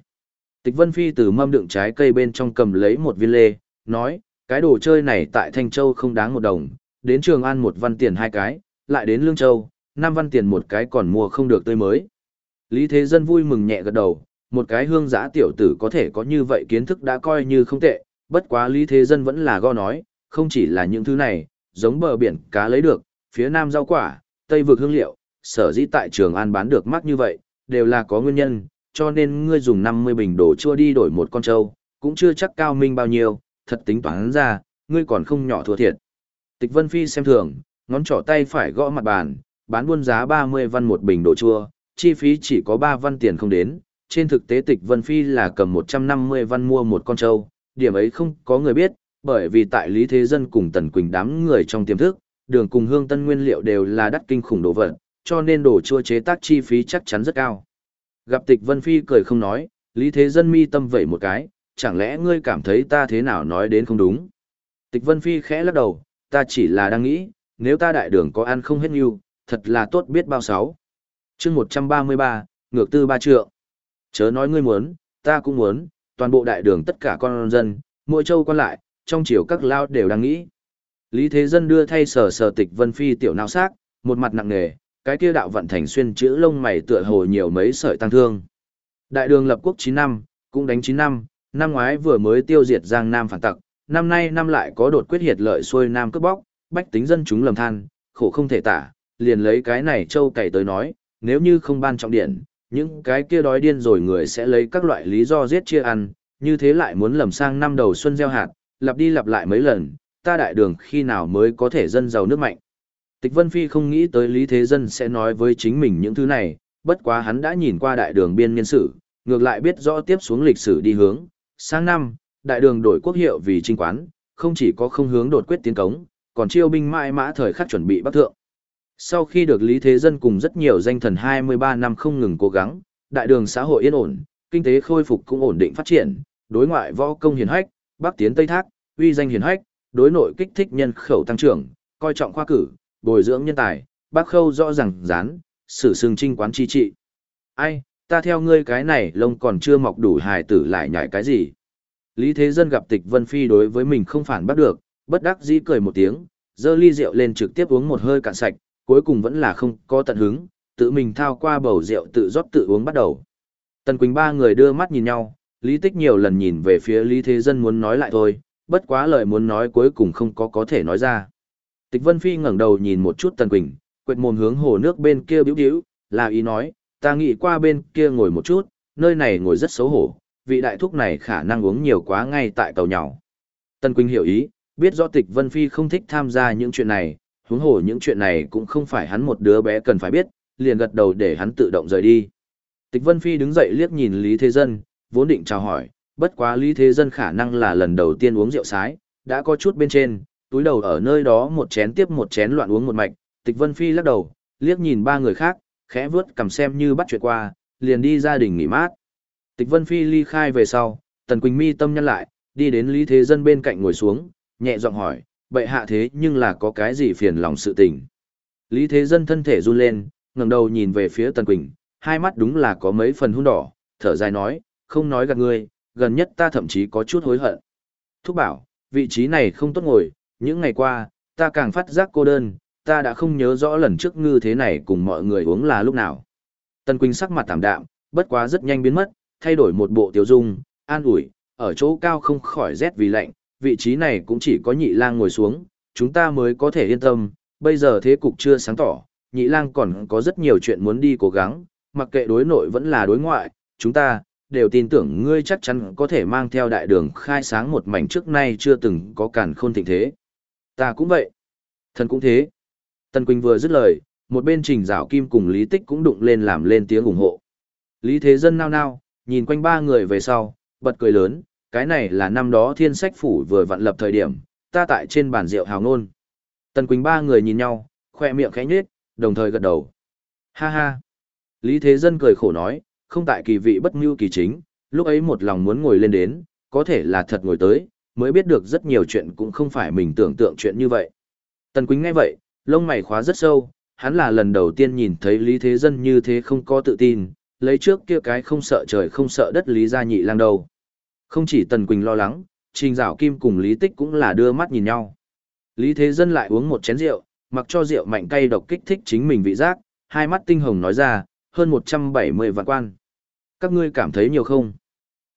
Tịch Vân Phi từ mâm đựng trái cây bên trong cầm lấy một viên lê, nói, cái đồ chơi này tại Thanh Châu không đáng một đồng, đến Trường An một văn tiền hai cái, lại đến Lương Châu, năm văn tiền một cái còn mua không được tươi mới. Lý Thế Dân vui mừng nhẹ gật đầu, một cái hương giã tiểu tử có thể có như vậy kiến thức đã coi như không tệ, bất quá Lý Thế Dân vẫn là go nói, không chỉ là những thứ này, giống bờ biển cá lấy được, phía nam rau quả, tây vực hương liệu, sở dĩ tại Trường An bán được mắc như vậy, đều là có nguyên nhân, cho nên ngươi dùng 50 bình đồ chua đi đổi một con trâu, cũng chưa chắc cao minh bao nhiêu, thật tính toán ra, ngươi còn không nhỏ thua thiệt. Tịch Vân Phi xem thường, ngón trỏ tay phải gõ mặt bàn, bán buôn giá 30 văn một bình đồ chua, chi phí chỉ có 3 văn tiền không đến, trên thực tế Tịch Vân Phi là cầm 150 văn mua một con trâu, điểm ấy không có người biết, bởi vì tại Lý Thế Dân cùng Tần Quỳnh đám người trong tiềm thức, đường cùng hương tân nguyên liệu đều là đắt kinh khủng đồ vật, cho nên đồ chua chế tác chi phí chắc chắn rất cao. Gặp tịch Vân Phi cười không nói, Lý Thế Dân mi tâm vẩy một cái, chẳng lẽ ngươi cảm thấy ta thế nào nói đến không đúng. Tịch Vân Phi khẽ lắc đầu, ta chỉ là đang nghĩ, nếu ta đại đường có ăn không hết nhiều, thật là tốt biết bao sáu. chương 133, ngược tư ba trượng. Chớ nói ngươi muốn, ta cũng muốn, toàn bộ đại đường tất cả con dân, mỗi châu quan lại, trong chiều các lao đều đang nghĩ. Lý Thế Dân đưa thay sở sở tịch Vân Phi tiểu não xác, một mặt nặng nề, cái kia đạo vận thành xuyên chữ lông mày tựa hồ nhiều mấy sợi tăng thương. Đại đường lập quốc 9 năm, cũng đánh 9 năm, năm ngoái vừa mới tiêu diệt Giang Nam phản tặc, năm nay năm lại có đột quyết hiệt lợi xuôi Nam cướp bóc, bách tính dân chúng lầm than, khổ không thể tả, liền lấy cái này châu cày tới nói, nếu như không ban trọng điện, những cái kia đói điên rồi người sẽ lấy các loại lý do giết chia ăn, như thế lại muốn lầm sang năm đầu xuân gieo hạt, lặp đi lặp lại mấy lần, ta đại đường khi nào mới có thể dân giàu nước mạnh. Tịch Vân Phi không nghĩ tới Lý Thế Dân sẽ nói với chính mình những thứ này, bất quá hắn đã nhìn qua đại đường biên niên sử, ngược lại biết rõ tiếp xuống lịch sử đi hướng. Sang năm, đại đường đổi quốc hiệu vì trinh quán, không chỉ có không hướng đột quyết tiến cống, còn chiêu binh mãi mã thời khắc chuẩn bị bắc thượng. Sau khi được Lý Thế Dân cùng rất nhiều danh thần 23 năm không ngừng cố gắng, đại đường xã hội yên ổn, kinh tế khôi phục cũng ổn định phát triển, đối ngoại võ công hiền hách, bắc tiến tây thác, uy danh hiền hách, đối nội kích thích nhân khẩu tăng trưởng, coi trọng khoa cử, bồi dưỡng nhân tài, bác khâu rõ ràng rán, sử sừng trinh quán chi trị. Ai, ta theo ngươi cái này lông còn chưa mọc đủ hài tử lại nhảy cái gì. Lý Thế Dân gặp tịch Vân Phi đối với mình không phản bắt được, bất đắc dĩ cười một tiếng, dơ ly rượu lên trực tiếp uống một hơi cạn sạch, cuối cùng vẫn là không có tận hứng, tự mình thao qua bầu rượu tự rót tự uống bắt đầu. Tần Quỳnh ba người đưa mắt nhìn nhau, Lý Tích nhiều lần nhìn về phía Lý Thế Dân muốn nói lại thôi, bất quá lời muốn nói cuối cùng không có có thể nói ra. Tịch Vân Phi ngẩng đầu nhìn một chút Tần Quỳnh, quệt mồm hướng hồ nước bên kia biểu biểu, là ý nói, ta nghĩ qua bên kia ngồi một chút, nơi này ngồi rất xấu hổ, vị đại thúc này khả năng uống nhiều quá ngay tại tàu nhỏ. Tần Quỳnh hiểu ý, biết rõ Tịch Vân Phi không thích tham gia những chuyện này, huống hồ những chuyện này cũng không phải hắn một đứa bé cần phải biết, liền gật đầu để hắn tự động rời đi. Tịch Vân Phi đứng dậy liếc nhìn Lý Thế Dân, vốn định chào hỏi, bất quá Lý Thế Dân khả năng là lần đầu tiên uống rượu sái, đã có chút bên trên, túi đầu ở nơi đó một chén tiếp một chén loạn uống một mạch, Tịch Vân Phi lắc đầu, liếc nhìn ba người khác, khẽ vướt cầm xem như bắt chuyện qua, liền đi gia đình nghỉ mát. Tịch Vân Phi ly khai về sau, Tần Quỳnh mi tâm nhăn lại, đi đến Lý Thế Dân bên cạnh ngồi xuống, nhẹ giọng hỏi, bệ hạ thế nhưng là có cái gì phiền lòng sự tình. Lý Thế Dân thân thể run lên, ngẩng đầu nhìn về phía Tần Quỳnh, hai mắt đúng là có mấy phần hun đỏ, thở dài nói, không nói gạt ngươi, gần nhất ta thậm chí có chút hối hận. Thúc bảo, vị trí này không tốt ngồi, những ngày qua, ta càng phát giác cô đơn, ta đã không nhớ rõ lần trước ngư thế này cùng mọi người uống là lúc nào. Tần Quỳnh sắc mặt tạm đạm, bất quá rất nhanh biến mất, thay đổi một bộ tiểu dung, an ủi, ở chỗ cao không khỏi rét vì lạnh, vị trí này cũng chỉ có nhị lang ngồi xuống, chúng ta mới có thể yên tâm, bây giờ thế cục chưa sáng tỏ, nhị lang còn có rất nhiều chuyện muốn đi cố gắng, mặc kệ đối nội vẫn là đối ngoại, chúng ta, đều tin tưởng ngươi chắc chắn có thể mang theo đại đường khai sáng một mảnh trước nay chưa từng có cản khôn thịnh thế. Ta cũng vậy. Thần cũng thế. Tần Quỳnh vừa dứt lời, một bên trình Dạo kim cùng Lý Tích cũng đụng lên làm lên tiếng ủng hộ. Lý Thế Dân nao nao, nhìn quanh ba người về sau, bật cười lớn, cái này là năm đó thiên sách phủ vừa vặn lập thời điểm, ta tại trên bàn rượu hào nôn. Tần Quỳnh ba người nhìn nhau, khoe miệng khẽ nhếch, đồng thời gật đầu. Ha ha. Lý Thế Dân cười khổ nói, không tại kỳ vị bất mưu kỳ chính, lúc ấy một lòng muốn ngồi lên đến, có thể là thật ngồi tới, mới biết được rất nhiều chuyện cũng không phải mình tưởng tượng chuyện như vậy. Tần Quỳnh nghe vậy, lông mày khóa rất sâu, hắn là lần đầu tiên nhìn thấy Lý Thế Dân như thế không có tự tin, lấy trước kia cái không sợ trời không sợ đất Lý Gia Nhị lang đầu. Không chỉ Tần Quỳnh lo lắng, Trình Giảo Kim cùng Lý Tích cũng là đưa mắt nhìn nhau. Lý Thế Dân lại uống một chén rượu, mặc cho rượu mạnh cay độc kích thích chính mình vị giác, hai mắt tinh hồng nói ra, hơn 170 vạn quan. Các ngươi cảm thấy nhiều không?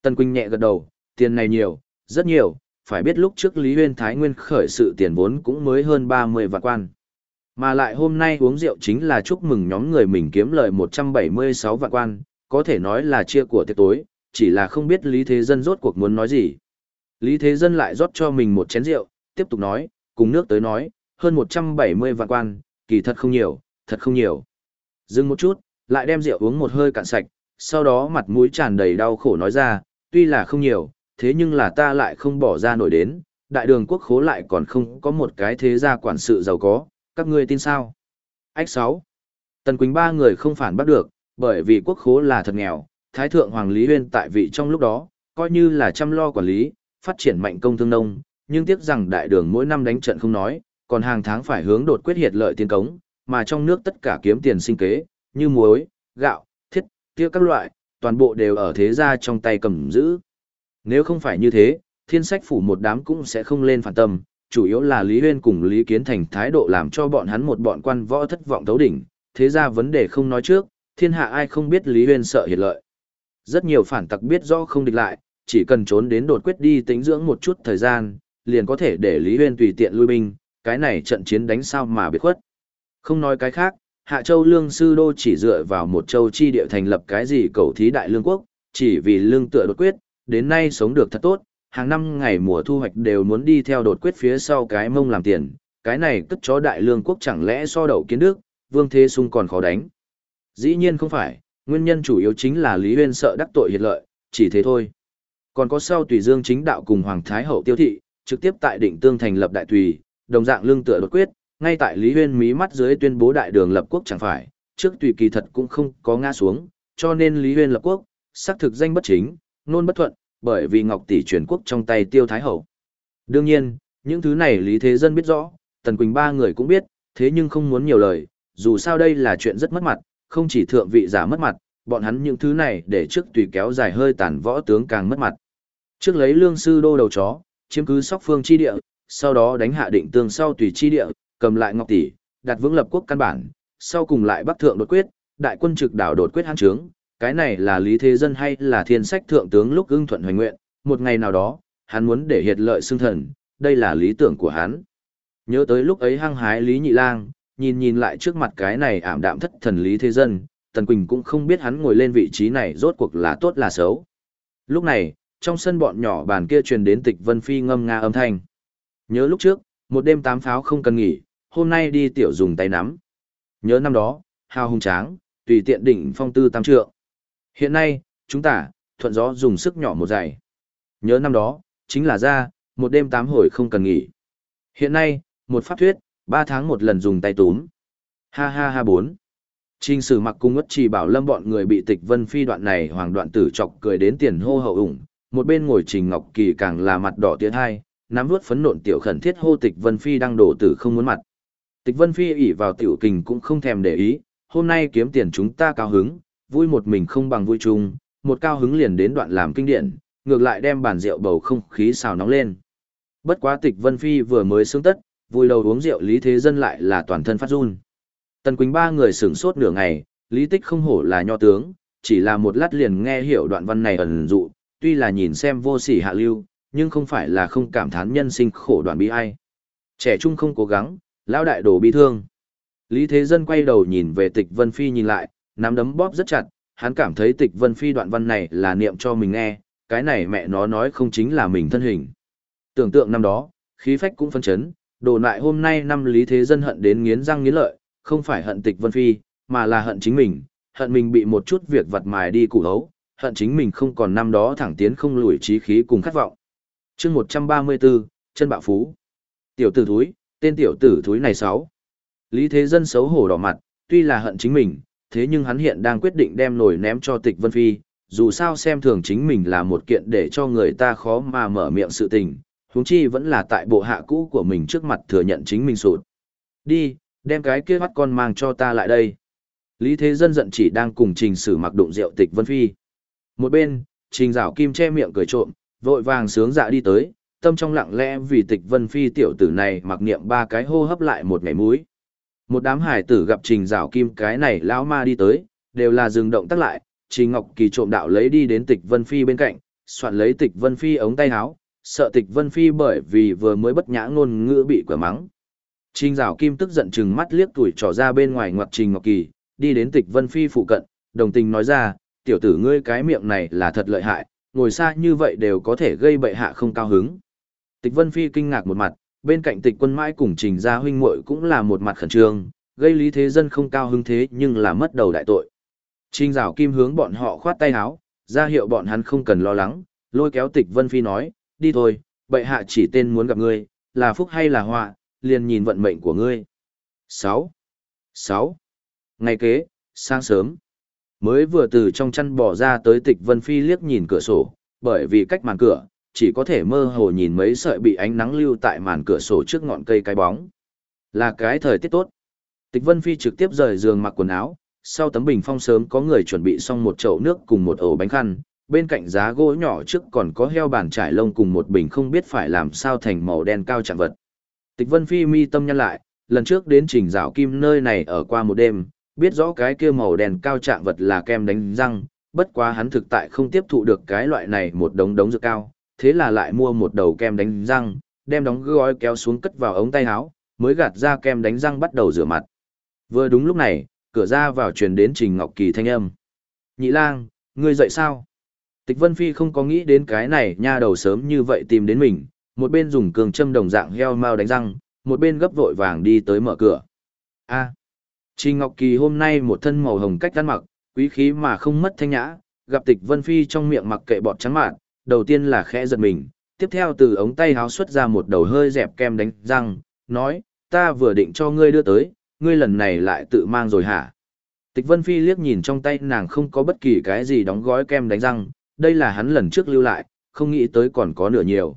Tần Quỳnh nhẹ gật đầu, tiền này nhiều, rất nhiều, phải biết lúc trước Lý Huyên Thái Nguyên khởi sự tiền vốn cũng mới hơn 30 vạn quan. Mà lại hôm nay uống rượu chính là chúc mừng nhóm người mình kiếm lời 176 vạn quan, có thể nói là chia của tiệc tối, chỉ là không biết Lý Thế Dân rốt cuộc muốn nói gì. Lý Thế Dân lại rót cho mình một chén rượu, tiếp tục nói, cùng nước tới nói, hơn 170 vạn quan, kỳ thật không nhiều, thật không nhiều. Dừng một chút, lại đem rượu uống một hơi cạn sạch, sau đó mặt mũi tràn đầy đau khổ nói ra, tuy là không nhiều, thế nhưng là ta lại không bỏ ra nổi đến, đại đường quốc khố lại còn không có một cái thế gia quản sự giàu có, các ngươi tin sao? Ách 6. Tần Quỳnh ba người không phản bắt được, bởi vì quốc khố là thật nghèo, Thái Thượng Hoàng Lý Huyên tại vị trong lúc đó, coi như là chăm lo quản lý, phát triển mạnh công thương nông, nhưng tiếc rằng đại đường mỗi năm đánh trận không nói, còn hàng tháng phải hướng đột quyết hiệt lợi tiền cống, mà trong nước tất cả kiếm tiền sinh kế, như muối, gạo, thiết, tiêu các loại, toàn bộ đều ở thế gia trong tay cầm giữ. Nếu không phải như thế, thiên sách phủ một đám cũng sẽ không lên phản tâm, chủ yếu là Lý Huyên cùng Lý Kiến Thành thái độ làm cho bọn hắn một bọn quan võ thất vọng thấu đỉnh, thế ra vấn đề không nói trước, thiên hạ ai không biết Lý Huyên sợ hiệt lợi. Rất nhiều phản tặc biết rõ không địch lại, chỉ cần trốn đến đột quyết đi tính dưỡng một chút thời gian, liền có thể để Lý Huyên tùy tiện lui binh, cái này trận chiến đánh sao mà biệt khuất. Không nói cái khác, Hạ Châu Lương Sư Đô chỉ dựa vào một châu chi địa thành lập cái gì cầu thí đại lương quốc, chỉ vì lương tựa đột quyết, đến nay sống được thật tốt, hàng năm ngày mùa thu hoạch đều muốn đi theo đột quyết phía sau cái mông làm tiền, cái này cất chó đại lương quốc chẳng lẽ so đậu kiến đức, vương thế sung còn khó đánh. Dĩ nhiên không phải, nguyên nhân chủ yếu chính là Lý Huyên sợ đắc tội hiệt lợi, chỉ thế thôi. Còn có sau tùy dương chính đạo cùng Hoàng Thái Hậu tiêu thị, trực tiếp tại định tương thành lập đại tùy, đồng dạng lương tựa đột quyết, ngay tại Lý Huyên mí mắt dưới tuyên bố đại đường lập quốc chẳng phải, trước tùy kỳ thật cũng không có ngã xuống, cho nên Lý Huyên lập quốc, xác thực danh bất chính, nôn bất thuận, bởi vì Ngọc Tỷ truyền quốc trong tay Tiêu Thái Hậu. Đương nhiên, những thứ này Lý Thế Dân biết rõ, Tần Quỳnh ba người cũng biết, thế nhưng không muốn nhiều lời, dù sao đây là chuyện rất mất mặt, không chỉ thượng vị giả mất mặt, bọn hắn những thứ này để trước tùy kéo dài hơi tàn võ tướng càng mất mặt. Trước lấy lương sư đô đầu chó, chiếm cứ sóc phương chi địa, sau đó đánh hạ định tương sau tùy chi địa, cầm lại Ngọc Tỷ, đặt vững lập quốc căn bản, sau cùng lại bắc thượng đột quyết, đại quân trực đảo đột quyết hãn trướng, cái này là lý thế dân hay là thiên sách thượng tướng lúc ưng thuận hoành nguyện, một ngày nào đó, hắn muốn để hiệt lợi xưng thần, đây là lý tưởng của hắn. Nhớ tới lúc ấy hăng hái Lý Nhị Lang, nhìn nhìn lại trước mặt cái này ảm đạm thất thần Lý Thế Dân, Tần Quỳnh cũng không biết hắn ngồi lên vị trí này rốt cuộc là tốt là xấu. Lúc này, trong sân bọn nhỏ bàn kia truyền đến tịch Vân Phi ngâm nga âm thanh. Nhớ lúc trước, một đêm tám pháo không cần nghỉ, hôm nay đi tiểu dùng tay nắm. Nhớ năm đó, hào hùng tráng, tùy tiện đỉnh phong tư tam trượng. Hiện nay, chúng ta, thuận gió dùng sức nhỏ một giày. Nhớ năm đó, chính là ra, một đêm tám hồi không cần nghỉ. Hiện nay, một pháp thuyết, ba tháng một lần dùng tay túm. Ha ha ha bốn. Trình sử mặc cung ngất trì bảo lâm bọn người bị tịch vân phi đoạn này hoàng đoạn tử chọc cười đến tiền hô hậu ủng, một bên ngồi trình ngọc kỳ càng là mặt đỏ tiến hai, nắm vuốt phấn nộn tiểu khẩn thiết hô tịch vân phi đang đổ tử không muốn mặt. Tịch vân phi ỉ vào tiểu kình cũng không thèm để ý, hôm nay kiếm tiền chúng ta cao hứng, vui một mình không bằng vui chung, một cao hứng liền đến đoạn làm kinh điển, ngược lại đem bàn rượu bầu không khí xào nóng lên. Bất quá tịch Vân Phi vừa mới sướng tất, vui đầu uống rượu Lý Thế Dân lại là toàn thân phát run. Tần Quỳnh ba người sửng sốt nửa ngày, Lý Tích không hổ là nho tướng, chỉ là một lát liền nghe hiểu đoạn văn này ẩn dụ, tuy là nhìn xem vô sỉ hạ lưu, nhưng không phải là không cảm thán nhân sinh khổ đoạn bi ai. Trẻ trung không cố gắng, lão đại đồ bi thương. Lý Thế Dân quay đầu nhìn về tịch Vân Phi nhìn lại, nắm đấm bóp rất chặt, hắn cảm thấy tịch Vân Phi đoạn văn này là niệm cho mình nghe, cái này mẹ nó nói không chính là mình thân hình. Tưởng tượng năm đó, khí phách cũng phân chấn, đồ lại hôm nay năm Lý Thế Dân hận đến nghiến răng nghiến lợi, không phải hận tịch Vân Phi, mà là hận chính mình, hận mình bị một chút việc vặt mài đi củ hấu, hận chính mình không còn năm đó thẳng tiến không lùi trí khí cùng khát vọng. chương 134, chân bạo phú. Tiểu tử thúi, tên tiểu tử thúi này sáu. Lý Thế Dân xấu hổ đỏ mặt, tuy là hận chính mình, thế nhưng hắn hiện đang quyết định đem nổi ném cho tịch Vân Phi, dù sao xem thường chính mình là một kiện để cho người ta khó mà mở miệng sự tình, huống chi vẫn là tại bộ hạ cũ của mình trước mặt thừa nhận chính mình sụt. Đi, đem cái kia bắt con mang cho ta lại đây. Lý Thế Dân giận chỉ đang cùng trình sử mặc đụng rượu tịch Vân Phi. Một bên, trình rảo kim che miệng cười trộm, vội vàng sướng dạ đi tới, tâm trong lặng lẽ vì tịch Vân Phi tiểu tử này mặc niệm ba cái hô hấp lại một ngày mũi. Một đám hải tử gặp trình rảo kim cái này lão ma đi tới, đều là dừng động tắt lại, trình ngọc kỳ trộm đạo lấy đi đến tịch Vân Phi bên cạnh, soạn lấy tịch Vân Phi ống tay áo, sợ tịch Vân Phi bởi vì vừa mới bất nhã ngôn ngữ bị quả mắng. Trình rảo kim tức giận chừng mắt liếc tuổi trỏ ra bên ngoài ngoặt trình ngọc kỳ, đi đến tịch Vân Phi phụ cận, đồng tình nói ra, tiểu tử ngươi cái miệng này là thật lợi hại, ngồi xa như vậy đều có thể gây bệ hạ không cao hứng. Tịch Vân Phi kinh ngạc một mặt, bên cạnh tịch quân mãi cùng trình gia huynh muội cũng là một mặt khẩn trương, gây lý thế dân không cao hứng thế nhưng là mất đầu đại tội. Trình rào kim hướng bọn họ khoát tay áo, ra hiệu bọn hắn không cần lo lắng, lôi kéo tịch Vân Phi nói, đi thôi, bệ hạ chỉ tên muốn gặp ngươi, là phúc hay là họa, liền nhìn vận mệnh của ngươi. 6. 6. Ngày kế, sáng sớm, mới vừa từ trong chăn bỏ ra tới tịch Vân Phi liếc nhìn cửa sổ, bởi vì cách màn cửa, chỉ có thể mơ hồ nhìn mấy sợi bị ánh nắng lưu tại màn cửa sổ trước ngọn cây cái bóng. Là cái thời tiết tốt. Tịch Vân Phi trực tiếp rời giường mặc quần áo, sau tấm bình phong sớm có người chuẩn bị xong một chậu nước cùng một ổ bánh khăn, bên cạnh giá gỗ nhỏ trước còn có heo bàn trải lông cùng một bình không biết phải làm sao thành màu đen cao trạng vật. Tịch Vân Phi mi tâm nhăn lại, lần trước đến trình rào kim nơi này ở qua một đêm, biết rõ cái kia màu đen cao trạng vật là kem đánh răng, bất quá hắn thực tại không tiếp thụ được cái loại này một đống đống dược cao, thế là lại mua một đầu kem đánh răng, đem đóng gói kéo xuống cất vào ống tay áo, mới gạt ra kem đánh răng bắt đầu rửa mặt. Vừa đúng lúc này, cửa ra vào truyền đến Trình Ngọc Kỳ thanh âm. Nhị lang, ngươi dậy sao? Tịch Vân Phi không có nghĩ đến cái này nha đầu sớm như vậy tìm đến mình, một bên dùng cường châm đồng dạng heo mau đánh răng, một bên gấp vội vàng đi tới mở cửa. A. Trình Ngọc Kỳ hôm nay một thân màu hồng cách ăn mặc, quý khí mà không mất thanh nhã, gặp Tịch Vân Phi trong miệng mặc kệ bọt trắng mạn, đầu tiên là khẽ giật mình, tiếp theo từ ống tay háo xuất ra một đầu hơi dẹp kem đánh răng, nói, ta vừa định cho ngươi đưa tới, ngươi lần này lại tự mang rồi hả? Tịch Vân Phi liếc nhìn trong tay nàng không có bất kỳ cái gì đóng gói kem đánh răng, đây là hắn lần trước lưu lại, không nghĩ tới còn có nửa nhiều.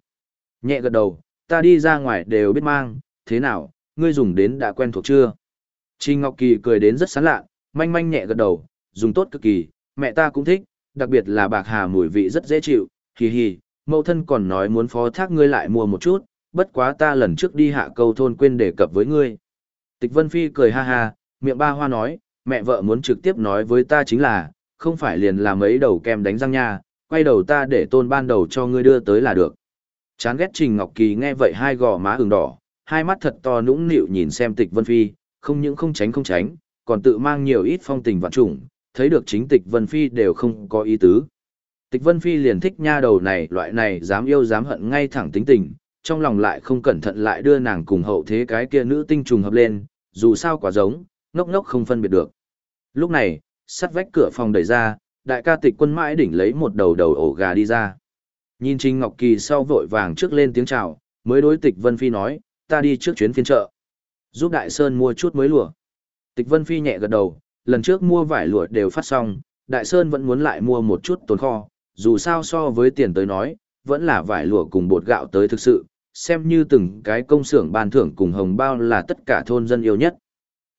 Nhẹ gật đầu, ta đi ra ngoài đều biết mang, thế nào, ngươi dùng đến đã quen thuộc chưa? Trình Ngọc Kỳ cười đến rất sán lạ, manh manh nhẹ gật đầu, dùng tốt cực kỳ, mẹ ta cũng thích, đặc biệt là bạc hà mùi vị rất dễ chịu, hì hì, mẫu thân còn nói muốn phó thác ngươi lại mua một chút, bất quá ta lần trước đi hạ câu thôn quên đề cập với ngươi. Tịch Vân Phi cười ha ha, miệng ba hoa nói, mẹ vợ muốn trực tiếp nói với ta chính là, không phải liền làm mấy đầu kem đánh răng nha, quay đầu ta để tôn ban đầu cho ngươi đưa tới là được. Chán ghét Trình Ngọc Kỳ nghe vậy hai gò má ửng đỏ, hai mắt thật to nũng nịu nhìn xem Tịch Vân Phi, không những không tránh không tránh, còn tự mang nhiều ít phong tình vạn trùng, thấy được chính Tịch Vân Phi đều không có ý tứ. Tịch Vân Phi liền thích nha đầu này loại này dám yêu dám hận ngay thẳng tính tình, trong lòng lại không cẩn thận lại đưa nàng cùng hậu thế cái kia nữ tinh trùng hợp lên, dù sao quả giống, ngốc ngốc không phân biệt được. Lúc này, sắt vách cửa phòng đẩy ra, đại ca tịch quân mãi đỉnh lấy một đầu đầu ổ gà đi ra. Nhìn Trình Ngọc Kỳ sau vội vàng trước lên tiếng chào, mới đối tịch Vân Phi nói, ta đi trước chuyến phiên chợ. Giúp Đại Sơn mua chút mới lụa Tịch Vân Phi nhẹ gật đầu, lần trước mua vải lụa đều phát xong, Đại Sơn vẫn muốn lại mua một chút tồn kho, dù sao so với tiền tới nói, vẫn là vải lụa cùng bột gạo tới thực sự, xem như từng cái công xưởng ban thưởng cùng hồng bao là tất cả thôn dân yêu nhất.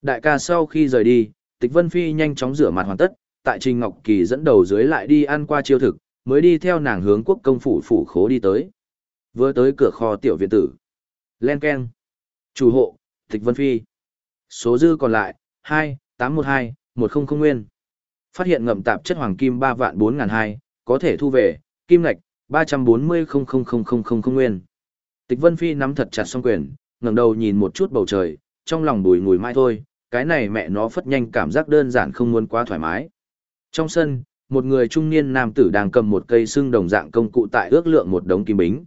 Đại ca sau khi rời đi, Tịch Vân Phi nhanh chóng rửa mặt hoàn tất, tại Trình Ngọc Kỳ dẫn đầu dưới lại đi ăn qua chiêu thực, mới đi theo nàng hướng quốc công phủ phủ khố đi tới. Vừa tới cửa kho tiểu viện tử. Len Ken. Chủ hộ, Tịch Vân Phi. Số dư còn lại, 2, 812, 100 nguyên. Phát hiện ngậm tạp chất hoàng kim 3 vạn 4 ngàn 2, có thể thu về, kim ngạch, 340 nguyên. Tịch Vân Phi nắm thật chặt song quyền, ngẩng đầu nhìn một chút bầu trời, trong lòng bùi ngùi mai thôi, cái này mẹ nó phất nhanh cảm giác đơn giản không muốn quá thoải mái. Trong sân, một người trung niên nam tử đang cầm một cây xương đồng dạng công cụ tại ước lượng một đống kim bính.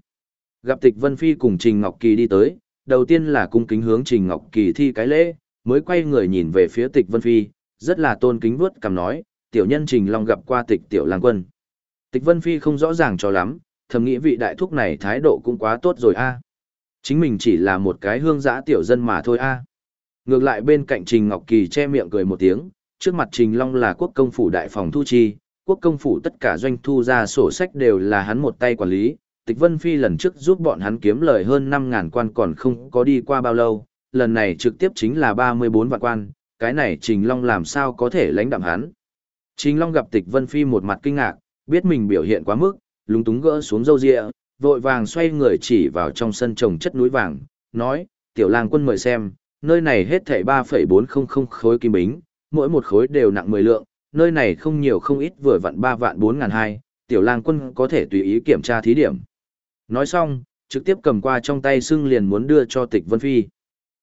Gặp Tịch Vân Phi cùng Trình Ngọc Kỳ đi tới, đầu tiên là cung kính hướng Trình Ngọc Kỳ thi cái lễ, mới quay người nhìn về phía Tịch Vân Phi, rất là tôn kính vuốt cầm nói, tiểu nhân Trình Long gặp qua Tịch Tiểu Lang Quân. Tịch Vân Phi không rõ ràng cho lắm, thầm nghĩ vị đại thúc này thái độ cũng quá tốt rồi a. À. Chính mình chỉ là một cái hương giã tiểu dân mà thôi a. À. Ngược lại bên cạnh Trình Ngọc Kỳ che miệng cười một tiếng, trước mặt Trình Long là quốc công phủ đại phòng thu chi, quốc công phủ tất cả doanh thu ra sổ sách đều là hắn một tay quản lý. Tịch Vân Phi lần trước giúp bọn hắn kiếm lời hơn 5.000 quan còn không có đi qua bao lâu, lần này trực tiếp chính là 34 vạn quan, cái này Trình Long làm sao có thể lãnh đạm hắn. Trình Long gặp Tịch Vân Phi một mặt kinh ngạc, biết mình biểu hiện quá mức, lúng túng gỡ xuống râu ria, vội vàng xoay người chỉ vào trong sân trồng chất núi vàng, nói, tiểu lang quân mời xem, nơi này hết thảy 3,400 khối kim bính, mỗi một khối đều nặng 10 lượng, nơi này không nhiều không ít vừa vặn 3 vạn 4 ngàn hai, tiểu lang quân có thể tùy ý kiểm tra thí điểm. Nói xong, trực tiếp cầm qua trong tay xưng liền muốn đưa cho tịch Vân Phi.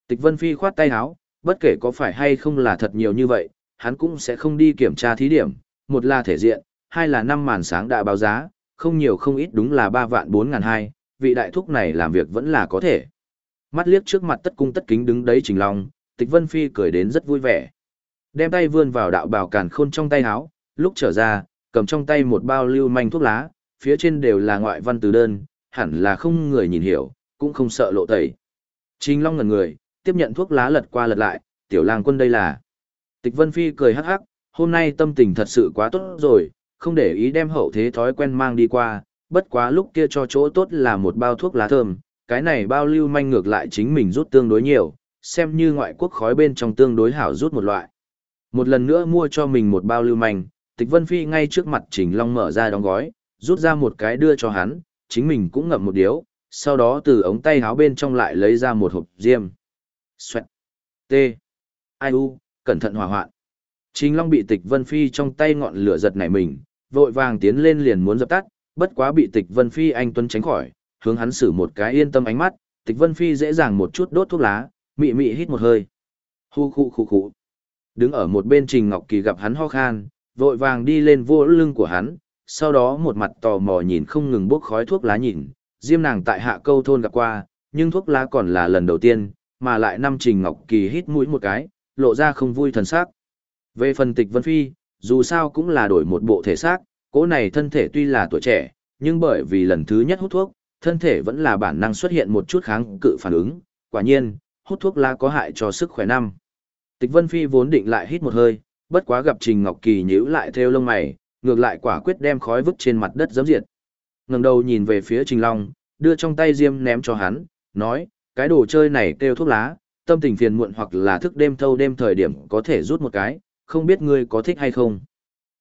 Tịch Vân Phi khoát tay áo, bất kể có phải hay không là thật nhiều như vậy, hắn cũng sẽ không đi kiểm tra thí điểm, một là thể diện, hai là năm màn sáng đã báo giá, không nhiều không ít đúng là 3 vạn 4 ngàn hai, vị đại thúc này làm việc vẫn là có thể. Mắt liếc trước mặt tất cung tất kính đứng đấy Trình Long, Tịch Vân Phi cười đến rất vui vẻ. Đem tay vươn vào đạo bào càn khôn trong tay áo, lúc trở ra, cầm trong tay một bao lưu manh thuốc lá, phía trên đều là ngoại văn từ đơn, hẳn là không người nhìn hiểu, cũng không sợ lộ tẩy. Trình Long ngẩn người, tiếp nhận thuốc lá lật qua lật lại, tiểu lang quân đây là. Tịch Vân Phi cười hắc hắc, hôm nay tâm tình thật sự quá tốt rồi, không để ý đem hậu thế thói quen mang đi qua, bất quá lúc kia cho chỗ tốt là một bao thuốc lá thơm, cái này bao lưu manh ngược lại chính mình rút tương đối nhiều, xem như ngoại quốc khói bên trong tương đối hảo rút một loại. Một lần nữa mua cho mình một bao lưu manh, Tịch Vân Phi ngay trước mặt Trình Long mở ra đóng gói, rút ra một cái đưa cho hắn, chính mình cũng ngậm một điếu, sau đó từ ống tay áo bên trong lại lấy ra một hộp diêm. Xoẹt. T. Ai u, cẩn thận hỏa hoạn. Trình Long bị Tịch Vân Phi trong tay ngọn lửa giật nảy mình, vội vàng tiến lên liền muốn dập tắt, bất quá bị Tịch Vân Phi anh tuấn tránh khỏi, hướng hắn xử một cái yên tâm ánh mắt, Tịch Vân Phi dễ dàng một chút đốt thuốc lá, mị mị hít một hơi. Hu khu khu khu. Đứng ở một bên Trình Ngọc Kỳ gặp hắn ho khan, vội vàng đi lên vô lưng của hắn, sau đó một mặt tò mò nhìn không ngừng bốc khói thuốc lá nhìn, diêm nàng tại hạ câu thôn gặp qua, nhưng thuốc lá còn là lần đầu tiên, mà lại năm Trình Ngọc Kỳ hít mũi một cái, lộ ra không vui thần sắc. Về phần tịch Vân Phi, dù sao cũng là đổi một bộ thể xác, cỗ này thân thể tuy là tuổi trẻ, nhưng bởi vì lần thứ nhất hút thuốc, thân thể vẫn là bản năng xuất hiện một chút kháng cự phản ứng, quả nhiên, hút thuốc lá có hại cho sức khỏe năm. Tịch Vân Phi vốn định lại hít một hơi, bất quá gặp Trình Ngọc Kỳ nhíu lại theo lông mày, ngược lại quả quyết đem khói vứt trên mặt đất giẫm diệt. Ngẩng đầu nhìn về phía Trình Long, đưa trong tay diêm ném cho hắn, nói, cái đồ chơi này kêu thuốc lá, tâm tình phiền muộn hoặc là thức đêm thâu đêm thời điểm có thể rút một cái, không biết ngươi có thích hay không.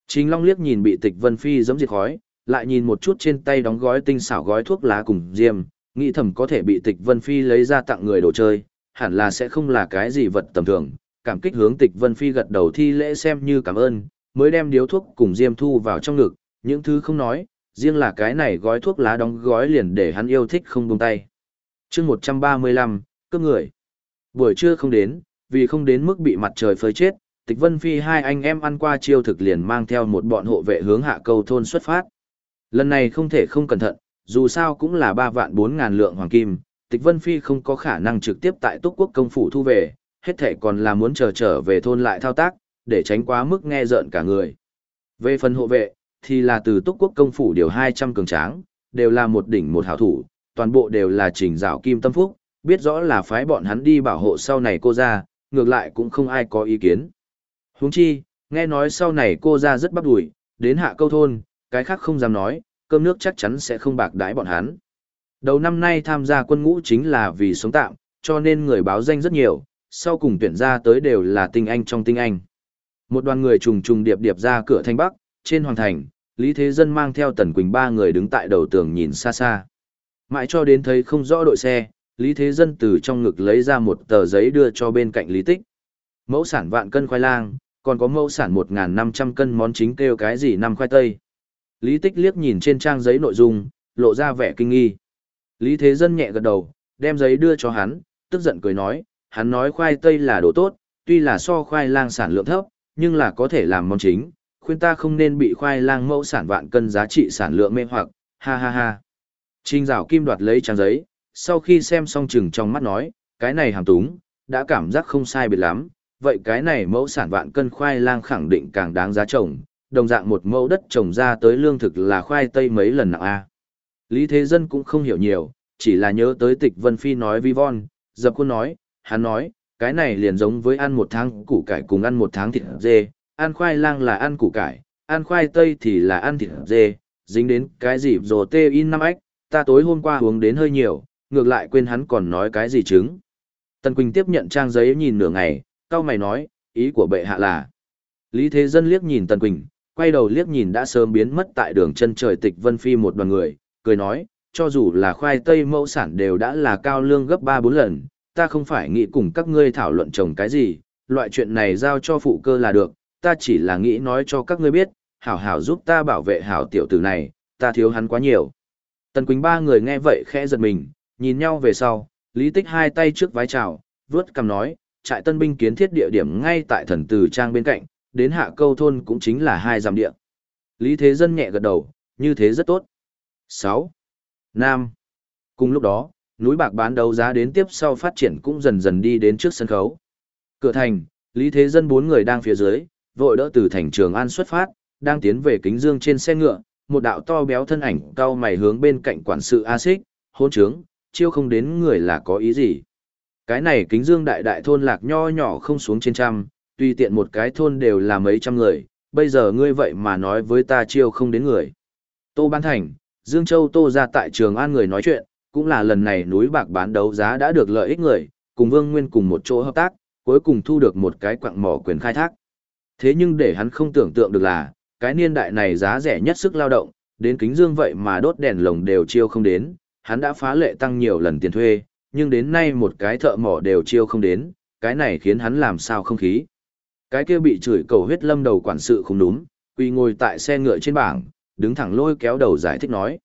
Trình Long liếc nhìn bị Tịch Vân Phi giẫm diệt khói, lại nhìn một chút trên tay đóng gói tinh xảo gói thuốc lá cùng diêm, nghĩ thầm có thể bị Tịch Vân Phi lấy ra tặng người đồ chơi, hẳn là sẽ không là cái gì vật tầm thường, cảm kích hướng tịch Vân Phi gật đầu thi lễ xem như cảm ơn, mới đem điếu thuốc cùng diêm thu vào trong ngực, những thứ không nói, riêng là cái này gói thuốc lá đóng gói liền để hắn yêu thích không buông tay. chương 135, cướp người. Buổi trưa không đến, vì không đến mức bị mặt trời phơi chết, tịch Vân Phi hai anh em ăn qua chiêu thực liền mang theo một bọn hộ vệ hướng hạ câu thôn xuất phát. Lần này không thể không cẩn thận, dù sao cũng là 3 vạn 4 ngàn lượng hoàng kim, tịch Vân Phi không có khả năng trực tiếp tại túc quốc công phủ thu về, hết thể còn là muốn chờ trở về thôn lại thao tác, để tránh quá mức nghe rợn cả người. Về phần hộ vệ, thì là từ túc quốc công phủ điều 200 cường tráng, đều là một đỉnh một hảo thủ, toàn bộ đều là trình rào kim tâm phúc, biết rõ là phái bọn hắn đi bảo hộ sau này cô ra, ngược lại cũng không ai có ý kiến. Huống chi, nghe nói sau này cô ra rất bắp đùi, đến hạ câu thôn, cái khác không dám nói, cơm nước chắc chắn sẽ không bạc đái bọn hắn. Đầu năm nay tham gia quân ngũ chính là vì sống tạm, cho nên người báo danh rất nhiều, sau cùng tuyển ra tới đều là tinh anh trong tinh anh. Một đoàn người trùng trùng điệp điệp ra cửa thanh bắc, trên hoàng thành, Lý Thế Dân mang theo Tần Quỳnh ba người đứng tại đầu tường nhìn xa xa. Mãi cho đến thấy không rõ đội xe, Lý Thế Dân từ trong ngực lấy ra một tờ giấy đưa cho bên cạnh Lý Tích. Mẫu sản vạn cân khoai lang, còn có mẫu sản 1.500 cân món chính kêu cái gì năm khoai tây. Lý Tích liếc nhìn trên trang giấy nội dung, lộ ra vẻ kinh nghi. Lý Thế Dân nhẹ gật đầu, đem giấy đưa cho hắn, tức giận cười nói, hắn nói khoai tây là đồ tốt, tuy là so khoai lang sản lượng thấp, nhưng là có thể làm món chính, khuyên ta không nên bị khoai lang mẫu sản vạn cân giá trị sản lượng mê hoặc, ha ha ha. Trình rào kim đoạt lấy trang giấy, sau khi xem xong chừng trong mắt nói, cái này hàm túng, đã cảm giác không sai biệt lắm, vậy cái này mẫu sản vạn cân khoai lang khẳng định càng đáng giá trồng, đồng dạng một mẫu đất trồng ra tới lương thực là khoai tây mấy lần nặng A. Lý Thế Dân cũng không hiểu nhiều, chỉ là nhớ tới tịch Vân Phi nói vi von, dập khuôn nói, hắn nói, cái này liền giống với ăn một tháng củ cải cùng ăn một tháng thịt dê, ăn khoai lang là ăn củ cải, ăn khoai tây thì là ăn thịt dê, dính đến cái gì rồi tê in năm ếch, ta tối hôm qua uống đến hơi nhiều, ngược lại quên hắn còn nói cái gì chứng. Tần Quỳnh tiếp nhận trang giấy nhìn nửa ngày, cao mày nói, ý của bệ hạ là. Lý Thế Dân liếc nhìn Tần Quỳnh, quay đầu liếc nhìn đã sớm biến mất tại đường chân trời tịch Vân Phi một đoàn người, cười nói, cho dù là khoai tây mẫu sản đều đã là cao lương gấp 3-4 lần, ta không phải nghĩ cùng các ngươi thảo luận trồng cái gì, loại chuyện này giao cho phụ cơ là được, ta chỉ là nghĩ nói cho các ngươi biết, hảo hảo giúp ta bảo vệ hảo tiểu tử này, ta thiếu hắn quá nhiều. Tần Quỳnh ba người nghe vậy khẽ giật mình, nhìn nhau về sau, Lý Tích hai tay trước vái chào, vướt cầm nói, trại tân binh kiến thiết địa điểm ngay tại thần từ trang bên cạnh, đến hạ câu thôn cũng chính là hai dặm địa. Lý Thế Dân nhẹ gật đầu, như thế rất tốt. 6. Nam. Cùng lúc đó, núi bạc bán đấu giá đến tiếp sau phát triển cũng dần dần đi đến trước sân khấu. Cửa thành, Lý Thế Dân bốn người đang phía dưới, vội đỡ từ thành Trường An xuất phát, đang tiến về kính dương trên xe ngựa, một đạo to béo thân ảnh cao mày hướng bên cạnh quản sự A Xích, hôn trướng, chiêu không đến người là có ý gì. Cái này kính dương đại đại thôn lạc nho nhỏ không xuống trên trăm, tuy tiện một cái thôn đều là mấy trăm người, bây giờ ngươi vậy mà nói với ta chiêu không đến người. Tô Ban Thành, Dương Châu Tô ra tại Trường An người nói chuyện, cũng là lần này núi bạc bán đấu giá đã được lợi ích người, cùng Vương Nguyên cùng một chỗ hợp tác, cuối cùng thu được một cái quặng mỏ quyền khai thác. Thế nhưng để hắn không tưởng tượng được là, cái niên đại này giá rẻ nhất sức lao động, đến kính dương vậy mà đốt đèn lồng đều chiêu không đến, hắn đã phá lệ tăng nhiều lần tiền thuê, nhưng đến nay một cái thợ mỏ đều chiêu không đến, cái này khiến hắn làm sao không khí. Cái kia bị chửi cầu huyết lâm đầu quản sự không đúng, quỳ ngồi tại xe ngựa trên bảng, đứng thẳng lôi kéo đầu giải thích nói.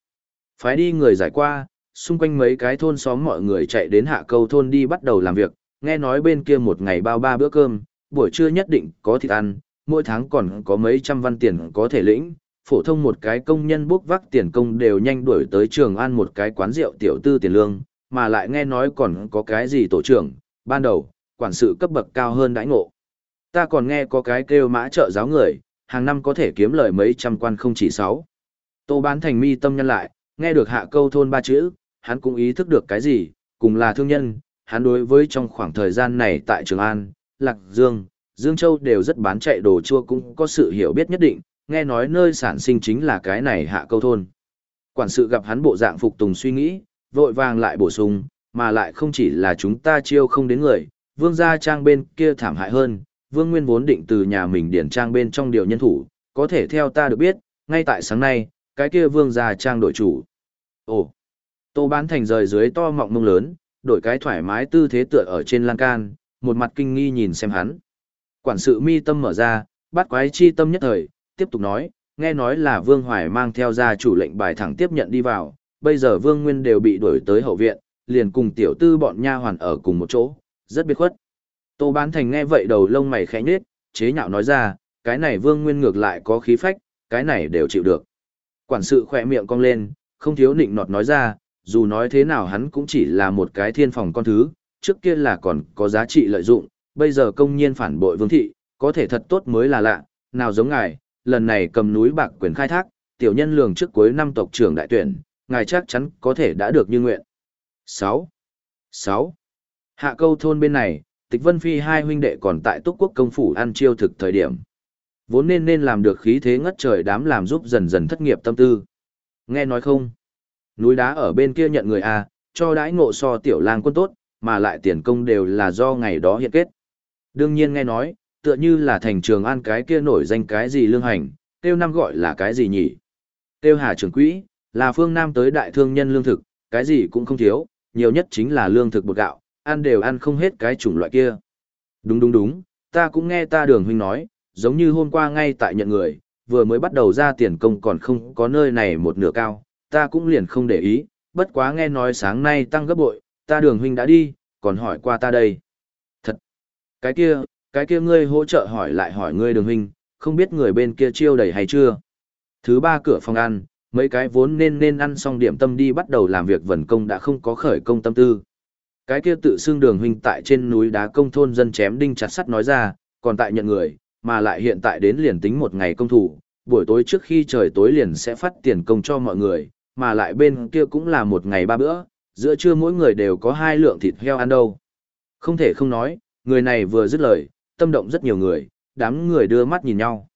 Phái đi người giải qua, xung quanh mấy cái thôn xóm mọi người chạy đến hạ câu thôn đi bắt đầu làm việc, nghe nói bên kia một ngày bao ba bữa cơm, buổi trưa nhất định có thịt ăn, mỗi tháng còn có mấy trăm văn tiền có thể lĩnh, phổ thông một cái công nhân bốc vác tiền công đều nhanh đuổi tới trường ăn một cái quán rượu tiểu tư tiền lương, mà lại nghe nói còn có cái gì tổ trưởng, ban đầu, quản sự cấp bậc cao hơn đãi ngộ. Ta còn nghe có cái kêu mã trợ giáo người, hàng năm có thể kiếm lời mấy trăm quan không chỉ sáu. Tô bán thành mi tâm nhân lại, nghe được hạ câu thôn ba chữ, hắn cũng ý thức được cái gì, cùng là thương nhân, hắn đối với trong khoảng thời gian này tại Trường An, Lạc Dương, Dương Châu đều rất bán chạy đồ chua cũng có sự hiểu biết nhất định, nghe nói nơi sản sinh chính là cái này hạ câu thôn. Quản sự gặp hắn bộ dạng phục tùng suy nghĩ, vội vàng lại bổ sung, mà lại không chỉ là chúng ta chiêu không đến người, vương gia trang bên kia thảm hại hơn, vương nguyên vốn định từ nhà mình điển trang bên trong điều nhân thủ, có thể theo ta được biết, ngay tại sáng nay, cái kia vương gia trang đổi chủ. Ồ, tô bán thành rời dưới to mọng mông lớn, đổi cái thoải mái tư thế tựa ở trên lan can, một mặt kinh nghi nhìn xem hắn. Quản sự mi tâm mở ra, bắt quái chi tâm nhất thời, tiếp tục nói, nghe nói là Vương Hoài mang theo ra chủ lệnh bài thẳng tiếp nhận đi vào, bây giờ Vương Nguyên đều bị đuổi tới hậu viện, liền cùng tiểu tư bọn nha hoàn ở cùng một chỗ, rất biệt khuất. Tô Bán Thành nghe vậy đầu lông mày khẽ nhếch, chế nhạo nói ra, cái này Vương Nguyên ngược lại có khí phách, cái này đều chịu được. Quản sự khỏe miệng cong lên, không thiếu nịnh nọt nói ra, dù nói thế nào hắn cũng chỉ là một cái thiên phòng con thứ, trước kia là còn có giá trị lợi dụng, bây giờ công nhiên phản bội vương thị, có thể thật tốt mới là lạ, nào giống ngài, lần này cầm núi bạc quyền khai thác, tiểu nhân lường trước cuối năm tộc trưởng đại tuyển, ngài chắc chắn có thể đã được như nguyện. 6. 6. Hạ câu thôn bên này, Tịch Vân Phi hai huynh đệ còn tại Túc Quốc công phủ ăn chiêu thực thời điểm. Vốn nên nên làm được khí thế ngất trời đám làm giúp dần dần thất nghiệp tâm tư. Nghe nói không? Núi đá ở bên kia nhận người A, cho đãi ngộ so tiểu lang quân tốt, mà lại tiền công đều là do ngày đó hiện kết. Đương nhiên nghe nói, tựa như là thành trường an cái kia nổi danh cái gì lương hành, tiêu năm gọi là cái gì nhỉ? Tiêu hà trường quỹ, là phương Nam tới đại thương nhân lương thực, cái gì cũng không thiếu, nhiều nhất chính là lương thực bột gạo, ăn đều ăn không hết cái chủng loại kia. Đúng đúng đúng, ta cũng nghe ta đường huynh nói, giống như hôm qua ngay tại nhận người, vừa mới bắt đầu ra tiền công còn không có nơi này một nửa cao, ta cũng liền không để ý, bất quá nghe nói sáng nay tăng gấp bội, ta đường huynh đã đi, còn hỏi qua ta đây. Thật! Cái kia, cái kia ngươi hỗ trợ hỏi lại hỏi ngươi đường huynh, không biết người bên kia chiêu đầy hay chưa? Thứ ba cửa phòng ăn, mấy cái vốn nên nên ăn xong điểm tâm đi bắt đầu làm việc vần công đã không có khởi công tâm tư. Cái kia tự xưng đường huynh tại trên núi đá công thôn dân chém đinh chặt sắt nói ra, còn tại nhận người, mà lại hiện tại đến liền tính một ngày công thủ, buổi tối trước khi trời tối liền sẽ phát tiền công cho mọi người, mà lại bên kia cũng là một ngày ba bữa, giữa trưa mỗi người đều có hai lượng thịt heo ăn đâu. Không thể không nói, người này vừa dứt lời, tâm động rất nhiều người, đám người đưa mắt nhìn nhau.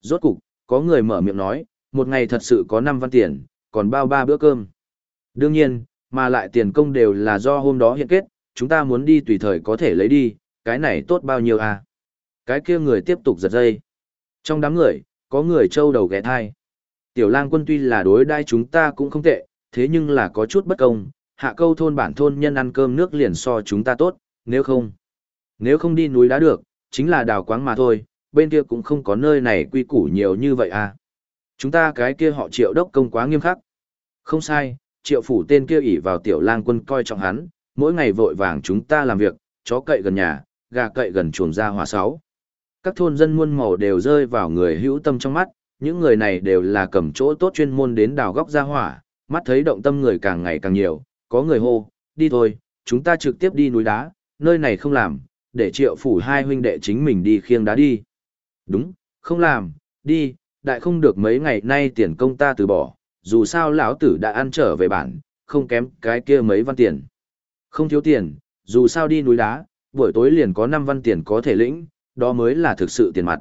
Rốt cục, có người mở miệng nói, một ngày thật sự có 5 văn tiền, còn bao ba bữa cơm. Đương nhiên, mà lại tiền công đều là do hôm đó hiện kết, chúng ta muốn đi tùy thời có thể lấy đi, cái này tốt bao nhiêu à? Cái kia người tiếp tục giật dây. Trong đám người, có người trâu đầu ghé thai. Tiểu lang quân tuy là đối đai chúng ta cũng không tệ, thế nhưng là có chút bất công, hạ câu thôn bản thôn nhân ăn cơm nước liền so chúng ta tốt, nếu không. Nếu không đi núi đá được, chính là đào quáng mà thôi, bên kia cũng không có nơi này quy củ nhiều như vậy à. Chúng ta cái kia họ triệu đốc công quá nghiêm khắc. Không sai, triệu phủ tên kia ỉ vào tiểu lang quân coi trọng hắn, mỗi ngày vội vàng chúng ta làm việc, chó cậy gần nhà, gà cậy gần chuồng ra hòa sáu. Các thôn dân muôn màu đều rơi vào người hữu tâm trong mắt, những người này đều là cầm chỗ tốt chuyên môn đến đào góc ra hỏa, mắt thấy động tâm người càng ngày càng nhiều, có người hô, đi thôi, chúng ta trực tiếp đi núi đá, nơi này không làm, để triệu phủ hai huynh đệ chính mình đi khiêng đá đi. Đúng, không làm, đi, đại không được mấy ngày nay tiền công ta từ bỏ, dù sao lão tử đã ăn trở về bản, không kém cái kia mấy văn tiền. Không thiếu tiền, dù sao đi núi đá, buổi tối liền có 5 văn tiền có thể lĩnh, đó mới là thực sự tiền mặt.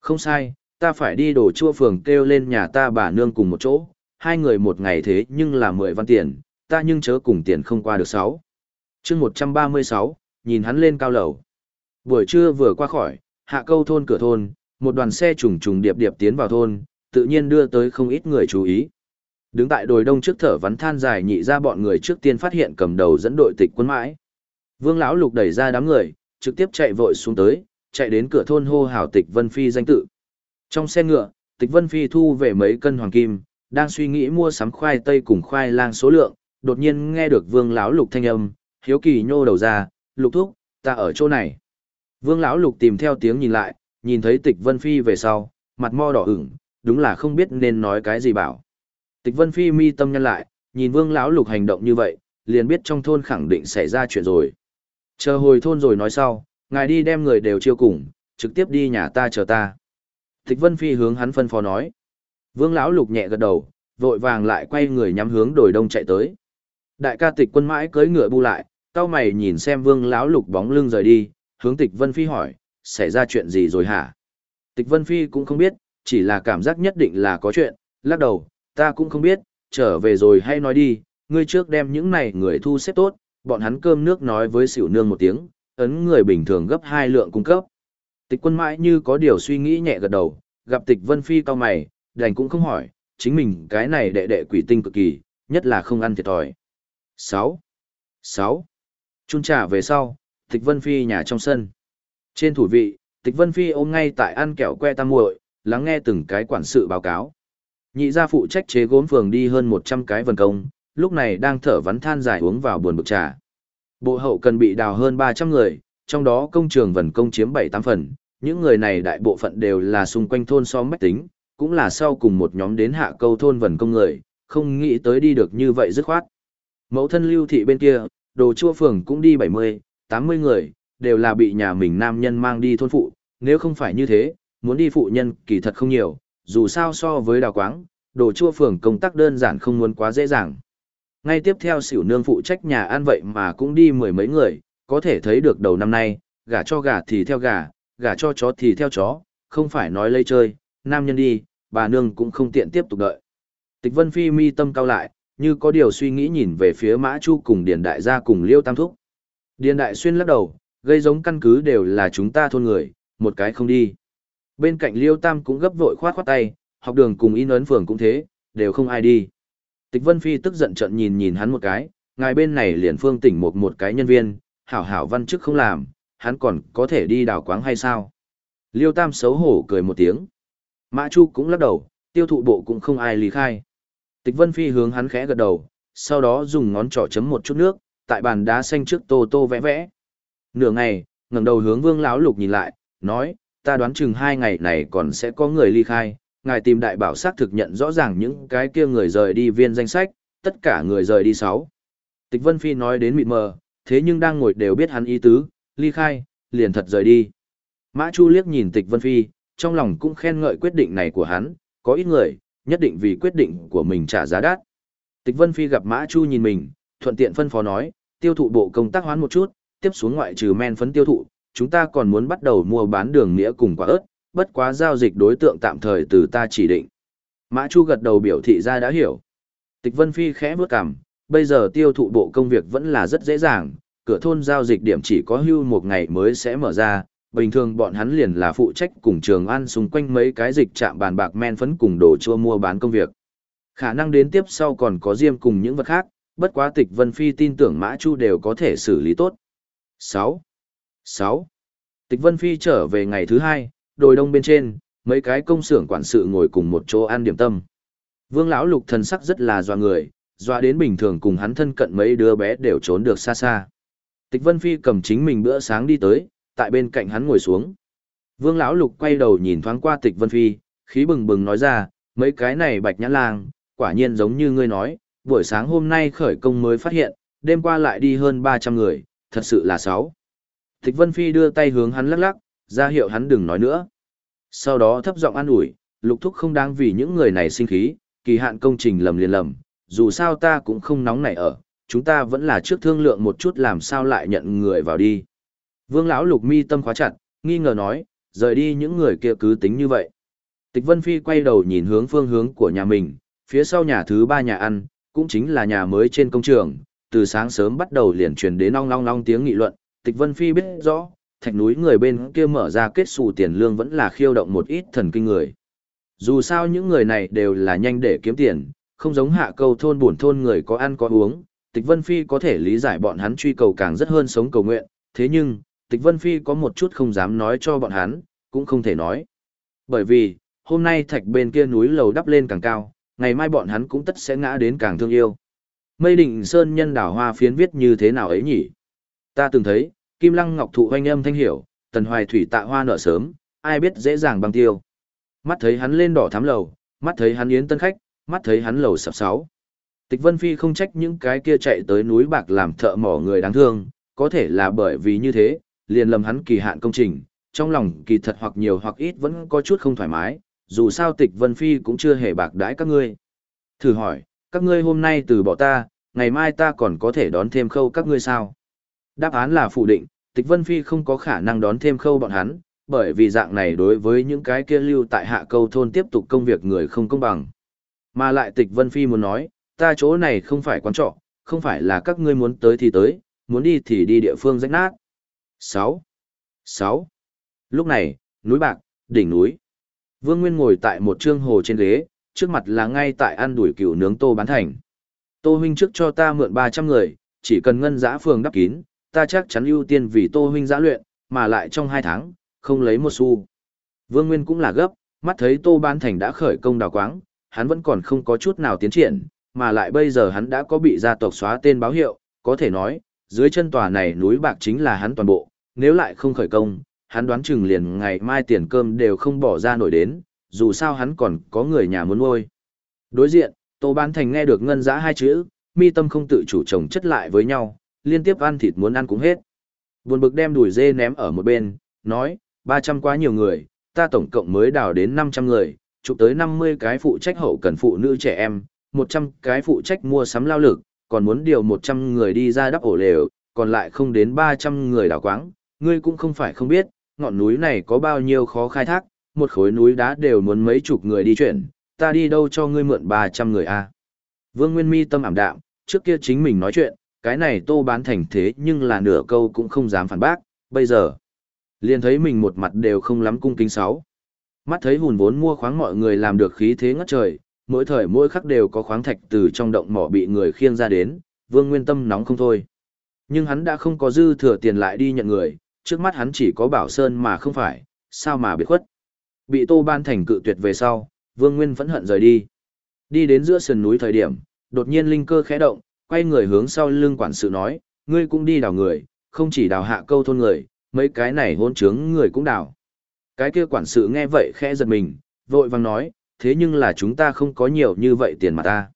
Không sai, ta phải đi đổ chua phường kêu lên nhà ta bà nương cùng một chỗ, hai người một ngày thế nhưng là 10 văn tiền, ta nhưng chớ cùng tiền không qua được 6. chương 136, nhìn hắn lên cao lầu. Buổi trưa vừa qua khỏi, hạ câu thôn cửa thôn, một đoàn xe trùng trùng điệp điệp tiến vào thôn, tự nhiên đưa tới không ít người chú ý. Đứng tại đồi đông trước thở vắn than dài nhị ra bọn người trước tiên phát hiện cầm đầu dẫn đội tịch quân mãi. Vương lão lục đẩy ra đám người, trực tiếp chạy vội xuống tới, chạy đến cửa thôn hô hào tịch Vân Phi danh tự. Trong xe ngựa, tịch Vân Phi thu về mấy cân hoàng kim, đang suy nghĩ mua sắm khoai tây cùng khoai lang số lượng, đột nhiên nghe được vương lão lục thanh âm, hiếu kỳ nhô đầu ra, lục thúc, ta ở chỗ này. Vương lão lục tìm theo tiếng nhìn lại, nhìn thấy tịch Vân Phi về sau, mặt mo đỏ ửng, đúng là không biết nên nói cái gì bảo. Tịch Vân Phi mi tâm nhân lại, nhìn Vương lão lục hành động như vậy, liền biết trong thôn khẳng định xảy ra chuyện rồi. Chờ hồi thôn rồi nói sau, ngài đi đem người đều chiêu cùng, trực tiếp đi nhà ta chờ ta. Tịch Vân Phi hướng hắn phân phó nói. Vương lão lục nhẹ gật đầu, vội vàng lại quay người nhắm hướng đồi đông chạy tới. Đại ca Tịch Quân mãi cưỡi ngựa bu lại, cao mày nhìn xem Vương lão lục bóng lưng rời đi, hướng Tịch Vân Phi hỏi, xảy ra chuyện gì rồi hả? Tịch Vân Phi cũng không biết, chỉ là cảm giác nhất định là có chuyện, lắc đầu, ta cũng không biết, trở về rồi hay nói đi, ngươi trước đem những này người thu xếp tốt, bọn hắn cơm nước nói với xỉu nương một tiếng, ấn người bình thường gấp hai lượng cung cấp. Tịch quân mãi như có điều suy nghĩ nhẹ gật đầu, gặp tịch vân phi cao mày, đành cũng không hỏi, chính mình cái này đệ đệ quỷ tinh cực kỳ, nhất là không ăn thiệt thòi. 6. 6. Chun trả về sau, tịch vân phi nhà trong sân. Trên thủ vị, tịch vân phi ôm ngay tại ăn kẹo que tam muội, lắng nghe từng cái quản sự báo cáo. Nhị gia phụ trách chế gốm phường đi hơn 100 cái vần công, lúc này đang thở vắn than dài uống vào buồn bực trà. Bộ hậu cần bị đào hơn 300 người, trong đó công trường vần công chiếm 7-8 phần, những người này đại bộ phận đều là xung quanh thôn xóm mách tính, cũng là sau cùng một nhóm đến hạ câu thôn vần công người, không nghĩ tới đi được như vậy dứt khoát. Mẫu thân lưu thị bên kia, đồ chua phường cũng đi 70, 80 người, đều là bị nhà mình nam nhân mang đi thôn phụ, nếu không phải như thế, muốn đi phụ nhân kỳ thật không nhiều, dù sao so với đào quáng, đồ chua phường công tác đơn giản không muốn quá dễ dàng. Ngay tiếp theo xỉu nương phụ trách nhà ăn vậy mà cũng đi mười mấy người, có thể thấy được đầu năm nay, gả cho gà thì theo gà, gả cho chó thì theo chó, không phải nói lây chơi, nam nhân đi, bà nương cũng không tiện tiếp tục đợi. Tịch Vân Phi mi tâm cao lại, như có điều suy nghĩ nhìn về phía Mã Chu cùng Điền Đại gia cùng Liêu Tam Thúc. Điền Đại xuyên lắc đầu, gây giống căn cứ đều là chúng ta thôn người, một cái không đi. Bên cạnh Liêu Tam cũng gấp vội khoát khoát tay, học đường cùng in ấn phường cũng thế, đều không ai đi. Tịch Vân Phi tức giận trận nhìn nhìn hắn một cái, ngài bên này liền phương tỉnh một một cái nhân viên, hảo hảo văn chức không làm, hắn còn có thể đi đào quáng hay sao? Liêu Tam xấu hổ cười một tiếng. Mã Chu cũng lắc đầu, tiêu thụ bộ cũng không ai lý khai. Tịch Vân Phi hướng hắn khẽ gật đầu, sau đó dùng ngón trỏ chấm một chút nước, tại bàn đá xanh trước tô tô vẽ vẽ. Nửa ngày, ngẩng đầu hướng Vương lão lục nhìn lại, nói, ta đoán chừng hai ngày này còn sẽ có người ly khai, ngài tìm đại bảo xác thực nhận rõ ràng những cái kia người rời đi viên danh sách, tất cả người rời đi sáu. Tịch Vân Phi nói đến mịt mờ, thế nhưng đang ngồi đều biết hắn ý tứ, ly khai, liền thật rời đi. Mã Chu liếc nhìn Tịch Vân Phi, trong lòng cũng khen ngợi quyết định này của hắn, có ít người, nhất định vì quyết định của mình trả giá đắt. Tịch Vân Phi gặp Mã Chu nhìn mình, thuận tiện phân phó nói, tiêu thụ bộ công tác hoán một chút, tiếp xuống ngoại trừ men phấn tiêu thụ, chúng ta còn muốn bắt đầu mua bán đường nghĩa cùng quả ớt, bất quá giao dịch đối tượng tạm thời từ ta chỉ định. Mã Chu gật đầu biểu thị ra đã hiểu. Tịch Vân Phi khẽ bước cằm, bây giờ tiêu thụ bộ công việc vẫn là rất dễ dàng, cửa thôn giao dịch điểm chỉ có hưu một ngày mới sẽ mở ra, bình thường bọn hắn liền là phụ trách cùng trường ăn xung quanh mấy cái dịch trạm bàn bạc men phấn cùng đồ chua mua bán công việc. Khả năng đến tiếp sau còn có diêm cùng những vật khác, bất quá tịch Vân Phi tin tưởng Mã Chu đều có thể xử lý tốt. 6. 6. Tịch Vân Phi trở về ngày thứ hai, đồi đông bên trên, mấy cái công xưởng quản sự ngồi cùng một chỗ ăn điểm tâm. Vương lão lục thần sắc rất là doa người, doa đến bình thường cùng hắn thân cận mấy đứa bé đều trốn được xa xa. Tịch Vân Phi cầm chính mình bữa sáng đi tới, tại bên cạnh hắn ngồi xuống. Vương lão lục quay đầu nhìn thoáng qua Tịch Vân Phi, khí bừng bừng nói ra, mấy cái này bạch nhã lang, quả nhiên giống như ngươi nói, buổi sáng hôm nay khởi công mới phát hiện, đêm qua lại đi hơn 300 người, thật sự là sáu. Tịch Vân Phi đưa tay hướng hắn lắc lắc, ra hiệu hắn đừng nói nữa. Sau đó thấp giọng an ủi, lục thúc không đáng vì những người này sinh khí, kỳ hạn công trình lầm liền lầm, dù sao ta cũng không nóng nảy ở, chúng ta vẫn là trước thương lượng một chút làm sao lại nhận người vào đi. Vương lão lục mi tâm khóa chặt, nghi ngờ nói, rời đi những người kia cứ tính như vậy. Tịch Vân Phi quay đầu nhìn hướng phương hướng của nhà mình, phía sau nhà thứ ba nhà ăn, cũng chính là nhà mới trên công trường, từ sáng sớm bắt đầu liền truyền đến ong long long tiếng nghị luận, Tịch Vân Phi biết rõ, thạch núi người bên kia mở ra kết xù tiền lương vẫn là khiêu động một ít thần kinh người. Dù sao những người này đều là nhanh để kiếm tiền, không giống hạ câu thôn buồn thôn người có ăn có uống, Tịch Vân Phi có thể lý giải bọn hắn truy cầu càng rất hơn sống cầu nguyện, thế nhưng, Tịch Vân Phi có một chút không dám nói cho bọn hắn, cũng không thể nói. Bởi vì, hôm nay thạch bên kia núi lầu đắp lên càng cao, ngày mai bọn hắn cũng tất sẽ ngã đến càng thương yêu. Mây định sơn nhân đảo hoa phiến viết như thế nào ấy nhỉ? Ta từng thấy, kim lăng ngọc thụ hoanh âm thanh hiểu, tần hoài thủy tạ hoa nở sớm, ai biết dễ dàng băng tiêu. Mắt thấy hắn lên đỏ thám lầu, mắt thấy hắn yến tân khách, mắt thấy hắn lầu sập sáu. Tịch Vân Phi không trách những cái kia chạy tới núi bạc làm thợ mỏ người đáng thương, có thể là bởi vì như thế, liền lầm hắn kỳ hạn công trình, trong lòng kỳ thật hoặc nhiều hoặc ít vẫn có chút không thoải mái, dù sao Tịch Vân Phi cũng chưa hề bạc đãi các ngươi. Thử hỏi, các ngươi hôm nay từ bỏ ta, ngày mai ta còn có thể đón thêm khâu các ngươi sao? Đáp án là phủ định, Tịch Vân Phi không có khả năng đón thêm khâu bọn hắn, bởi vì dạng này đối với những cái kia lưu tại hạ câu thôn tiếp tục công việc người không công bằng. Mà lại Tịch Vân Phi muốn nói, ta chỗ này không phải quán trọ, không phải là các ngươi muốn tới thì tới, muốn đi thì đi địa phương rách nát. 6. 6. Lúc này, núi bạc, đỉnh núi. Vương Nguyên ngồi tại một trương hồ trên ghế, trước mặt là ngay tại ăn đuổi cừu nướng tô bán thành. Tô huynh trước cho ta mượn 300 người, chỉ cần ngân giã phường đắp kín, ta chắc chắn ưu tiên vì Tô huynh giã luyện, mà lại trong 2 tháng, không lấy một xu. Vương Nguyên cũng là gấp, mắt thấy Tô bán thành đã khởi công đào quáng, hắn vẫn còn không có chút nào tiến triển, mà lại bây giờ hắn đã có bị gia tộc xóa tên báo hiệu, có thể nói, dưới chân tòa này núi bạc chính là hắn toàn bộ, nếu lại không khởi công, hắn đoán chừng liền ngày mai tiền cơm đều không bỏ ra nổi đến, dù sao hắn còn có người nhà muốn nuôi. Đối diện, Tô Bán Thành nghe được ngân giá hai chữ, mi tâm không tự chủ chồng chất lại với nhau, liên tiếp ăn thịt muốn ăn cũng hết. Buồn bực đem đùi dê ném ở một bên, nói, 300 quá nhiều người, ta tổng cộng mới đào đến 500 người, chụp tới 50 cái phụ trách hậu cần phụ nữ trẻ em, 100 cái phụ trách mua sắm lao lực, còn muốn điều 100 người đi ra đắp ổ lều, còn lại không đến 300 người đào quáng, ngươi cũng không phải không biết, ngọn núi này có bao nhiêu khó khai thác, một khối núi đá đều muốn mấy chục người đi chuyển, ta đi đâu cho ngươi mượn 300 người a Vương Nguyên mi tâm ảm đạm, trước kia chính mình nói chuyện, cái này tô bán thành thế nhưng là nửa câu cũng không dám phản bác, bây giờ. Liền thấy mình một mặt đều không lắm cung kính sáu. Mắt thấy hùn vốn mua khoáng mọi người làm được khí thế ngất trời, mỗi thời mỗi khắc đều có khoáng thạch từ trong động mỏ bị người khiêng ra đến, vương nguyên tâm nóng không thôi. Nhưng hắn đã không có dư thừa tiền lại đi nhận người, trước mắt hắn chỉ có bảo sơn mà không phải, sao mà biệt khuất. Bị tô ban thành cự tuyệt về sau, vương nguyên vẫn hận rời đi. Đi đến giữa sườn núi thời điểm, đột nhiên linh cơ khẽ động, quay người hướng sau lưng quản sự nói, ngươi cũng đi đào người, không chỉ đào hạ câu thôn người, mấy cái này hôn trướng người cũng đào. Cái kia quản sự nghe vậy khẽ giật mình, vội vàng nói, thế nhưng là chúng ta không có nhiều như vậy tiền mà ta.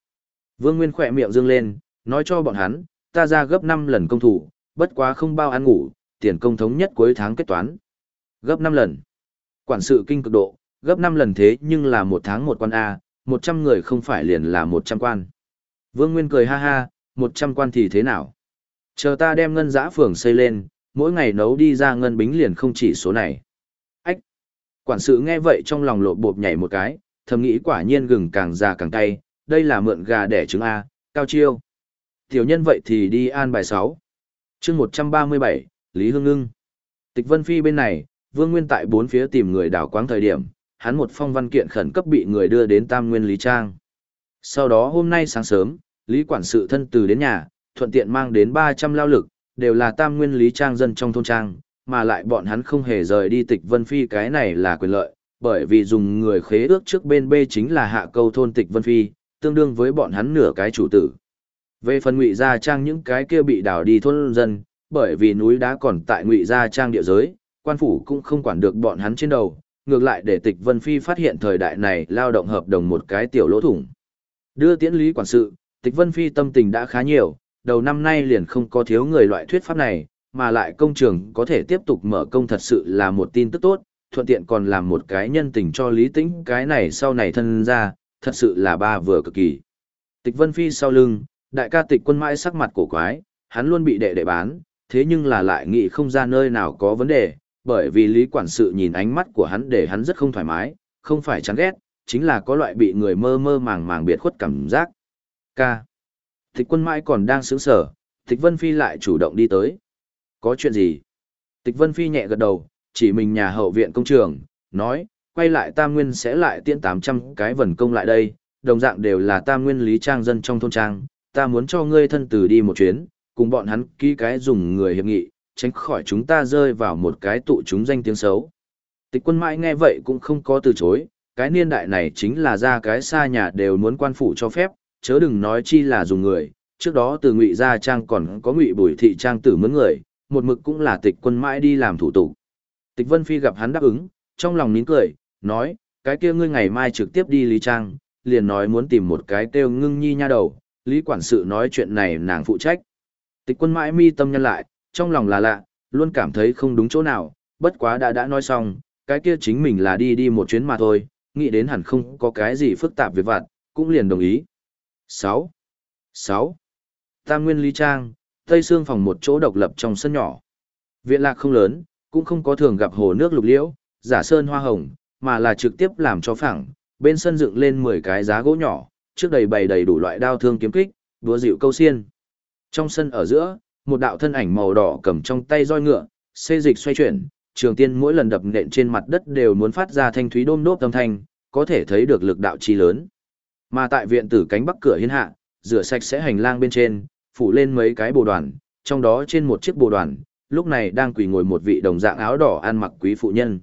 Vương Nguyên khỏe miệng dương lên, nói cho bọn hắn, ta ra gấp 5 lần công thủ, bất quá không bao ăn ngủ, tiền công thống nhất cuối tháng kết toán. Gấp 5 lần. Quản sự kinh cực độ, gấp 5 lần thế nhưng là một tháng một quan A, 100 người không phải liền là 100 quan. Vương Nguyên cười ha ha, 100 quan thì thế nào? Chờ ta đem ngân giã phường xây lên, mỗi ngày nấu đi ra ngân bính liền không chỉ số này. Ách! Quản sự nghe vậy trong lòng lộ bộp nhảy một cái, thầm nghĩ quả nhiên gừng càng già càng cay, đây là mượn gà đẻ trứng A, cao chiêu. Tiểu nhân vậy thì đi an bài 6. chương 137, Lý Hương Ngưng. Tịch Vân Phi bên này, Vương Nguyên tại bốn phía tìm người đảo quáng thời điểm, hắn một phong văn kiện khẩn cấp bị người đưa đến Tam Nguyên Lý Trang. Sau đó hôm nay sáng sớm, Lý Quản sự thân từ đến nhà, thuận tiện mang đến 300 lao lực, đều là Tam Nguyên Lý Trang dân trong thôn trang, mà lại bọn hắn không hề rời đi tịch Vân Phi cái này là quyền lợi, bởi vì dùng người khế ước trước bên B chính là hạ câu thôn tịch Vân Phi, tương đương với bọn hắn nửa cái chủ tử. Về phần ngụy gia trang những cái kia bị đảo đi thôn dân, bởi vì núi đá còn tại ngụy gia trang địa giới, quan phủ cũng không quản được bọn hắn trên đầu, ngược lại để tịch Vân Phi phát hiện thời đại này lao động hợp đồng một cái tiểu lỗ thủng. Đưa tiễn lý quản sự, tịch Vân Phi tâm tình đã khá nhiều, đầu năm nay liền không có thiếu người loại thuyết pháp này, mà lại công trường có thể tiếp tục mở công thật sự là một tin tức tốt, thuận tiện còn làm một cái nhân tình cho lý tĩnh cái này sau này thân ra, thật sự là ba vừa cực kỳ. Tịch Vân Phi sau lưng, đại ca tịch quân mãi sắc mặt cổ quái, hắn luôn bị đệ đệ bán, thế nhưng là lại nghĩ không ra nơi nào có vấn đề, bởi vì lý quản sự nhìn ánh mắt của hắn để hắn rất không thoải mái, không phải chán ghét, chính là có loại bị người mơ mơ màng màng biệt khuất cảm giác. Ca. Tịch quân mãi còn đang sướng sở, tịch vân phi lại chủ động đi tới. Có chuyện gì? Tịch vân phi nhẹ gật đầu, chỉ mình nhà hậu viện công trường, nói, quay lại tam nguyên sẽ lại tiễn 800 cái vần công lại đây, đồng dạng đều là tam nguyên lý trang dân trong thôn trang, ta muốn cho ngươi thân tử đi một chuyến, cùng bọn hắn ký cái dùng người hiệp nghị, tránh khỏi chúng ta rơi vào một cái tụ chúng danh tiếng xấu. Tịch quân mãi nghe vậy cũng không có từ chối, cái niên đại này chính là ra cái xa nhà đều muốn quan phủ cho phép, chớ đừng nói chi là dùng người, trước đó từ ngụy gia trang còn có ngụy bùi thị trang tử mướn người, một mực cũng là tịch quân mãi đi làm thủ tục. Tịch Vân Phi gặp hắn đáp ứng, trong lòng nín cười, nói, cái kia ngươi ngày mai trực tiếp đi Lý Trang, liền nói muốn tìm một cái kêu ngưng nhi nha đầu, Lý quản sự nói chuyện này nàng phụ trách. Tịch quân mãi mi tâm nhân lại, trong lòng là lạ, luôn cảm thấy không đúng chỗ nào, bất quá đã đã nói xong, cái kia chính mình là đi đi một chuyến mà thôi, nghĩ đến hẳn không có cái gì phức tạp về vặt, cũng liền đồng ý. 6. 6. Tam Nguyên Ly Trang, Tây Sương phòng một chỗ độc lập trong sân nhỏ. Viện lạc không lớn, cũng không có thường gặp hồ nước lục liễu, giả sơn hoa hồng, mà là trực tiếp làm cho phẳng, bên sân dựng lên 10 cái giá gỗ nhỏ, trước đầy bày đầy đủ loại đao thương kiếm kích, đúa dịu câu xiên. Trong sân ở giữa, một đạo thân ảnh màu đỏ cầm trong tay roi ngựa, xê dịch xoay chuyển, trường tiên mỗi lần đập nện trên mặt đất đều muốn phát ra thanh thúy đôm đốp âm thanh, có thể thấy được lực đạo chi lớn. Mà tại viện tử cánh bắc cửa hiên hạ, rửa sạch sẽ hành lang bên trên, phủ lên mấy cái bồ đoàn, trong đó trên một chiếc bồ đoàn, lúc này đang quỳ ngồi một vị đồng dạng áo đỏ ăn mặc quý phụ nhân.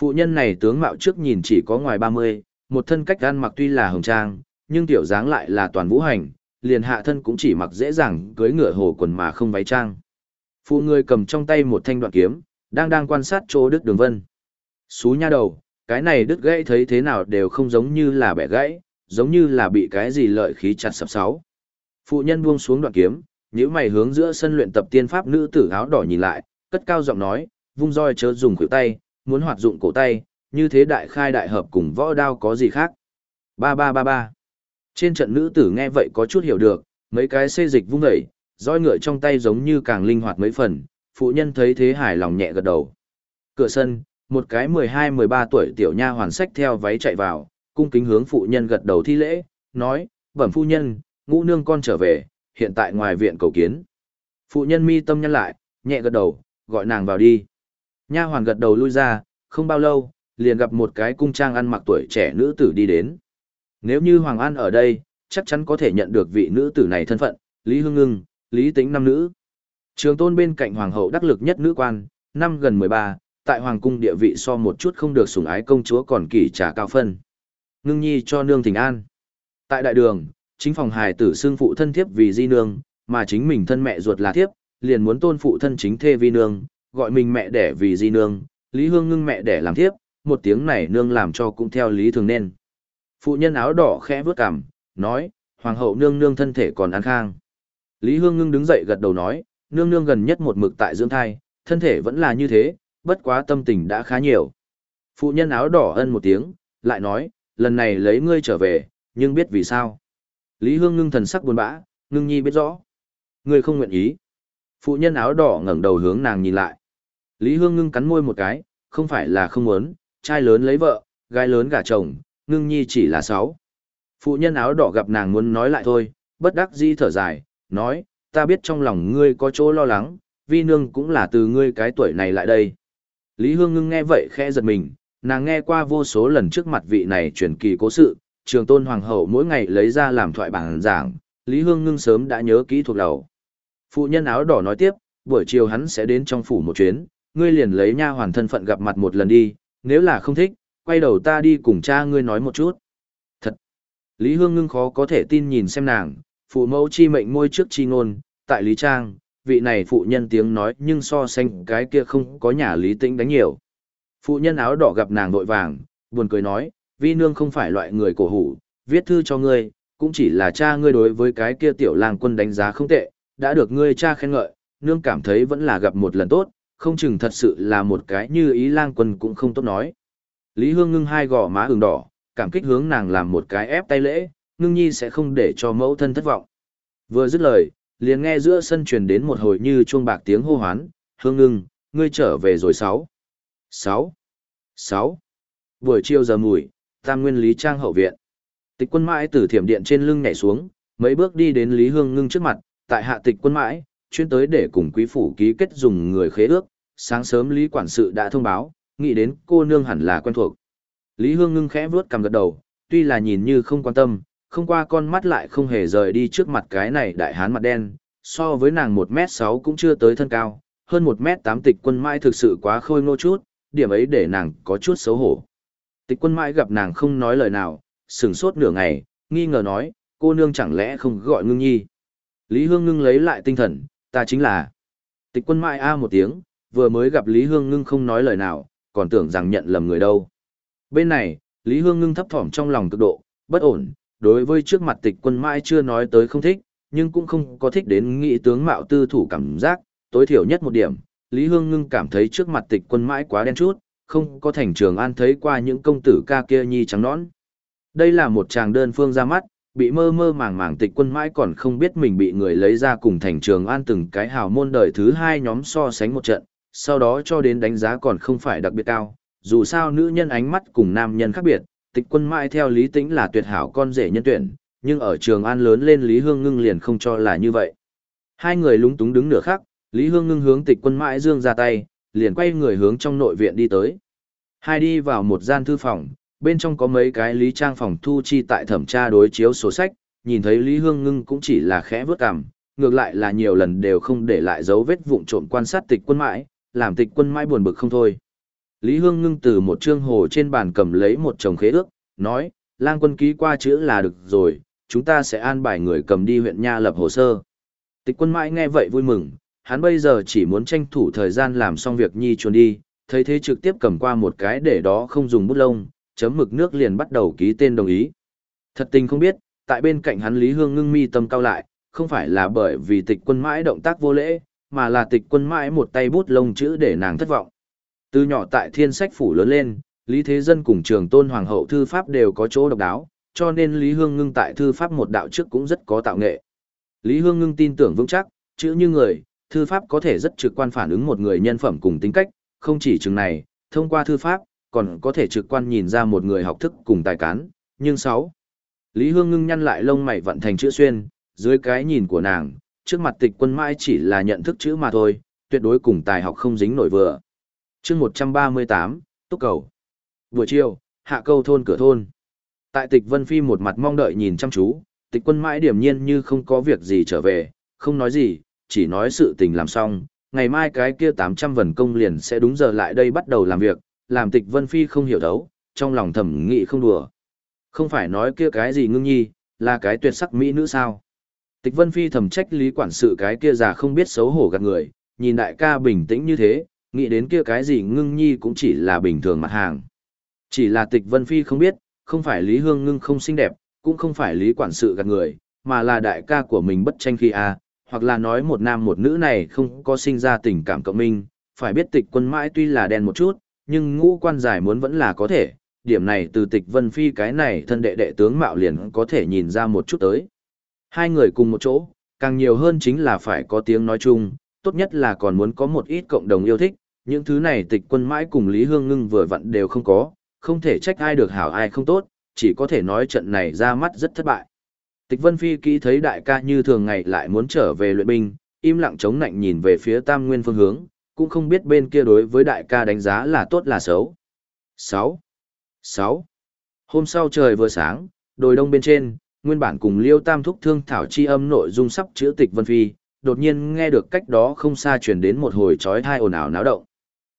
Phụ nhân này tướng mạo trước nhìn chỉ có ngoài 30, một thân cách ăn mặc tuy là hồng trang, nhưng tiểu dáng lại là toàn vũ hành, liền hạ thân cũng chỉ mặc dễ dàng cưới ngựa hồ quần mà không váy trang. Phụ người cầm trong tay một thanh đoạn kiếm, đang đang quan sát chỗ Đức Đường Vân. Xú nha đầu, cái này đứt gãy thấy thế nào đều không giống như là bẻ gãy, giống như là bị cái gì lợi khí chặt sập sáu. Phụ nhân buông xuống đoạn kiếm, nhíu mày hướng giữa sân luyện tập tiên pháp nữ tử áo đỏ nhìn lại, cất cao giọng nói, vung roi chớ dùng khuỷu tay, muốn hoạt dụng cổ tay, như thế đại khai đại hợp cùng võ đao có gì khác. Ba ba ba ba. Trên trận nữ tử nghe vậy có chút hiểu được, mấy cái xê dịch vung dậy, roi ngựa trong tay giống như càng linh hoạt mấy phần, phụ nhân thấy thế hài lòng nhẹ gật đầu. Cửa sân, một cái 12-13 tuổi tiểu nha hoàn sách theo váy chạy vào, cung kính hướng phụ nhân gật đầu thi lễ, nói, bẩm phu nhân, ngũ nương con trở về, hiện tại ngoài viện cầu kiến. Phụ nhân mi tâm nhăn lại, nhẹ gật đầu, gọi nàng vào đi. Nha hoàn gật đầu lui ra, không bao lâu, liền gặp một cái cung trang ăn mặc tuổi trẻ nữ tử đi đến. Nếu như Hoàng An ở đây, chắc chắn có thể nhận được vị nữ tử này thân phận, Lý Hương Ngưng, Lý Tĩnh năm nữ. Trường tôn bên cạnh Hoàng hậu đắc lực nhất nữ quan, năm gần 13, tại Hoàng cung địa vị so một chút không được sủng ái công chúa còn kỳ trả cao phân. Ngưng nhi cho nương thỉnh an. Tại đại đường, chính phòng hài tử xương phụ thân thiếp vì di nương, mà chính mình thân mẹ ruột là thiếp, liền muốn tôn phụ thân chính thê vi nương, gọi mình mẹ đẻ vì di nương, Lý Hương ngưng mẹ đẻ làm thiếp, một tiếng này nương làm cho cũng theo lý thường nên. Phụ nhân áo đỏ khẽ vướt cằm, nói, hoàng hậu nương nương thân thể còn an khang. Lý Hương ngưng đứng dậy gật đầu nói, nương nương gần nhất một mực tại dưỡng thai, thân thể vẫn là như thế, bất quá tâm tình đã khá nhiều. Phụ nhân áo đỏ ân một tiếng, lại nói, lần này lấy ngươi trở về, nhưng biết vì sao. Lý Hương ngưng thần sắc buồn bã, ngưng nhi biết rõ. Ngươi không nguyện ý. Phụ nhân áo đỏ ngẩng đầu hướng nàng nhìn lại. Lý Hương ngưng cắn môi một cái, không phải là không muốn, trai lớn lấy vợ, gái lớn gả chồng, ngưng nhi chỉ là sáu. Phụ nhân áo đỏ gặp nàng muốn nói lại thôi, bất đắc dĩ thở dài, nói, ta biết trong lòng ngươi có chỗ lo lắng, vi nương cũng là từ ngươi cái tuổi này lại đây. Lý Hương ngưng nghe vậy khẽ giật mình, nàng nghe qua vô số lần trước mặt vị này truyền kỳ cố sự, trường tôn hoàng hậu mỗi ngày lấy ra làm thoại bản giảng, Lý Hương ngưng sớm đã nhớ kỹ thuộc đầu. Phụ nhân áo đỏ nói tiếp, buổi chiều hắn sẽ đến trong phủ một chuyến, ngươi liền lấy nha hoàn thân phận gặp mặt một lần đi, nếu là không thích, quay đầu ta đi cùng cha ngươi nói một chút. Thật! Lý Hương ngưng khó có thể tin nhìn xem nàng, phụ mẫu chi mệnh môi trước chi ngôn, tại Lý Trang, vị này phụ nhân tiếng nói nhưng so sánh cái kia không có nhà Lý Tĩnh đánh nhiều. Phụ nhân áo đỏ gặp nàng vội vàng, buồn cười nói, vi nương không phải loại người cổ hủ, viết thư cho ngươi, cũng chỉ là cha ngươi đối với cái kia tiểu lang quân đánh giá không tệ, đã được ngươi cha khen ngợi, nương cảm thấy vẫn là gặp một lần tốt, không chừng thật sự là một cái như ý lang quân cũng không tốt nói. Lý Hương ngưng hai gò má ửng đỏ, cảm kích hướng nàng làm một cái ép tay lễ, ngưng nhi sẽ không để cho mẫu thân thất vọng. Vừa dứt lời, liền nghe giữa sân truyền đến một hồi như chuông bạc tiếng hô hoán, hương ngưng, ngươi trở về rồi sáu. Sáu. Sáu. Buổi chiều giờ mùi, tam nguyên Lý Trang hậu viện. Tịch quân mãi từ thiểm điện trên lưng nhảy xuống, mấy bước đi đến Lý Hương ngưng trước mặt, tại hạ tịch quân mãi, chuyên tới để cùng quý phủ ký kết dùng người khế ước, sáng sớm Lý Quản sự đã thông báo, nghĩ đến cô nương hẳn là quen thuộc. Lý Hương ngưng khẽ vuốt cằm gật đầu, tuy là nhìn như không quan tâm, không qua con mắt lại không hề rời đi trước mặt cái này đại hán mặt đen, so với nàng 1m6 cũng chưa tới thân cao, hơn 1m8 tịch quân mãi thực sự quá khôi ngô chút, điểm ấy để nàng có chút xấu hổ. Tịch quân mãi gặp nàng không nói lời nào, sừng sốt nửa ngày, nghi ngờ nói, cô nương chẳng lẽ không gọi ngưng nhi. Lý Hương ngưng lấy lại tinh thần, ta chính là. Tịch quân mãi a một tiếng, vừa mới gặp Lý Hương ngưng không nói lời nào, còn tưởng rằng nhận lầm người đâu. Bên này, Lý Hương ngưng thấp thỏm trong lòng cực độ, bất ổn, đối với trước mặt tịch quân mãi chưa nói tới không thích, nhưng cũng không có thích đến nghị tướng mạo tư thủ cảm giác, tối thiểu nhất một điểm, Lý Hương ngưng cảm thấy trước mặt tịch quân mãi quá đen chút, không có thành trường an thấy qua những công tử ca kia nhi trắng nõn. Đây là một chàng đơn phương ra mắt, bị mơ mơ màng màng tịch quân mãi còn không biết mình bị người lấy ra cùng thành trường an từng cái hào môn đời thứ hai nhóm so sánh một trận, sau đó cho đến đánh giá còn không phải đặc biệt cao, dù sao nữ nhân ánh mắt cùng nam nhân khác biệt, tịch quân mãi theo lý tính là tuyệt hảo con rể nhân tuyển, nhưng ở trường an lớn lên Lý Hương Ngưng liền không cho là như vậy. Hai người lúng túng đứng nửa khắc, Lý Hương Ngưng hướng tịch quân mãi dương ra tay, liền quay người hướng trong nội viện đi tới. Hai đi vào một gian thư phòng, bên trong có mấy cái lý trang phòng thu chi tại thẩm tra đối chiếu sổ sách, nhìn thấy Lý Hương Ngưng cũng chỉ là khẽ vớt cằm, ngược lại là nhiều lần đều không để lại dấu vết vụn trộm quan sát tịch quân mãi, làm tịch quân mãi buồn bực không thôi. Lý Hương Ngưng từ một trương hồ trên bàn cầm lấy một chồng khế ước, nói, lang quân ký qua chữ là được rồi, chúng ta sẽ an bài người cầm đi huyện Nha lập hồ sơ. Tịch quân mãi nghe vậy vui mừng, hắn bây giờ chỉ muốn tranh thủ thời gian làm xong việc nhi chuồn đi, thấy thế trực tiếp cầm qua một cái để đó không dùng bút lông, chấm mực nước liền bắt đầu ký tên đồng ý. Thật tình không biết, tại bên cạnh hắn Lý Hương ngưng mi tâm cao lại, không phải là bởi vì tịch quân mãi động tác vô lễ, mà là tịch quân mãi một tay bút lông chữ để nàng thất vọng. Từ nhỏ tại thiên sách phủ lớn lên, Lý Thế Dân cùng trường tôn hoàng hậu thư pháp đều có chỗ độc đáo, cho nên Lý Hương ngưng tại thư pháp một đạo trước cũng rất có tạo nghệ. Lý Hương ngưng tin tưởng vững chắc, chữ như người, thư pháp có thể rất trực quan phản ứng một người nhân phẩm cùng tính cách, không chỉ chừng này, thông qua thư pháp, còn có thể trực quan nhìn ra một người học thức cùng tài cán, nhưng sáu. Lý Hương ngưng nhăn lại lông mày vận thành chữ xuyên, dưới cái nhìn của nàng, trước mặt tịch quân mãi chỉ là nhận thức chữ mà thôi, tuyệt đối cùng tài học không dính nổi vừa. chương 138, Túc Cầu. Buổi chiều, hạ câu thôn cửa thôn. Tại tịch Vân Phi một mặt mong đợi nhìn chăm chú, tịch quân mãi điểm nhiên như không có việc gì trở về, không nói gì, chỉ nói sự tình làm xong, ngày mai cái kia 800 vần công liền sẽ đúng giờ lại đây bắt đầu làm việc, làm tịch Vân Phi không hiểu đấu, trong lòng thẩm nghị không đùa. Không phải nói kia cái gì ngưng nhi, là cái tuyệt sắc mỹ nữ sao. Tịch Vân Phi thầm trách lý quản sự cái kia già không biết xấu hổ gạt người, nhìn đại ca bình tĩnh như thế, nghĩ đến kia cái gì ngưng nhi cũng chỉ là bình thường mặt hàng. Chỉ là tịch Vân Phi không biết, không phải Lý Hương ngưng không xinh đẹp, cũng không phải Lý quản sự gạt người, mà là đại ca của mình bất tranh khi a hoặc là nói một nam một nữ này không có sinh ra tình cảm cộng minh, phải biết tịch quân mãi tuy là đen một chút, nhưng ngũ quan giải muốn vẫn là có thể, điểm này từ tịch vân phi cái này thân đệ đệ tướng mạo liền có thể nhìn ra một chút tới. Hai người cùng một chỗ, càng nhiều hơn chính là phải có tiếng nói chung, tốt nhất là còn muốn có một ít cộng đồng yêu thích, những thứ này tịch quân mãi cùng Lý Hương Ngưng vừa vặn đều không có, không thể trách ai được hảo ai không tốt, chỉ có thể nói trận này ra mắt rất thất bại. Tịch Vân Phi kỹ thấy đại ca như thường ngày lại muốn trở về luyện binh, im lặng chống nạnh nhìn về phía tam nguyên phương hướng, cũng không biết bên kia đối với đại ca đánh giá là tốt là xấu. 6. 6. Hôm sau trời vừa sáng, đồi đông bên trên, nguyên bản cùng Liêu Tam thúc thương thảo chi âm nội dung sắp chữa tịch Vân Phi, đột nhiên nghe được cách đó không xa truyền đến một hồi chói tai ồn ào náo động.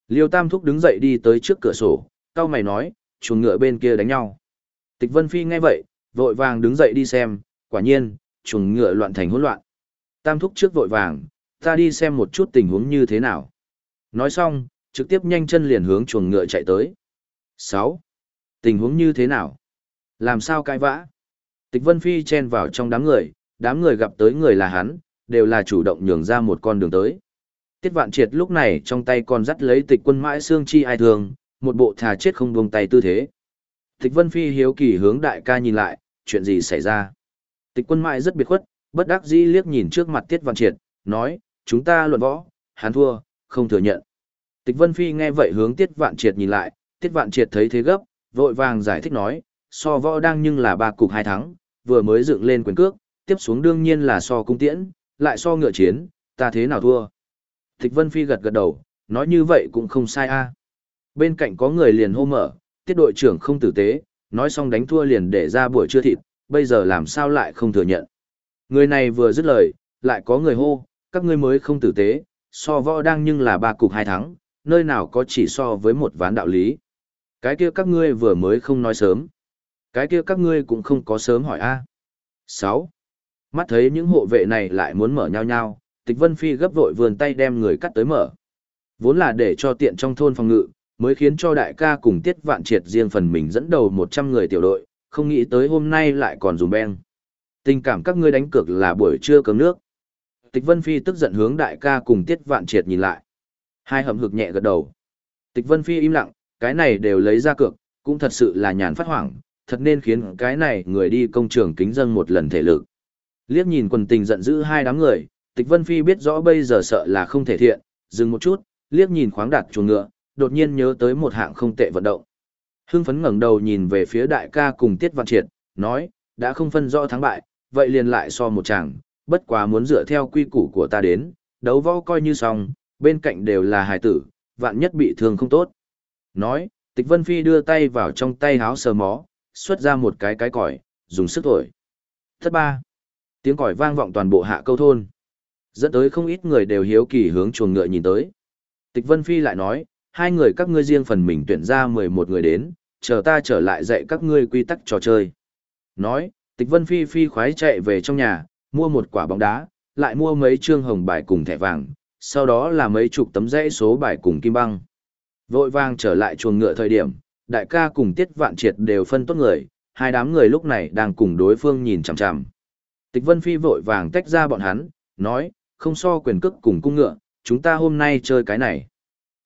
Liêu Tam thúc đứng dậy đi tới trước cửa sổ, cao mày nói, chuồng ngựa bên kia đánh nhau. Tịch Vân Phi nghe vậy, vội vàng đứng dậy đi xem, quả nhiên, chuồng ngựa loạn thành hỗn loạn. Tam thúc trước vội vàng, ta đi xem một chút tình huống như thế nào. Nói xong, trực tiếp nhanh chân liền hướng chuồng ngựa chạy tới. 6. Tình huống như thế nào? Làm sao cãi vã? Tịch Vân Phi chen vào trong đám người, đám người gặp tới người là hắn, đều là chủ động nhường ra một con đường tới. Tiết Vạn Triệt lúc này trong tay còn dắt lấy tịch quân mãi xương chi ai thường, một bộ thà chết không buông tay tư thế. Tịch Vân Phi hiếu kỳ hướng đại ca nhìn lại, chuyện gì xảy ra? Tịch quân mãi rất biệt khuất, bất đắc dĩ liếc nhìn trước mặt Tiết Vạn Triệt, nói, chúng ta luận võ, hắn thua, không thừa nhận. Tịch Vân Phi nghe vậy hướng Tiết Vạn Triệt nhìn lại, Tiết Vạn Triệt thấy thế gấp, vội vàng giải thích nói, so võ đang nhưng là ba cục hai thắng, vừa mới dựng lên quyền cước, tiếp xuống đương nhiên là so cung tiễn, lại so ngựa chiến, ta thế nào thua. Thích Vân Phi gật gật đầu, nói như vậy cũng không sai a. Bên cạnh có người liền hô mở, tiết đội trưởng không tử tế, nói xong đánh thua liền để ra buổi trưa thịt, bây giờ làm sao lại không thừa nhận. Người này vừa dứt lời, lại có người hô, các ngươi mới không tử tế, so võ đang nhưng là ba cục hai thắng, nơi nào có chỉ so với một ván đạo lý. Cái kia các ngươi vừa mới không nói sớm. Cái kia các ngươi cũng không có sớm hỏi a. À. 6. Mắt thấy những hộ vệ này lại muốn mở nhau nhau, Tịch Vân Phi gấp vội vườn tay đem người cắt tới mở. Vốn là để cho tiện trong thôn phòng ngự, mới khiến cho đại ca cùng Tiết Vạn Triệt riêng phần mình dẫn đầu 100 người tiểu đội, không nghĩ tới hôm nay lại còn dùng beng. Tình cảm các ngươi đánh cược là buổi trưa cấm nước. Tịch Vân Phi tức giận hướng đại ca cùng Tiết Vạn Triệt nhìn lại. Hai hầm hực nhẹ gật đầu. Tịch Vân Phi im lặng, cái này đều lấy ra cược, cũng thật sự là nhàn phát hoảng, thật nên khiến cái này người đi công trường kính dâng một lần thể lực. Liếc nhìn quần tình giận dữ hai đám người, Tịch Vân Phi biết rõ bây giờ sợ là không thể thiện, dừng một chút, liếc nhìn khoáng đạt chuồng ngựa, đột nhiên nhớ tới một hạng không tệ vận động. Hưng phấn ngẩng đầu nhìn về phía đại ca cùng Tiết Văn Triệt, nói, đã không phân rõ thắng bại, vậy liền lại so một chàng, bất quá muốn dựa theo quy củ của ta đến, đấu võ coi như xong, bên cạnh đều là hài tử, vạn nhất bị thương không tốt. Nói, Tịch Vân Phi đưa tay vào trong tay háo sờ mó, xuất ra một cái cái còi, dùng sức thổi. Thất ba. Tiếng còi vang vọng toàn bộ hạ câu thôn. Dẫn tới không ít người đều hiếu kỳ hướng chuồng ngựa nhìn tới. Tịch Vân Phi lại nói, hai người các ngươi riêng phần mình tuyển ra 11 người đến, chờ ta trở lại dạy các ngươi quy tắc trò chơi. Nói, Tịch Vân Phi phi khoái chạy về trong nhà, mua một quả bóng đá, lại mua mấy trương hồng bài cùng thẻ vàng, sau đó là mấy chục tấm dãy số bài cùng kim băng. Vội vàng trở lại chuồng ngựa thời điểm, đại ca cùng tiết vạn triệt đều phân tốt người, hai đám người lúc này đang cùng đối phương nhìn chằm chằm. Tịch Vân Phi vội vàng tách ra bọn hắn, nói, không so quyền cước cùng cung ngựa, chúng ta hôm nay chơi cái này.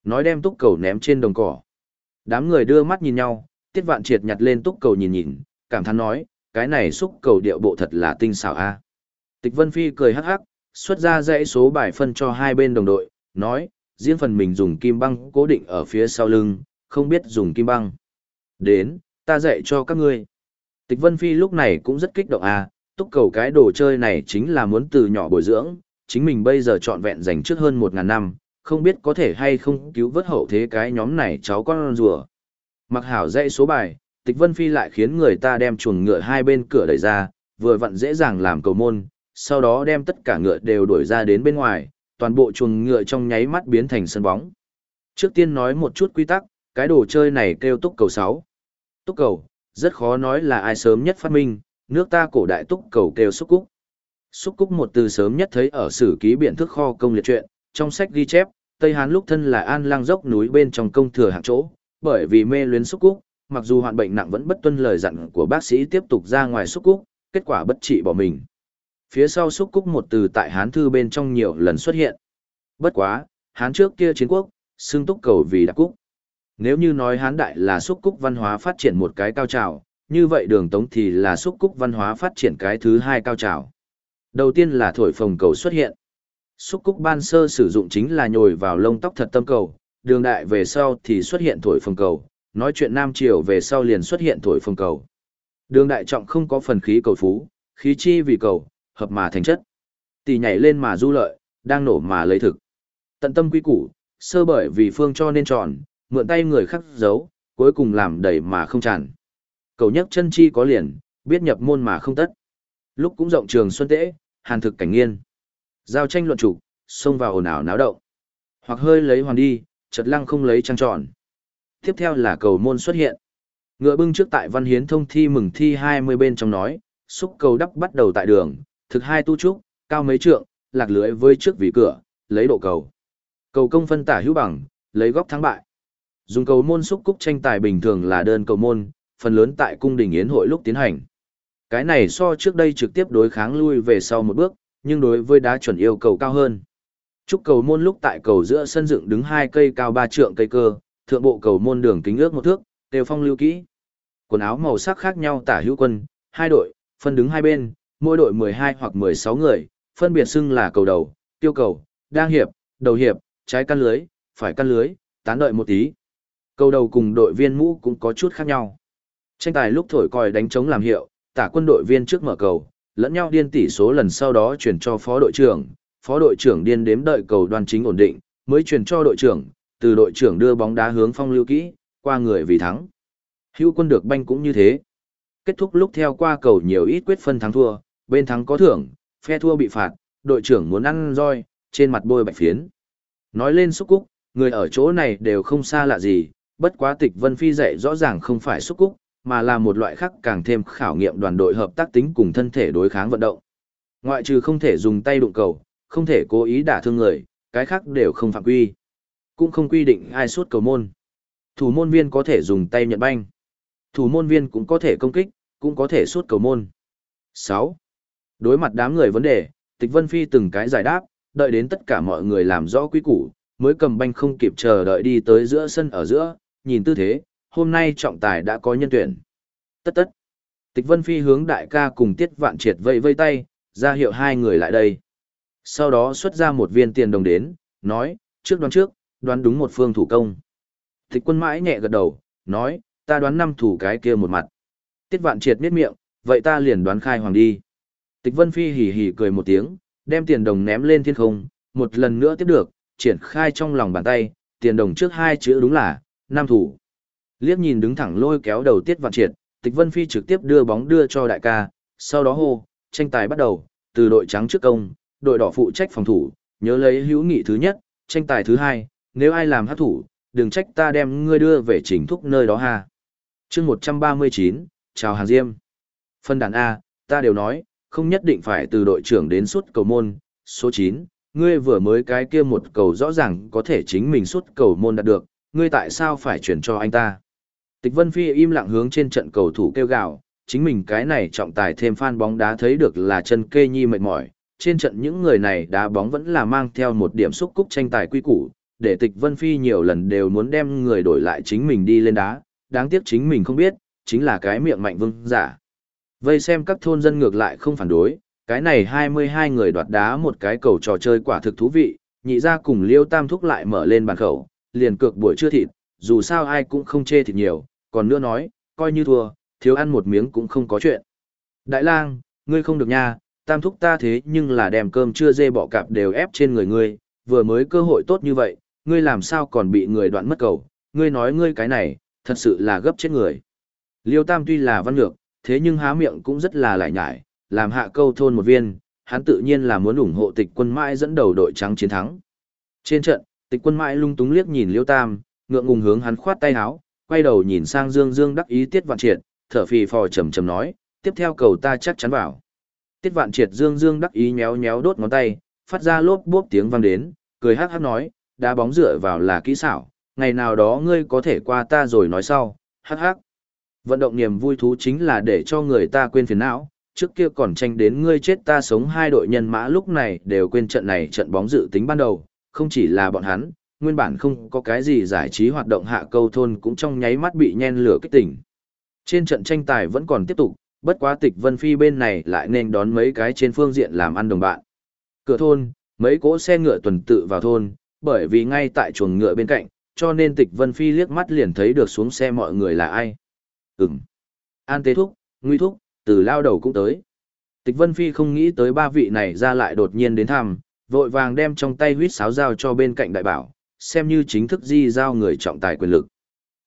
Nói đem túc cầu ném trên đồng cỏ. Đám người đưa mắt nhìn nhau, tiết vạn triệt nhặt lên túc cầu nhìn nhìn, cảm thán nói, cái này xúc cầu điệu bộ thật là tinh xảo a. Tịch Vân Phi cười hắc hắc, xuất ra dãy số bài phân cho hai bên đồng đội, nói, riêng phần mình dùng kim băng cố định ở phía sau lưng, không biết dùng kim băng. Đến, ta dạy cho các ngươi. Tịch Vân Phi lúc này cũng rất kích động à, túc cầu cái đồ chơi này chính là muốn từ nhỏ bồi dưỡng, chính mình bây giờ trọn vẹn dành trước hơn một ngàn năm, không biết có thể hay không cứu vớt hậu thế cái nhóm này cháu con rùa. Mặc hảo dạy số bài, Tịch Vân Phi lại khiến người ta đem chuồng ngựa hai bên cửa đẩy ra, vừa vặn dễ dàng làm cầu môn, sau đó đem tất cả ngựa đều đuổi ra đến bên ngoài, toàn bộ chuồng ngựa trong nháy mắt biến thành sân bóng. Trước tiên nói một chút quy tắc, cái đồ chơi này kêu túc cầu 6. Túc cầu, rất khó nói là ai sớm nhất phát minh, nước ta cổ đại túc cầu kêu xúc cúc. Xúc cúc một từ sớm nhất thấy ở sử ký biện thức kho công liệt truyện, trong sách ghi chép, Tây Hán lúc thân là an lang dốc núi bên trong công thừa hạng chỗ, bởi vì mê luyến xúc cúc, mặc dù hoạn bệnh nặng vẫn bất tuân lời dặn của bác sĩ tiếp tục ra ngoài xúc cúc, kết quả bất trị bỏ mình. Phía sau xúc cúc một từ tại Hán thư bên trong nhiều lần xuất hiện. Bất quá, Hán trước kia chiến quốc, xương túc cầu vì đặc cúc. Nếu như nói Hán đại là xúc cúc văn hóa phát triển một cái cao trào, như vậy đường tống thì là xúc cúc văn hóa phát triển cái thứ hai cao trào. Đầu tiên là thổi phồng cầu xuất hiện. Xúc cúc ban sơ sử dụng chính là nhồi vào lông tóc thật tâm cầu, đường đại về sau thì xuất hiện thổi phồng cầu, nói chuyện Nam Triều về sau liền xuất hiện thổi phồng cầu. Đường đại trọng không có phần khí cầu phú, khí chi vì cầu, hợp mà thành chất. Tỷ nhảy lên mà du lợi, đang nổ mà lấy thực. Tận tâm quy củ, sơ bởi vì phương cho nên tròn, mượn tay người khắc giấu cuối cùng làm đầy mà không tràn. Cầu nhất chân chi có liền, biết nhập môn mà không tất. Lúc cũng rộng trường xuân tễ, hàn thực cảnh nghiên. Giao tranh luận chủ, xông vào ồn ào náo động. Hoặc hơi lấy hoàn đi, chật lăng không lấy trăng tròn. Tiếp theo là cầu môn xuất hiện. Ngựa bưng trước tại văn hiến thông thi mừng thi 20 bên trong nói, xúc cầu đắp bắt đầu tại đường, thực hai tu trúc, cao mấy trượng, lạc lưới với trước vị cửa, lấy độ cầu. Cầu công phân tả hữu bằng, lấy góc thắng bại. Dùng cầu môn xúc cúc tranh tài bình thường là đơn cầu môn, phần lớn tại cung đình yến hội lúc tiến hành. Cái này so trước đây trực tiếp đối kháng lui về sau một bước, nhưng đối với đá chuẩn yêu cầu cao hơn. Trúc cầu môn lúc tại cầu giữa sân dựng đứng hai cây cao ba trượng cây cơ, thượng bộ cầu môn đường kính ước một thước, đều phong lưu kỹ. Quần áo màu sắc khác nhau tả hữu quân, hai đội, phân đứng hai bên, mỗi đội 12 hoặc 16 người, phân biệt xưng là cầu đầu, tiêu cầu, đang hiệp, đầu hiệp, trái căn lưới, phải căn lưới, tán đợi một tí. Cầu đầu cùng đội viên mũ cũng có chút khác nhau. Tranh tài lúc thổi còi đánh chống làm hiệu, tả quân đội viên trước mở cầu, lẫn nhau điên tỷ số lần sau đó chuyển cho phó đội trưởng, phó đội trưởng điên đếm đợi cầu đoan chính ổn định, mới chuyển cho đội trưởng, từ đội trưởng đưa bóng đá hướng phong lưu kỹ, qua người vì thắng. Hữu quân được banh cũng như thế. Kết thúc lúc theo qua cầu nhiều ít quyết phân thắng thua, bên thắng có thưởng, phe thua bị phạt, đội trưởng muốn ăn roi, trên mặt bôi bạch phiến. Nói lên xúc cúc, người ở chỗ này đều không xa lạ gì, bất quá tịch Vân Phi dạy rõ ràng không phải xúc cúc, mà là một loại khác càng thêm khảo nghiệm đoàn đội hợp tác tính cùng thân thể đối kháng vận động. Ngoại trừ không thể dùng tay đụng cầu, không thể cố ý đả thương người, cái khác đều không phạm quy. Cũng không quy định ai suốt cầu môn. Thủ môn viên có thể dùng tay nhận banh. Thủ môn viên cũng có thể công kích, cũng có thể suốt cầu môn. sáu Đối mặt đám người vấn đề, Tịch Vân Phi từng cái giải đáp, đợi đến tất cả mọi người làm rõ quy củ, mới cầm banh không kịp chờ đợi đi tới giữa sân ở giữa, nhìn tư thế, hôm nay trọng tài đã có nhân tuyển. Tất tất. Tịch Vân Phi hướng đại ca cùng Tiết Vạn Triệt vây vây tay, ra hiệu hai người lại đây. Sau đó xuất ra một viên tiền đồng đến, nói, trước đoán trước, đoán đúng một phương thủ công. Tịch quân mãi nhẹ gật đầu, nói, ta đoán năm thủ cái kia một mặt. Tiết Vạn Triệt miết miệng, vậy ta liền đoán khai hoàng đi. Tịch Vân Phi hỉ hỉ cười một tiếng, đem tiền đồng ném lên thiên không, một lần nữa tiếp được, triển khai trong lòng bàn tay, tiền đồng trước hai chữ đúng là, nam thủ. Liếc nhìn đứng thẳng lôi kéo đầu tiết vạn triệt, Tịch Vân Phi trực tiếp đưa bóng đưa cho đại ca, sau đó hô, tranh tài bắt đầu, từ đội trắng trước công, đội đỏ phụ trách phòng thủ, nhớ lấy hữu nghị thứ nhất, tranh tài thứ hai, nếu ai làm hát thủ, đừng trách ta đem ngươi đưa về chỉnh thúc nơi đó ha. chương 139, chào Hàn diêm. Phân đàn A, ta đều nói, không nhất định phải từ đội trưởng đến suốt cầu môn, số 9, ngươi vừa mới cái kia một cầu rõ ràng có thể chính mình suốt cầu môn đạt được, ngươi tại sao phải chuyển cho anh ta? Tịch Vân Phi im lặng hướng trên trận cầu thủ kêu gào, chính mình cái này trọng tài thêm fan bóng đá thấy được là chân kê nhi mệt mỏi, trên trận những người này đá bóng vẫn là mang theo một điểm xúc cúc tranh tài quy củ, để Tịch Vân Phi nhiều lần đều muốn đem người đổi lại chính mình đi lên đá, đáng tiếc chính mình không biết, chính là cái miệng mạnh vương giả. Vây xem các thôn dân ngược lại không phản đối, Cái này 22 người đoạt đá một cái cầu trò chơi quả thực thú vị, nhị ra cùng liêu tam thúc lại mở lên bàn khẩu, liền cược buổi trưa thịt, dù sao ai cũng không chê thịt nhiều, còn nữa nói, coi như thua, thiếu ăn một miếng cũng không có chuyện. Đại lang, ngươi không được nha, tam thúc ta thế nhưng là đem cơm chưa dê bọ cạp đều ép trên người ngươi, vừa mới cơ hội tốt như vậy, ngươi làm sao còn bị người đoạn mất cầu, ngươi nói ngươi cái này, thật sự là gấp chết người. Liêu Tam tuy là văn lược, thế nhưng há miệng cũng rất là lải nhải, làm hạ câu thôn một viên, hắn tự nhiên là muốn ủng hộ tịch quân mãi dẫn đầu đội trắng chiến thắng. Trên trận, tịch quân mãi lung túng liếc nhìn Liêu Tam, ngượng ngùng hướng hắn khoát tay áo, quay đầu nhìn sang Dương Dương đắc ý tiết vạn triệt, thở phì phò trầm trầm nói, tiếp theo cầu ta chắc chắn vào. Tiết vạn triệt Dương Dương đắc ý nhéo nhéo đốt ngón tay, phát ra lốp bốp tiếng vang đến, cười hát hát nói, đá bóng dựa vào là kỹ xảo, ngày nào đó ngươi có thể qua ta rồi nói sau, hát hát. Vận động niềm vui thú chính là để cho người ta quên phiền não, trước kia còn tranh đến ngươi chết ta sống hai đội nhân mã lúc này đều quên trận này trận bóng dự tính ban đầu, không chỉ là bọn hắn, nguyên bản không có cái gì giải trí hoạt động hạ câu thôn cũng trong nháy mắt bị nhen lửa kích tỉnh. Trên trận tranh tài vẫn còn tiếp tục, bất quá tịch Vân Phi bên này lại nên đón mấy cái trên phương diện làm ăn đồng bạn. Cửa thôn, mấy cỗ xe ngựa tuần tự vào thôn, bởi vì ngay tại chuồng ngựa bên cạnh, cho nên tịch Vân Phi liếc mắt liền thấy được xuống xe mọi người là ai. Ừm. An Tế Thúc, Nguy Thúc, từ lao đầu cũng tới. Tịch Vân Phi không nghĩ tới ba vị này ra lại đột nhiên đến thăm, vội vàng đem trong tay huyết sáo giao cho bên cạnh đại bảo, xem như chính thức di giao người trọng tài quyền lực.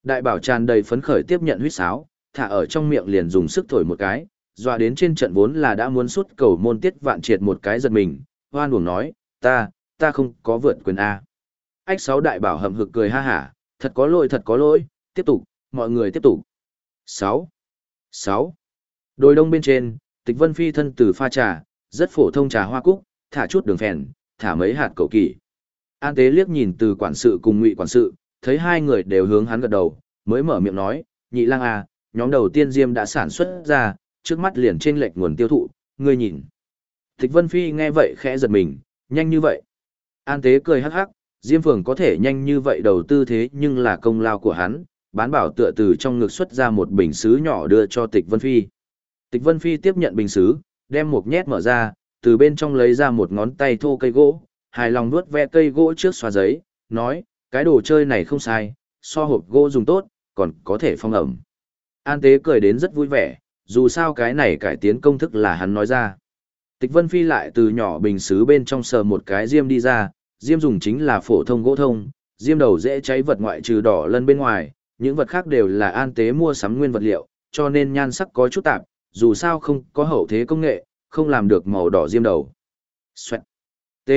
Đại bảo tràn đầy phấn khởi tiếp nhận huyết sáo, thả ở trong miệng liền dùng sức thổi một cái, dọa đến trên trận vốn là đã muốn suốt cầu môn tiết vạn triệt một cái giật mình, hoan uổng nói, ta, ta không có vượt quyền A. Ách sáu đại bảo hầm hực cười ha hả, thật có lỗi thật có lỗi, tiếp tục, mọi người tiếp tục. 6. 6. Đồi đông bên trên, tịch vân phi thân từ pha trà, rất phổ thông trà hoa cúc, thả chút đường phèn, thả mấy hạt cầu kỳ. An tế liếc nhìn từ quản sự cùng ngụy quản sự, thấy hai người đều hướng hắn gật đầu, mới mở miệng nói, nhị lang à, nhóm đầu tiên diêm đã sản xuất ra, trước mắt liền trên lệch nguồn tiêu thụ, ngươi nhìn. Tịch Vân Phi nghe vậy khẽ giật mình, nhanh như vậy. An tế cười hắc hắc, diêm phường có thể nhanh như vậy đầu tư thế nhưng là công lao của hắn, bán bảo tựa từ trong ngực xuất ra một bình xứ nhỏ đưa cho Tịch Vân Phi. Tịch Vân Phi tiếp nhận bình xứ, đem một nhét mở ra, từ bên trong lấy ra một ngón tay thô cây gỗ, hài lòng nuốt ve cây gỗ trước xoa giấy, nói, cái đồ chơi này không sai, so hộp gỗ dùng tốt, còn có thể phong ẩm. An tế cười đến rất vui vẻ, dù sao cái này cải tiến công thức là hắn nói ra. Tịch Vân Phi lại từ nhỏ bình xứ bên trong sờ một cái diêm đi ra, diêm dùng chính là phổ thông gỗ thông, diêm đầu dễ cháy vật ngoại trừ đỏ lân bên ngoài, những vật khác đều là an tế mua sắm nguyên vật liệu, cho nên nhan sắc có chút tạp, dù sao không có hậu thế công nghệ, không làm được màu đỏ diêm đầu. Xoẹt. T.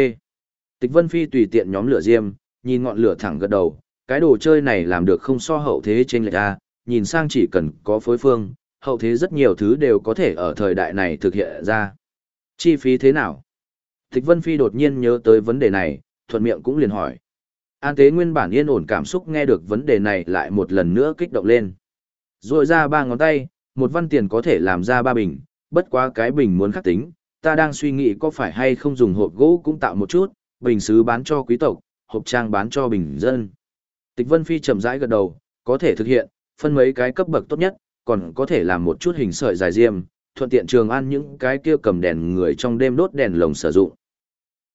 Tịch Vân Phi tùy tiện nhóm lửa diêm, nhìn ngọn lửa thẳng gật đầu, cái đồ chơi này làm được không so hậu thế trên lệch a, nhìn sang chỉ cần có phối phương, hậu thế rất nhiều thứ đều có thể ở thời đại này thực hiện ra. Chi phí thế nào? Tịch Vân Phi đột nhiên nhớ tới vấn đề này, thuận miệng cũng liền hỏi. An tế nguyên bản yên ổn cảm xúc nghe được vấn đề này lại một lần nữa kích động lên. Rồi ra ba ngón tay, một văn tiền có thể làm ra ba bình, bất quá cái bình muốn khắc tính, ta đang suy nghĩ có phải hay không dùng hộp gỗ cũng tạo một chút, bình sứ bán cho quý tộc, hộp trang bán cho bình dân. Tịch Vân Phi chậm rãi gật đầu, có thể thực hiện, phân mấy cái cấp bậc tốt nhất, còn có thể làm một chút hình sợi dài diêm, thuận tiện trường ăn những cái kia cầm đèn người trong đêm đốt đèn lồng sử dụng.